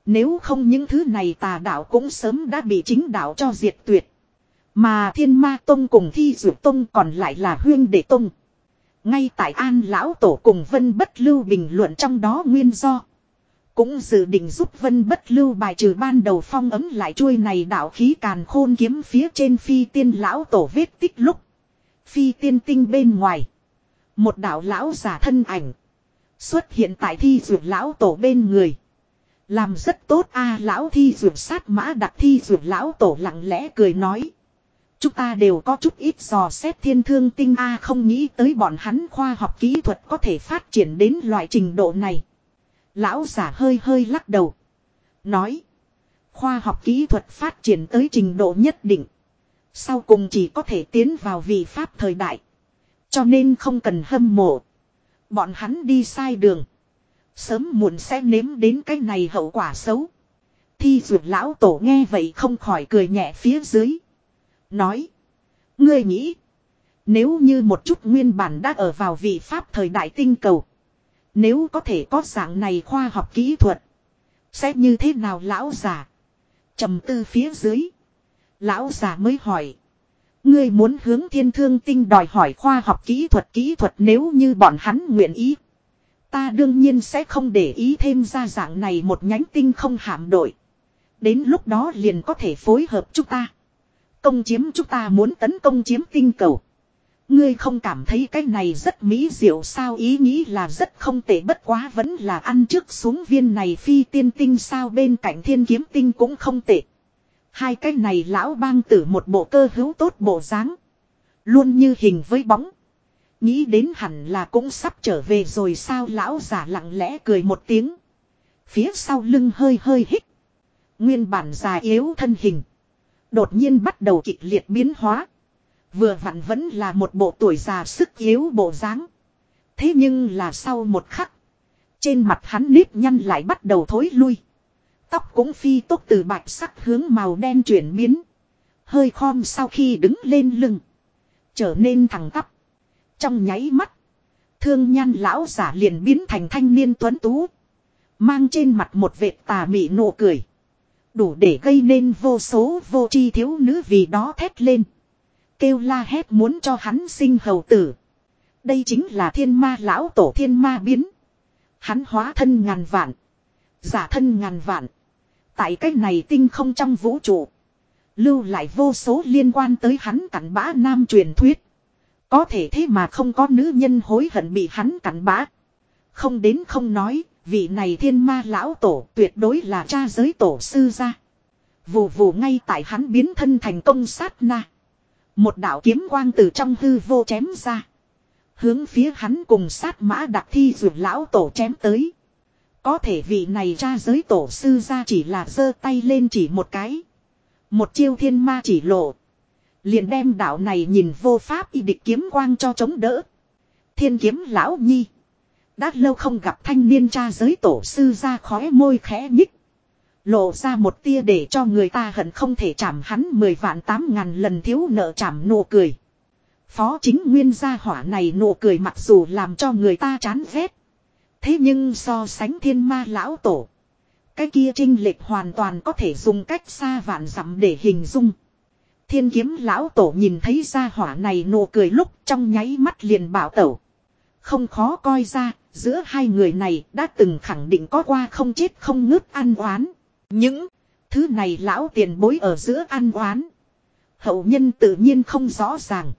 A: Nếu không những thứ này tà đạo cũng sớm đã bị chính đạo cho diệt tuyệt. Mà thiên ma tông cùng thi Dược tông còn lại là huyên đệ tông. Ngay tại an lão tổ cùng vân bất lưu bình luận trong đó nguyên do. Cũng dự định giúp vân bất lưu bài trừ ban đầu phong ấm lại chuôi này đạo khí càn khôn kiếm phía trên phi tiên lão tổ vết tích lúc. Phi tiên tinh bên ngoài. Một đạo lão giả thân ảnh. Xuất hiện tại thi dược lão tổ bên người. Làm rất tốt a, lão thi dược sát mã đặc thi dược lão tổ lặng lẽ cười nói. Chúng ta đều có chút ít dò xét thiên thương tinh A, không nghĩ tới bọn hắn khoa học kỹ thuật có thể phát triển đến loại trình độ này. Lão giả hơi hơi lắc đầu. Nói. Khoa học kỹ thuật phát triển tới trình độ nhất định. Sau cùng chỉ có thể tiến vào vị pháp thời đại. Cho nên không cần hâm mộ. Bọn hắn đi sai đường. Sớm muộn sẽ nếm đến cái này hậu quả xấu. Thi duyệt lão tổ nghe vậy không khỏi cười nhẹ phía dưới. Nói. Ngươi nghĩ. Nếu như một chút nguyên bản đã ở vào vị pháp thời đại tinh cầu. Nếu có thể có dạng này khoa học kỹ thuật. Sẽ như thế nào lão già. trầm tư phía dưới. Lão già mới hỏi. Ngươi muốn hướng thiên thương tinh đòi hỏi khoa học kỹ thuật kỹ thuật nếu như bọn hắn nguyện ý. Ta đương nhiên sẽ không để ý thêm ra dạng này một nhánh tinh không hạm đội. Đến lúc đó liền có thể phối hợp chúng ta. Công chiếm chúng ta muốn tấn công chiếm tinh cầu. Ngươi không cảm thấy cái này rất mỹ diệu sao ý nghĩ là rất không tệ, bất quá vẫn là ăn trước xuống viên này phi tiên tinh sao bên cạnh thiên kiếm tinh cũng không tệ. Hai cái này lão bang tử một bộ cơ hữu tốt bộ dáng Luôn như hình với bóng. Nghĩ đến hẳn là cũng sắp trở về rồi sao lão giả lặng lẽ cười một tiếng. Phía sau lưng hơi hơi hít. Nguyên bản già yếu thân hình. Đột nhiên bắt đầu kịch liệt biến hóa. Vừa vặn vẫn là một bộ tuổi già sức yếu bộ dáng. Thế nhưng là sau một khắc. Trên mặt hắn nếp nhăn lại bắt đầu thối lui. Tóc cũng phi tốt từ bạch sắc hướng màu đen chuyển biến. Hơi khom sau khi đứng lên lưng. Trở nên thẳng tắp. Trong nháy mắt. Thương nhan lão giả liền biến thành thanh niên tuấn tú. Mang trên mặt một vệt tà mị nụ cười. Đủ để gây nên vô số vô tri thiếu nữ vì đó thét lên. Kêu la hét muốn cho hắn sinh hầu tử. Đây chính là thiên ma lão tổ thiên ma biến. Hắn hóa thân ngàn vạn. Giả thân ngàn vạn. Tại cách này tinh không trong vũ trụ. Lưu lại vô số liên quan tới hắn cặn bã nam truyền thuyết. Có thể thế mà không có nữ nhân hối hận bị hắn cặn bã. Không đến không nói, vị này thiên ma lão tổ tuyệt đối là cha giới tổ sư gia. Vù vù ngay tại hắn biến thân thành công sát na. Một đạo kiếm quang từ trong hư vô chém ra. Hướng phía hắn cùng sát mã đặc thi dược lão tổ chém tới. Có thể vị này cha giới tổ sư ra chỉ là giơ tay lên chỉ một cái. Một chiêu thiên ma chỉ lộ. Liền đem đạo này nhìn vô pháp y địch kiếm quang cho chống đỡ. Thiên kiếm lão nhi. Đã lâu không gặp thanh niên cha giới tổ sư ra khóe môi khẽ nhích. Lộ ra một tia để cho người ta hận không thể chạm hắn mười vạn tám ngàn lần thiếu nợ chạm nụ cười. Phó chính nguyên gia hỏa này nụ cười mặc dù làm cho người ta chán ghét. Thế nhưng so sánh thiên ma lão tổ. Cái kia trinh lệch hoàn toàn có thể dùng cách xa vạn dặm để hình dung. Thiên kiếm lão tổ nhìn thấy gia hỏa này nụ cười lúc trong nháy mắt liền bảo tẩu. Không khó coi ra, giữa hai người này đã từng khẳng định có qua không chết không ngớt ăn oán. Những thứ này lão tiền bối ở giữa ăn oán. Hậu nhân tự nhiên không rõ ràng.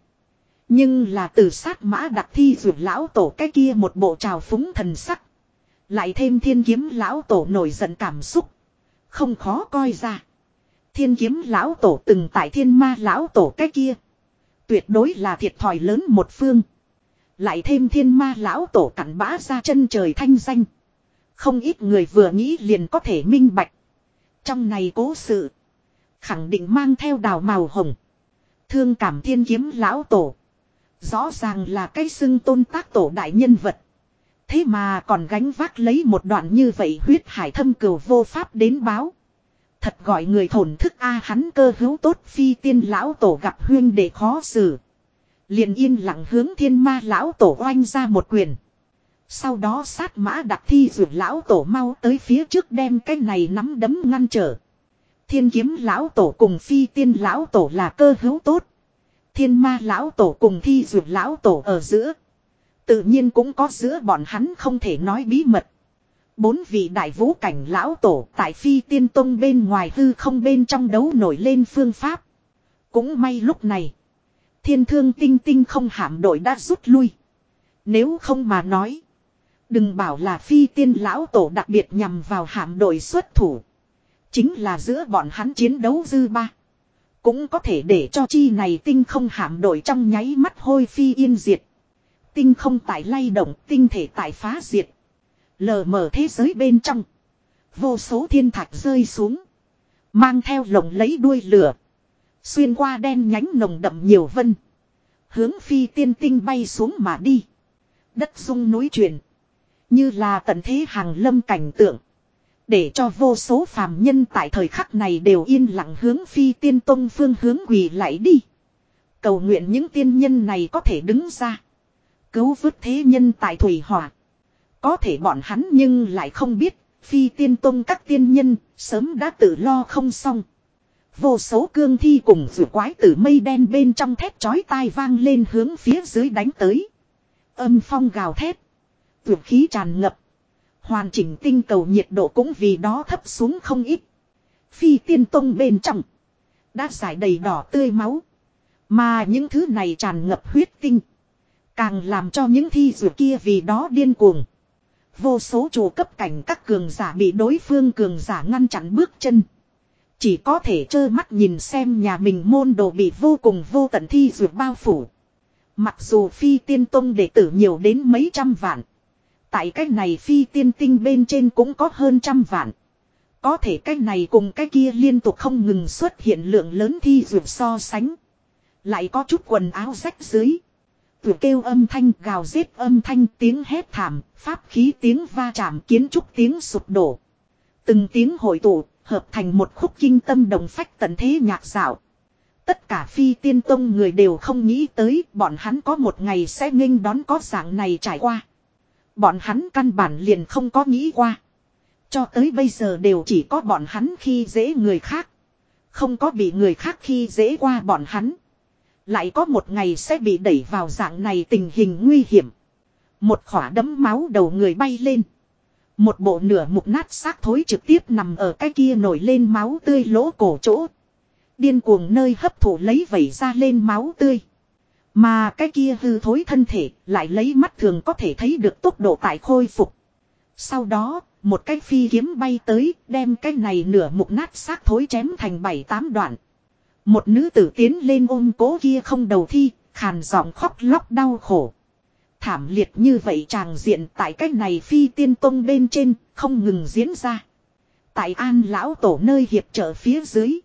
A: Nhưng là từ sát mã đặc thi dụ lão tổ cái kia một bộ trào phúng thần sắc. Lại thêm thiên kiếm lão tổ nổi giận cảm xúc. Không khó coi ra. Thiên kiếm lão tổ từng tại thiên ma lão tổ cái kia. Tuyệt đối là thiệt thòi lớn một phương. Lại thêm thiên ma lão tổ cặn bã ra chân trời thanh danh. Không ít người vừa nghĩ liền có thể minh bạch. Trong này cố sự. Khẳng định mang theo đào màu hồng. Thương cảm thiên kiếm lão tổ. Rõ ràng là cái xưng tôn tác tổ đại nhân vật. Thế mà còn gánh vác lấy một đoạn như vậy huyết hải thâm cửu vô pháp đến báo. Thật gọi người thổn thức a, hắn cơ hữu tốt phi tiên lão tổ gặp huyên để khó xử. liền yên lặng hướng thiên ma lão tổ oanh ra một quyền. Sau đó sát mã đặc thi dụ lão tổ mau tới phía trước đem cái này nắm đấm ngăn trở. Thiên kiếm lão tổ cùng phi tiên lão tổ là cơ hữu tốt. Thiên ma lão tổ cùng thi dụ lão tổ ở giữa. Tự nhiên cũng có giữa bọn hắn không thể nói bí mật. Bốn vị đại vũ cảnh lão tổ tại phi tiên tông bên ngoài hư không bên trong đấu nổi lên phương pháp. Cũng may lúc này. Thiên thương tinh tinh không hạm đội đã rút lui. Nếu không mà nói. Đừng bảo là phi tiên lão tổ đặc biệt nhằm vào hạm đội xuất thủ. Chính là giữa bọn hắn chiến đấu dư ba. Cũng có thể để cho chi này tinh không hạm đội trong nháy mắt hôi phi yên diệt. Tinh không tại lay động, tinh thể tại phá diệt. Lờ mở thế giới bên trong. Vô số thiên thạch rơi xuống. Mang theo lồng lấy đuôi lửa. Xuyên qua đen nhánh nồng đậm nhiều vân. Hướng phi tiên tinh bay xuống mà đi. Đất rung núi chuyển Như là tận thế hàng lâm cảnh tượng. Để cho vô số phàm nhân tại thời khắc này đều yên lặng hướng phi tiên tông phương hướng quỳ lại đi. Cầu nguyện những tiên nhân này có thể đứng ra. Cứu vớt thế nhân tại thủy hỏa. Có thể bọn hắn nhưng lại không biết. Phi tiên tông các tiên nhân sớm đã tự lo không xong. Vô số cương thi cùng vừa quái tử mây đen bên trong thép chói tai vang lên hướng phía dưới đánh tới. Âm phong gào thét. Vượt khí tràn ngập. Hoàn chỉnh tinh cầu nhiệt độ cũng vì đó thấp xuống không ít. Phi tiên tông bên trong. Đã giải đầy đỏ tươi máu. Mà những thứ này tràn ngập huyết tinh. Càng làm cho những thi dụ kia vì đó điên cuồng. Vô số chủ cấp cảnh các cường giả bị đối phương cường giả ngăn chặn bước chân. Chỉ có thể trơ mắt nhìn xem nhà mình môn đồ bị vô cùng vô tận thi dụ bao phủ. Mặc dù phi tiên tông đệ tử nhiều đến mấy trăm vạn. Tại cách này phi tiên tinh bên trên cũng có hơn trăm vạn. Có thể cái này cùng cái kia liên tục không ngừng xuất hiện lượng lớn thi dược so sánh. Lại có chút quần áo rách dưới. Tuyệt kêu âm thanh gào rít âm thanh tiếng hét thảm, pháp khí tiếng va chạm kiến trúc tiếng sụp đổ. Từng tiếng hội tụ, hợp thành một khúc kinh tâm đồng phách tận thế nhạc dạo. Tất cả phi tiên tông người đều không nghĩ tới bọn hắn có một ngày sẽ nghênh đón có dạng này trải qua. Bọn hắn căn bản liền không có nghĩ qua. Cho tới bây giờ đều chỉ có bọn hắn khi dễ người khác. Không có bị người khác khi dễ qua bọn hắn. Lại có một ngày sẽ bị đẩy vào dạng này tình hình nguy hiểm. Một khỏa đấm máu đầu người bay lên. Một bộ nửa mục nát xác thối trực tiếp nằm ở cái kia nổi lên máu tươi lỗ cổ chỗ. Điên cuồng nơi hấp thụ lấy vẩy ra lên máu tươi. Mà cái kia hư thối thân thể lại lấy mắt thường có thể thấy được tốc độ tại khôi phục. Sau đó, một cái phi kiếm bay tới, đem cái này nửa mục nát xác thối chém thành bảy tám đoạn. Một nữ tử tiến lên ôm cố kia không đầu thi, khàn giọng khóc lóc đau khổ. Thảm liệt như vậy tràng diện tại cái này phi tiên tông bên trên, không ngừng diễn ra. Tại an lão tổ nơi hiệp trợ phía dưới.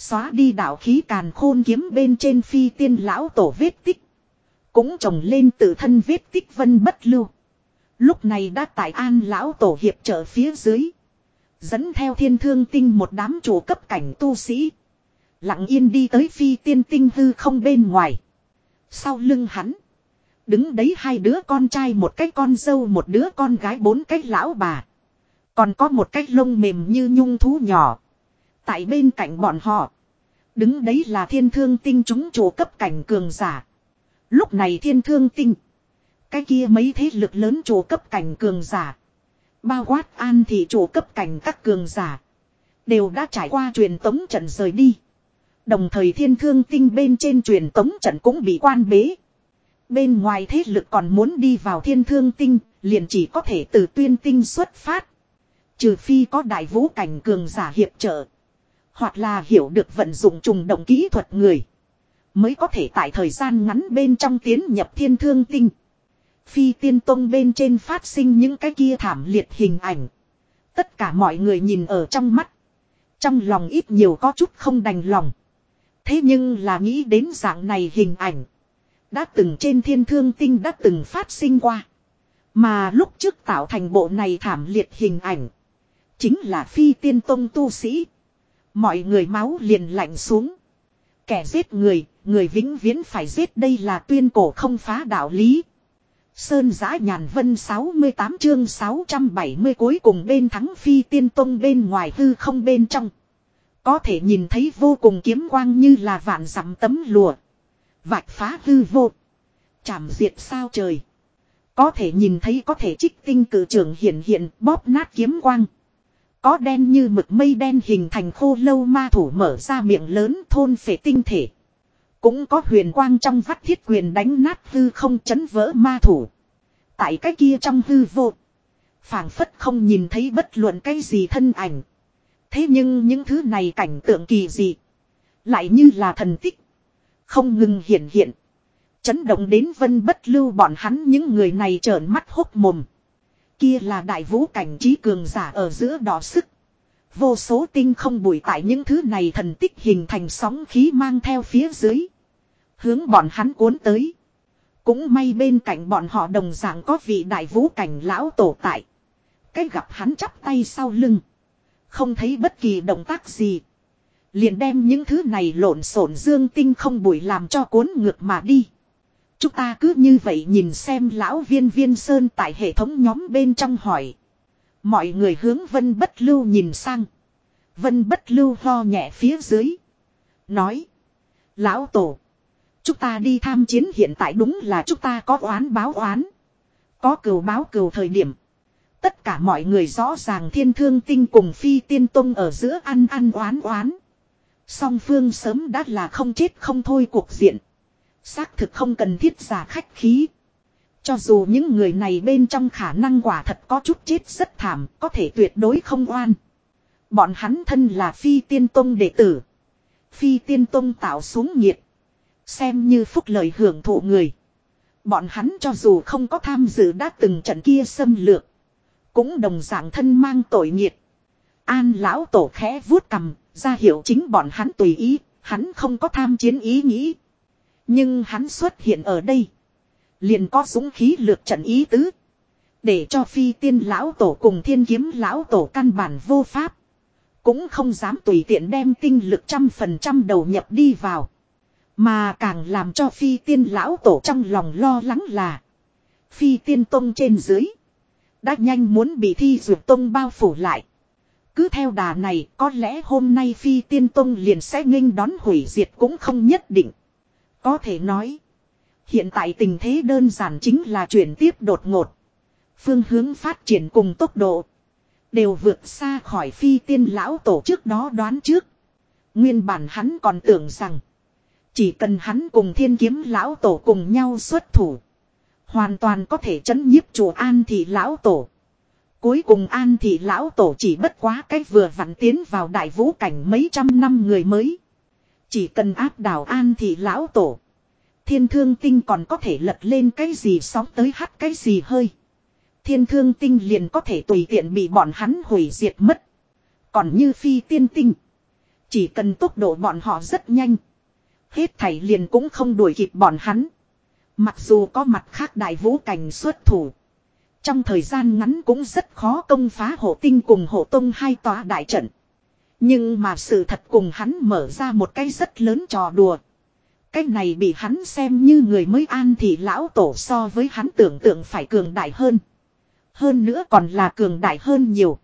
A: Xóa đi đạo khí càn khôn kiếm bên trên phi tiên lão tổ vết tích. Cũng trồng lên tự thân vết tích vân bất lưu. Lúc này đã tại an lão tổ hiệp trợ phía dưới. Dẫn theo thiên thương tinh một đám chủ cấp cảnh tu sĩ. Lặng yên đi tới phi tiên tinh hư không bên ngoài. Sau lưng hắn. Đứng đấy hai đứa con trai một cái con dâu một đứa con gái bốn cái lão bà. Còn có một cái lông mềm như nhung thú nhỏ. Tại bên cạnh bọn họ. Đứng đấy là thiên thương tinh chúng chủ cấp cảnh cường giả. Lúc này thiên thương tinh. Cái kia mấy thế lực lớn chủ cấp cảnh cường giả. Bao quát an thì chủ cấp cảnh các cường giả. Đều đã trải qua truyền tống trận rời đi. Đồng thời thiên thương tinh bên trên truyền tống trận cũng bị quan bế. Bên ngoài thế lực còn muốn đi vào thiên thương tinh, liền chỉ có thể từ tuyên tinh xuất phát. Trừ phi có đại vũ cảnh cường giả hiệp trợ. Hoặc là hiểu được vận dụng trùng động kỹ thuật người. Mới có thể tại thời gian ngắn bên trong tiến nhập thiên thương tinh. Phi tiên tông bên trên phát sinh những cái kia thảm liệt hình ảnh. Tất cả mọi người nhìn ở trong mắt. Trong lòng ít nhiều có chút không đành lòng. Thế nhưng là nghĩ đến dạng này hình ảnh. Đã từng trên thiên thương tinh đã từng phát sinh qua. Mà lúc trước tạo thành bộ này thảm liệt hình ảnh. Chính là phi tiên tông tu sĩ. Mọi người máu liền lạnh xuống. Kẻ giết người, người vĩnh viễn phải giết đây là tuyên cổ không phá đạo lý. Sơn giã nhàn vân 68 chương 670 cuối cùng bên thắng phi tiên tông bên ngoài hư không bên trong. Có thể nhìn thấy vô cùng kiếm quang như là vạn dặm tấm lùa. Vạch phá hư vô. Chảm diệt sao trời. Có thể nhìn thấy có thể trích tinh cử trưởng hiện hiện bóp nát kiếm quang. Có đen như mực mây đen hình thành khô lâu ma thủ mở ra miệng lớn thôn phệ tinh thể. Cũng có huyền quang trong vắt thiết quyền đánh nát hư không chấn vỡ ma thủ. Tại cái kia trong hư vô. phảng phất không nhìn thấy bất luận cái gì thân ảnh. Thế nhưng những thứ này cảnh tượng kỳ dị. Lại như là thần tích. Không ngừng hiện hiện. Chấn động đến vân bất lưu bọn hắn những người này trợn mắt hốc mồm. Kia là đại vũ cảnh trí cường giả ở giữa đỏ sức. Vô số tinh không bụi tại những thứ này thần tích hình thành sóng khí mang theo phía dưới. Hướng bọn hắn cuốn tới. Cũng may bên cạnh bọn họ đồng dạng có vị đại vũ cảnh lão tổ tại. Cách gặp hắn chắp tay sau lưng. Không thấy bất kỳ động tác gì. Liền đem những thứ này lộn xộn dương tinh không bụi làm cho cuốn ngược mà đi. Chúng ta cứ như vậy nhìn xem lão viên viên sơn tại hệ thống nhóm bên trong hỏi. Mọi người hướng vân bất lưu nhìn sang. Vân bất lưu ho nhẹ phía dưới. Nói. Lão tổ. Chúng ta đi tham chiến hiện tại đúng là chúng ta có oán báo oán. Có cừu báo cừu thời điểm. Tất cả mọi người rõ ràng thiên thương tinh cùng phi tiên tông ở giữa ăn ăn oán oán. Song phương sớm đã là không chết không thôi cuộc diện. Xác thực không cần thiết giả khách khí. Cho dù những người này bên trong khả năng quả thật có chút chết rất thảm, có thể tuyệt đối không oan. Bọn hắn thân là phi tiên tông đệ tử. Phi tiên tông tạo xuống nhiệt. Xem như phúc lợi hưởng thụ người. Bọn hắn cho dù không có tham dự đã từng trận kia xâm lược. Cũng đồng dạng thân mang tội nghiệt. An lão tổ khẽ vuốt cầm, ra hiệu chính bọn hắn tùy ý, hắn không có tham chiến ý nghĩ. Nhưng hắn xuất hiện ở đây. Liền có dũng khí lược trận ý tứ. Để cho phi tiên lão tổ cùng thiên kiếm lão tổ căn bản vô pháp. Cũng không dám tùy tiện đem tinh lực trăm phần trăm đầu nhập đi vào. Mà càng làm cho phi tiên lão tổ trong lòng lo lắng là. Phi tiên tông trên dưới. Đã nhanh muốn bị thi dược tông bao phủ lại. Cứ theo đà này, có lẽ hôm nay phi tiên tông liền sẽ nghênh đón hủy diệt cũng không nhất định. Có thể nói. Hiện tại tình thế đơn giản chính là chuyển tiếp đột ngột. Phương hướng phát triển cùng tốc độ. Đều vượt xa khỏi phi tiên lão tổ trước đó đoán trước. Nguyên bản hắn còn tưởng rằng. Chỉ cần hắn cùng thiên kiếm lão tổ cùng nhau xuất thủ. Hoàn toàn có thể chấn nhiếp chùa an thị lão tổ. Cuối cùng an thị lão tổ chỉ bất quá cách vừa vặn tiến vào đại vũ cảnh mấy trăm năm người mới. Chỉ cần áp đảo an thị lão tổ. Thiên thương tinh còn có thể lật lên cái gì sóng tới hắt cái gì hơi. Thiên thương tinh liền có thể tùy tiện bị bọn hắn hủy diệt mất. Còn như phi tiên tinh. Chỉ cần tốc độ bọn họ rất nhanh. Hết thảy liền cũng không đuổi kịp bọn hắn. Mặc dù có mặt khác đại vũ cảnh xuất thủ. Trong thời gian ngắn cũng rất khó công phá hộ tinh cùng hộ tông hai tòa đại trận. Nhưng mà sự thật cùng hắn mở ra một cái rất lớn trò đùa. Cái này bị hắn xem như người mới an thì lão tổ so với hắn tưởng tượng phải cường đại hơn. Hơn nữa còn là cường đại hơn nhiều.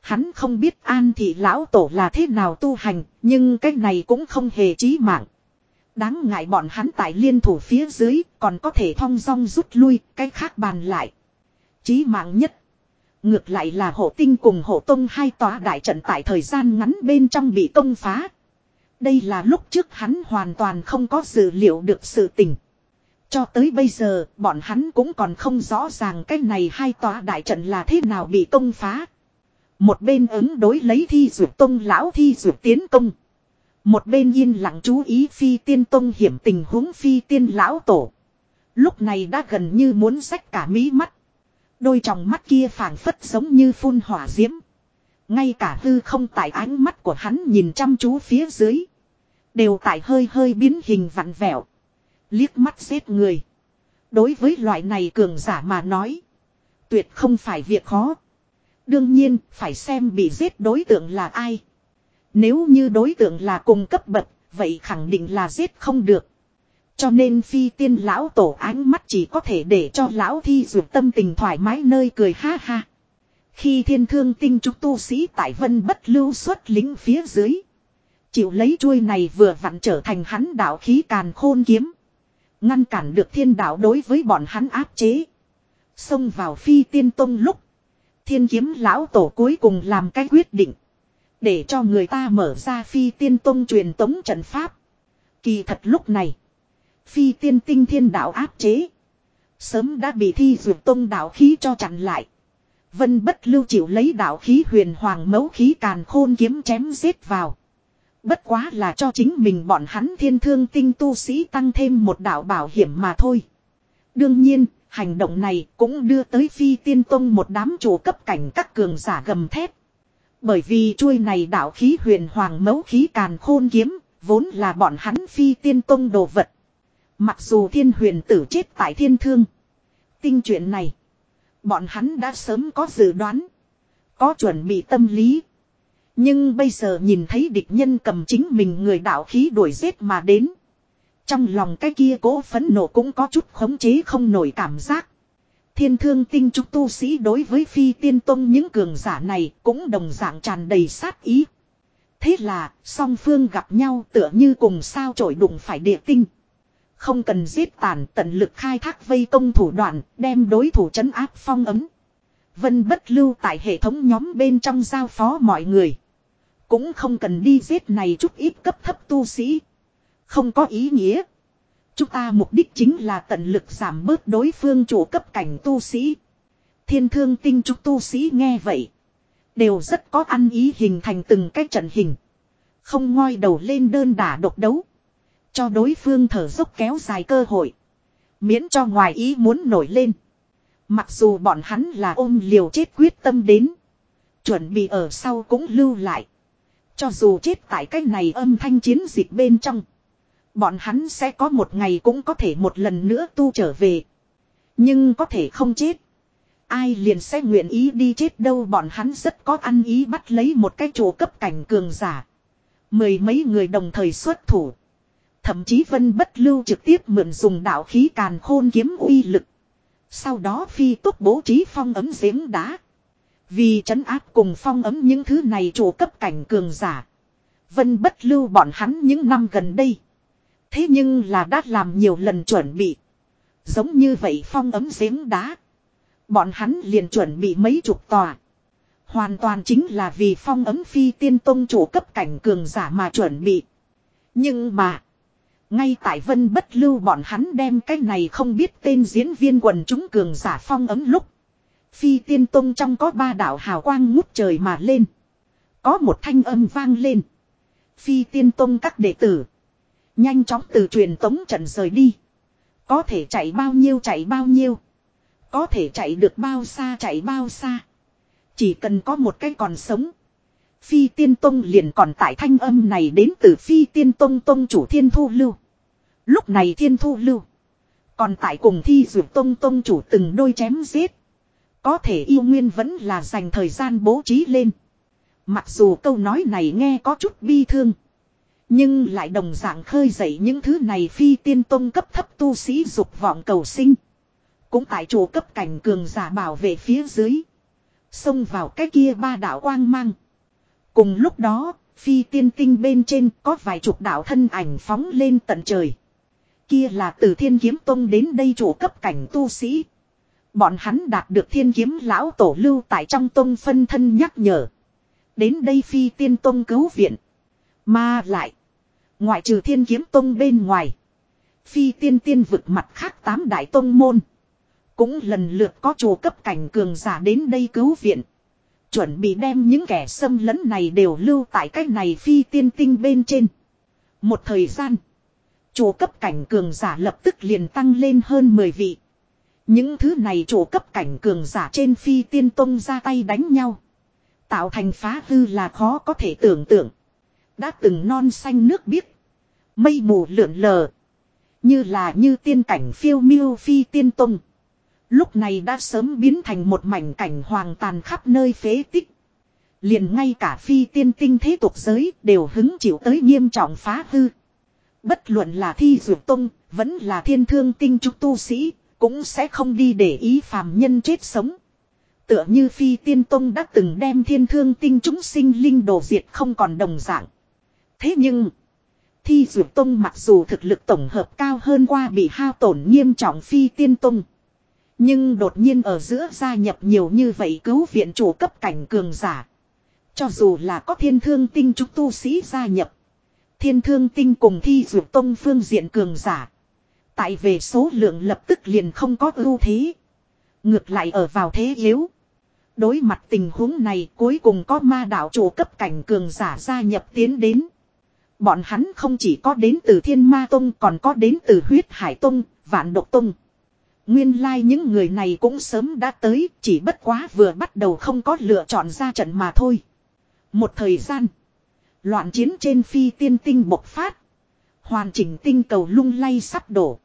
A: Hắn không biết an thị lão tổ là thế nào tu hành, nhưng cái này cũng không hề chí mạng. Đáng ngại bọn hắn tại liên thủ phía dưới, còn có thể thong dong rút lui, cái khác bàn lại. Chí mạng nhất. Ngược lại là hộ tinh cùng hộ tông hai tòa đại trận tại thời gian ngắn bên trong bị công phá. Đây là lúc trước hắn hoàn toàn không có dự liệu được sự tình. Cho tới bây giờ, bọn hắn cũng còn không rõ ràng cái này hai tòa đại trận là thế nào bị công phá. Một bên ứng đối lấy thi dược tông lão thi dược tiến công. Một bên yên lặng chú ý phi tiên tông hiểm tình huống phi tiên lão tổ. Lúc này đã gần như muốn rách cả mí mắt. Đôi tròng mắt kia phảng phất giống như phun hỏa diễm. Ngay cả hư không tại ánh mắt của hắn nhìn chăm chú phía dưới. Đều tại hơi hơi biến hình vặn vẹo. Liếc mắt giết người. Đối với loại này cường giả mà nói. Tuyệt không phải việc khó. Đương nhiên, phải xem bị giết đối tượng là ai. Nếu như đối tượng là cùng cấp bậc, vậy khẳng định là giết không được. Cho nên phi tiên lão tổ ánh mắt chỉ có thể để cho lão thi dược tâm tình thoải mái nơi cười ha ha. Khi thiên thương tinh trúc tu sĩ tại vân bất lưu xuất lính phía dưới. Chịu lấy chuôi này vừa vặn trở thành hắn đạo khí càn khôn kiếm. Ngăn cản được thiên đạo đối với bọn hắn áp chế. Xông vào phi tiên tông lúc. Thiên kiếm lão tổ cuối cùng làm cái quyết định. Để cho người ta mở ra phi tiên tông truyền tống trận pháp. Kỳ thật lúc này. Phi tiên tinh thiên đạo áp chế. Sớm đã bị thi dược tông đạo khí cho chặn lại. Vân bất lưu chịu lấy đạo khí huyền hoàng mấu khí càn khôn kiếm chém giết vào. Bất quá là cho chính mình bọn hắn thiên thương tinh tu sĩ tăng thêm một đạo bảo hiểm mà thôi. Đương nhiên, hành động này cũng đưa tới phi tiên tông một đám chủ cấp cảnh các cường giả gầm thép. Bởi vì chuôi này đạo khí huyền hoàng mấu khí càn khôn kiếm, vốn là bọn hắn phi tiên tông đồ vật. Mặc dù thiên huyền tử chết tại thiên thương. Tinh chuyện này, bọn hắn đã sớm có dự đoán. Có chuẩn bị tâm lý. Nhưng bây giờ nhìn thấy địch nhân cầm chính mình người đạo khí đuổi giết mà đến. Trong lòng cái kia cố phấn nộ cũng có chút khống chế không nổi cảm giác. Thiên thương tinh trúc tu sĩ đối với phi tiên tông những cường giả này cũng đồng dạng tràn đầy sát ý. Thế là, song phương gặp nhau tựa như cùng sao trổi đụng phải địa tinh. Không cần giết tàn tận lực khai thác vây công thủ đoạn, đem đối thủ chấn áp phong ấm. Vân bất lưu tại hệ thống nhóm bên trong giao phó mọi người. Cũng không cần đi giết này chút ít cấp thấp tu sĩ. Không có ý nghĩa. Chúng ta mục đích chính là tận lực giảm bớt đối phương chủ cấp cảnh tu sĩ. Thiên thương tinh trúc tu sĩ nghe vậy. Đều rất có ăn ý hình thành từng cái trận hình. Không ngoi đầu lên đơn đả độc đấu. Cho đối phương thở dốc kéo dài cơ hội. Miễn cho ngoài ý muốn nổi lên. Mặc dù bọn hắn là ôm liều chết quyết tâm đến. Chuẩn bị ở sau cũng lưu lại. Cho dù chết tại cái này âm thanh chiến dịch bên trong. Bọn hắn sẽ có một ngày cũng có thể một lần nữa tu trở về. Nhưng có thể không chết. Ai liền sẽ nguyện ý đi chết đâu bọn hắn rất có ăn ý bắt lấy một cái chỗ cấp cảnh cường giả. Mười mấy người đồng thời xuất thủ. Thậm chí vân bất lưu trực tiếp mượn dùng đạo khí càn khôn kiếm uy lực. Sau đó phi túc bố trí phong ấm giếng đá. Vì trấn áp cùng phong ấm những thứ này chủ cấp cảnh cường giả. Vân bất lưu bọn hắn những năm gần đây. Thế nhưng là đã làm nhiều lần chuẩn bị. Giống như vậy phong ấm giếng đá. Bọn hắn liền chuẩn bị mấy chục tòa. Hoàn toàn chính là vì phong ấm phi tiên tông chủ cấp cảnh cường giả mà chuẩn bị. Nhưng mà. Ngay tại vân bất lưu bọn hắn đem cái này không biết tên diễn viên quần chúng cường giả phong ấm lúc. Phi tiên tông trong có ba đạo hào quang ngút trời mà lên. Có một thanh âm vang lên. Phi tiên tông các đệ tử. Nhanh chóng từ truyền tống trận rời đi. Có thể chạy bao nhiêu chạy bao nhiêu. Có thể chạy được bao xa chạy bao xa. Chỉ cần có một cái còn sống. Phi tiên tông liền còn tại thanh âm này đến từ phi tiên tông tông chủ thiên thu lưu. Lúc này thiên thu lưu. Còn tại cùng thi dược tông tông chủ từng đôi chém giết. Có thể yêu nguyên vẫn là dành thời gian bố trí lên. Mặc dù câu nói này nghe có chút bi thương. Nhưng lại đồng dạng khơi dậy những thứ này phi tiên tông cấp thấp tu sĩ dục vọng cầu sinh. Cũng tại chỗ cấp cảnh cường giả bảo vệ phía dưới. Xông vào cái kia ba đạo quang mang. Cùng lúc đó, phi tiên tinh bên trên có vài chục đạo thân ảnh phóng lên tận trời. Kia là từ thiên kiếm tông đến đây chủ cấp cảnh tu sĩ. Bọn hắn đạt được thiên kiếm lão tổ lưu tại trong tông phân thân nhắc nhở. Đến đây phi tiên tông cứu viện. Mà lại. Ngoại trừ thiên kiếm tông bên ngoài. Phi tiên tiên vực mặt khác tám đại tông môn. Cũng lần lượt có chủ cấp cảnh cường giả đến đây cứu viện. Chuẩn bị đem những kẻ xâm lấn này đều lưu tại cách này phi tiên tinh bên trên. Một thời gian. Chủ cấp cảnh cường giả lập tức liền tăng lên hơn 10 vị. Những thứ này chủ cấp cảnh cường giả trên phi tiên tông ra tay đánh nhau. Tạo thành phá hư là khó có thể tưởng tượng. Đã từng non xanh nước biếc. Mây mù lượn lờ. Như là như tiên cảnh phiêu miêu phi tiên tông. Lúc này đã sớm biến thành một mảnh cảnh hoàng tàn khắp nơi phế tích. Liền ngay cả phi tiên tinh thế tục giới đều hứng chịu tới nghiêm trọng phá hư. Bất luận là thi dược tông, vẫn là thiên thương tinh trúc tu sĩ, cũng sẽ không đi để ý phàm nhân chết sống. Tựa như phi tiên tông đã từng đem thiên thương tinh chúng sinh linh đồ diệt không còn đồng dạng. Thế nhưng, thi dược tông mặc dù thực lực tổng hợp cao hơn qua bị hao tổn nghiêm trọng phi tiên tông. Nhưng đột nhiên ở giữa gia nhập nhiều như vậy cứu viện chủ cấp cảnh cường giả. Cho dù là có thiên thương tinh trúc tu sĩ gia nhập. Thiên thương tinh cùng thi dược tông phương diện cường giả. Tại về số lượng lập tức liền không có ưu thế. Ngược lại ở vào thế yếu. Đối mặt tình huống này cuối cùng có ma đạo chủ cấp cảnh cường giả gia nhập tiến đến. Bọn hắn không chỉ có đến từ thiên ma tông còn có đến từ huyết hải tông, vạn độc tông. Nguyên lai like những người này cũng sớm đã tới, chỉ bất quá vừa bắt đầu không có lựa chọn ra trận mà thôi. Một thời gian, loạn chiến trên phi tiên tinh bộc phát. Hoàn chỉnh tinh cầu lung lay sắp đổ.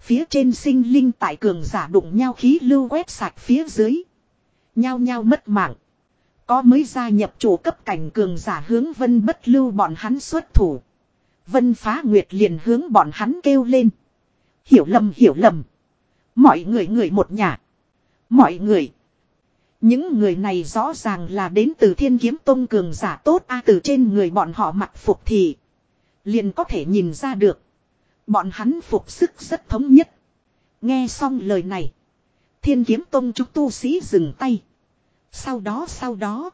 A: Phía trên sinh linh tại cường giả đụng nhau khí lưu quét sạch phía dưới. Nhao nhao mất mạng. Có mới gia nhập chủ cấp cảnh cường giả hướng vân bất lưu bọn hắn xuất thủ. Vân phá nguyệt liền hướng bọn hắn kêu lên. Hiểu lầm hiểu lầm. Mọi người người một nhà. Mọi người. Những người này rõ ràng là đến từ thiên kiếm tông cường giả tốt a từ trên người bọn họ mặc phục thì. Liền có thể nhìn ra được. Bọn hắn phục sức rất thống nhất. Nghe xong lời này. Thiên kiếm tông chúng tu sĩ dừng tay. Sau đó sau đó.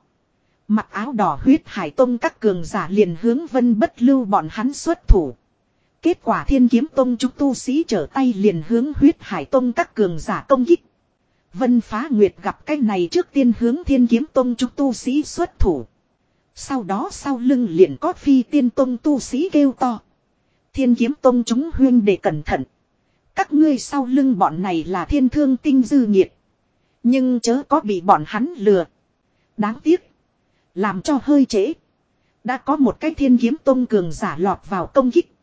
A: Mặc áo đỏ huyết hải tông các cường giả liền hướng vân bất lưu bọn hắn xuất thủ. Kết quả thiên kiếm tông chúng tu sĩ trở tay liền hướng huyết hải tông các cường giả công kích. Vân phá nguyệt gặp cái này trước tiên hướng thiên kiếm tông chúng tu sĩ xuất thủ. Sau đó sau lưng liền có phi tiên tông tu sĩ kêu to. Thiên kiếm tông chúng huyên để cẩn thận. Các ngươi sau lưng bọn này là thiên thương tinh dư nhiệt. Nhưng chớ có bị bọn hắn lừa. Đáng tiếc. Làm cho hơi trễ. Đã có một cái thiên kiếm tông cường giả lọt vào công kích.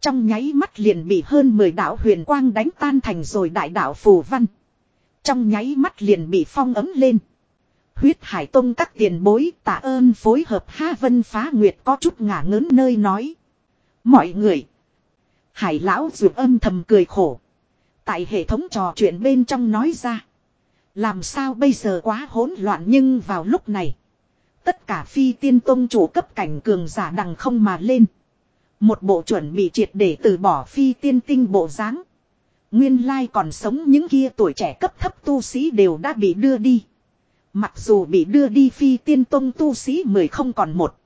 A: Trong nháy mắt liền bị hơn 10 đạo huyền quang đánh tan thành rồi đại đạo phù văn. Trong nháy mắt liền bị phong ấm lên. Huyết Hải Tông các tiền bối tạ ơn phối hợp Ha Vân Phá Nguyệt có chút ngả ngớn nơi nói. Mọi người. Hải lão dược âm thầm cười khổ. Tại hệ thống trò chuyện bên trong nói ra. Làm sao bây giờ quá hỗn loạn nhưng vào lúc này. Tất cả phi tiên tông chủ cấp cảnh cường giả đằng không mà lên. Một bộ chuẩn bị triệt để từ bỏ phi tiên tinh bộ dáng Nguyên lai còn sống những kia tuổi trẻ cấp thấp tu sĩ đều đã bị đưa đi. Mặc dù bị đưa đi phi tiên tông tu sĩ mười không còn một.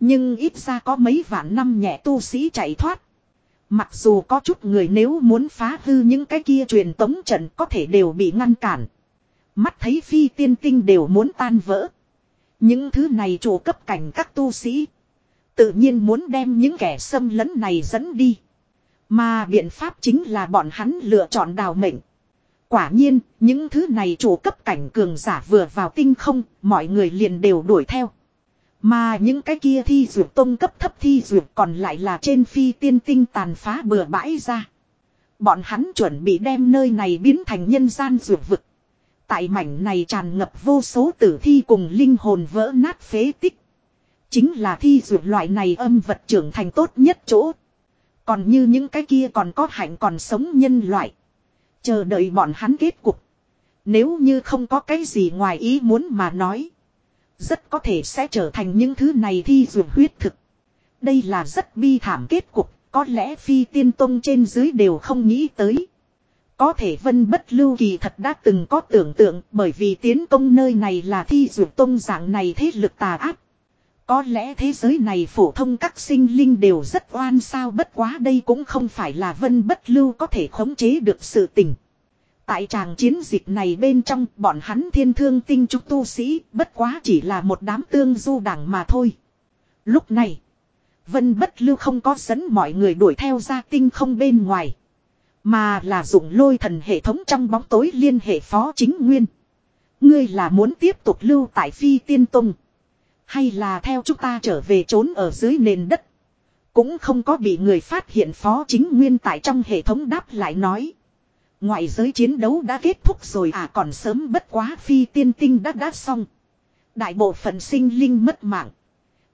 A: Nhưng ít ra có mấy vạn năm nhẹ tu sĩ chạy thoát. Mặc dù có chút người nếu muốn phá hư những cái kia truyền tống trận có thể đều bị ngăn cản. Mắt thấy phi tiên tinh đều muốn tan vỡ. Những thứ này chủ cấp cảnh các tu sĩ. Tự nhiên muốn đem những kẻ xâm lấn này dẫn đi. Mà biện pháp chính là bọn hắn lựa chọn đào mệnh. Quả nhiên, những thứ này chủ cấp cảnh cường giả vừa vào tinh không, mọi người liền đều đuổi theo. Mà những cái kia thi dược tông cấp thấp thi dược còn lại là trên phi tiên tinh tàn phá bừa bãi ra. Bọn hắn chuẩn bị đem nơi này biến thành nhân gian dược vực. Tại mảnh này tràn ngập vô số tử thi cùng linh hồn vỡ nát phế tích. Chính là thi dược loại này âm vật trưởng thành tốt nhất chỗ. Còn như những cái kia còn có hạnh còn sống nhân loại. Chờ đợi bọn hắn kết cục. Nếu như không có cái gì ngoài ý muốn mà nói. Rất có thể sẽ trở thành những thứ này thi dụ huyết thực. Đây là rất bi thảm kết cục. Có lẽ phi tiên tông trên dưới đều không nghĩ tới. Có thể vân bất lưu kỳ thật đã từng có tưởng tượng bởi vì tiến công nơi này là thi dụ tông dạng này thế lực tà ác. Có lẽ thế giới này phổ thông các sinh linh đều rất oan sao bất quá đây cũng không phải là vân bất lưu có thể khống chế được sự tình. Tại tràng chiến dịch này bên trong bọn hắn thiên thương tinh trúc tu sĩ bất quá chỉ là một đám tương du đảng mà thôi. Lúc này, vân bất lưu không có dẫn mọi người đuổi theo ra tinh không bên ngoài. Mà là dụng lôi thần hệ thống trong bóng tối liên hệ phó chính nguyên. Ngươi là muốn tiếp tục lưu tại phi tiên tông. Hay là theo chúng ta trở về trốn ở dưới nền đất. Cũng không có bị người phát hiện phó chính nguyên tại trong hệ thống đáp lại nói. Ngoại giới chiến đấu đã kết thúc rồi à còn sớm bất quá phi tiên tinh đã đáp xong. Đại bộ phận sinh linh mất mạng.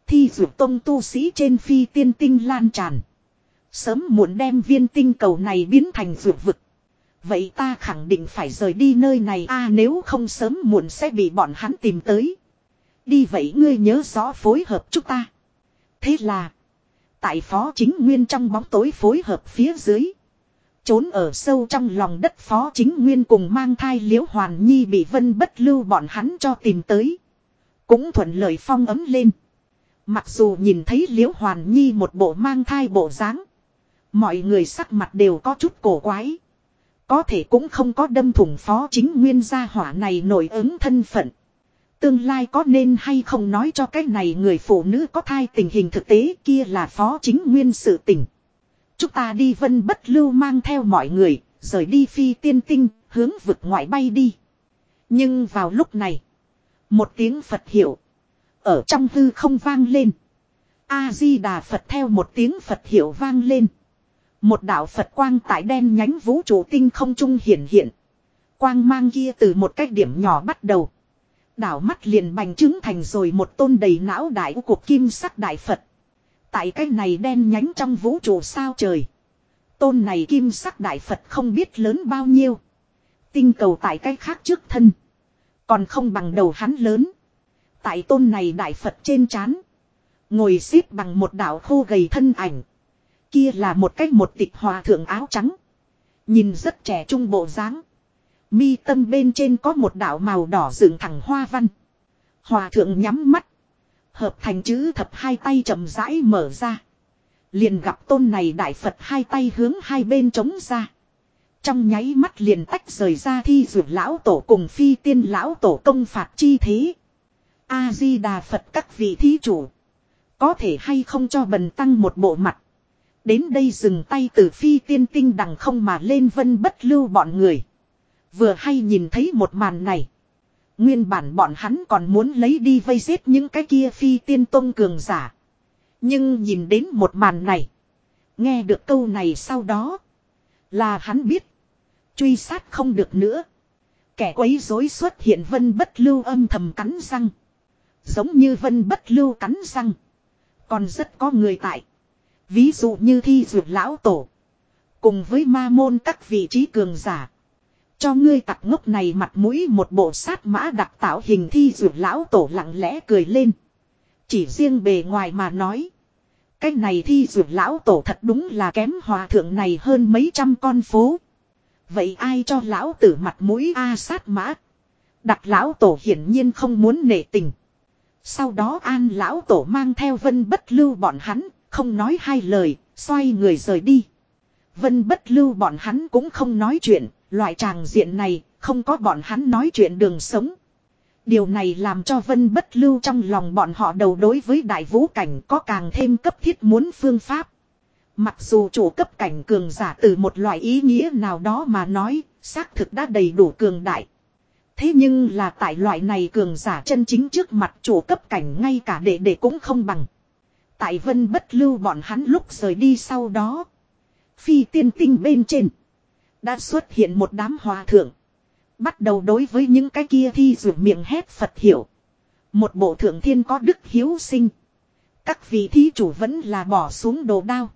A: Thi dụ tông tu sĩ trên phi tiên tinh lan tràn. Sớm muộn đem viên tinh cầu này biến thành dụ vực. Vậy ta khẳng định phải rời đi nơi này a nếu không sớm muộn sẽ bị bọn hắn tìm tới. Đi vậy ngươi nhớ rõ phối hợp chúng ta. Thế là. Tại phó chính nguyên trong bóng tối phối hợp phía dưới. Trốn ở sâu trong lòng đất phó chính nguyên cùng mang thai liễu hoàn nhi bị vân bất lưu bọn hắn cho tìm tới. Cũng thuận lợi phong ấm lên. Mặc dù nhìn thấy liễu hoàn nhi một bộ mang thai bộ dáng, Mọi người sắc mặt đều có chút cổ quái. Có thể cũng không có đâm thủng phó chính nguyên gia hỏa này nổi ứng thân phận. Tương lai có nên hay không nói cho cái này người phụ nữ có thai tình hình thực tế kia là phó chính nguyên sự tình. Chúng ta đi vân bất lưu mang theo mọi người, rời đi phi tiên tinh, hướng vực ngoại bay đi. Nhưng vào lúc này, một tiếng Phật hiệu, ở trong hư không vang lên. A-di-đà Phật theo một tiếng Phật hiệu vang lên. Một đạo Phật quang tại đen nhánh vũ trụ tinh không trung hiển hiện. Quang mang kia từ một cách điểm nhỏ bắt đầu. Đảo mắt liền bành trướng thành rồi một tôn đầy não đại của kim sắc đại Phật. Tại cái này đen nhánh trong vũ trụ sao trời. Tôn này kim sắc đại Phật không biết lớn bao nhiêu. Tinh cầu tại cái khác trước thân. Còn không bằng đầu hắn lớn. Tại tôn này đại Phật trên chán. Ngồi xếp bằng một đạo khô gầy thân ảnh. Kia là một cách một tịch hòa thượng áo trắng. Nhìn rất trẻ trung bộ dáng. Mi tâm bên trên có một đạo màu đỏ dựng thẳng hoa văn. Hòa thượng nhắm mắt. Hợp thành chữ thập hai tay chậm rãi mở ra. Liền gặp tôn này đại Phật hai tay hướng hai bên trống ra. Trong nháy mắt liền tách rời ra thi dụ lão tổ cùng phi tiên lão tổ công phạt chi thế. A-di-đà Phật các vị thí chủ. Có thể hay không cho bần tăng một bộ mặt. Đến đây dừng tay từ phi tiên tinh đằng không mà lên vân bất lưu bọn người. Vừa hay nhìn thấy một màn này. Nguyên bản bọn hắn còn muốn lấy đi vây giết những cái kia phi tiên tôn cường giả. Nhưng nhìn đến một màn này. Nghe được câu này sau đó. Là hắn biết. Truy sát không được nữa. Kẻ quấy rối xuất hiện vân bất lưu âm thầm cắn răng. Giống như vân bất lưu cắn răng. Còn rất có người tại. Ví dụ như thi dược lão tổ. Cùng với ma môn các vị trí cường giả. Cho ngươi tặc ngốc này mặt mũi một bộ sát mã đặc tạo hình thi dược lão tổ lặng lẽ cười lên. Chỉ riêng bề ngoài mà nói. Cái này thi dược lão tổ thật đúng là kém hòa thượng này hơn mấy trăm con phố. Vậy ai cho lão tử mặt mũi A sát mã. Đặc lão tổ hiển nhiên không muốn nể tình. Sau đó an lão tổ mang theo vân bất lưu bọn hắn, không nói hai lời, xoay người rời đi. Vân bất lưu bọn hắn cũng không nói chuyện, loại tràng diện này, không có bọn hắn nói chuyện đường sống. Điều này làm cho vân bất lưu trong lòng bọn họ đầu đối với đại vũ cảnh có càng thêm cấp thiết muốn phương pháp. Mặc dù chủ cấp cảnh cường giả từ một loại ý nghĩa nào đó mà nói, xác thực đã đầy đủ cường đại. Thế nhưng là tại loại này cường giả chân chính trước mặt chủ cấp cảnh ngay cả đệ đệ cũng không bằng. Tại vân bất lưu bọn hắn lúc rời đi sau đó. Phi tiên tinh bên trên. Đã xuất hiện một đám hòa thượng. Bắt đầu đối với những cái kia thi rủ miệng hét Phật hiểu. Một bộ thượng thiên có đức hiếu sinh. Các vị thí chủ vẫn là bỏ xuống đồ đao.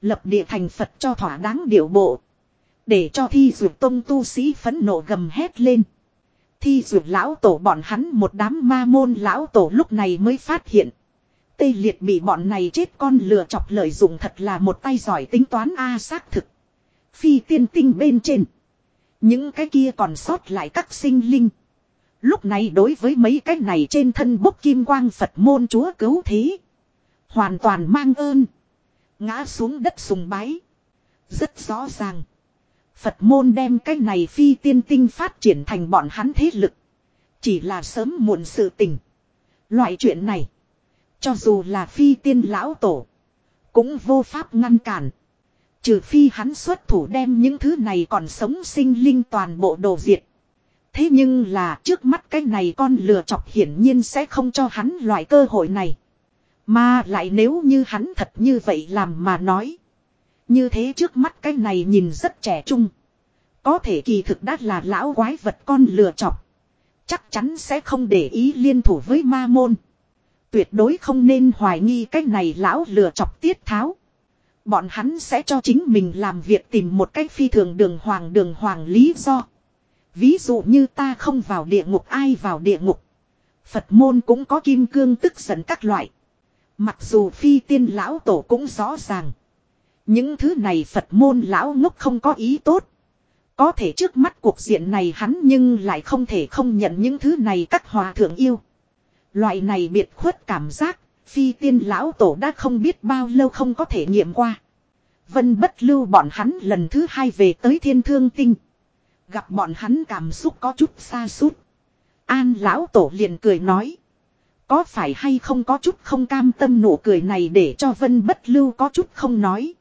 A: Lập địa thành Phật cho thỏa đáng điệu bộ. Để cho thi dụ tông tu sĩ phấn nộ gầm hét lên. Thi dụ lão tổ bọn hắn một đám ma môn lão tổ lúc này mới phát hiện. Tê liệt bị bọn này chết con lừa chọc lợi dụng thật là một tay giỏi tính toán A xác thực. Phi tiên tinh bên trên. Những cái kia còn sót lại các sinh linh. Lúc này đối với mấy cái này trên thân bốc kim quang Phật môn chúa cứu thế. Hoàn toàn mang ơn. Ngã xuống đất sùng bái. Rất rõ ràng. Phật môn đem cái này phi tiên tinh phát triển thành bọn hắn thế lực. Chỉ là sớm muộn sự tình. Loại chuyện này. Cho dù là phi tiên lão tổ. Cũng vô pháp ngăn cản. Trừ phi hắn xuất thủ đem những thứ này còn sống sinh linh toàn bộ đồ diệt. Thế nhưng là trước mắt cái này con lừa chọc hiển nhiên sẽ không cho hắn loại cơ hội này. Mà lại nếu như hắn thật như vậy làm mà nói. Như thế trước mắt cái này nhìn rất trẻ trung. Có thể kỳ thực đã là lão quái vật con lừa chọc. Chắc chắn sẽ không để ý liên thủ với ma môn. Tuyệt đối không nên hoài nghi cái này lão lừa chọc tiết tháo. Bọn hắn sẽ cho chính mình làm việc tìm một cách phi thường đường hoàng đường hoàng lý do. Ví dụ như ta không vào địa ngục, ai vào địa ngục. Phật môn cũng có kim cương tức giận các loại. Mặc dù phi tiên lão tổ cũng rõ ràng. Những thứ này Phật môn lão ngốc không có ý tốt. Có thể trước mắt cuộc diện này hắn nhưng lại không thể không nhận những thứ này các hòa thượng yêu. Loại này biệt khuất cảm giác, phi tiên lão tổ đã không biết bao lâu không có thể nghiệm qua. Vân bất lưu bọn hắn lần thứ hai về tới thiên thương tinh. Gặp bọn hắn cảm xúc có chút xa sút An lão tổ liền cười nói. Có phải hay không có chút không cam tâm nụ cười này để cho vân bất lưu có chút không nói.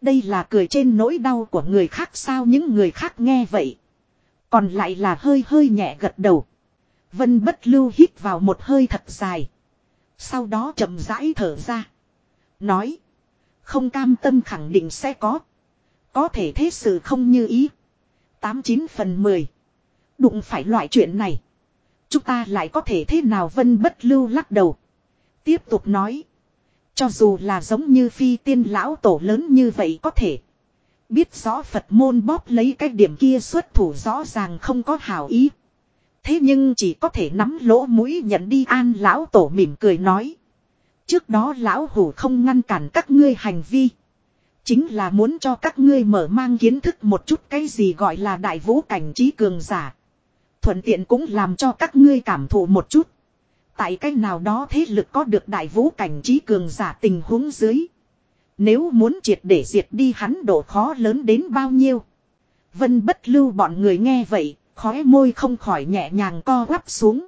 A: Đây là cười trên nỗi đau của người khác sao những người khác nghe vậy. Còn lại là hơi hơi nhẹ gật đầu. Vân bất lưu hít vào một hơi thật dài. Sau đó chậm rãi thở ra. Nói. Không cam tâm khẳng định sẽ có. Có thể thế sự không như ý. 89 phần 10. Đụng phải loại chuyện này. Chúng ta lại có thể thế nào vân bất lưu lắc đầu. Tiếp tục nói. Cho dù là giống như phi tiên lão tổ lớn như vậy có thể. Biết rõ Phật môn bóp lấy cái điểm kia xuất thủ rõ ràng không có hảo ý. Thế nhưng chỉ có thể nắm lỗ mũi nhận đi an lão tổ mỉm cười nói. Trước đó lão hủ không ngăn cản các ngươi hành vi. Chính là muốn cho các ngươi mở mang kiến thức một chút cái gì gọi là đại vũ cảnh trí cường giả. Thuận tiện cũng làm cho các ngươi cảm thụ một chút. Tại cái nào đó thế lực có được đại vũ cảnh trí cường giả tình huống dưới. Nếu muốn triệt để diệt đi hắn độ khó lớn đến bao nhiêu. Vân bất lưu bọn người nghe vậy, khóe môi không khỏi nhẹ nhàng co quắp xuống.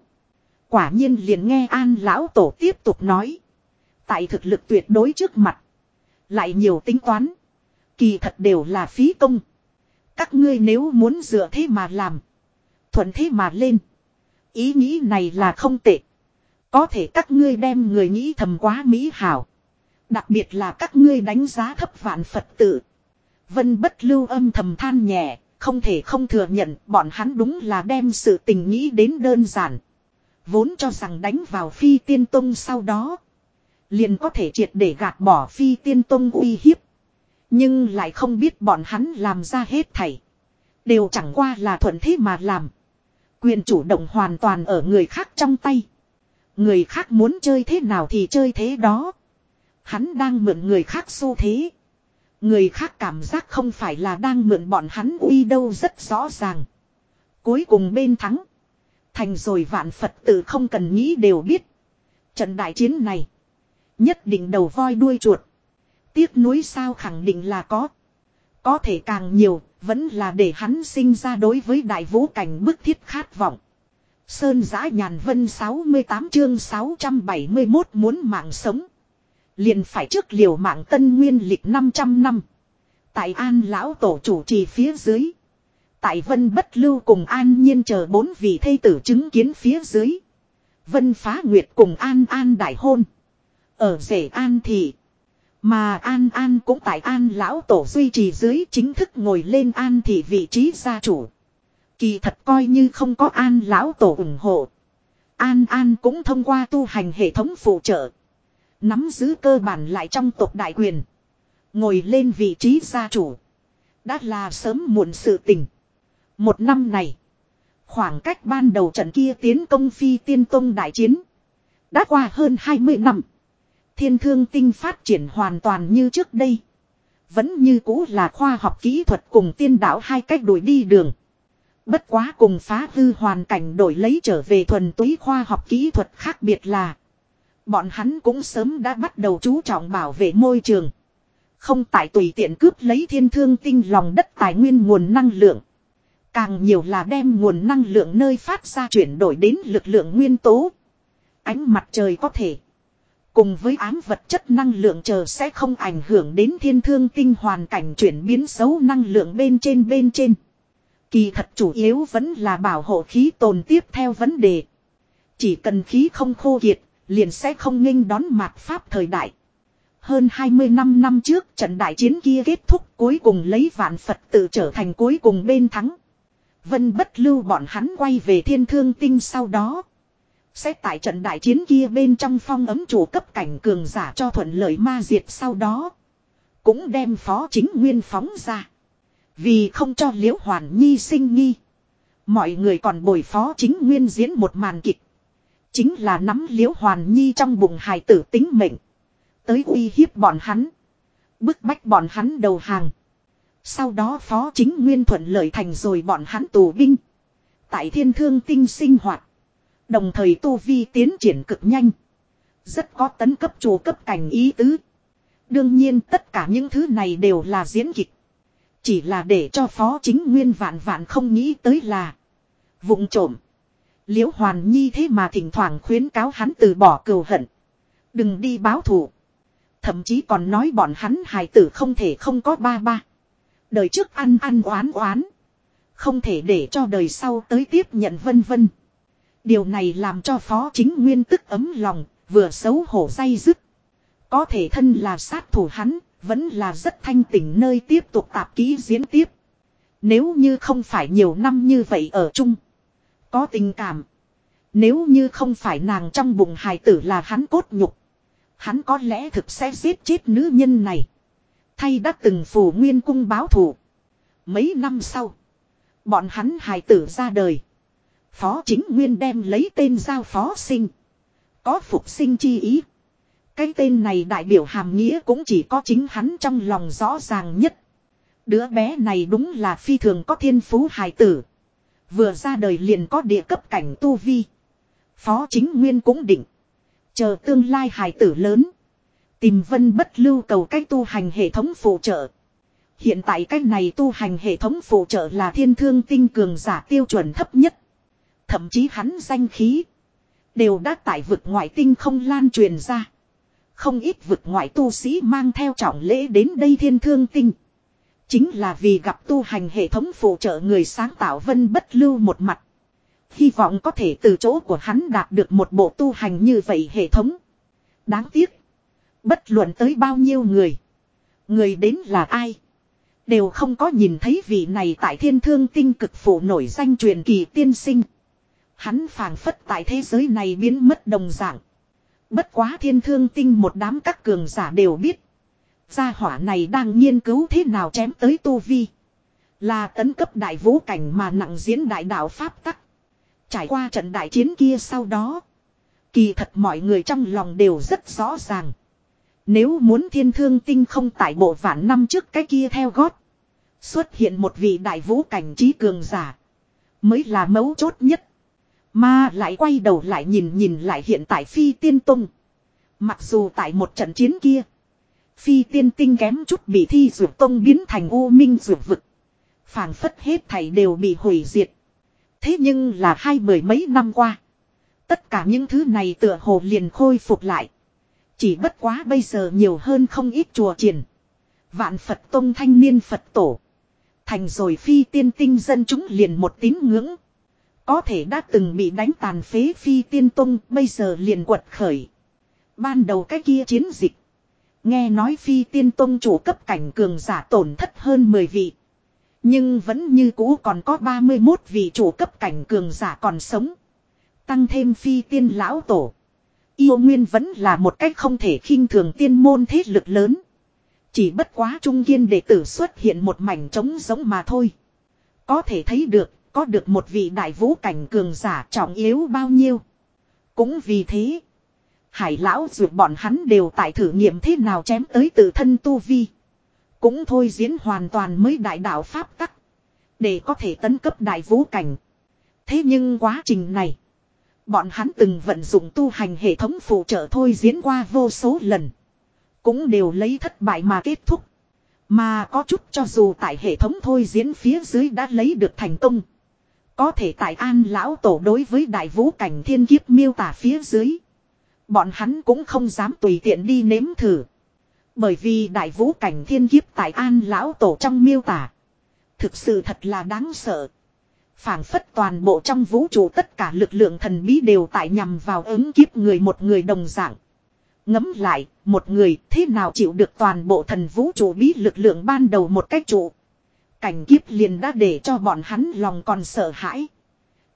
A: Quả nhiên liền nghe an lão tổ tiếp tục nói. Tại thực lực tuyệt đối trước mặt. Lại nhiều tính toán. Kỳ thật đều là phí công. Các ngươi nếu muốn dựa thế mà làm. Thuận thế mà lên. Ý nghĩ này là không tệ. Có thể các ngươi đem người nghĩ thầm quá mỹ hảo. Đặc biệt là các ngươi đánh giá thấp vạn Phật tử. Vân bất lưu âm thầm than nhẹ, không thể không thừa nhận, bọn hắn đúng là đem sự tình nghĩ đến đơn giản. Vốn cho rằng đánh vào phi tiên tông sau đó. Liền có thể triệt để gạt bỏ phi tiên tông uy hiếp. Nhưng lại không biết bọn hắn làm ra hết thảy. Đều chẳng qua là thuận thế mà làm. Quyền chủ động hoàn toàn ở người khác trong tay. Người khác muốn chơi thế nào thì chơi thế đó. Hắn đang mượn người khác xu thế. Người khác cảm giác không phải là đang mượn bọn hắn uy đâu rất rõ ràng. Cuối cùng bên thắng. Thành rồi vạn Phật tử không cần nghĩ đều biết. Trận đại chiến này. Nhất định đầu voi đuôi chuột. Tiếc nuối sao khẳng định là có. Có thể càng nhiều, vẫn là để hắn sinh ra đối với đại vũ cảnh bức thiết khát vọng. Sơn giã nhàn vân 68 chương 671 muốn mạng sống. Liền phải trước liều mạng tân nguyên lịch 500 năm. Tại an lão tổ chủ trì phía dưới. Tại vân bất lưu cùng an nhiên chờ bốn vị thây tử chứng kiến phía dưới. Vân phá nguyệt cùng an an đại hôn. Ở rể an thị. Mà an an cũng tại an lão tổ duy trì dưới chính thức ngồi lên an thị vị trí gia chủ. Kỳ thật coi như không có an lão tổ ủng hộ. An an cũng thông qua tu hành hệ thống phụ trợ. Nắm giữ cơ bản lại trong tộc đại quyền. Ngồi lên vị trí gia chủ. Đã là sớm muộn sự tình. Một năm này. Khoảng cách ban đầu trận kia tiến công phi tiên tông đại chiến. Đã qua hơn 20 năm. Thiên thương tinh phát triển hoàn toàn như trước đây. Vẫn như cũ là khoa học kỹ thuật cùng tiên đạo hai cách đổi đi đường. Bất quá cùng phá hư hoàn cảnh đổi lấy trở về thuần túy khoa học kỹ thuật khác biệt là. Bọn hắn cũng sớm đã bắt đầu chú trọng bảo vệ môi trường. Không tại tùy tiện cướp lấy thiên thương tinh lòng đất tài nguyên nguồn năng lượng. Càng nhiều là đem nguồn năng lượng nơi phát ra chuyển đổi đến lực lượng nguyên tố. Ánh mặt trời có thể. Cùng với ám vật chất năng lượng chờ sẽ không ảnh hưởng đến thiên thương tinh hoàn cảnh chuyển biến xấu năng lượng bên trên bên trên. Kỳ thật chủ yếu vẫn là bảo hộ khí tồn tiếp theo vấn đề. Chỉ cần khí không khô kiệt, liền sẽ không nghênh đón mạt pháp thời đại. Hơn 25 năm trước, trận đại chiến kia kết thúc, cuối cùng lấy vạn Phật tự trở thành cuối cùng bên thắng. Vân bất lưu bọn hắn quay về thiên thương tinh sau đó. Sẽ tại trận đại chiến kia bên trong phong ấm chủ cấp cảnh cường giả cho thuận lợi ma diệt sau đó. Cũng đem phó chính nguyên phóng ra. Vì không cho liễu hoàn nhi sinh nghi. Mọi người còn bồi phó chính nguyên diễn một màn kịch. Chính là nắm liễu hoàn nhi trong bụng hài tử tính mệnh. Tới uy hiếp bọn hắn. Bức bách bọn hắn đầu hàng. Sau đó phó chính nguyên thuận lợi thành rồi bọn hắn tù binh. Tại thiên thương tinh sinh hoạt. Đồng thời tu vi tiến triển cực nhanh. Rất có tấn cấp chủ cấp cảnh ý tứ. Đương nhiên tất cả những thứ này đều là diễn kịch. Chỉ là để cho phó chính nguyên vạn vạn không nghĩ tới là. vụng trộm. Liễu hoàn nhi thế mà thỉnh thoảng khuyến cáo hắn từ bỏ cừu hận. Đừng đi báo thù. Thậm chí còn nói bọn hắn hài tử không thể không có ba ba. Đời trước ăn ăn oán oán. Không thể để cho đời sau tới tiếp nhận vân vân. Điều này làm cho phó chính nguyên tức ấm lòng, vừa xấu hổ say dứt. Có thể thân là sát thủ hắn, vẫn là rất thanh tỉnh nơi tiếp tục tạp ký diễn tiếp. Nếu như không phải nhiều năm như vậy ở chung. Có tình cảm. Nếu như không phải nàng trong bụng hài tử là hắn cốt nhục. Hắn có lẽ thực sẽ giết chết nữ nhân này. Thay đã từng phủ nguyên cung báo thù. Mấy năm sau. Bọn hắn hài tử ra đời. Phó chính nguyên đem lấy tên giao phó sinh. Có phục sinh chi ý. Cái tên này đại biểu hàm nghĩa cũng chỉ có chính hắn trong lòng rõ ràng nhất. Đứa bé này đúng là phi thường có thiên phú hài tử. Vừa ra đời liền có địa cấp cảnh tu vi. Phó chính nguyên cũng định. Chờ tương lai hài tử lớn. Tìm vân bất lưu cầu cách tu hành hệ thống phụ trợ. Hiện tại cách này tu hành hệ thống phụ trợ là thiên thương tinh cường giả tiêu chuẩn thấp nhất. Thậm chí hắn danh khí. Đều đã tại vực ngoại tinh không lan truyền ra. Không ít vực ngoại tu sĩ mang theo trọng lễ đến đây thiên thương tinh. Chính là vì gặp tu hành hệ thống phụ trợ người sáng tạo vân bất lưu một mặt. Hy vọng có thể từ chỗ của hắn đạt được một bộ tu hành như vậy hệ thống. Đáng tiếc. Bất luận tới bao nhiêu người. Người đến là ai. Đều không có nhìn thấy vị này tại thiên thương tinh cực phủ nổi danh truyền kỳ tiên sinh. Hắn phảng phất tại thế giới này biến mất đồng dạng. Bất quá thiên thương tinh một đám các cường giả đều biết. Gia hỏa này đang nghiên cứu thế nào chém tới tu vi. Là tấn cấp đại vũ cảnh mà nặng diễn đại đạo Pháp tắc. Trải qua trận đại chiến kia sau đó. Kỳ thật mọi người trong lòng đều rất rõ ràng. Nếu muốn thiên thương tinh không tại bộ vạn năm trước cái kia theo gót. Xuất hiện một vị đại vũ cảnh trí cường giả. Mới là mấu chốt nhất. Mà lại quay đầu lại nhìn nhìn lại hiện tại phi tiên tung. Mặc dù tại một trận chiến kia. Phi tiên tinh kém chút bị thi dược tông biến thành u minh dược vực. phảng phất hết thảy đều bị hủy diệt. Thế nhưng là hai mười mấy năm qua. Tất cả những thứ này tựa hồ liền khôi phục lại. Chỉ bất quá bây giờ nhiều hơn không ít chùa triển. Vạn Phật Tông thanh niên Phật tổ. Thành rồi phi tiên tinh dân chúng liền một tín ngưỡng. Có thể đã từng bị đánh tàn phế phi tiên tông, bây giờ liền quật khởi. Ban đầu cái kia chiến dịch. Nghe nói phi tiên tông chủ cấp cảnh cường giả tổn thất hơn 10 vị. Nhưng vẫn như cũ còn có 31 vị chủ cấp cảnh cường giả còn sống. Tăng thêm phi tiên lão tổ. Yêu Nguyên vẫn là một cách không thể khinh thường tiên môn thế lực lớn. Chỉ bất quá trung kiên đệ tử xuất hiện một mảnh trống giống mà thôi. Có thể thấy được, có được một vị đại vũ cảnh cường giả trọng yếu bao nhiêu. Cũng vì thế, hải lão ruột bọn hắn đều tại thử nghiệm thế nào chém tới tự thân tu vi. Cũng thôi diễn hoàn toàn mới đại đạo Pháp tắc. Để có thể tấn cấp đại vũ cảnh. Thế nhưng quá trình này. Bọn hắn từng vận dụng tu hành hệ thống phụ trợ thôi diễn qua vô số lần. Cũng đều lấy thất bại mà kết thúc. Mà có chút cho dù tại hệ thống thôi diễn phía dưới đã lấy được thành công. Có thể tại an lão tổ đối với đại vũ cảnh thiên kiếp miêu tả phía dưới. Bọn hắn cũng không dám tùy tiện đi nếm thử. Bởi vì đại vũ cảnh thiên kiếp tại an lão tổ trong miêu tả. Thực sự thật là đáng sợ phảng phất toàn bộ trong vũ trụ tất cả lực lượng thần bí đều tại nhằm vào ứng kiếp người một người đồng dạng. Ngấm lại, một người thế nào chịu được toàn bộ thần vũ trụ bí lực lượng ban đầu một cách trụ. Cảnh kiếp liền đã để cho bọn hắn lòng còn sợ hãi.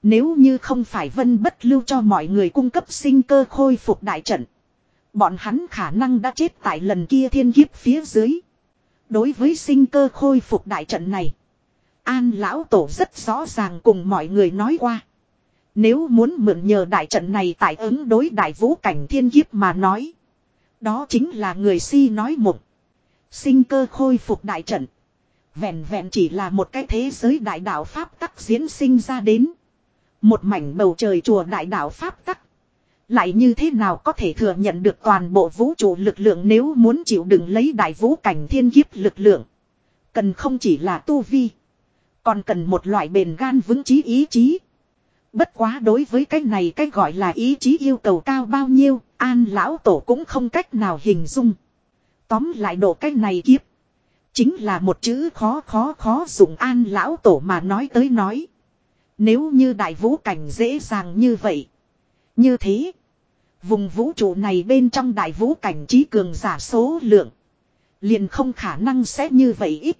A: Nếu như không phải vân bất lưu cho mọi người cung cấp sinh cơ khôi phục đại trận. Bọn hắn khả năng đã chết tại lần kia thiên kiếp phía dưới. Đối với sinh cơ khôi phục đại trận này. An lão tổ rất rõ ràng cùng mọi người nói qua. Nếu muốn mượn nhờ đại trận này tại ứng đối đại vũ cảnh thiên kiếp mà nói. Đó chính là người si nói mộng. Sinh cơ khôi phục đại trận. Vẹn vẹn chỉ là một cái thế giới đại đạo Pháp tắc diễn sinh ra đến. Một mảnh bầu trời chùa đại đạo Pháp tắc. Lại như thế nào có thể thừa nhận được toàn bộ vũ trụ lực lượng nếu muốn chịu đựng lấy đại vũ cảnh thiên kiếp lực lượng. Cần không chỉ là tu vi. Còn cần một loại bền gan vững chí ý chí. Bất quá đối với cái này cái gọi là ý chí yêu cầu cao bao nhiêu, an lão tổ cũng không cách nào hình dung. Tóm lại độ cái này kiếp. Chính là một chữ khó khó khó dùng an lão tổ mà nói tới nói. Nếu như đại vũ cảnh dễ dàng như vậy. Như thế. Vùng vũ trụ này bên trong đại vũ cảnh trí cường giả số lượng. Liền không khả năng sẽ như vậy ít.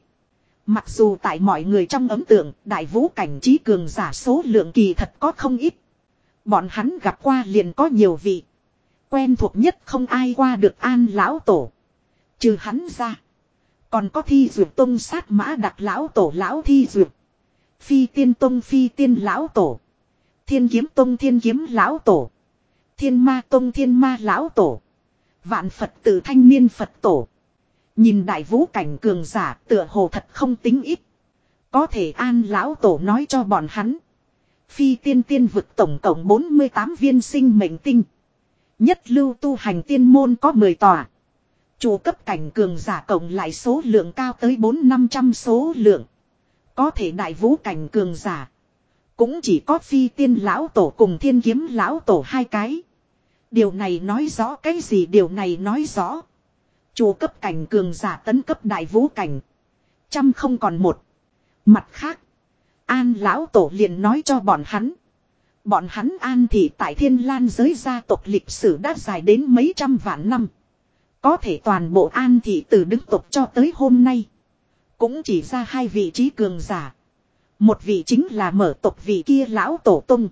A: Mặc dù tại mọi người trong ấn tượng, đại vũ cảnh trí cường giả số lượng kỳ thật có không ít. Bọn hắn gặp qua liền có nhiều vị. Quen thuộc nhất không ai qua được an lão tổ. Trừ hắn ra. Còn có thi dược tông sát mã đặc lão tổ lão thi dược. Phi tiên tông phi tiên lão tổ. Thiên kiếm tông thiên kiếm lão tổ. Thiên ma tông thiên ma lão tổ. Vạn Phật tử thanh niên Phật tổ. Nhìn đại vũ cảnh cường giả tựa hồ thật không tính ít. Có thể an lão tổ nói cho bọn hắn. Phi tiên tiên vực tổng cộng 48 viên sinh mệnh tinh. Nhất lưu tu hành tiên môn có 10 tòa. Chủ cấp cảnh cường giả cộng lại số lượng cao tới 4-500 số lượng. Có thể đại vũ cảnh cường giả. Cũng chỉ có phi tiên lão tổ cùng thiên kiếm lão tổ hai cái. Điều này nói rõ cái gì điều này nói rõ. Chủ cấp cảnh cường giả tấn cấp đại vũ cảnh. Trăm không còn một. Mặt khác. An lão tổ liền nói cho bọn hắn. Bọn hắn an thị tại thiên lan giới gia tộc lịch sử đã dài đến mấy trăm vạn năm. Có thể toàn bộ an thị từ đứng tộc cho tới hôm nay. Cũng chỉ ra hai vị trí cường giả. Một vị chính là mở tộc vị kia lão tổ tung.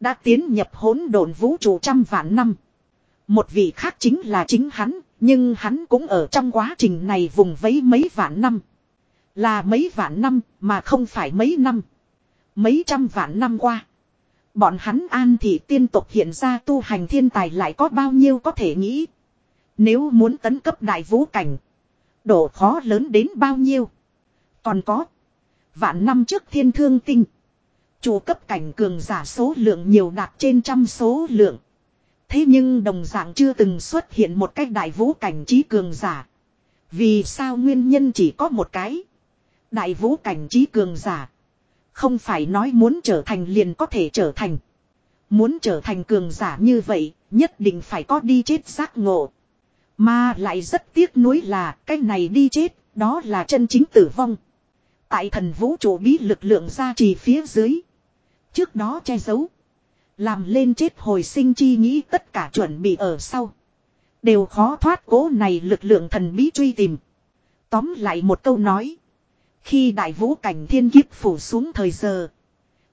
A: Đã tiến nhập hỗn độn vũ trụ trăm vạn năm. Một vị khác chính là chính hắn, nhưng hắn cũng ở trong quá trình này vùng vấy mấy vạn năm. Là mấy vạn năm, mà không phải mấy năm. Mấy trăm vạn năm qua. Bọn hắn an thị tiên tộc hiện ra tu hành thiên tài lại có bao nhiêu có thể nghĩ. Nếu muốn tấn cấp đại vũ cảnh. Độ khó lớn đến bao nhiêu. Còn có. Vạn năm trước thiên thương tinh. Chủ cấp cảnh cường giả số lượng nhiều đạt trên trăm số lượng. Thế nhưng đồng dạng chưa từng xuất hiện một cách đại vũ cảnh trí cường giả. Vì sao nguyên nhân chỉ có một cái. Đại vũ cảnh trí cường giả. Không phải nói muốn trở thành liền có thể trở thành. Muốn trở thành cường giả như vậy, nhất định phải có đi chết giác ngộ. Mà lại rất tiếc nuối là cái này đi chết, đó là chân chính tử vong. Tại thần vũ trụ bí lực lượng ra trì phía dưới. Trước đó che giấu. Làm lên chết hồi sinh chi nghĩ tất cả chuẩn bị ở sau. Đều khó thoát cố này lực lượng thần bí truy tìm. Tóm lại một câu nói. Khi đại vũ cảnh thiên kiếp phủ xuống thời giờ.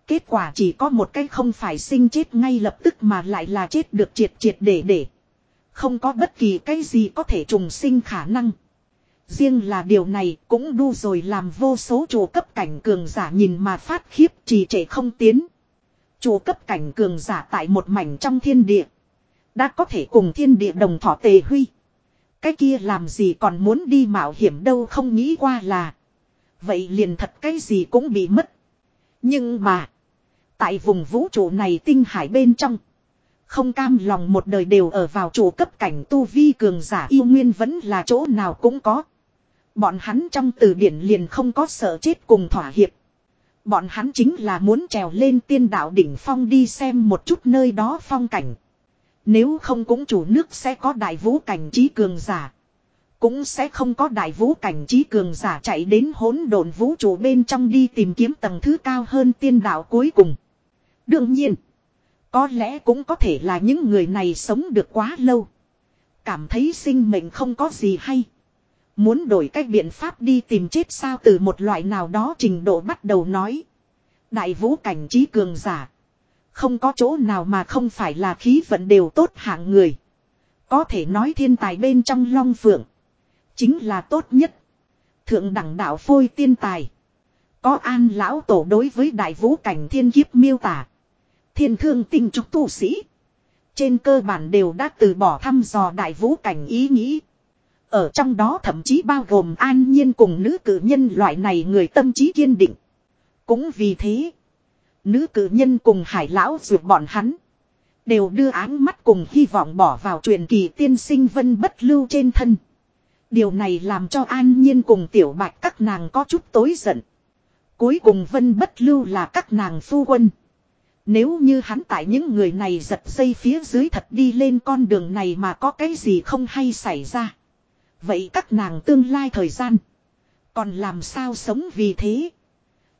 A: Kết quả chỉ có một cái không phải sinh chết ngay lập tức mà lại là chết được triệt triệt để để. Không có bất kỳ cái gì có thể trùng sinh khả năng. Riêng là điều này cũng đu rồi làm vô số chủ cấp cảnh cường giả nhìn mà phát khiếp, trì trệ không tiến. Chủ cấp cảnh cường giả tại một mảnh trong thiên địa. Đã có thể cùng thiên địa đồng thọ tề huy. Cái kia làm gì còn muốn đi mạo hiểm đâu không nghĩ qua là. Vậy liền thật cái gì cũng bị mất. Nhưng mà. Tại vùng vũ trụ này tinh hải bên trong. Không cam lòng một đời đều ở vào chủ cấp cảnh tu vi cường giả yêu nguyên vẫn là chỗ nào cũng có. Bọn hắn trong từ điển liền không có sợ chết cùng thỏa hiệp. Bọn hắn chính là muốn trèo lên tiên đạo đỉnh phong đi xem một chút nơi đó phong cảnh. Nếu không cũng chủ nước sẽ có đại vũ cảnh trí cường giả. Cũng sẽ không có đại vũ cảnh trí cường giả chạy đến hỗn độn vũ trụ bên trong đi tìm kiếm tầng thứ cao hơn tiên đạo cuối cùng. Đương nhiên, có lẽ cũng có thể là những người này sống được quá lâu. Cảm thấy sinh mệnh không có gì hay. Muốn đổi cách biện pháp đi tìm chết sao từ một loại nào đó trình độ bắt đầu nói. Đại vũ cảnh trí cường giả. Không có chỗ nào mà không phải là khí vận đều tốt hạng người. Có thể nói thiên tài bên trong long phượng. Chính là tốt nhất. Thượng đẳng đạo phôi tiên tài. Có an lão tổ đối với đại vũ cảnh thiên kiếp miêu tả. Thiên thương tinh trúc tu sĩ. Trên cơ bản đều đã từ bỏ thăm dò đại vũ cảnh ý nghĩ. Ở trong đó thậm chí bao gồm an nhiên cùng nữ cử nhân loại này người tâm trí kiên định. Cũng vì thế, nữ cử nhân cùng hải lão ruột bọn hắn. Đều đưa áng mắt cùng hy vọng bỏ vào truyền kỳ tiên sinh vân bất lưu trên thân. Điều này làm cho an nhiên cùng tiểu bạch các nàng có chút tối giận. Cuối cùng vân bất lưu là các nàng phu quân. Nếu như hắn tại những người này giật dây phía dưới thật đi lên con đường này mà có cái gì không hay xảy ra. Vậy các nàng tương lai thời gian. Còn làm sao sống vì thế.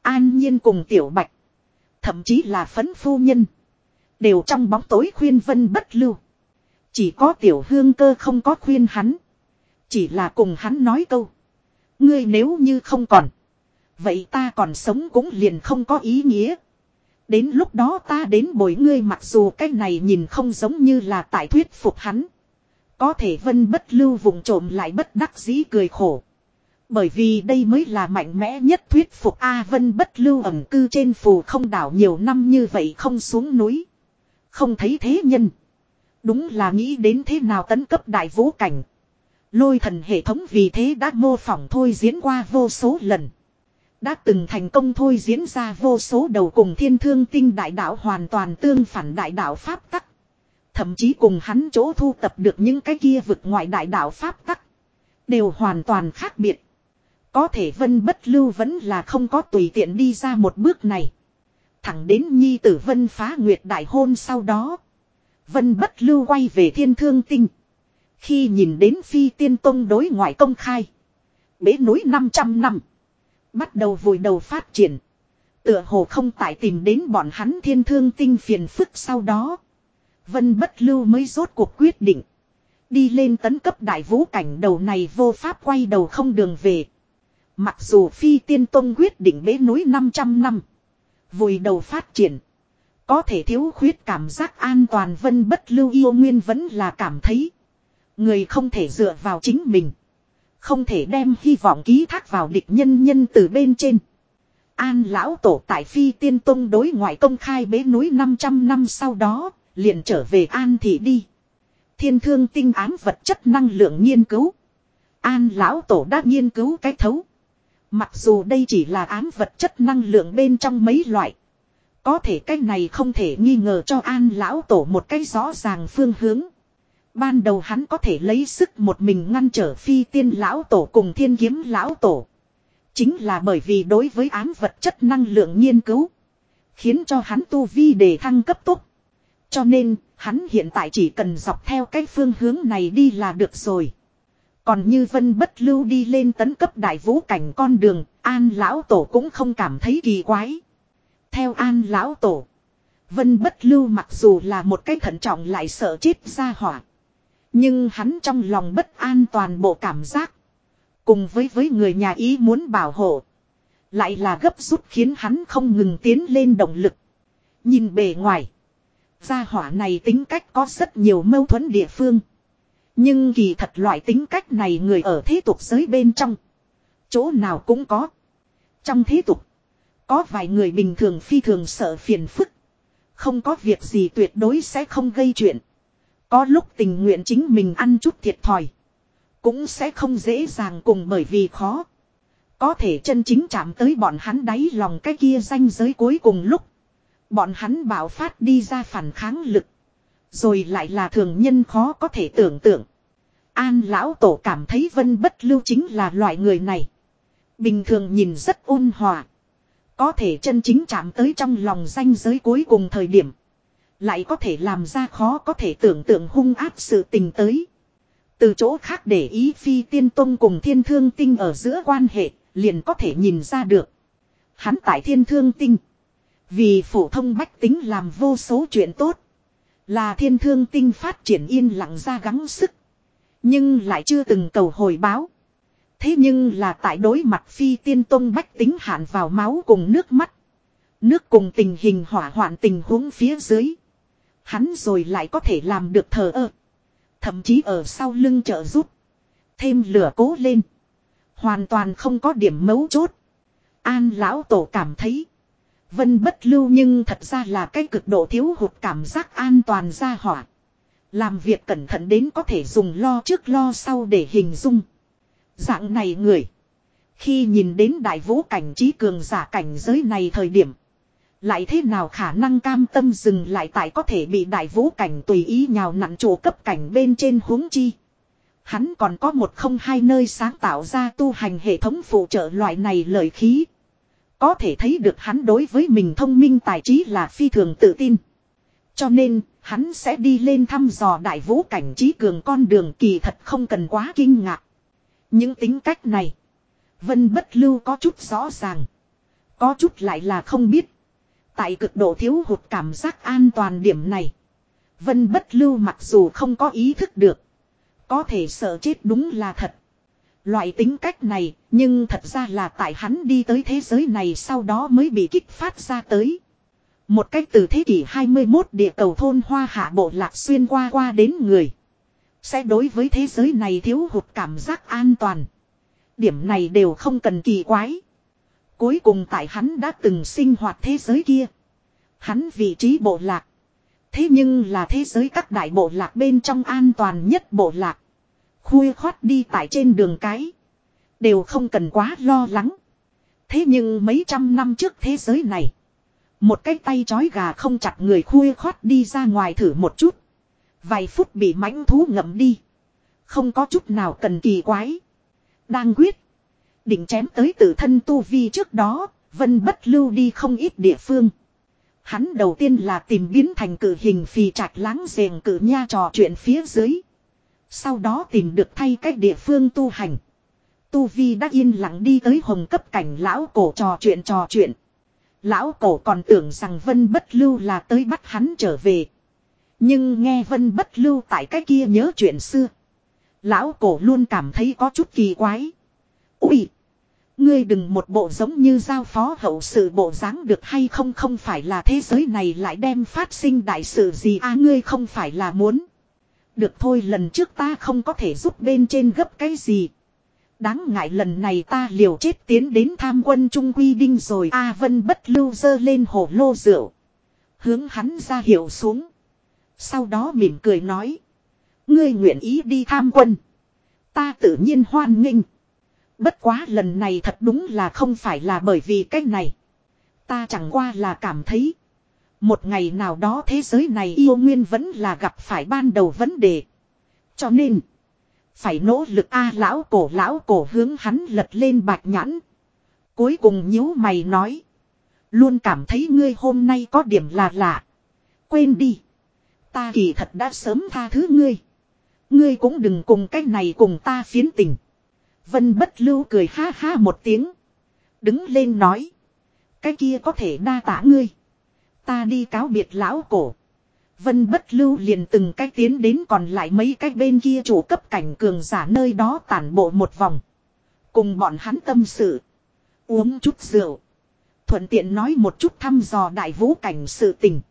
A: An nhiên cùng tiểu bạch. Thậm chí là phấn phu nhân. Đều trong bóng tối khuyên vân bất lưu. Chỉ có tiểu hương cơ không có khuyên hắn. Chỉ là cùng hắn nói câu. Ngươi nếu như không còn. Vậy ta còn sống cũng liền không có ý nghĩa. Đến lúc đó ta đến bồi ngươi mặc dù cái này nhìn không giống như là tại thuyết phục hắn. Có thể vân bất lưu vùng trộm lại bất đắc dĩ cười khổ. Bởi vì đây mới là mạnh mẽ nhất thuyết phục A vân bất lưu ẩm cư trên phù không đảo nhiều năm như vậy không xuống núi. Không thấy thế nhân. Đúng là nghĩ đến thế nào tấn cấp đại vũ cảnh. Lôi thần hệ thống vì thế đã mô phỏng thôi diễn qua vô số lần. Đã từng thành công thôi diễn ra vô số đầu cùng thiên thương tinh đại đạo hoàn toàn tương phản đại đạo pháp tắc. Thậm chí cùng hắn chỗ thu tập được những cái kia vực ngoại đại đạo pháp tắc. Đều hoàn toàn khác biệt. Có thể vân bất lưu vẫn là không có tùy tiện đi ra một bước này. Thẳng đến nhi tử vân phá nguyệt đại hôn sau đó. Vân bất lưu quay về thiên thương tinh. Khi nhìn đến phi tiên tông đối ngoại công khai. Bế núi 500 năm. Bắt đầu vùi đầu phát triển. Tựa hồ không tại tìm đến bọn hắn thiên thương tinh phiền phức sau đó. Vân bất lưu mới rốt cuộc quyết định. Đi lên tấn cấp đại vũ cảnh đầu này vô pháp quay đầu không đường về. Mặc dù phi tiên tông quyết định bế núi 500 năm. Vùi đầu phát triển. Có thể thiếu khuyết cảm giác an toàn vân bất lưu yêu nguyên vẫn là cảm thấy. Người không thể dựa vào chính mình. Không thể đem hy vọng ký thác vào địch nhân nhân từ bên trên. An lão tổ tại phi tiên tông đối ngoại công khai bế núi 500 năm sau đó, liền trở về An thị đi. Thiên thương tinh ám vật chất năng lượng nghiên cứu. An lão tổ đã nghiên cứu cái thấu. Mặc dù đây chỉ là ám vật chất năng lượng bên trong mấy loại. Có thể cái này không thể nghi ngờ cho an lão tổ một cái rõ ràng phương hướng. Ban đầu hắn có thể lấy sức một mình ngăn trở phi tiên lão tổ cùng thiên kiếm lão tổ. Chính là bởi vì đối với ám vật chất năng lượng nghiên cứu. Khiến cho hắn tu vi đề thăng cấp tốt. Cho nên, hắn hiện tại chỉ cần dọc theo cái phương hướng này đi là được rồi. Còn như vân bất lưu đi lên tấn cấp đại vũ cảnh con đường, an lão tổ cũng không cảm thấy kỳ quái. Theo an lão tổ, vân bất lưu mặc dù là một cái thận trọng lại sợ chết ra hỏa. Nhưng hắn trong lòng bất an toàn bộ cảm giác. Cùng với với người nhà ý muốn bảo hộ. Lại là gấp rút khiến hắn không ngừng tiến lên động lực. Nhìn bề ngoài. Gia hỏa này tính cách có rất nhiều mâu thuẫn địa phương. Nhưng kỳ thật loại tính cách này người ở thế tục giới bên trong. Chỗ nào cũng có. Trong thế tục. Có vài người bình thường phi thường sợ phiền phức. Không có việc gì tuyệt đối sẽ không gây chuyện. Có lúc tình nguyện chính mình ăn chút thiệt thòi. Cũng sẽ không dễ dàng cùng bởi vì khó. Có thể chân chính chạm tới bọn hắn đáy lòng cái kia danh giới cuối cùng lúc. Bọn hắn bảo phát đi ra phản kháng lực. Rồi lại là thường nhân khó có thể tưởng tượng. An lão tổ cảm thấy vân bất lưu chính là loại người này. Bình thường nhìn rất ôn hòa. Có thể chân chính chạm tới trong lòng danh giới cuối cùng thời điểm. Lại có thể làm ra khó có thể tưởng tượng hung áp sự tình tới. Từ chỗ khác để ý phi tiên tông cùng thiên thương tinh ở giữa quan hệ, liền có thể nhìn ra được. Hắn tại thiên thương tinh. Vì phổ thông bách tính làm vô số chuyện tốt. Là thiên thương tinh phát triển yên lặng ra gắng sức. Nhưng lại chưa từng cầu hồi báo. Thế nhưng là tại đối mặt phi tiên tông bách tính hạn vào máu cùng nước mắt. Nước cùng tình hình hỏa hoạn tình huống phía dưới. Hắn rồi lại có thể làm được thờ ơ. Thậm chí ở sau lưng trợ giúp. Thêm lửa cố lên. Hoàn toàn không có điểm mấu chốt. An lão tổ cảm thấy. Vân bất lưu nhưng thật ra là cái cực độ thiếu hụt cảm giác an toàn ra hỏa. Làm việc cẩn thận đến có thể dùng lo trước lo sau để hình dung. Dạng này người. Khi nhìn đến đại vũ cảnh trí cường giả cảnh giới này thời điểm. Lại thế nào khả năng cam tâm dừng lại tại có thể bị đại vũ cảnh tùy ý nhào nặn chỗ cấp cảnh bên trên huống chi. Hắn còn có một không hai nơi sáng tạo ra tu hành hệ thống phụ trợ loại này lời khí. Có thể thấy được hắn đối với mình thông minh tài trí là phi thường tự tin. Cho nên, hắn sẽ đi lên thăm dò đại vũ cảnh trí cường con đường kỳ thật không cần quá kinh ngạc. Những tính cách này, Vân Bất Lưu có chút rõ ràng. Có chút lại là không biết. Tại cực độ thiếu hụt cảm giác an toàn điểm này. Vân bất lưu mặc dù không có ý thức được. Có thể sợ chết đúng là thật. Loại tính cách này, nhưng thật ra là tại hắn đi tới thế giới này sau đó mới bị kích phát ra tới. Một cách từ thế kỷ 21 địa cầu thôn hoa hạ bộ lạc xuyên qua qua đến người. Sẽ đối với thế giới này thiếu hụt cảm giác an toàn. Điểm này đều không cần kỳ quái. Cuối cùng tại hắn đã từng sinh hoạt thế giới kia. Hắn vị trí bộ lạc. Thế nhưng là thế giới các đại bộ lạc bên trong an toàn nhất bộ lạc. Khui khoát đi tại trên đường cái. Đều không cần quá lo lắng. Thế nhưng mấy trăm năm trước thế giới này. Một cái tay chói gà không chặt người khui khoát đi ra ngoài thử một chút. Vài phút bị mãnh thú ngậm đi. Không có chút nào cần kỳ quái. Đang quyết. Định chém tới tự thân tu vi trước đó. Vân bất lưu đi không ít địa phương. Hắn đầu tiên là tìm biến thành cử hình phì trạch láng giềng cử nha trò chuyện phía dưới. Sau đó tìm được thay cách địa phương tu hành. Tu Vi đã yên lặng đi tới hồng cấp cảnh lão cổ trò chuyện trò chuyện. Lão cổ còn tưởng rằng Vân Bất Lưu là tới bắt hắn trở về. Nhưng nghe Vân Bất Lưu tại cái kia nhớ chuyện xưa. Lão cổ luôn cảm thấy có chút kỳ quái. Úi! Ngươi đừng một bộ giống như giao phó hậu sự bộ dáng được hay không không phải là thế giới này lại đem phát sinh đại sự gì à ngươi không phải là muốn. Được thôi, lần trước ta không có thể giúp bên trên gấp cái gì. Đáng ngại lần này ta liều chết tiến đến tham quân trung quy đinh rồi A Vân bất lưu dơ lên hổ lô rượu. Hướng hắn ra hiệu xuống. Sau đó mỉm cười nói. Ngươi nguyện ý đi tham quân. Ta tự nhiên hoan nghênh. Bất quá lần này thật đúng là không phải là bởi vì cái này. Ta chẳng qua là cảm thấy. Một ngày nào đó thế giới này yêu nguyên vẫn là gặp phải ban đầu vấn đề. Cho nên. Phải nỗ lực a lão cổ lão cổ hướng hắn lật lên bạch nhãn. Cuối cùng nhíu mày nói. Luôn cảm thấy ngươi hôm nay có điểm là lạ. Quên đi. Ta kỳ thật đã sớm tha thứ ngươi. Ngươi cũng đừng cùng cái này cùng ta phiến tình. Vân bất lưu cười ha ha một tiếng. Đứng lên nói. Cái kia có thể đa tả ngươi. Ta đi cáo biệt lão cổ. Vân bất lưu liền từng cách tiến đến còn lại mấy cách bên kia chủ cấp cảnh cường giả nơi đó tản bộ một vòng. Cùng bọn hắn tâm sự. Uống chút rượu. Thuận tiện nói một chút thăm dò đại vũ cảnh sự tình.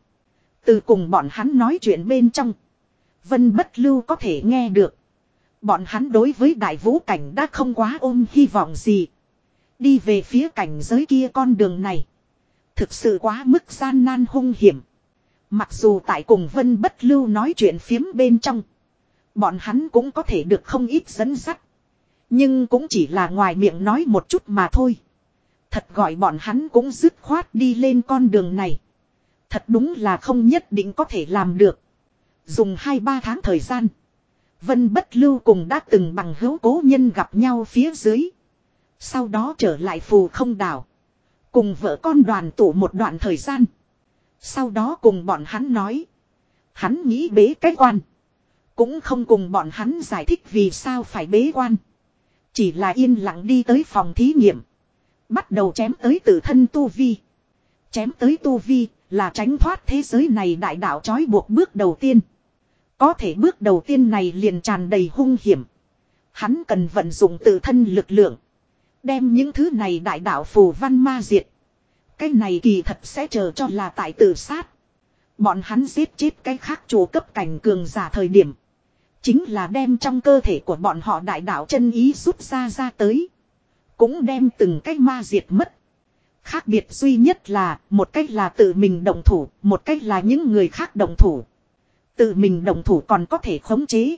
A: Từ cùng bọn hắn nói chuyện bên trong. Vân bất lưu có thể nghe được. Bọn hắn đối với đại vũ cảnh đã không quá ôm hy vọng gì. Đi về phía cảnh giới kia con đường này. Thực sự quá mức gian nan hung hiểm. Mặc dù tại cùng Vân Bất Lưu nói chuyện phiếm bên trong. Bọn hắn cũng có thể được không ít dẫn dắt. Nhưng cũng chỉ là ngoài miệng nói một chút mà thôi. Thật gọi bọn hắn cũng dứt khoát đi lên con đường này. Thật đúng là không nhất định có thể làm được. Dùng 2-3 tháng thời gian. Vân Bất Lưu cùng đã từng bằng hữu cố nhân gặp nhau phía dưới. Sau đó trở lại phù không đảo. Cùng vợ con đoàn tụ một đoạn thời gian. Sau đó cùng bọn hắn nói. Hắn nghĩ bế cái quan. Cũng không cùng bọn hắn giải thích vì sao phải bế quan. Chỉ là yên lặng đi tới phòng thí nghiệm. Bắt đầu chém tới tự thân Tu Vi. Chém tới Tu Vi là tránh thoát thế giới này đại đạo trói buộc bước đầu tiên. Có thể bước đầu tiên này liền tràn đầy hung hiểm. Hắn cần vận dụng tự thân lực lượng. Đem những thứ này đại đạo phù văn ma diệt. Cái này kỳ thật sẽ chờ cho là tại tự sát. Bọn hắn giết chết cái khác chủ cấp cảnh cường giả thời điểm. Chính là đem trong cơ thể của bọn họ đại đạo chân ý rút ra ra tới. Cũng đem từng cái ma diệt mất. Khác biệt duy nhất là một cách là tự mình động thủ, một cách là những người khác động thủ. Tự mình đồng thủ còn có thể khống chế.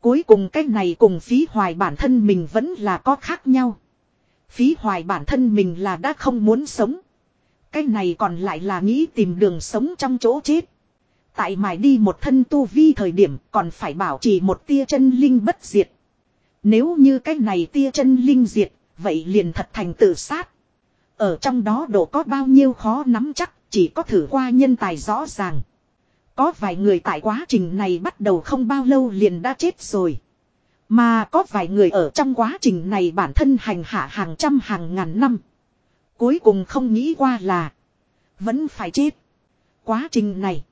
A: Cuối cùng cách này cùng phí hoài bản thân mình vẫn là có khác nhau. Phí hoài bản thân mình là đã không muốn sống. Cái này còn lại là nghĩ tìm đường sống trong chỗ chết. Tại mài đi một thân tu vi thời điểm còn phải bảo trì một tia chân linh bất diệt. Nếu như cái này tia chân linh diệt, vậy liền thật thành tự sát. Ở trong đó độ có bao nhiêu khó nắm chắc, chỉ có thử qua nhân tài rõ ràng. Có vài người tại quá trình này bắt đầu không bao lâu liền đã chết rồi. Mà có vài người ở trong quá trình này bản thân hành hạ hàng trăm hàng ngàn năm. Cuối cùng không nghĩ qua là vẫn phải chết. Quá trình này,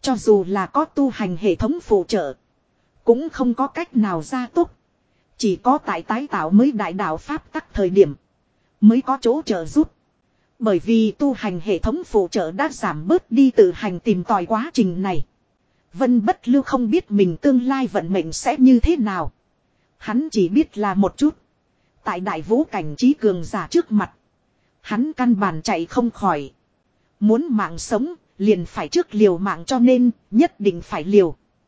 A: cho dù là có tu hành hệ thống phụ trợ, cũng không có cách nào ra tốt. Chỉ có tại tái tạo mới đại đạo Pháp tắc thời điểm, mới có chỗ trợ giúp. Bởi vì tu hành hệ thống phụ trợ đã giảm bớt đi tự hành tìm tòi quá trình này. Vân bất lưu không biết mình tương lai vận mệnh sẽ như thế nào. Hắn chỉ biết là một chút. Tại đại vũ cảnh trí cường giả trước mặt. Hắn căn bản chạy không khỏi. Muốn mạng sống, liền phải trước liều mạng cho nên, nhất định phải liều.